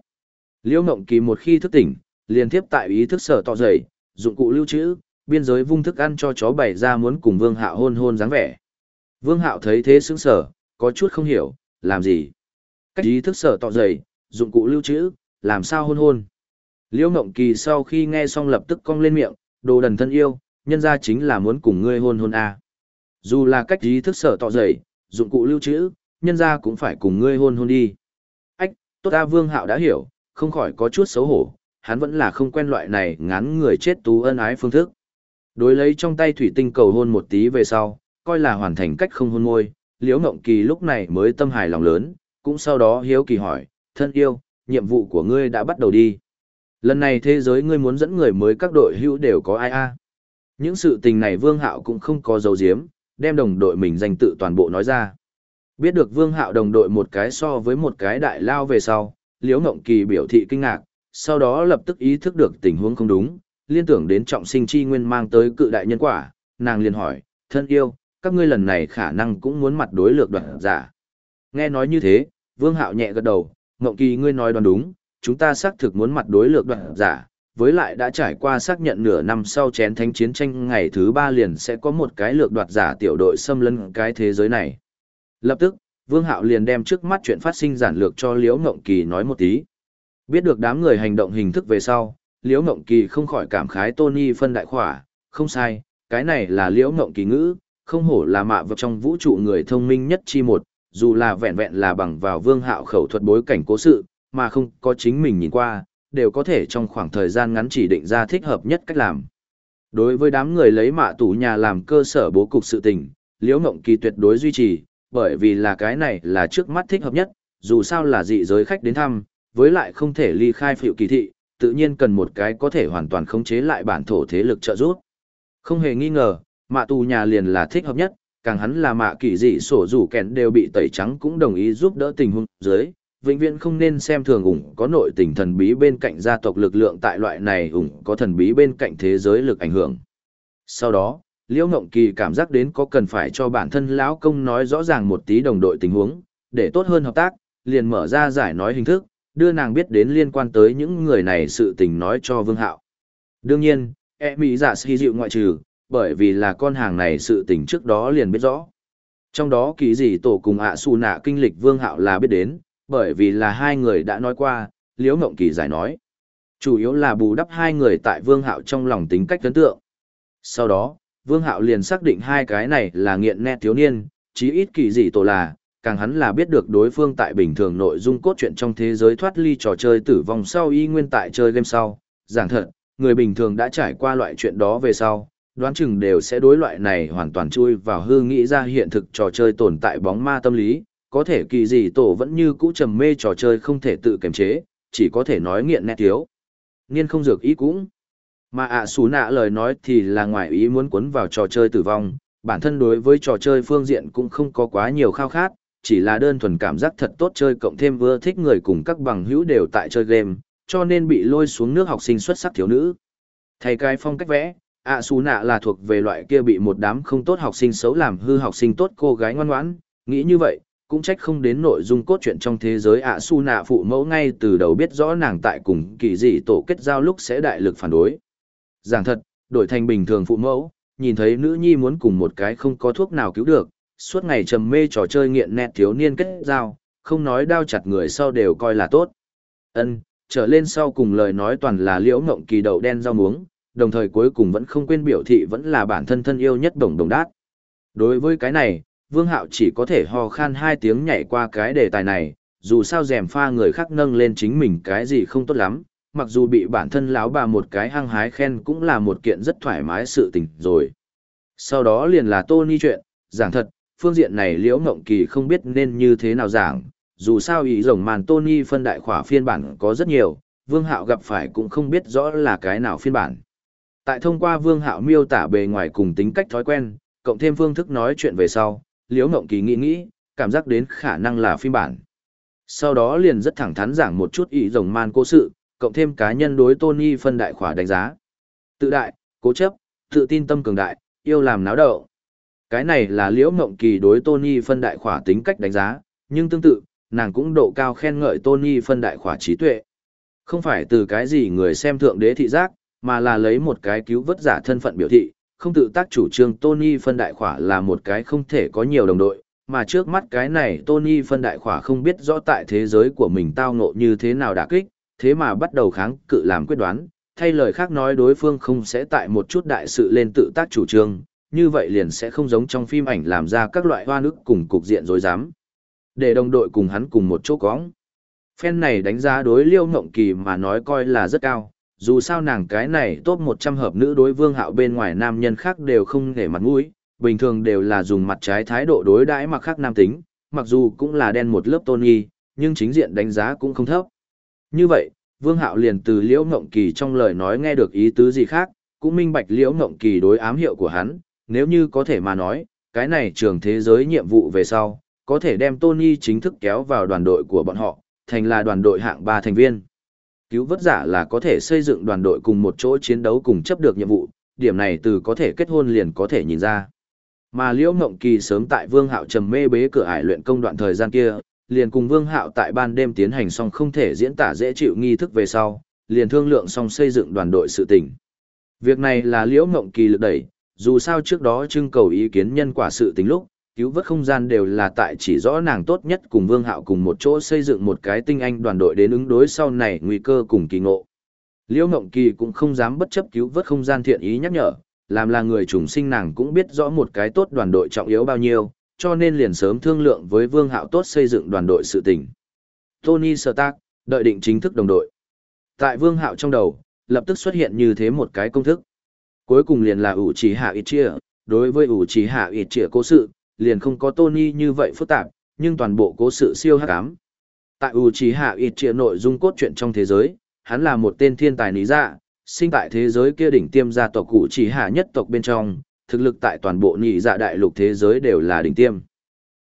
Liễu Ngộng Kỳ một khi thức tỉnh, liền tiếp tại ý thức sở tỏ dày, dụng cụ lưu trữ, biên giới vung thức ăn cho chó bày ra muốn cùng Vương Hạo hôn hôn dáng vẻ. Vương Hạo thấy thế sững sờ, có chút không hiểu, làm gì? Cách ý thức sở tỏ dày, dụng cụ lưu trữ, làm sao hôn hôn. Liễu Ngộng Kỳ sau khi nghe xong lập tức cong lên miệng, đồ đần thân yêu, nhân ra chính là muốn cùng ngươi hôn hôn à. Dù là cách ý thức sở tỏ dậy, dụng cụ lưu trữ, nhân ra cũng phải cùng ngươi hôn hôn đi. Ách, tốt ta vương hạo đã hiểu, không khỏi có chút xấu hổ, hắn vẫn là không quen loại này ngắn người chết tú ân ái phương thức. Đối lấy trong tay thủy tinh cầu hôn một tí về sau, coi là hoàn thành cách không hôn môi, liễu ngộng kỳ lúc này mới tâm hài lòng lớn, cũng sau đó hiếu kỳ hỏi, thân yêu, nhiệm vụ của ngươi đã bắt đầu đi. Lần này thế giới ngươi muốn dẫn người mới các đội hữu đều có ai a? Những sự tình này Vương Hạo cũng không có dấu giếm, đem đồng đội mình danh tự toàn bộ nói ra. Biết được Vương Hạo đồng đội một cái so với một cái đại lao về sau, Liễu Ngộng Kỳ biểu thị kinh ngạc, sau đó lập tức ý thức được tình huống không đúng, liên tưởng đến trọng sinh chi nguyên mang tới cự đại nhân quả, nàng liền hỏi, thân yêu, các ngươi lần này khả năng cũng muốn mặt đối lược đoạt giả. Nghe nói như thế, Vương Hạo nhẹ gật đầu, Ngộng Kỳ ngươi nói đoán đúng, chúng ta xác thực muốn mặt đối lược đoạn giả, với lại đã trải qua xác nhận nửa năm sau chén thánh chiến tranh ngày thứ ba liền sẽ có một cái lược đoạt giả tiểu đội xâm lấn cái thế giới này. Lập tức, Vương Hạo liền đem trước mắt chuyện phát sinh giản lược cho Liễu Ngộng Kỳ nói một tí. Biết được đám người hành động hình thức về sau, Liễu Ngộng Kỳ không khỏi cảm khái Tony phân đại khỏa, không sai, cái này là Liễu Ngộng Kỳ ngữ, không hổ là mạ vật trong vũ trụ người thông minh nhất chi một, dù là vẹn vẹn là bằng vào vương hạo khẩu thuật bối cảnh cố sự, mà không có chính mình nhìn qua, đều có thể trong khoảng thời gian ngắn chỉ định ra thích hợp nhất cách làm. Đối với đám người lấy mạ tủ nhà làm cơ sở bố cục sự tình, Liễu Ngộng Kỳ tuyệt đối duy trì, bởi vì là cái này là trước mắt thích hợp nhất, dù sao là dị giới khách đến thăm, với lại không thể ly khai phiệu kỳ thị, tự nhiên cần một cái có thể hoàn toàn khống chế lại bản thổ thế lực trợ giúp. Không hề nghi ngờ, mạ tù nhà liền là thích hợp nhất, càng hắn là mạ kỳ dị sổ rủ kẹn đều bị tẩy trắng cũng đồng ý giúp đỡ tình huống dưới, vĩnh viễn không nên xem thường ủng có nội tình thần bí bên cạnh gia tộc lực lượng tại loại này ủng có thần bí bên cạnh thế giới lực ảnh hưởng. Sau đó, Liễu Ngộng Kỳ cảm giác đến có cần phải cho bản thân lão công nói rõ ràng một tí đồng đội tình huống, để tốt hơn hợp tác, liền mở ra giải nói hình thức, đưa nàng biết đến liên quan tới những người này sự tình nói cho Vương Hạo. Đương nhiên, e mỹ giả si dịu ngoại trừ, bởi vì là con hàng này sự tình trước đó liền biết rõ. Trong đó kỳ gì tổ cùng ạ xù nạ kinh lịch Vương Hạo là biết đến, bởi vì là hai người đã nói qua, Liễu Ngộng Kỳ giải nói. Chủ yếu là bù đắp hai người tại Vương Hạo trong lòng tính cách ấn tượng. Sau đó, Vương Hạo liền xác định hai cái này là nghiện nét thiếu niên, chí ít kỳ gì tổ là, càng hắn là biết được đối phương tại bình thường nội dung cốt truyện trong thế giới thoát ly trò chơi tử vong sau y nguyên tại chơi game sau. Giảng thật, người bình thường đã trải qua loại chuyện đó về sau, đoán chừng đều sẽ đối loại này hoàn toàn chui vào hư nghĩ ra hiện thực trò chơi tồn tại bóng ma tâm lý, có thể kỳ gì tổ vẫn như cũ trầm mê trò chơi không thể tự kiềm chế, chỉ có thể nói nghiện nét thiếu. Niên không dược ý cũng. Mà ạ à xú nạ lời nói thì là ngoài ý muốn cuốn vào trò chơi tử vong, bản thân đối với trò chơi phương diện cũng không có quá nhiều khao khát, chỉ là đơn thuần cảm giác thật tốt chơi cộng thêm vừa thích người cùng các bằng hữu đều tại chơi game, cho nên bị lôi xuống nước học sinh xuất sắc thiếu nữ. Thầy cái phong cách vẽ, ạ xù nạ là thuộc về loại kia bị một đám không tốt học sinh xấu làm hư học sinh tốt cô gái ngoan ngoãn, nghĩ như vậy, cũng trách không đến nội dung cốt truyện trong thế giới ạ su nạ phụ mẫu ngay từ đầu biết rõ nàng tại cùng kỳ dị tổ kết giao lúc sẽ đại lực phản đối. Giảng thật đổi thành bình thường phụ mẫu nhìn thấy nữ nhi muốn cùng một cái không có thuốc nào cứu được suốt ngày trầm mê trò chơi nghiện nẹt thiếu niên kết giao không nói đao chặt người sau đều coi là tốt. Ân trở lên sau cùng lời nói toàn là liễu ngộng kỳ đậu đen rau muống đồng thời cuối cùng vẫn không quên biểu thị vẫn là bản thân thân yêu nhất đồng đồng đát đối với cái này Vương Hạo chỉ có thể ho khan hai tiếng nhảy qua cái đề tài này, dù sao rèm pha người khác nâng lên chính mình cái gì không tốt lắm, mặc dù bị bản thân lão bà một cái hăng hái khen cũng là một kiện rất thoải mái sự tình rồi. Sau đó liền là Tony chuyện, giảng thật, phương diện này Liễu Ngộng Kỳ không biết nên như thế nào giảng, dù sao ý rồng màn Tony phân đại khỏa phiên bản có rất nhiều, Vương Hạo gặp phải cũng không biết rõ là cái nào phiên bản. Tại thông qua Vương Hạo miêu tả bề ngoài cùng tính cách thói quen, cộng thêm phương thức nói chuyện về sau, liễu ngộng kỳ nghĩ nghĩ cảm giác đến khả năng là phiên bản. Sau đó liền rất thẳng thắn giảng một chút ý rồng man cố sự cộng thêm cá nhân đối tony phân đại khỏa đánh giá. Tự đại cố chấp tự tin tâm cường đại yêu làm náo động. cái này là liễu ngộng kỳ đối tony phân đại khỏa tính cách đánh giá nhưng tương tự nàng cũng độ cao khen ngợi tony phân đại khỏa trí tuệ. Không phải từ cái gì người xem thượng đế thị giác mà là lấy một cái cứu vớt giả thân phận biểu thị không tự tác chủ trương Tony phân đại khỏa là một cái không thể có nhiều đồng đội, mà trước mắt cái này Tony phân đại khỏa không biết rõ tại thế giới của mình tao ngộ như thế nào đả kích, thế mà bắt đầu kháng cự làm quyết đoán, thay lời khác nói đối phương không sẽ tại một chút đại sự lên tự tác chủ trương, như vậy liền sẽ không giống trong phim ảnh làm ra các loại hoa nước cùng cục diện dối dám. Để đồng đội cùng hắn cùng một chỗ cóng. Phen này đánh giá đối liêu ngộng kỳ mà nói coi là rất cao, dù sao nàng cái này top 100 hợp nữ đối vương hạo bên ngoài nam nhân khác đều không để mặt mũi, bình thường đều là dùng mặt trái thái độ đối đãi mặc khác nam tính, mặc dù cũng là đen một lớp tôn nghi, nhưng chính diện đánh giá cũng không thấp. Như vậy, vương hạo liền từ liễu ngộng kỳ trong lời nói nghe được ý tứ gì khác, cũng minh bạch liễu ngộng kỳ đối ám hiệu của hắn, nếu như có thể mà nói, cái này trường thế giới nhiệm vụ về sau, có thể đem Tony chính thức kéo vào đoàn đội của bọn họ, thành là đoàn đội hạng 3 thành viên cứu vớt giả là có thể xây dựng đoàn đội cùng một chỗ chiến đấu cùng chấp được nhiệm vụ, điểm này từ có thể kết hôn liền có thể nhìn ra. Mà Liễu Ngộng Kỳ sớm tại Vương Hạo trầm mê bế cửa ải luyện công đoạn thời gian kia, liền cùng Vương Hạo tại ban đêm tiến hành xong không thể diễn tả dễ chịu nghi thức về sau, liền thương lượng xong xây dựng đoàn đội sự tình. Việc này là Liễu Ngộng Kỳ lực đẩy, dù sao trước đó trưng cầu ý kiến nhân quả sự tình lúc, cứu vớt không gian đều là tại chỉ rõ nàng tốt nhất cùng Vương Hạo cùng một chỗ xây dựng một cái tinh anh đoàn đội đến ứng đối sau này nguy cơ cùng kỳ ngộ. Liễu Ngộng Kỳ cũng không dám bất chấp cứu vớt không gian thiện ý nhắc nhở, làm là người trùng sinh nàng cũng biết rõ một cái tốt đoàn đội trọng yếu bao nhiêu, cho nên liền sớm thương lượng với Vương Hạo tốt xây dựng đoàn đội sự tình. Tony Stark, đợi định chính thức đồng đội. Tại Vương Hạo trong đầu, lập tức xuất hiện như thế một cái công thức. Cuối cùng liền là ủ chỉ hạ ít chia, đối với ủ chỉ hạ ít chia cố sự, liền không có Tony như vậy phức tạp, nhưng toàn bộ cố sự siêu hắc ám. Tại Uchiha Itchia nội dung cốt truyện trong thế giới, hắn là một tên thiên tài lý dạ, sinh tại thế giới kia đỉnh tiêm gia tộc cụ chỉ hạ nhất tộc bên trong, thực lực tại toàn bộ nhị dạ đại lục thế giới đều là đỉnh tiêm.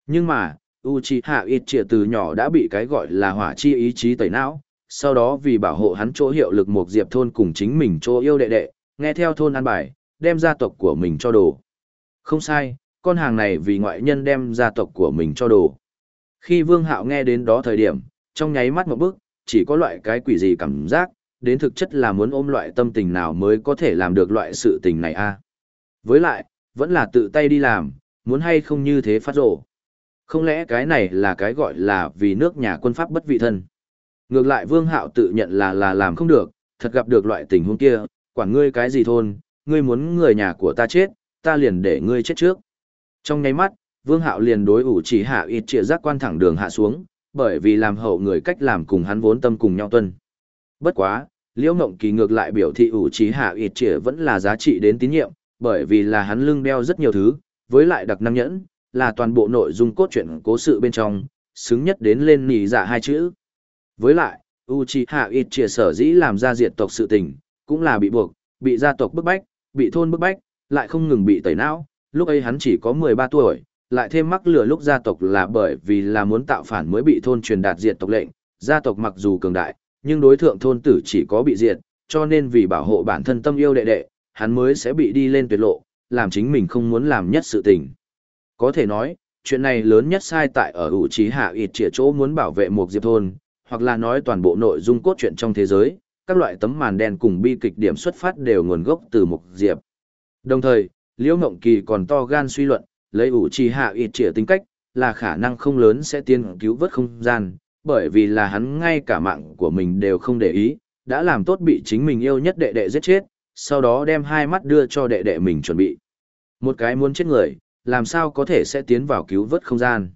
Nhưng mà, Uchiha Itchia từ nhỏ đã bị cái gọi là hỏa chi ý chí tẩy não, sau đó vì bảo hộ hắn chỗ hiệu lực một diệp thôn cùng chính mình chỗ yêu đệ đệ, nghe theo thôn an bài, đem gia tộc của mình cho đồ. Không sai, con hàng này vì ngoại nhân đem gia tộc của mình cho đồ. Khi Vương Hạo nghe đến đó thời điểm, trong nháy mắt một bước, chỉ có loại cái quỷ gì cảm giác, đến thực chất là muốn ôm loại tâm tình nào mới có thể làm được loại sự tình này a. Với lại, vẫn là tự tay đi làm, muốn hay không như thế phát rổ. Không lẽ cái này là cái gọi là vì nước nhà quân pháp bất vị thân. Ngược lại Vương Hạo tự nhận là là làm không được, thật gặp được loại tình huống kia, quản ngươi cái gì thôn, ngươi muốn người nhà của ta chết, ta liền để ngươi chết trước. Trong nháy mắt, Vương Hạo liền đối ủ chỉ hạ ít trịa giác quan thẳng đường hạ xuống, bởi vì làm hậu người cách làm cùng hắn vốn tâm cùng nhau tuân. Bất quá, Liễu Ngộng Kỳ ngược lại biểu thị ủ chỉ hạ ít trịa vẫn là giá trị đến tín nhiệm, bởi vì là hắn lưng đeo rất nhiều thứ, với lại đặc năng nhẫn, là toàn bộ nội dung cốt truyện cố sự bên trong, xứng nhất đến lên nỉ dạ hai chữ. Với lại, Uchiha Itchia sở dĩ làm ra diệt tộc sự tình, cũng là bị buộc, bị gia tộc bức bách, bị thôn bức bách, lại không ngừng bị tẩy não, lúc ấy hắn chỉ có 13 tuổi, lại thêm mắc lửa lúc gia tộc là bởi vì là muốn tạo phản mới bị thôn truyền đạt diệt tộc lệnh, gia tộc mặc dù cường đại, nhưng đối thượng thôn tử chỉ có bị diệt, cho nên vì bảo hộ bản thân tâm yêu đệ đệ, hắn mới sẽ bị đi lên tuyệt lộ, làm chính mình không muốn làm nhất sự tình. Có thể nói, chuyện này lớn nhất sai tại ở ủ trí hạ ịt trịa chỗ muốn bảo vệ một diệp thôn, hoặc là nói toàn bộ nội dung cốt truyện trong thế giới, các loại tấm màn đen cùng bi kịch điểm xuất phát đều nguồn gốc từ một diệp. Đồng thời, Liễu Ngộng Kỳ còn to gan suy luận, lấy ủ trì hạ ịt trịa tính cách, là khả năng không lớn sẽ tiên cứu vớt không gian, bởi vì là hắn ngay cả mạng của mình đều không để ý, đã làm tốt bị chính mình yêu nhất đệ đệ giết chết, sau đó đem hai mắt đưa cho đệ đệ mình chuẩn bị. Một cái muốn chết người, làm sao có thể sẽ tiến vào cứu vớt không gian.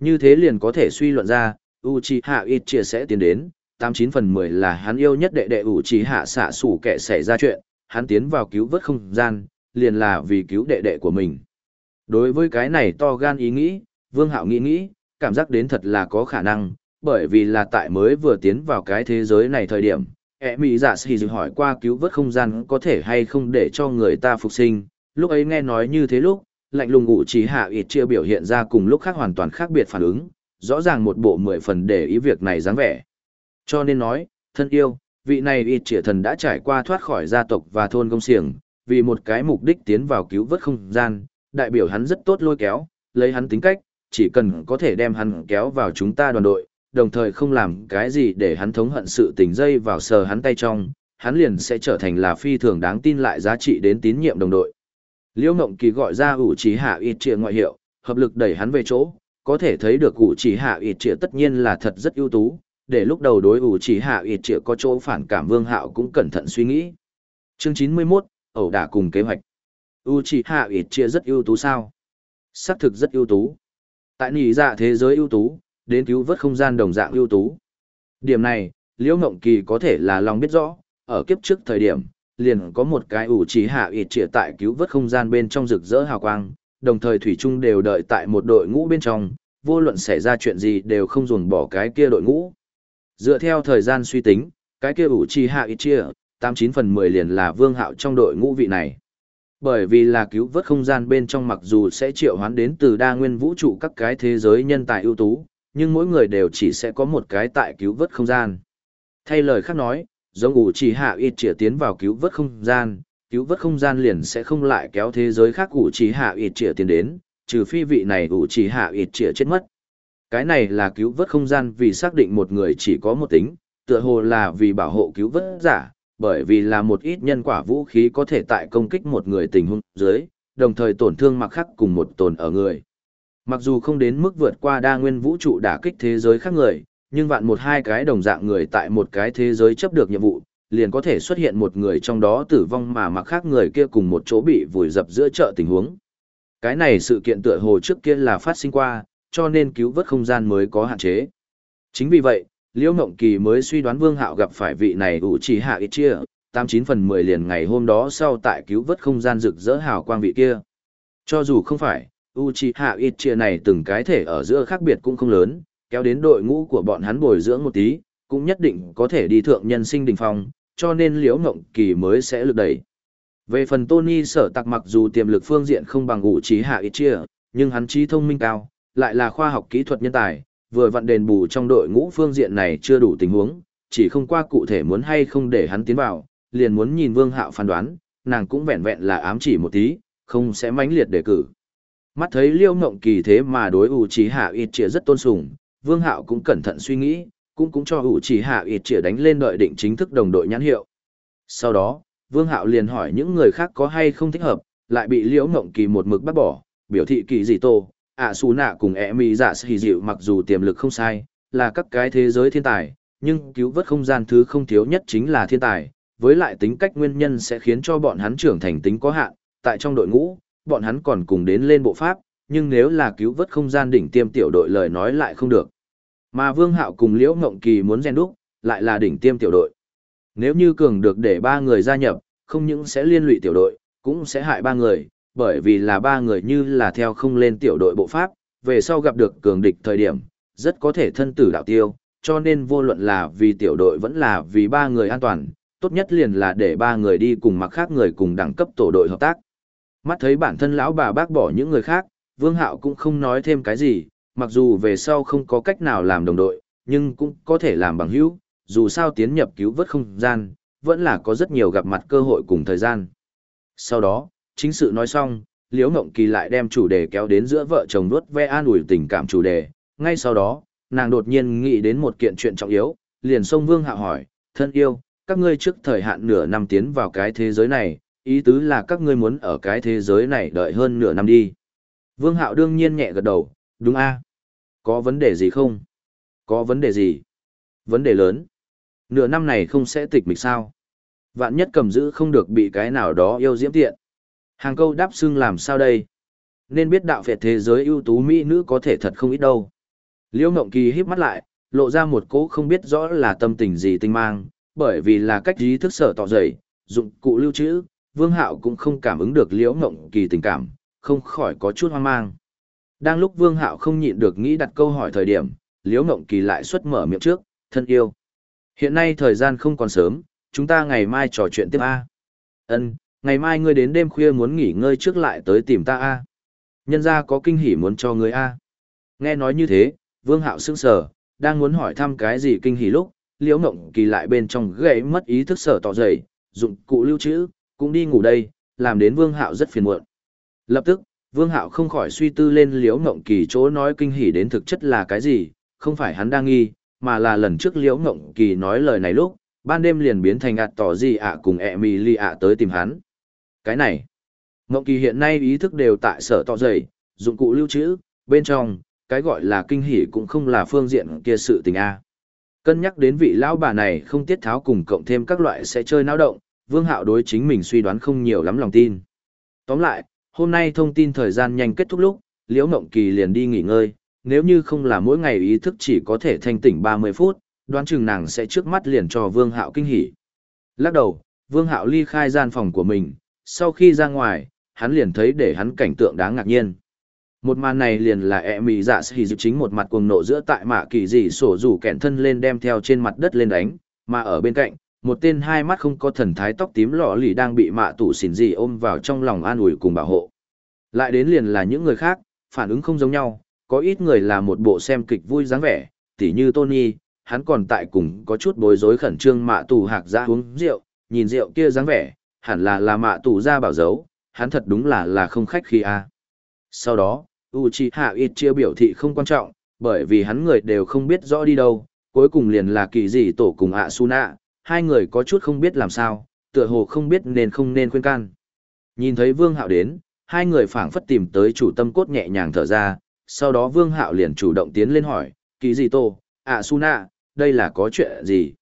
Như thế liền có thể suy luận ra, Uchiha Itchia sẽ tiến đến, 89 phần 10 là hắn yêu nhất đệ đệ Uchiha xạ sủ kẻ xảy ra chuyện, hắn tiến vào cứu vớt không gian, liền là vì cứu đệ đệ của mình. Đối với cái này to gan ý nghĩ, Vương Hạo nghĩ nghĩ, cảm giác đến thật là có khả năng, bởi vì là tại mới vừa tiến vào cái thế giới này thời điểm, ẹ mỹ giả sĩ dự hỏi qua cứu vớt không gian có thể hay không để cho người ta phục sinh, lúc ấy nghe nói như thế lúc, lạnh lùng ngụ chỉ hạ ít chia biểu hiện ra cùng lúc khác hoàn toàn khác biệt phản ứng, rõ ràng một bộ mười phần để ý việc này dáng vẻ. Cho nên nói, thân yêu, vị này ít chia thần đã trải qua thoát khỏi gia tộc và thôn công siềng, vì một cái mục đích tiến vào cứu vớt không gian, đại biểu hắn rất tốt lôi kéo, lấy hắn tính cách, chỉ cần có thể đem hắn kéo vào chúng ta đoàn đội, đồng thời không làm cái gì để hắn thống hận sự tình dây vào sờ hắn tay trong, hắn liền sẽ trở thành là phi thường đáng tin lại giá trị đến tín nhiệm đồng đội. Liễu Ngộng Kỳ gọi ra ủ trí hạ ít trịa ngoại hiệu, hợp lực đẩy hắn về chỗ, có thể thấy được ủ trí hạ ít trịa tất nhiên là thật rất ưu tú, để lúc đầu đối ủ trí hạ ít trịa có chỗ phản cảm vương hạo cũng cẩn thận suy nghĩ. Chương 91, ẩu đả cùng kế hoạch. U trí hạ ít chia rất ưu tú sao? Xác thực rất ưu tú. Tại nỉ dạ thế giới ưu tú, đến cứu vớt không gian đồng dạng ưu tú. Điểm này, Liễu Ngộng Kỳ có thể là lòng biết rõ, ở kiếp trước thời điểm, liền có một cái ủ trí hạ ịt trịa tại cứu vớt không gian bên trong rực rỡ hào quang, đồng thời Thủy Trung đều đợi tại một đội ngũ bên trong, vô luận xảy ra chuyện gì đều không dồn bỏ cái kia đội ngũ. Dựa theo thời gian suy tính, cái kia ủ trí hạ ịt trịa, 89 phần 10 liền là vương hạo trong đội ngũ vị này. Bởi vì là cứu vớt không gian bên trong mặc dù sẽ triệu hoán đến từ đa nguyên vũ trụ các cái thế giới nhân tài ưu tú, nhưng mỗi người đều chỉ sẽ có một cái tại cứu vớt không gian. Thay lời khác nói, giống ủ chỉ hạ ít chĩa tiến vào cứu vớt không gian, cứu vớt không gian liền sẽ không lại kéo thế giới khác ủ chỉ hạ ít chĩa tiến đến, trừ phi vị này ủ chỉ hạ ít chĩa chết mất. Cái này là cứu vớt không gian vì xác định một người chỉ có một tính, tựa hồ là vì bảo hộ cứu vớt giả, bởi vì là một ít nhân quả vũ khí có thể tại công kích một người tình huống dưới, đồng thời tổn thương mặc khắc cùng một tồn ở người. Mặc dù không đến mức vượt qua đa nguyên vũ trụ đả kích thế giới khác người, nhưng vạn một hai cái đồng dạng người tại một cái thế giới chấp được nhiệm vụ, liền có thể xuất hiện một người trong đó tử vong mà mặc khác người kia cùng một chỗ bị vùi dập giữa chợ tình huống. Cái này sự kiện tựa hồ trước kia là phát sinh qua, cho nên cứu vớt không gian mới có hạn chế. Chính vì vậy, Liễu Ngộng Kỳ mới suy đoán Vương Hạo gặp phải vị này ủ chỉ hạ ít chia, 89 phần 10 liền ngày hôm đó sau tại cứu vớt không gian rực rỡ hào quang vị kia. Cho dù không phải, u hạ ít chia này từng cái thể ở giữa khác biệt cũng không lớn, kéo đến đội ngũ của bọn hắn bồi dưỡng một tí, cũng nhất định có thể đi thượng nhân sinh đỉnh phong, cho nên Liễu Ngộng Kỳ mới sẽ lực đẩy. Về phần Tony sở tặc mặc dù tiềm lực phương diện không bằng Uchiha Itchia, nhưng hắn trí thông minh cao, lại là khoa học kỹ thuật nhân tài, vừa vặn đền bù trong đội ngũ phương diện này chưa đủ tình huống, chỉ không qua cụ thể muốn hay không để hắn tiến vào, liền muốn nhìn Vương Hạo phán đoán, nàng cũng vẹn vẹn là ám chỉ một tí, không sẽ mãnh liệt đề cử. Mắt thấy Liêu Ngộng Kỳ thế mà đối ủ trí hạ ít trịa rất tôn sùng, Vương Hạo cũng cẩn thận suy nghĩ, cũng cũng cho ủ trí hạ ít trịa đánh lên đợi định chính thức đồng đội nhãn hiệu. Sau đó, Vương Hạo liền hỏi những người khác có hay không thích hợp, lại bị Liễu Ngộng Kỳ một mực bắt bỏ, biểu thị kỳ gì tô, ạ xù nạ cùng ẹ mỹ dạ xì dịu mặc dù tiềm lực không sai, là các cái thế giới thiên tài, nhưng cứu vớt không gian thứ không thiếu nhất chính là thiên tài, với lại tính cách nguyên nhân sẽ khiến cho bọn hắn trưởng thành tính có hạn, tại trong đội ngũ, bọn hắn còn cùng đến lên bộ pháp, nhưng nếu là cứu vớt không gian đỉnh tiêm tiểu đội lời nói lại không được. Mà Vương Hạo cùng Liễu Ngộng Kỳ muốn rèn đúc, lại là đỉnh tiêm tiểu đội. Nếu như cường được để ba người gia nhập, không những sẽ liên lụy tiểu đội, cũng sẽ hại ba người, bởi vì là ba người như là theo không lên tiểu đội bộ pháp, về sau gặp được cường địch thời điểm, rất có thể thân tử đạo tiêu, cho nên vô luận là vì tiểu đội vẫn là vì ba người an toàn, tốt nhất liền là để ba người đi cùng mặc khác người cùng đẳng cấp tổ đội hợp tác. Mắt thấy bản thân lão bà bác bỏ những người khác, Vương Hạo cũng không nói thêm cái gì, mặc dù về sau không có cách nào làm đồng đội, nhưng cũng có thể làm bằng hữu, dù sao tiến nhập cứu vớt không gian, vẫn là có rất nhiều gặp mặt cơ hội cùng thời gian. Sau đó, chính sự nói xong, Liễu Ngộng Kỳ lại đem chủ đề kéo đến giữa vợ chồng nuốt ve an ủi tình cảm chủ đề, ngay sau đó, nàng đột nhiên nghĩ đến một kiện chuyện trọng yếu, liền xông Vương Hạo hỏi, thân yêu, các ngươi trước thời hạn nửa năm tiến vào cái thế giới này, ý tứ là các ngươi muốn ở cái thế giới này đợi hơn nửa năm đi. Vương Hạo đương nhiên nhẹ gật đầu, đúng a Có vấn đề gì không? Có vấn đề gì? Vấn đề lớn. Nửa năm này không sẽ tịch mịch sao? Vạn nhất cầm giữ không được bị cái nào đó yêu diễm tiện. Hàng câu đáp xưng làm sao đây? Nên biết đạo phệt thế giới ưu tú mỹ nữ có thể thật không ít đâu. Liễu Mộng Kỳ híp mắt lại, lộ ra một cỗ không biết rõ là tâm tình gì tinh mang, bởi vì là cách ý thức sở tỏ dày, dụng cụ lưu trữ, Vương Hạo cũng không cảm ứng được Liễu Mộng Kỳ tình cảm, không khỏi có chút hoang mang. Đang lúc Vương Hạo không nhịn được nghĩ đặt câu hỏi thời điểm, Liễu Mộng Kỳ lại xuất mở miệng trước, thân yêu. Hiện nay thời gian không còn sớm, chúng ta ngày mai trò chuyện tiếp A. Ân, ngày mai ngươi đến đêm khuya muốn nghỉ ngơi trước lại tới tìm ta A. Nhân ra có kinh hỉ muốn cho ngươi A. Nghe nói như thế, Vương Hạo sững sờ, đang muốn hỏi thăm cái gì kinh hỉ lúc, Liễu Ngộng Kỳ lại bên trong gãy mất ý thức sở tỏ dày, dụng cụ lưu trữ, cũng đi ngủ đây, làm đến Vương Hạo rất phiền muộn. Lập tức, Vương Hạo không khỏi suy tư lên Liễu Ngộng Kỳ chỗ nói kinh hỉ đến thực chất là cái gì, không phải hắn đang nghi, mà là lần trước Liễu Ngộng Kỳ nói lời này lúc, ban đêm liền biến thành ạt tỏ gì ạ cùng ẹ mì ly ạ tới tìm hắn. Cái này, Ngộng Kỳ hiện nay ý thức đều tại sở to dày, dụng cụ lưu trữ, bên trong, cái gọi là kinh hỉ cũng không là phương diện kia sự tình a. Cân nhắc đến vị lão bà này không tiết tháo cùng cộng thêm các loại sẽ chơi náo động, Vương Hạo đối chính mình suy đoán không nhiều lắm lòng tin. Tóm lại, hôm nay thông tin thời gian nhanh kết thúc lúc, Liễu Ngộng Kỳ liền đi nghỉ ngơi, nếu như không là mỗi ngày ý thức chỉ có thể thanh tỉnh 30 phút, đoán chừng nàng sẽ trước mắt liền cho Vương Hạo kinh hỉ. Lắc đầu, Vương Hạo ly khai gian phòng của mình, sau khi ra ngoài, hắn liền thấy để hắn cảnh tượng đáng ngạc nhiên. Một màn này liền là e ẹ mì dạ sĩ dự chính một mặt cuồng nộ giữa tại mạ kỳ dị sổ rủ kẹn thân lên đem theo trên mặt đất lên đánh, mà ở bên cạnh, một tên hai mắt không có thần thái tóc tím lọ lì đang bị mạ tủ xỉn dị ôm vào trong lòng an ủi cùng bảo hộ. Lại đến liền là những người khác, phản ứng không giống nhau, có ít người là một bộ xem kịch vui dáng vẻ, tỉ như Tony, hắn còn tại cùng có chút bối rối khẩn trương mạ tù hạc ra uống rượu, nhìn rượu kia dáng vẻ, hẳn là là mạ tù ra bảo dấu, hắn thật đúng là là không khách khi a. Sau đó, Uchiha Itchia biểu thị không quan trọng, bởi vì hắn người đều không biết rõ đi đâu, cuối cùng liền là kỳ gì tổ cùng Asuna, hai người có chút không biết làm sao, tựa hồ không biết nên không nên khuyên can. Nhìn thấy Vương Hạo đến, hai người phảng phất tìm tới chủ tâm cốt nhẹ nhàng thở ra, sau đó Vương Hạo liền chủ động tiến lên hỏi, kỳ gì tổ, Asuna, đây là có chuyện gì?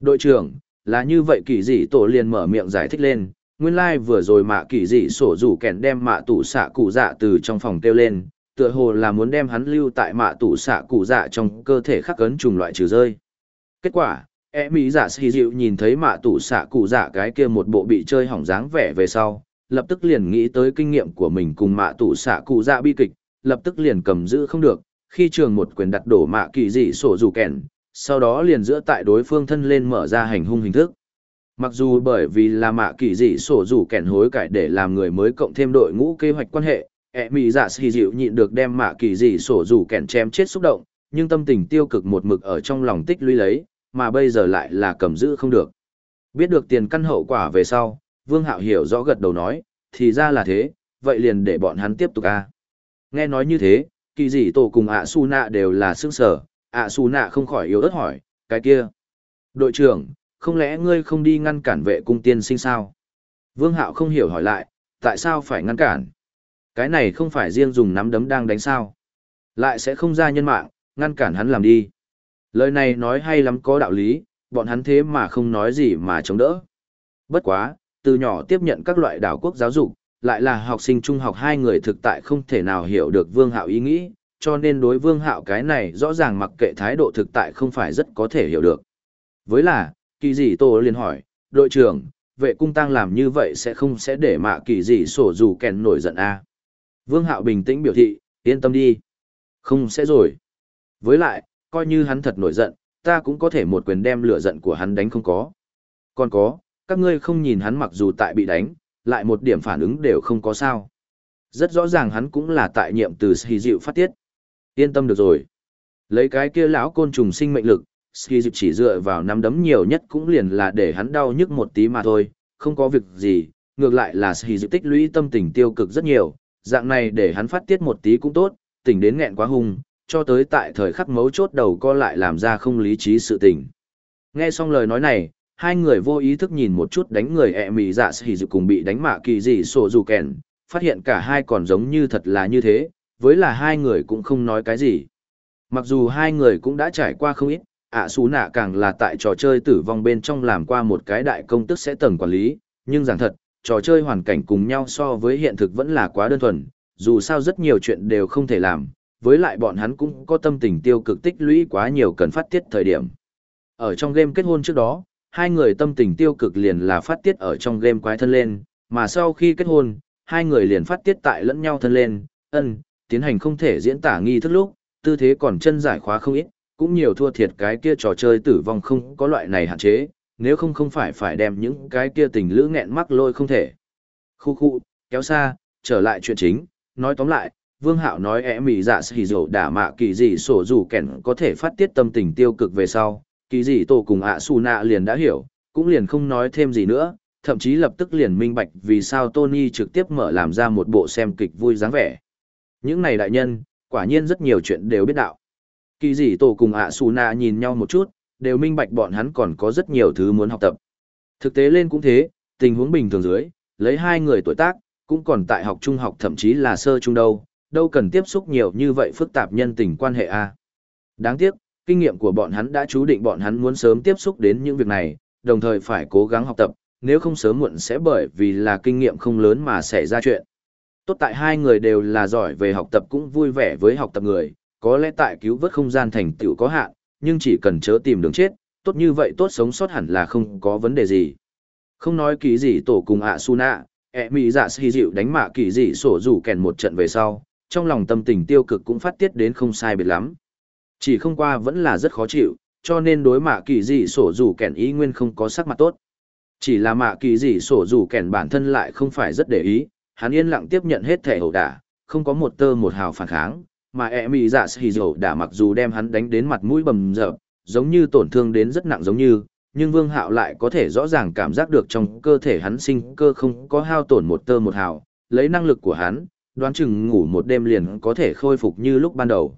Đội trưởng, là như vậy kỳ dị tổ liền mở miệng giải thích lên, nguyên lai like vừa rồi mạ kỳ dị sổ rủ kèn đem mạ tủ xạ cụ dạ từ trong phòng kêu lên, tựa hồ là muốn đem hắn lưu tại mạ tủ xạ cụ dạ trong cơ thể khắc cấn trùng loại trừ rơi. Kết quả, e mỹ dạ xì dịu nhìn thấy mạ tủ xạ cụ dạ cái kia một bộ bị chơi hỏng dáng vẻ về sau, lập tức liền nghĩ tới kinh nghiệm của mình cùng mạ tủ xạ cụ dạ bi kịch, lập tức liền cầm giữ không được, khi trường một quyền đặt đổ mạ kỳ dị sổ rủ kèn, sau đó liền giữa tại đối phương thân lên mở ra hành hung hình thức. Mặc dù bởi vì là mạ kỳ dị sổ rủ kẻn hối cải để làm người mới cộng thêm đội ngũ kế hoạch quan hệ, ẹ mị dạ xì dịu nhịn được đem mạ kỳ dị sổ rủ kẻn chém chết xúc động, nhưng tâm tình tiêu cực một mực ở trong lòng tích lũy lấy, mà bây giờ lại là cầm giữ không được. Biết được tiền căn hậu quả về sau, Vương Hạo hiểu rõ gật đầu nói, thì ra là thế, vậy liền để bọn hắn tiếp tục a. Nghe nói như thế, kỳ dị tổ cùng ạ su nạ đều là sức sở, ạ su nạ không khỏi yếu ớt hỏi, cái kia. Đội trưởng, không lẽ ngươi không đi ngăn cản vệ cung tiên sinh sao? Vương Hạo không hiểu hỏi lại, tại sao phải ngăn cản? Cái này không phải riêng dùng nắm đấm đang đánh sao? Lại sẽ không ra nhân mạng, ngăn cản hắn làm đi. Lời này nói hay lắm có đạo lý, bọn hắn thế mà không nói gì mà chống đỡ. Bất quá, từ nhỏ tiếp nhận các loại đảo quốc giáo dục, lại là học sinh trung học hai người thực tại không thể nào hiểu được Vương Hạo ý nghĩ, cho nên đối Vương Hạo cái này rõ ràng mặc kệ thái độ thực tại không phải rất có thể hiểu được. Với là, kỳ dị Tô liền hỏi, đội trưởng, vệ cung tăng làm như vậy sẽ không sẽ để mạ kỳ dị sổ dù kèn nổi giận a à? Vương Hạo bình tĩnh biểu thị, yên tâm đi. Không sẽ rồi. Với lại, coi như hắn thật nổi giận, ta cũng có thể một quyền đem lửa giận của hắn đánh không có. Còn có, các ngươi không nhìn hắn mặc dù tại bị đánh, lại một điểm phản ứng đều không có sao. Rất rõ ràng hắn cũng là tại nhiệm từ Ski Dịu phát tiết. Yên tâm được rồi. Lấy cái kia lão côn trùng sinh mệnh lực, Ski Dịp chỉ dựa vào nắm đấm nhiều nhất cũng liền là để hắn đau nhức một tí mà thôi, không có việc gì, ngược lại là Ski Dịp tích lũy tâm tình tiêu cực rất nhiều, dạng này để hắn phát tiết một tí cũng tốt, tỉnh đến nghẹn quá hung, cho tới tại thời khắc mấu chốt đầu co lại làm ra không lý trí sự tình. Nghe xong lời nói này, hai người vô ý thức nhìn một chút đánh người ẹ mì dạ Ski Dịp cùng bị đánh mạ kỳ dị sổ dù kèn, phát hiện cả hai còn giống như thật là như thế, với là hai người cũng không nói cái gì. Mặc dù hai người cũng đã trải qua không ít, ạ xú nạ càng là tại trò chơi tử vong bên trong làm qua một cái đại công tức sẽ tầng quản lý, nhưng rằng thật, trò chơi hoàn cảnh cùng nhau so với hiện thực vẫn là quá đơn thuần, dù sao rất nhiều chuyện đều không thể làm, với lại bọn hắn cũng có tâm tình tiêu cực tích lũy quá nhiều cần phát tiết thời điểm. Ở trong game kết hôn trước đó, hai người tâm tình tiêu cực liền là phát tiết ở trong game quái thân lên, mà sau khi kết hôn, hai người liền phát tiết tại lẫn nhau thân lên, ân, tiến hành không thể diễn tả nghi thức lúc, tư thế còn chân giải khóa không ít, cũng nhiều thua thiệt cái kia trò chơi tử vong không có loại này hạn chế, nếu không không phải phải đem những cái kia tình lữ nghẹn mắc lôi không thể. Khu khu, kéo xa, trở lại chuyện chính, nói tóm lại, Vương Hạo nói ẻ mì dạ xì dầu đả mạ kỳ dị sổ dù kẻn có thể phát tiết tâm tình tiêu cực về sau, kỳ dị tổ cùng ạ su nạ liền đã hiểu, cũng liền không nói thêm gì nữa, thậm chí lập tức liền minh bạch vì sao Tony trực tiếp mở làm ra một bộ xem kịch vui dáng vẻ. Những này đại nhân, quả nhiên rất nhiều chuyện đều biết đạo. Kỳ dị tổ cùng ạ xù nạ nhìn nhau một chút, đều minh bạch bọn hắn còn có rất nhiều thứ muốn học tập. Thực tế lên cũng thế, tình huống bình thường dưới, lấy hai người tuổi tác, cũng còn tại học trung học thậm chí là sơ trung đâu, đâu cần tiếp xúc nhiều như vậy phức tạp nhân tình quan hệ a. Đáng tiếc, kinh nghiệm của bọn hắn đã chú định bọn hắn muốn sớm tiếp xúc đến những việc này, đồng thời phải cố gắng học tập, nếu không sớm muộn sẽ bởi vì là kinh nghiệm không lớn mà xảy ra chuyện. Tốt tại hai người đều là giỏi về học tập cũng vui vẻ với học tập người, có lẽ tại cứu vớt không gian thành tựu có hạn, nhưng chỉ cần chớ tìm đường chết, tốt như vậy tốt sống sót hẳn là không có vấn đề gì. Không nói kỳ gì tổ cùng ạ su nạ, ẹ mị dạ si dịu đánh mạ kỳ gì sổ rủ kèn một trận về sau, trong lòng tâm tình tiêu cực cũng phát tiết đến không sai biệt lắm. Chỉ không qua vẫn là rất khó chịu, cho nên đối mạ kỳ dị sổ rủ kèn ý nguyên không có sắc mặt tốt. Chỉ là mạ kỳ dị sổ rủ kèn bản thân lại không phải rất để ý, hắn yên lặng tiếp nhận hết thể hậu đả, không có một tơ một hào phản kháng, mà ẹ mị dạ xì dầu đả mặc dù đem hắn đánh đến mặt mũi bầm dập, giống như tổn thương đến rất nặng giống như, nhưng vương hạo lại có thể rõ ràng cảm giác được trong cơ thể hắn sinh cơ không có hao tổn một tơ một hào, lấy năng lực của hắn, đoán chừng ngủ một đêm liền có thể khôi phục như lúc ban đầu.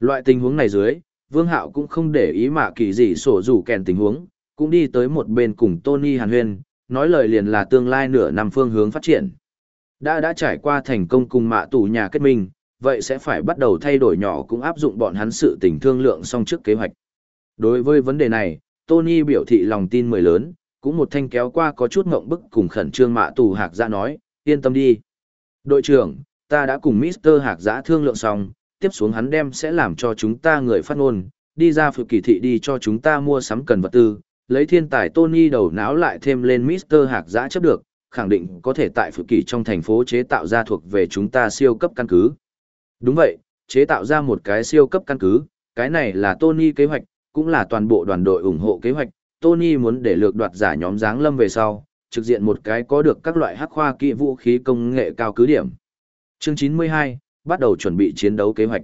Loại tình huống này dưới, Vương Hạo cũng không để ý mạ kỳ gì sổ rủ kèn tình huống, cũng đi tới một bên cùng Tony Hàn Huyên, nói lời liền là tương lai nửa năm phương hướng phát triển. Đã đã trải qua thành công cùng mạ tù nhà kết minh, vậy sẽ phải bắt đầu thay đổi nhỏ cũng áp dụng bọn hắn sự tình thương lượng xong trước kế hoạch. Đối với vấn đề này, Tony biểu thị lòng tin mười lớn, cũng một thanh kéo qua có chút ngộng bức cùng khẩn trương mạ tù hạc giã nói, yên tâm đi. Đội trưởng, ta đã cùng Mr. Hạc giã thương lượng xong, tiếp xuống hắn đem sẽ làm cho chúng ta người phát ngôn, đi ra phụ kỳ thị đi cho chúng ta mua sắm cần vật tư, lấy thiên tài Tony đầu não lại thêm lên Mr. Hạc giã chấp được, khẳng định có thể tại phụ kỳ trong thành phố chế tạo ra thuộc về chúng ta siêu cấp căn cứ. Đúng vậy, chế tạo ra một cái siêu cấp căn cứ, cái này là Tony kế hoạch, cũng là toàn bộ đoàn đội ủng hộ kế hoạch. Tony muốn để lược đoạt giả nhóm dáng lâm về sau, trực diện một cái có được các loại hắc khoa kỹ vũ khí công nghệ cao cứ điểm. Chương 92, bắt đầu chuẩn bị chiến đấu kế hoạch.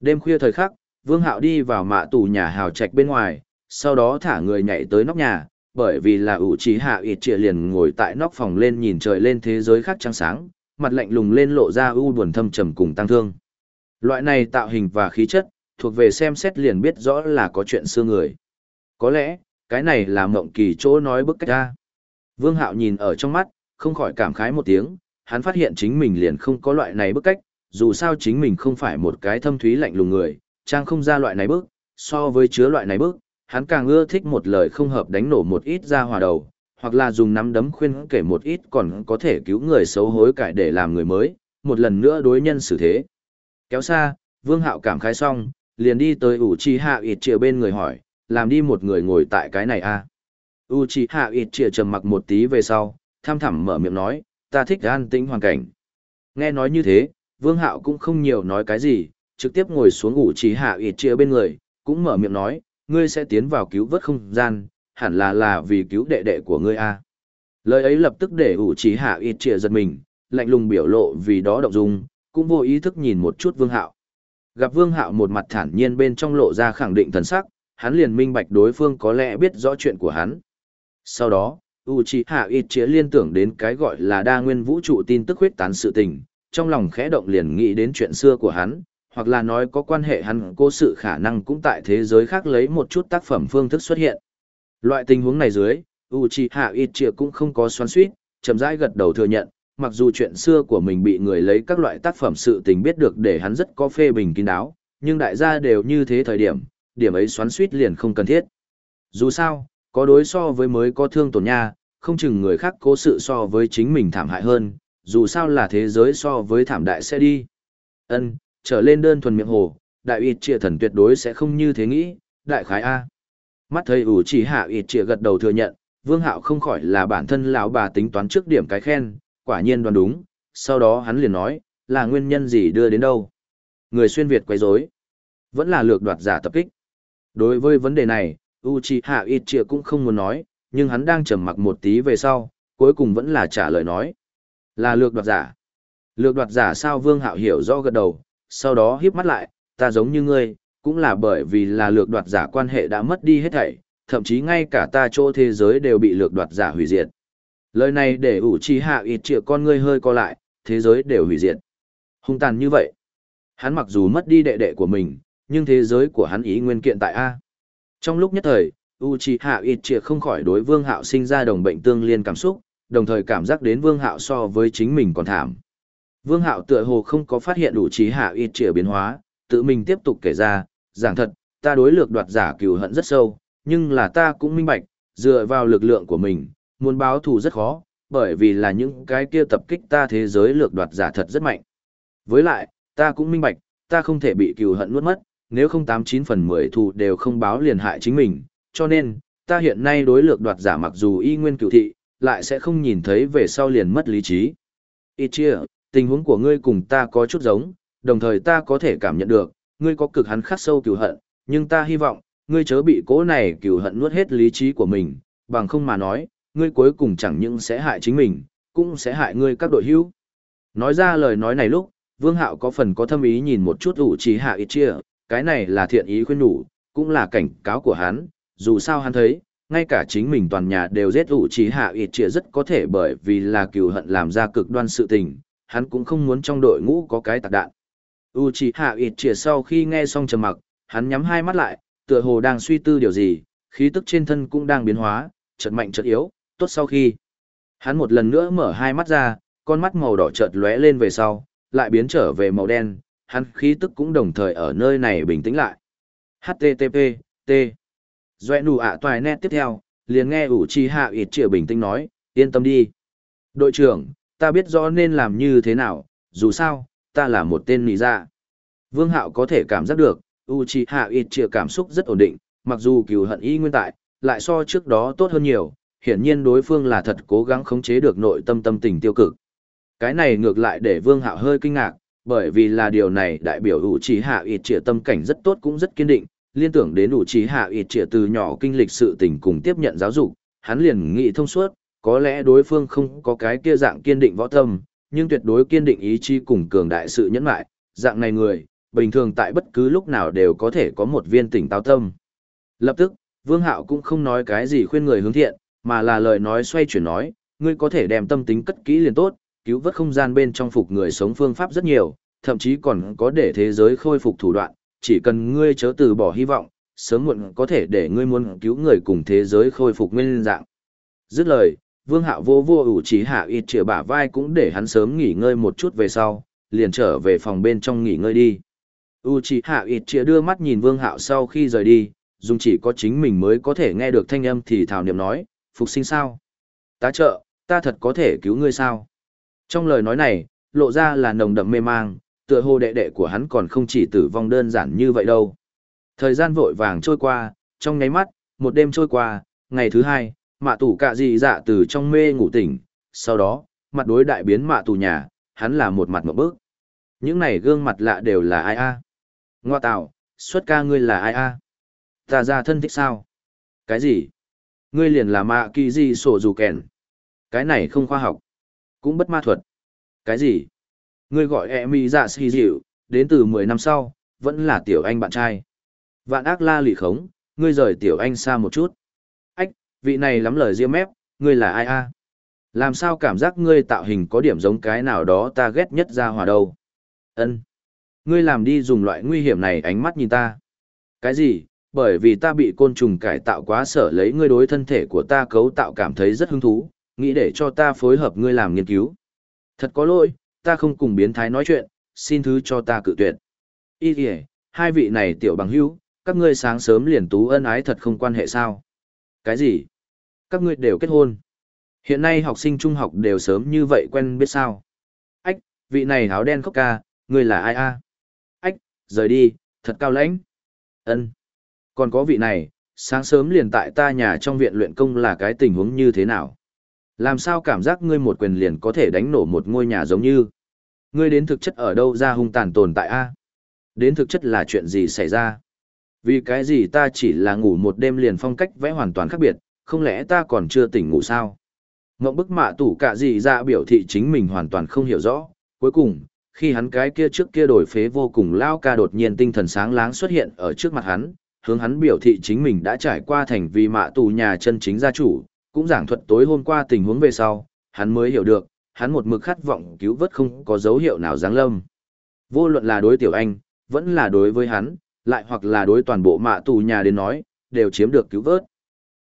Đêm khuya thời khắc, Vương Hạo đi vào mạ tù nhà hào trạch bên ngoài, sau đó thả người nhảy tới nóc nhà, bởi vì là ủ trí hạ ịt trịa liền ngồi tại nóc phòng lên nhìn trời lên thế giới khác trăng sáng, mặt lạnh lùng lên lộ ra u buồn thâm trầm cùng tăng thương. Loại này tạo hình và khí chất, thuộc về xem xét liền biết rõ là có chuyện xưa người. Có lẽ, cái này là mộng kỳ chỗ nói bức cách ra. Vương Hạo nhìn ở trong mắt, không khỏi cảm khái một tiếng, hắn phát hiện chính mình liền không có loại này bức cách, dù sao chính mình không phải một cái thâm thúy lạnh lùng người, trang không ra loại này bức, so với chứa loại này bức, hắn càng ưa thích một lời không hợp đánh nổ một ít ra hòa đầu, hoặc là dùng nắm đấm khuyên kể một ít còn có thể cứu người xấu hối cải để làm người mới, một lần nữa đối nhân xử thế. Kéo xa, Vương Hạo cảm khái xong, liền đi tới ủ trì hạ ịt chìa bên người hỏi, làm đi một người ngồi tại cái này a à? u trì hạ ịt chìa trầm mặc một tí về sau, tham thẳm mở miệng nói, ta thích an tĩnh hoàn cảnh. Nghe nói như thế, Vương Hạo cũng không nhiều nói cái gì, trực tiếp ngồi xuống ủ trì hạ ịt chìa bên người, cũng mở miệng nói, ngươi sẽ tiến vào cứu vớt không gian, hẳn là là vì cứu đệ đệ của ngươi a Lời ấy lập tức để ủ trí hạ ít trịa giật mình, lạnh lùng biểu lộ vì đó động dung, cũng vô ý thức nhìn một chút Vương Hạo. Gặp Vương Hạo một mặt thản nhiên bên trong lộ ra khẳng định thần sắc, hắn liền minh bạch đối phương có lẽ biết rõ chuyện của hắn. Sau đó, Uchiha Itchia liên tưởng đến cái gọi là đa nguyên vũ trụ tin tức huyết tán sự tình, trong lòng khẽ động liền nghĩ đến chuyện xưa của hắn, hoặc là nói có quan hệ hắn cố sự khả năng cũng tại thế giới khác lấy một chút tác phẩm phương thức xuất hiện. Loại tình huống này dưới, Uchiha Itchia cũng không có xoắn suýt, chậm rãi gật đầu thừa nhận, mặc dù chuyện xưa của mình bị người lấy các loại tác phẩm sự tình biết được để hắn rất có phê bình kín đáo, nhưng đại gia đều như thế thời điểm, điểm ấy xoắn suýt liền không cần thiết. Dù sao, có đối so với mới có thương tổn nha, không chừng người khác cố sự so với chính mình thảm hại hơn, dù sao là thế giới so với thảm đại sẽ đi. Ân, trở lên đơn thuần miệng hồ, đại ịt trịa thần tuyệt đối sẽ không như thế nghĩ, đại khái A. Mắt thấy ủ chỉ hạ ịt trịa gật đầu thừa nhận, vương hạo không khỏi là bản thân lão bà tính toán trước điểm cái khen, quả nhiên đoán đúng, sau đó hắn liền nói, là nguyên nhân gì đưa đến đâu. Người xuyên Việt quấy rối vẫn là lược đoạt giả tập kích. Đối với vấn đề này, Uchiha Itchia cũng không muốn nói, nhưng hắn đang trầm mặc một tí về sau, cuối cùng vẫn là trả lời nói. Là lược đoạt giả. Lược đoạt giả sao Vương Hạo hiểu rõ gật đầu, sau đó híp mắt lại, ta giống như ngươi, cũng là bởi vì là lược đoạt giả quan hệ đã mất đi hết thảy, thậm chí ngay cả ta chỗ thế giới đều bị lược đoạt giả hủy diệt. Lời này để ủ trì hạ ịt trịa con ngươi hơi co lại, thế giới đều hủy diệt. Hung tàn như vậy. Hắn mặc dù mất đi đệ đệ của mình, nhưng thế giới của hắn ý nguyên kiện tại A. Trong lúc nhất thời, Uchiha Itchia không khỏi đối Vương Hạo sinh ra đồng bệnh tương liên cảm xúc, đồng thời cảm giác đến Vương Hạo so với chính mình còn thảm. Vương Hạo tựa hồ không có phát hiện đủ trí hạ ít trịa biến hóa, tự mình tiếp tục kể ra, giảng thật, ta đối lược đoạt giả cừu hận rất sâu, nhưng là ta cũng minh bạch, dựa vào lực lượng của mình, muốn báo thù rất khó, bởi vì là những cái kia tập kích ta thế giới lược đoạt giả thật rất mạnh. Với lại, ta cũng minh bạch, ta không thể bị cừu hận nuốt mất, nếu không tám chín phần mười thù đều không báo liền hại chính mình, cho nên, ta hiện nay đối lược đoạt giả mặc dù y nguyên cửu thị, lại sẽ không nhìn thấy về sau liền mất lý trí. Ít chia, tình huống của ngươi cùng ta có chút giống, đồng thời ta có thể cảm nhận được, ngươi có cực hắn khắc sâu cừu hận, nhưng ta hy vọng, ngươi chớ bị cố này cừu hận nuốt hết lý trí của mình, bằng không mà nói, ngươi cuối cùng chẳng những sẽ hại chính mình, cũng sẽ hại ngươi các đội hữu. Nói ra lời nói này lúc, Vương Hạo có phần có thâm ý nhìn một chút ủ trí hạ ít chia, cái này là thiện ý khuyên nhủ, cũng là cảnh cáo của hắn, dù sao hắn thấy, ngay cả chính mình toàn nhà đều giết ủ trí hạ ít chia rất có thể bởi vì là cừu hận làm ra cực đoan sự tình, hắn cũng không muốn trong đội ngũ có cái tạc đạn. Uchiha Itchia sau khi nghe xong trầm mặc, hắn nhắm hai mắt lại, tựa hồ đang suy tư điều gì, khí tức trên thân cũng đang biến hóa, chợt mạnh chợt yếu, tốt sau khi. Hắn một lần nữa mở hai mắt ra, con mắt màu đỏ chợt lóe lên về sau, lại biến trở về màu đen, hắn khí tức cũng đồng thời ở nơi này bình tĩnh lại. HTTP, T. Doe nụ ạ toài nét tiếp theo, liền nghe Uchiha Itchia bình tĩnh nói, yên tâm đi. Đội trưởng, ta biết rõ nên làm như thế nào, dù sao, ta là một tên nì dạ. Vương Hạo có thể cảm giác được, Uchiha Itchia cảm xúc rất ổn định, mặc dù cừu hận y nguyên tại, lại so trước đó tốt hơn nhiều, hiển nhiên đối phương là thật cố gắng khống chế được nội tâm tâm tình tiêu cực. Cái này ngược lại để Vương Hạo hơi kinh ngạc, bởi vì là điều này đại biểu Uchiha Itchia tâm cảnh rất tốt cũng rất kiên định, liên tưởng đến Uchiha Itchia từ nhỏ kinh lịch sự tình cùng tiếp nhận giáo dục, hắn liền nghĩ thông suốt, có lẽ đối phương không có cái kia dạng kiên định võ tâm, nhưng tuyệt đối kiên định ý chí cùng cường đại sự nhẫn mại, dạng này người, bình thường tại bất cứ lúc nào đều có thể có một viên tỉnh táo tâm. Lập tức, Vương Hạo cũng không nói cái gì khuyên người hướng thiện, mà là lời nói xoay chuyển nói, ngươi có thể đem tâm tính cất kỹ liền tốt, cứu vớt không gian bên trong phục người sống phương pháp rất nhiều, thậm chí còn có để thế giới khôi phục thủ đoạn, chỉ cần ngươi chớ từ bỏ hy vọng, sớm muộn có thể để ngươi muốn cứu người cùng thế giới khôi phục nguyên dạng. Dứt lời, Vương Hạo vô vô ủ trí hạ ít chĩa bả vai cũng để hắn sớm nghỉ ngơi một chút về sau, liền trở về phòng bên trong nghỉ ngơi đi. u trí hạ ít chĩa đưa mắt nhìn Vương Hạo sau khi rời đi, dùng chỉ có chính mình mới có thể nghe được thanh âm thì thảo niệm nói, phục sinh sao? Tá trợ, ta thật có thể cứu ngươi sao? Trong lời nói này, lộ ra là nồng đậm mê mang, tựa hồ đệ đệ của hắn còn không chỉ tử vong đơn giản như vậy đâu. Thời gian vội vàng trôi qua, trong nháy mắt, một đêm trôi qua, ngày thứ hai, mạ tủ cạ dị dạ từ trong mê ngủ tỉnh, sau đó, mặt đối đại biến mạ tù nhà, hắn là một mặt một bước. Những này gương mặt lạ đều là ai a? Ngoa tạo, xuất ca ngươi là ai a? Ta ra thân thích sao? Cái gì? Ngươi liền là mạ kỳ gì sổ dù kèn. Cái này không khoa học. Cũng bất ma thuật. Cái gì? Ngươi gọi e mi dạ xì dịu, đến từ mười năm sau, vẫn là tiểu anh bạn trai. Vạn ác la lì khống, ngươi rời tiểu anh xa một chút. Vị này lắm lời riêng mép, ngươi là ai a? Làm sao cảm giác ngươi tạo hình có điểm giống cái nào đó ta ghét nhất ra hòa đâu? Ân, Ngươi làm đi dùng loại nguy hiểm này ánh mắt nhìn ta. Cái gì? Bởi vì ta bị côn trùng cải tạo quá sở lấy ngươi đối thân thể của ta cấu tạo cảm thấy rất hứng thú, nghĩ để cho ta phối hợp ngươi làm nghiên cứu. Thật có lỗi, ta không cùng biến thái nói chuyện, xin thứ cho ta cự tuyệt. Ý kìa, hai vị này tiểu bằng hữu, các ngươi sáng sớm liền tú ân ái thật không quan hệ sao? Cái gì? Các ngươi đều kết hôn. Hiện nay học sinh trung học đều sớm như vậy quen biết sao? Ách, vị này áo đen khóc ca, ngươi là ai a? Ách, rời đi, thật cao lãnh. Ân. Còn có vị này, sáng sớm liền tại ta nhà trong viện luyện công là cái tình huống như thế nào? Làm sao cảm giác ngươi một quyền liền có thể đánh nổ một ngôi nhà giống như? Ngươi đến thực chất ở đâu ra hung tàn tồn tại a? Đến thực chất là chuyện gì xảy ra? Vì cái gì ta chỉ là ngủ một đêm liền phong cách vẽ hoàn toàn khác biệt, không lẽ ta còn chưa tỉnh ngủ sao? Ngộng bức mạ tủ cả gì ra biểu thị chính mình hoàn toàn không hiểu rõ. Cuối cùng, khi hắn cái kia trước kia đổi phế vô cùng lao ca đột nhiên tinh thần sáng láng xuất hiện ở trước mặt hắn, hướng hắn biểu thị chính mình đã trải qua thành vì mạ tù nhà chân chính gia chủ, cũng giảng thuật tối hôm qua tình huống về sau, hắn mới hiểu được, hắn một mực khát vọng cứu vớt không có dấu hiệu nào giáng lâm. Vô luận là đối tiểu anh, vẫn là đối với hắn, lại hoặc là đối toàn bộ mạ tù nhà đến nói, đều chiếm được cứu vớt.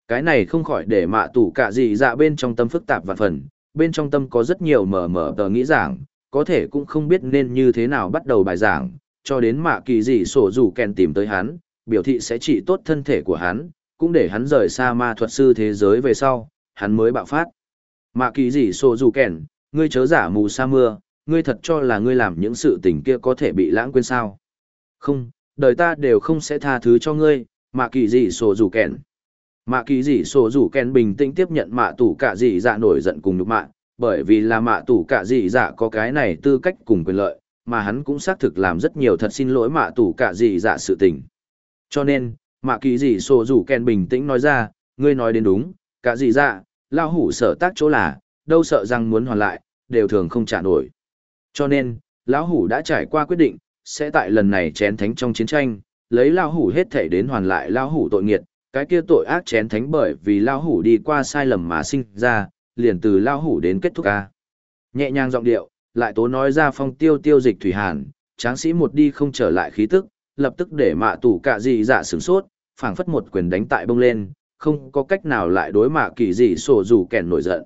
Cái này không khỏi để mạ tủ cả gì dạ bên trong tâm phức tạp và phần, bên trong tâm có rất nhiều mờ mờ tờ nghĩ giảng, có thể cũng không biết nên như thế nào bắt đầu bài giảng, cho đến mạ kỳ dị sổ rủ kèn tìm tới hắn, biểu thị sẽ trị tốt thân thể của hắn, cũng để hắn rời xa ma thuật sư thế giới về sau, hắn mới bạo phát. Mạ kỳ dị sổ rủ kèn, ngươi chớ giả mù sa mưa, ngươi thật cho là ngươi làm những sự tình kia có thể bị lãng quên sao. Không, đời ta đều không sẽ tha thứ cho ngươi, mạ kỳ dị sổ rủ kèn. Mạ kỳ dị sổ rủ kèn bình tĩnh tiếp nhận mạ tủ cả dị dạ nổi giận cùng nhục mạ, bởi vì là mạ tủ cả dị dạ có cái này tư cách cùng quyền lợi, mà hắn cũng xác thực làm rất nhiều thật xin lỗi mạ tủ cả dị dạ sự tình. Cho nên, mạ kỳ dị sổ rủ kèn bình tĩnh nói ra, ngươi nói đến đúng, cả dị dạ, lao hủ sở tác chỗ là, đâu sợ rằng muốn hoàn lại, đều thường không trả nổi. Cho nên, lão hủ đã trải qua quyết định, sẽ tại lần này chén thánh trong chiến tranh, lấy lão hủ hết thể đến hoàn lại lão hủ tội nghiệt, cái kia tội ác chén thánh bởi vì lao hủ đi qua sai lầm mà sinh ra, liền từ lao hủ đến kết thúc ca. Nhẹ nhàng giọng điệu, lại tố nói ra phong tiêu tiêu dịch thủy hàn, tráng sĩ một đi không trở lại khí tức, lập tức để mạ tủ cả gì dạ sướng sốt, phảng phất một quyền đánh tại bông lên, không có cách nào lại đối mạ kỳ dị sổ dù kèn nổi giận.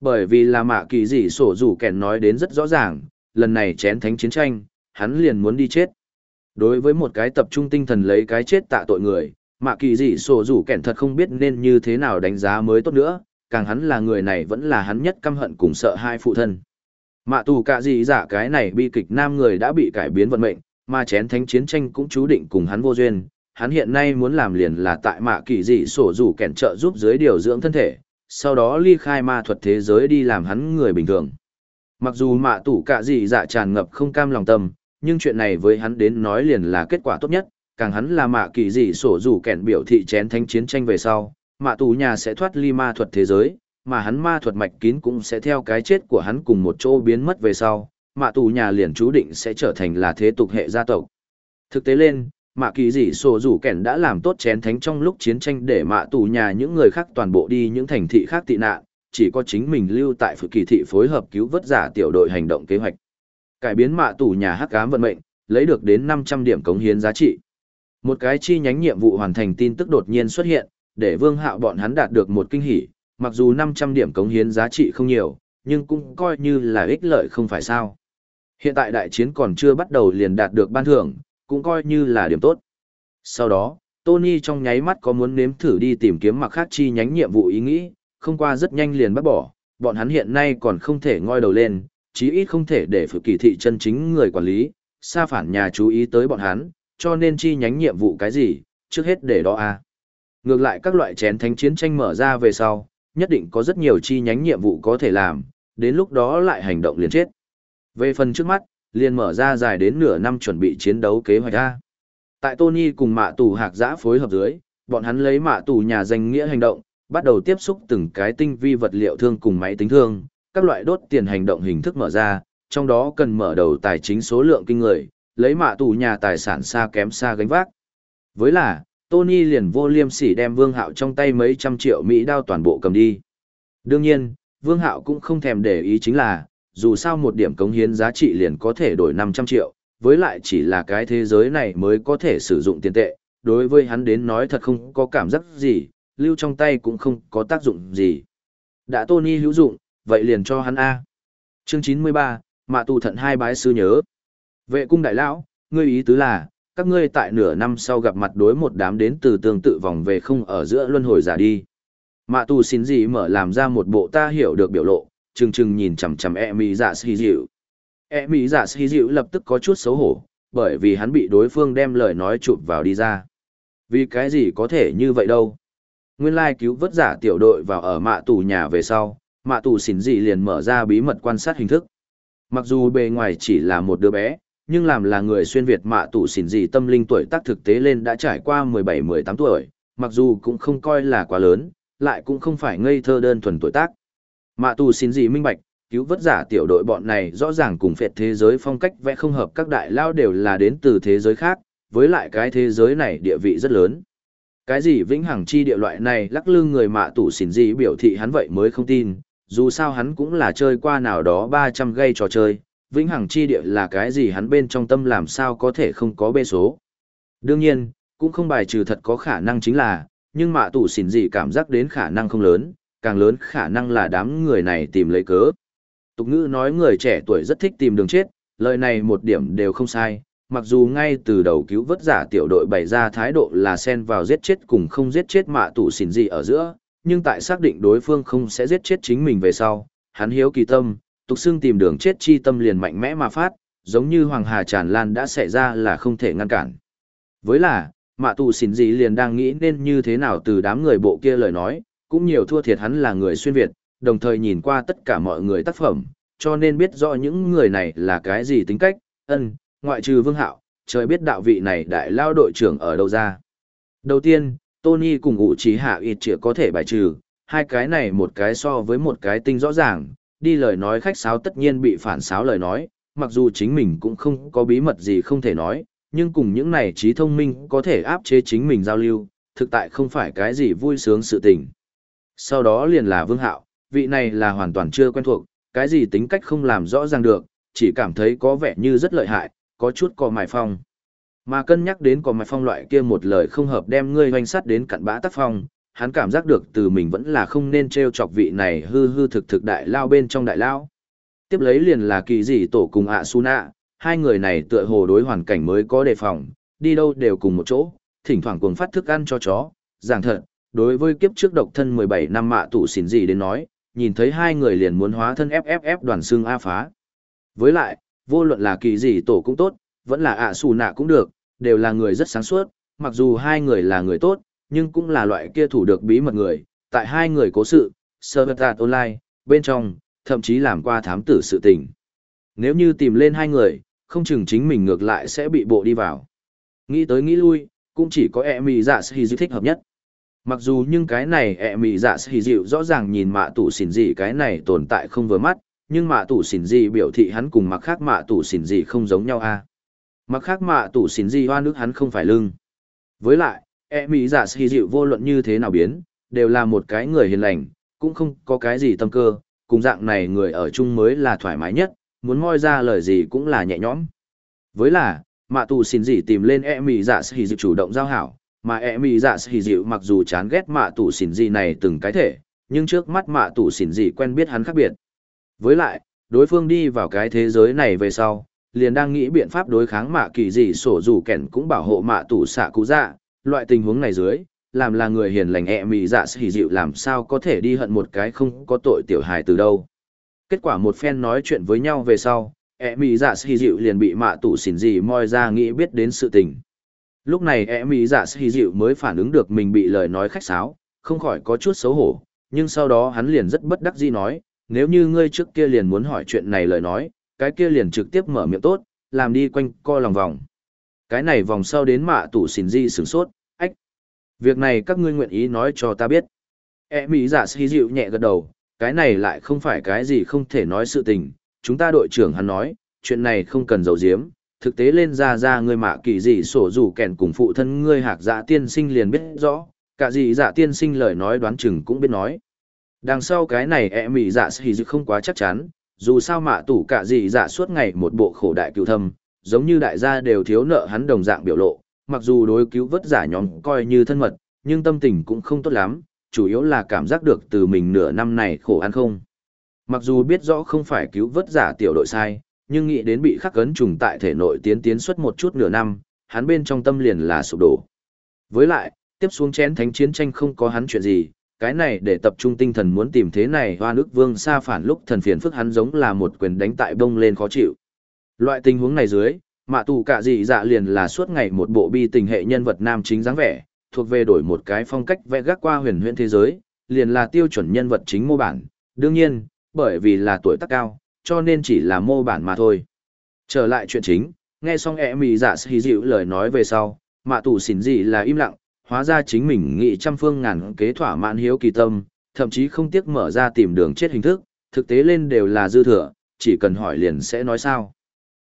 Bởi vì là mạ kỳ dị sổ dù kèn nói đến rất rõ ràng, lần này chén thánh chiến tranh, hắn liền muốn đi chết. Đối với một cái tập trung tinh thần lấy cái chết tạ tội người, Mạ kỳ dị sổ rủ kẻn thật không biết nên như thế nào đánh giá mới tốt nữa, càng hắn là người này vẫn là hắn nhất căm hận cùng sợ hai phụ thân. Mạ tù cả dị giả cái này bi kịch nam người đã bị cải biến vận mệnh, mà chén thánh chiến tranh cũng chú định cùng hắn vô duyên. Hắn hiện nay muốn làm liền là tại mạ kỳ dị sổ rủ kẻn trợ giúp dưới điều dưỡng thân thể, sau đó ly khai ma thuật thế giới đi làm hắn người bình thường. Mặc dù mạ tù cả dị dạ tràn ngập không cam lòng tâm, nhưng chuyện này với hắn đến nói liền là kết quả tốt nhất, càng hắn là mạ kỳ dị sổ rủ kẻn biểu thị chén thánh chiến tranh về sau, mạ tù nhà sẽ thoát ly ma thuật thế giới, mà hắn ma thuật mạch kín cũng sẽ theo cái chết của hắn cùng một chỗ biến mất về sau, mạ tù nhà liền chú định sẽ trở thành là thế tục hệ gia tộc. Thực tế lên, mạ kỳ dị sổ rủ kẻn đã làm tốt chén thánh trong lúc chiến tranh để mạ tù nhà những người khác toàn bộ đi những thành thị khác tị nạn, chỉ có chính mình lưu tại phự kỳ thị phối hợp cứu vớt giả tiểu đội hành động kế hoạch. Cải biến mạ tù nhà hắc ám vận mệnh, lấy được đến 500 điểm cống hiến giá trị. Một cái chi nhánh nhiệm vụ hoàn thành tin tức đột nhiên xuất hiện, để vương hạo bọn hắn đạt được một kinh hỉ, mặc dù 500 điểm cống hiến giá trị không nhiều, nhưng cũng coi như là ích lợi không phải sao. Hiện tại đại chiến còn chưa bắt đầu liền đạt được ban thưởng, cũng coi như là điểm tốt. Sau đó, Tony trong nháy mắt có muốn nếm thử đi tìm kiếm mặc khác chi nhánh nhiệm vụ ý nghĩ, không qua rất nhanh liền bắt bỏ, bọn hắn hiện nay còn không thể ngoi đầu lên, chí ít không thể để phụ kỳ thị chân chính người quản lý, xa phản nhà chú ý tới bọn hắn, cho nên chi nhánh nhiệm vụ cái gì, trước hết để đó. À. Ngược lại các loại chén thánh chiến tranh mở ra về sau, nhất định có rất nhiều chi nhánh nhiệm vụ có thể làm, đến lúc đó lại hành động liền chết. Về phần trước mắt, liền mở ra dài đến nửa năm chuẩn bị chiến đấu kế hoạch A. Tại Tony cùng mạ tù hạc giã phối hợp dưới, bọn hắn lấy mạ tù nhà danh nghĩa hành động, bắt đầu tiếp xúc từng cái tinh vi vật liệu thương cùng máy tính thương, các loại đốt tiền hành động hình thức mở ra, trong đó cần mở đầu tài chính số lượng kinh người, lấy mạ tù nhà tài sản xa kém xa gánh vác. Với là, Tony liền vô liêm sỉ đem Vương Hạo trong tay mấy trăm triệu Mỹ đao toàn bộ cầm đi. Đương nhiên, Vương Hạo cũng không thèm để ý chính là, dù sao một điểm cống hiến giá trị liền có thể đổi 500 triệu, với lại chỉ là cái thế giới này mới có thể sử dụng tiền tệ, đối với hắn đến nói thật không có cảm giác gì, lưu trong tay cũng không có tác dụng gì. Đã Tony hữu dụng, vậy liền cho hắn A. Chương 93, Mạ tù thận hai bái sư nhớ. Vệ cung đại lão, ngươi ý tứ là, các ngươi tại nửa năm sau gặp mặt đối một đám đến từ tương tự vòng về không ở giữa luân hồi giả đi. Mạ tù xin gì mở làm ra một bộ ta hiểu được biểu lộ, chừng chừng nhìn chằm chằm e mỹ dạ xì dịu. E mỹ dạ xì dịu lập tức có chút xấu hổ, bởi vì hắn bị đối phương đem lời nói chụp vào đi ra. Vì cái gì có thể như vậy đâu. Nguyên lai cứu vớt giả tiểu đội vào ở mạ tù nhà về sau, mạ tù xỉn dị liền mở ra bí mật quan sát hình thức. Mặc dù bề ngoài chỉ là một đứa bé, nhưng làm là người xuyên Việt mạ tù xỉn gì tâm linh tuổi tác thực tế lên đã trải qua 17-18 tuổi, mặc dù cũng không coi là quá lớn, lại cũng không phải ngây thơ đơn thuần tuổi tác. Mạ tù xỉn gì minh bạch, cứu vớt giả tiểu đội bọn này rõ ràng cùng phệt thế giới phong cách vẽ không hợp các đại lao đều là đến từ thế giới khác, với lại cái thế giới này địa vị rất lớn. Cái gì vĩnh hằng chi địa loại này lắc lư người mạ tủ xỉn gì biểu thị hắn vậy mới không tin, dù sao hắn cũng là chơi qua nào đó 300 gây trò chơi, vĩnh hằng chi địa là cái gì hắn bên trong tâm làm sao có thể không có bê số. Đương nhiên, cũng không bài trừ thật có khả năng chính là, nhưng mạ tủ xỉn gì cảm giác đến khả năng không lớn, càng lớn khả năng là đám người này tìm lấy cớ. Tục ngữ nói người trẻ tuổi rất thích tìm đường chết, lời này một điểm đều không sai, mặc dù ngay từ đầu cứu vớt giả tiểu đội bày ra thái độ là xen vào giết chết cùng không giết chết mạ tủ xỉn gì ở giữa, nhưng tại xác định đối phương không sẽ giết chết chính mình về sau, hắn hiếu kỳ tâm, tục xưng tìm đường chết chi tâm liền mạnh mẽ mà phát, giống như Hoàng Hà tràn lan đã xảy ra là không thể ngăn cản. Với là, mạ tù xỉn gì liền đang nghĩ nên như thế nào từ đám người bộ kia lời nói, cũng nhiều thua thiệt hắn là người xuyên Việt, đồng thời nhìn qua tất cả mọi người tác phẩm, cho nên biết rõ những người này là cái gì tính cách, ân, ngoại trừ vương hạo, trời biết đạo vị này đại lao đội trưởng ở đâu ra. Đầu tiên, Tony cùng ủ trí hạ ít chỉ có thể bài trừ, hai cái này một cái so với một cái tinh rõ ràng, đi lời nói khách sáo tất nhiên bị phản sáo lời nói, mặc dù chính mình cũng không có bí mật gì không thể nói, nhưng cùng những này trí thông minh có thể áp chế chính mình giao lưu, thực tại không phải cái gì vui sướng sự tình. Sau đó liền là vương hạo, vị này là hoàn toàn chưa quen thuộc, cái gì tính cách không làm rõ ràng được, chỉ cảm thấy có vẻ như rất lợi hại, có chút cò mài phong. Mà cân nhắc đến cò mài phong loại kia một lời không hợp đem ngươi hoành sắt đến cặn bã tác phong, hắn cảm giác được từ mình vẫn là không nên treo chọc vị này hư hư thực thực đại lao bên trong đại lao. Tiếp lấy liền là kỳ dị tổ cùng ạ su nạ, hai người này tựa hồ đối hoàn cảnh mới có đề phòng, đi đâu đều cùng một chỗ, thỉnh thoảng cuồng phát thức ăn cho chó, giảng thật, đối với kiếp trước độc thân 17 năm mạ tủ xỉn gì đến nói, nhìn thấy hai người liền muốn hóa thân FFF đoàn xương A phá. Với lại, vô luận là kỳ gì tổ cũng tốt, vẫn là ạ xù nạ cũng được, đều là người rất sáng suốt, mặc dù hai người là người tốt, nhưng cũng là loại kia thủ được bí mật người, tại hai người cố sự, Servetat Online, bên trong, thậm chí làm qua thám tử sự tình. Nếu như tìm lên hai người, không chừng chính mình ngược lại sẽ bị bộ đi vào. Nghĩ tới nghĩ lui, cũng chỉ có e mì dạ sĩ thích hợp nhất. Mặc dù nhưng cái này ẹ mì dạ sĩ dịu rõ ràng nhìn mạ tủ xỉn gì cái này tồn tại không vừa mắt, nhưng mạ tủ xỉn gì biểu thị hắn cùng mặc khác mạ tủ xỉn gì không giống nhau a à. Mặc khác mạ tủ xỉn gì hoa nước hắn không phải lưng. Với lại, e mỹ dạ xì dịu vô luận như thế nào biến, đều là một cái người hiền lành, cũng không có cái gì tâm cơ, cùng dạng này người ở chung mới là thoải mái nhất, muốn moi ra lời gì cũng là nhẹ nhõm. Với là, mạ tù xin gì tìm lên e mỹ dạ xì dịu chủ động giao hảo, mà e mỹ dạ xì dịu mặc dù chán ghét mạ tù xỉn gì này từng cái thể nhưng trước mắt mạ tù xỉn gì quen biết hắn khác biệt với lại đối phương đi vào cái thế giới này về sau liền đang nghĩ biện pháp đối kháng mạ kỳ dị sổ dù kẻn cũng bảo hộ mạ tù xạ cụ dạ loại tình huống này dưới làm là người hiền lành e mị dạ xì dịu làm sao có thể đi hận một cái không có tội tiểu hài từ đâu kết quả một phen nói chuyện với nhau về sau e mị dạ xì dịu liền bị mạ tủ xỉn gì moi ra nghĩ biết đến sự tình Lúc này e mị dạ sĩ dịu mới phản ứng được mình bị lời nói khách sáo, không khỏi có chút xấu hổ, nhưng sau đó hắn liền rất bất đắc dĩ nói, nếu như ngươi trước kia liền muốn hỏi chuyện này lời nói, cái kia liền trực tiếp mở miệng tốt, làm đi quanh co lòng vòng. Cái này vòng sau đến mạ tủ xỉn di sửng sốt, ách. Việc này các ngươi nguyện ý nói cho ta biết. E mỹ dạ sĩ dịu nhẹ gật đầu, cái này lại không phải cái gì không thể nói sự tình, chúng ta đội trưởng hắn nói, chuyện này không cần giấu giếm, thực tế lên ra ra ngươi mạ kỳ dị sổ rủ kèn cùng phụ thân ngươi hạc dạ tiên sinh liền biết rõ, cả dị dạ tiên sinh lời nói đoán chừng cũng biết nói. Đằng sau cái này e mỹ dạ xì dịu không quá chắc chắn, dù sao mạ tủ cả dị dạ suốt ngày một bộ khổ đại cựu thâm, giống như đại gia đều thiếu nợ hắn đồng dạng biểu lộ, mặc dù đối cứu vớt giả nhóm coi như thân mật, nhưng tâm tình cũng không tốt lắm, chủ yếu là cảm giác được từ mình nửa năm này khổ ăn không. Mặc dù biết rõ không phải cứu vớt giả tiểu đội sai, nhưng nghĩ đến bị khắc cấn trùng tại thể nội tiến tiến suốt một chút nửa năm, hắn bên trong tâm liền là sụp đổ. Với lại, tiếp xuống chén thánh chiến tranh không có hắn chuyện gì, cái này để tập trung tinh thần muốn tìm thế này hoa nước vương xa phản lúc thần phiền phức hắn giống là một quyền đánh tại bông lên khó chịu. Loại tình huống này dưới, mạ tù cả dị dạ liền là suốt ngày một bộ bi tình hệ nhân vật nam chính dáng vẻ, thuộc về đổi một cái phong cách vẽ gác qua huyền huyễn thế giới, liền là tiêu chuẩn nhân vật chính mô bản. Đương nhiên, bởi vì là tuổi tác cao, cho nên chỉ là mô bản mà thôi. Trở lại chuyện chính, nghe xong ẹ mì dạ sĩ dịu lời nói về sau, mạ tù xỉn gì là im lặng, hóa ra chính mình nghĩ trăm phương ngàn kế thỏa mãn hiếu kỳ tâm, thậm chí không tiếc mở ra tìm đường chết hình thức, thực tế lên đều là dư thừa, chỉ cần hỏi liền sẽ nói sao.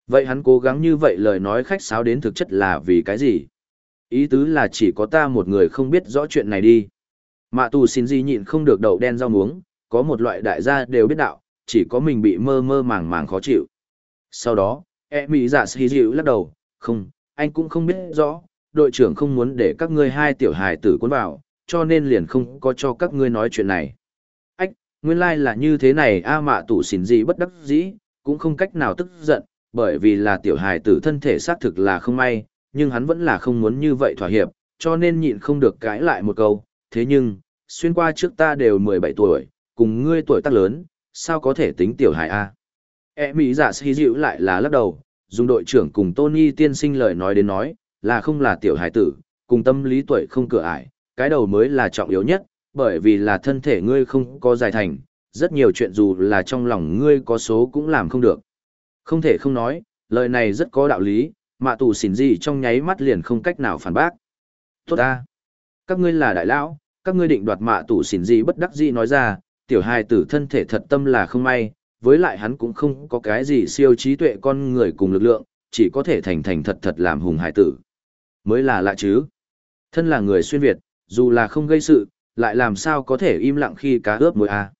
Vậy hắn cố gắng như vậy lời nói khách sáo đến thực chất là vì cái gì? Ý tứ là chỉ có ta một người không biết rõ chuyện này đi. Mạ tù xin gì nhịn không được đậu đen rau muống, có một loại đại gia đều biết đạo, chỉ có mình bị mơ mơ màng màng khó chịu. Sau đó, e mỹ giả sĩ dịu lắc đầu, không, anh cũng không biết rõ, đội trưởng không muốn để các ngươi hai tiểu hài tử cuốn vào, cho nên liền không có cho các ngươi nói chuyện này. Ách, nguyên lai like là như thế này a mạ tù xỉn gì bất đắc dĩ, cũng không cách nào tức giận, bởi vì là tiểu hài tử thân thể xác thực là không may, nhưng hắn vẫn là không muốn như vậy thỏa hiệp, cho nên nhịn không được cãi lại một câu, thế nhưng, xuyên qua trước ta đều 17 tuổi, cùng ngươi tuổi tác lớn, sao có thể tính tiểu hài a? E mỹ dạ si dịu lại là lắc đầu dùng đội trưởng cùng tony tiên sinh lời nói đến nói là không là tiểu hài tử cùng tâm lý tuổi không cửa ải cái đầu mới là trọng yếu nhất bởi vì là thân thể ngươi không có dài thành rất nhiều chuyện dù là trong lòng ngươi có số cũng làm không được không thể không nói lời này rất có đạo lý mạ tù xỉn gì trong nháy mắt liền không cách nào phản bác tốt ta các ngươi là đại lão các ngươi định đoạt mạ tù xỉn gì bất đắc dĩ nói ra tiểu hài tử thân thể thật tâm là không may, với lại hắn cũng không có cái gì siêu trí tuệ con người cùng lực lượng, chỉ có thể thành thành thật thật làm hùng hài tử. Mới là lạ chứ. Thân là người xuyên Việt, dù là không gây sự, lại làm sao có thể im lặng khi cá ướp mối a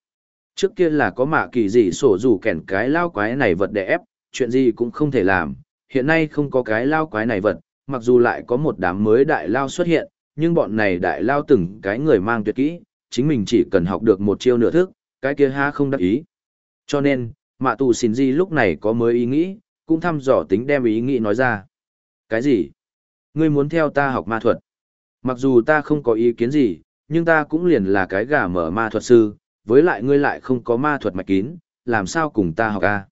Trước kia là có mạ kỳ gì sổ rủ kẻn cái lao quái này vật để ép, chuyện gì cũng không thể làm, hiện nay không có cái lao quái này vật, mặc dù lại có một đám mới đại lao xuất hiện, nhưng bọn này đại lao từng cái người mang tuyệt kỹ, chính mình chỉ cần học được một chiêu nửa thức, cái kia ha không đắc ý. Cho nên, mạ tù xin di lúc này có mới ý nghĩ, cũng thăm dò tính đem ý nghĩ nói ra. Cái gì? Ngươi muốn theo ta học ma thuật? Mặc dù ta không có ý kiến gì, nhưng ta cũng liền là cái gà mở ma thuật sư, với lại ngươi lại không có ma thuật mạch kín, làm sao cùng ta học a?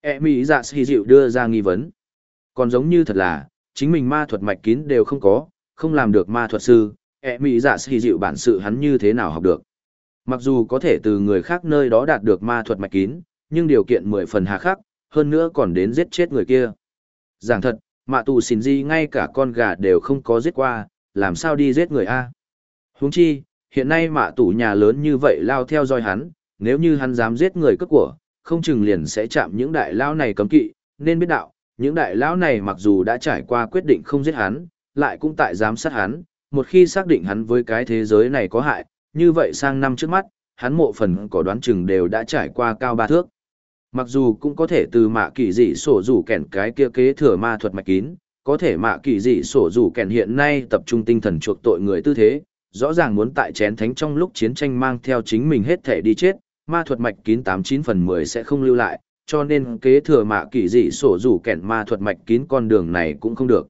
E mỹ dạ xì dịu đưa ra nghi vấn. Còn giống như thật là, chính mình ma thuật mạch kín đều không có, không làm được ma thuật sư, E mỹ dạ xì dịu bản sự hắn như thế nào học được. Mặc dù có thể từ người khác nơi đó đạt được ma thuật mạch kín, nhưng điều kiện mười phần hà khắc, hơn nữa còn đến giết chết người kia. Giảng thật, mạ tù xin di ngay cả con gà đều không có giết qua, làm sao đi giết người A. Huống chi, hiện nay mạ tù nhà lớn như vậy lao theo dõi hắn, nếu như hắn dám giết người cướp của, không chừng liền sẽ chạm những đại lao này cấm kỵ, nên biết đạo, những đại lão này mặc dù đã trải qua quyết định không giết hắn, lại cũng tại giám sát hắn, một khi xác định hắn với cái thế giới này có hại, như vậy sang năm trước mắt, hắn mộ phần có đoán chừng đều đã trải qua cao ba thước. Mặc dù cũng có thể từ mạ kỳ dị sổ rủ kèn cái kia kế thừa ma thuật mạch kín, có thể mạ kỳ dị sổ rủ kèn hiện nay tập trung tinh thần chuộc tội người tư thế, rõ ràng muốn tại chén thánh trong lúc chiến tranh mang theo chính mình hết thể đi chết, ma thuật mạch kín 89 phần 10 sẽ không lưu lại, cho nên kế thừa mạ kỳ dị sổ rủ kẻn ma thuật mạch kín con đường này cũng không được.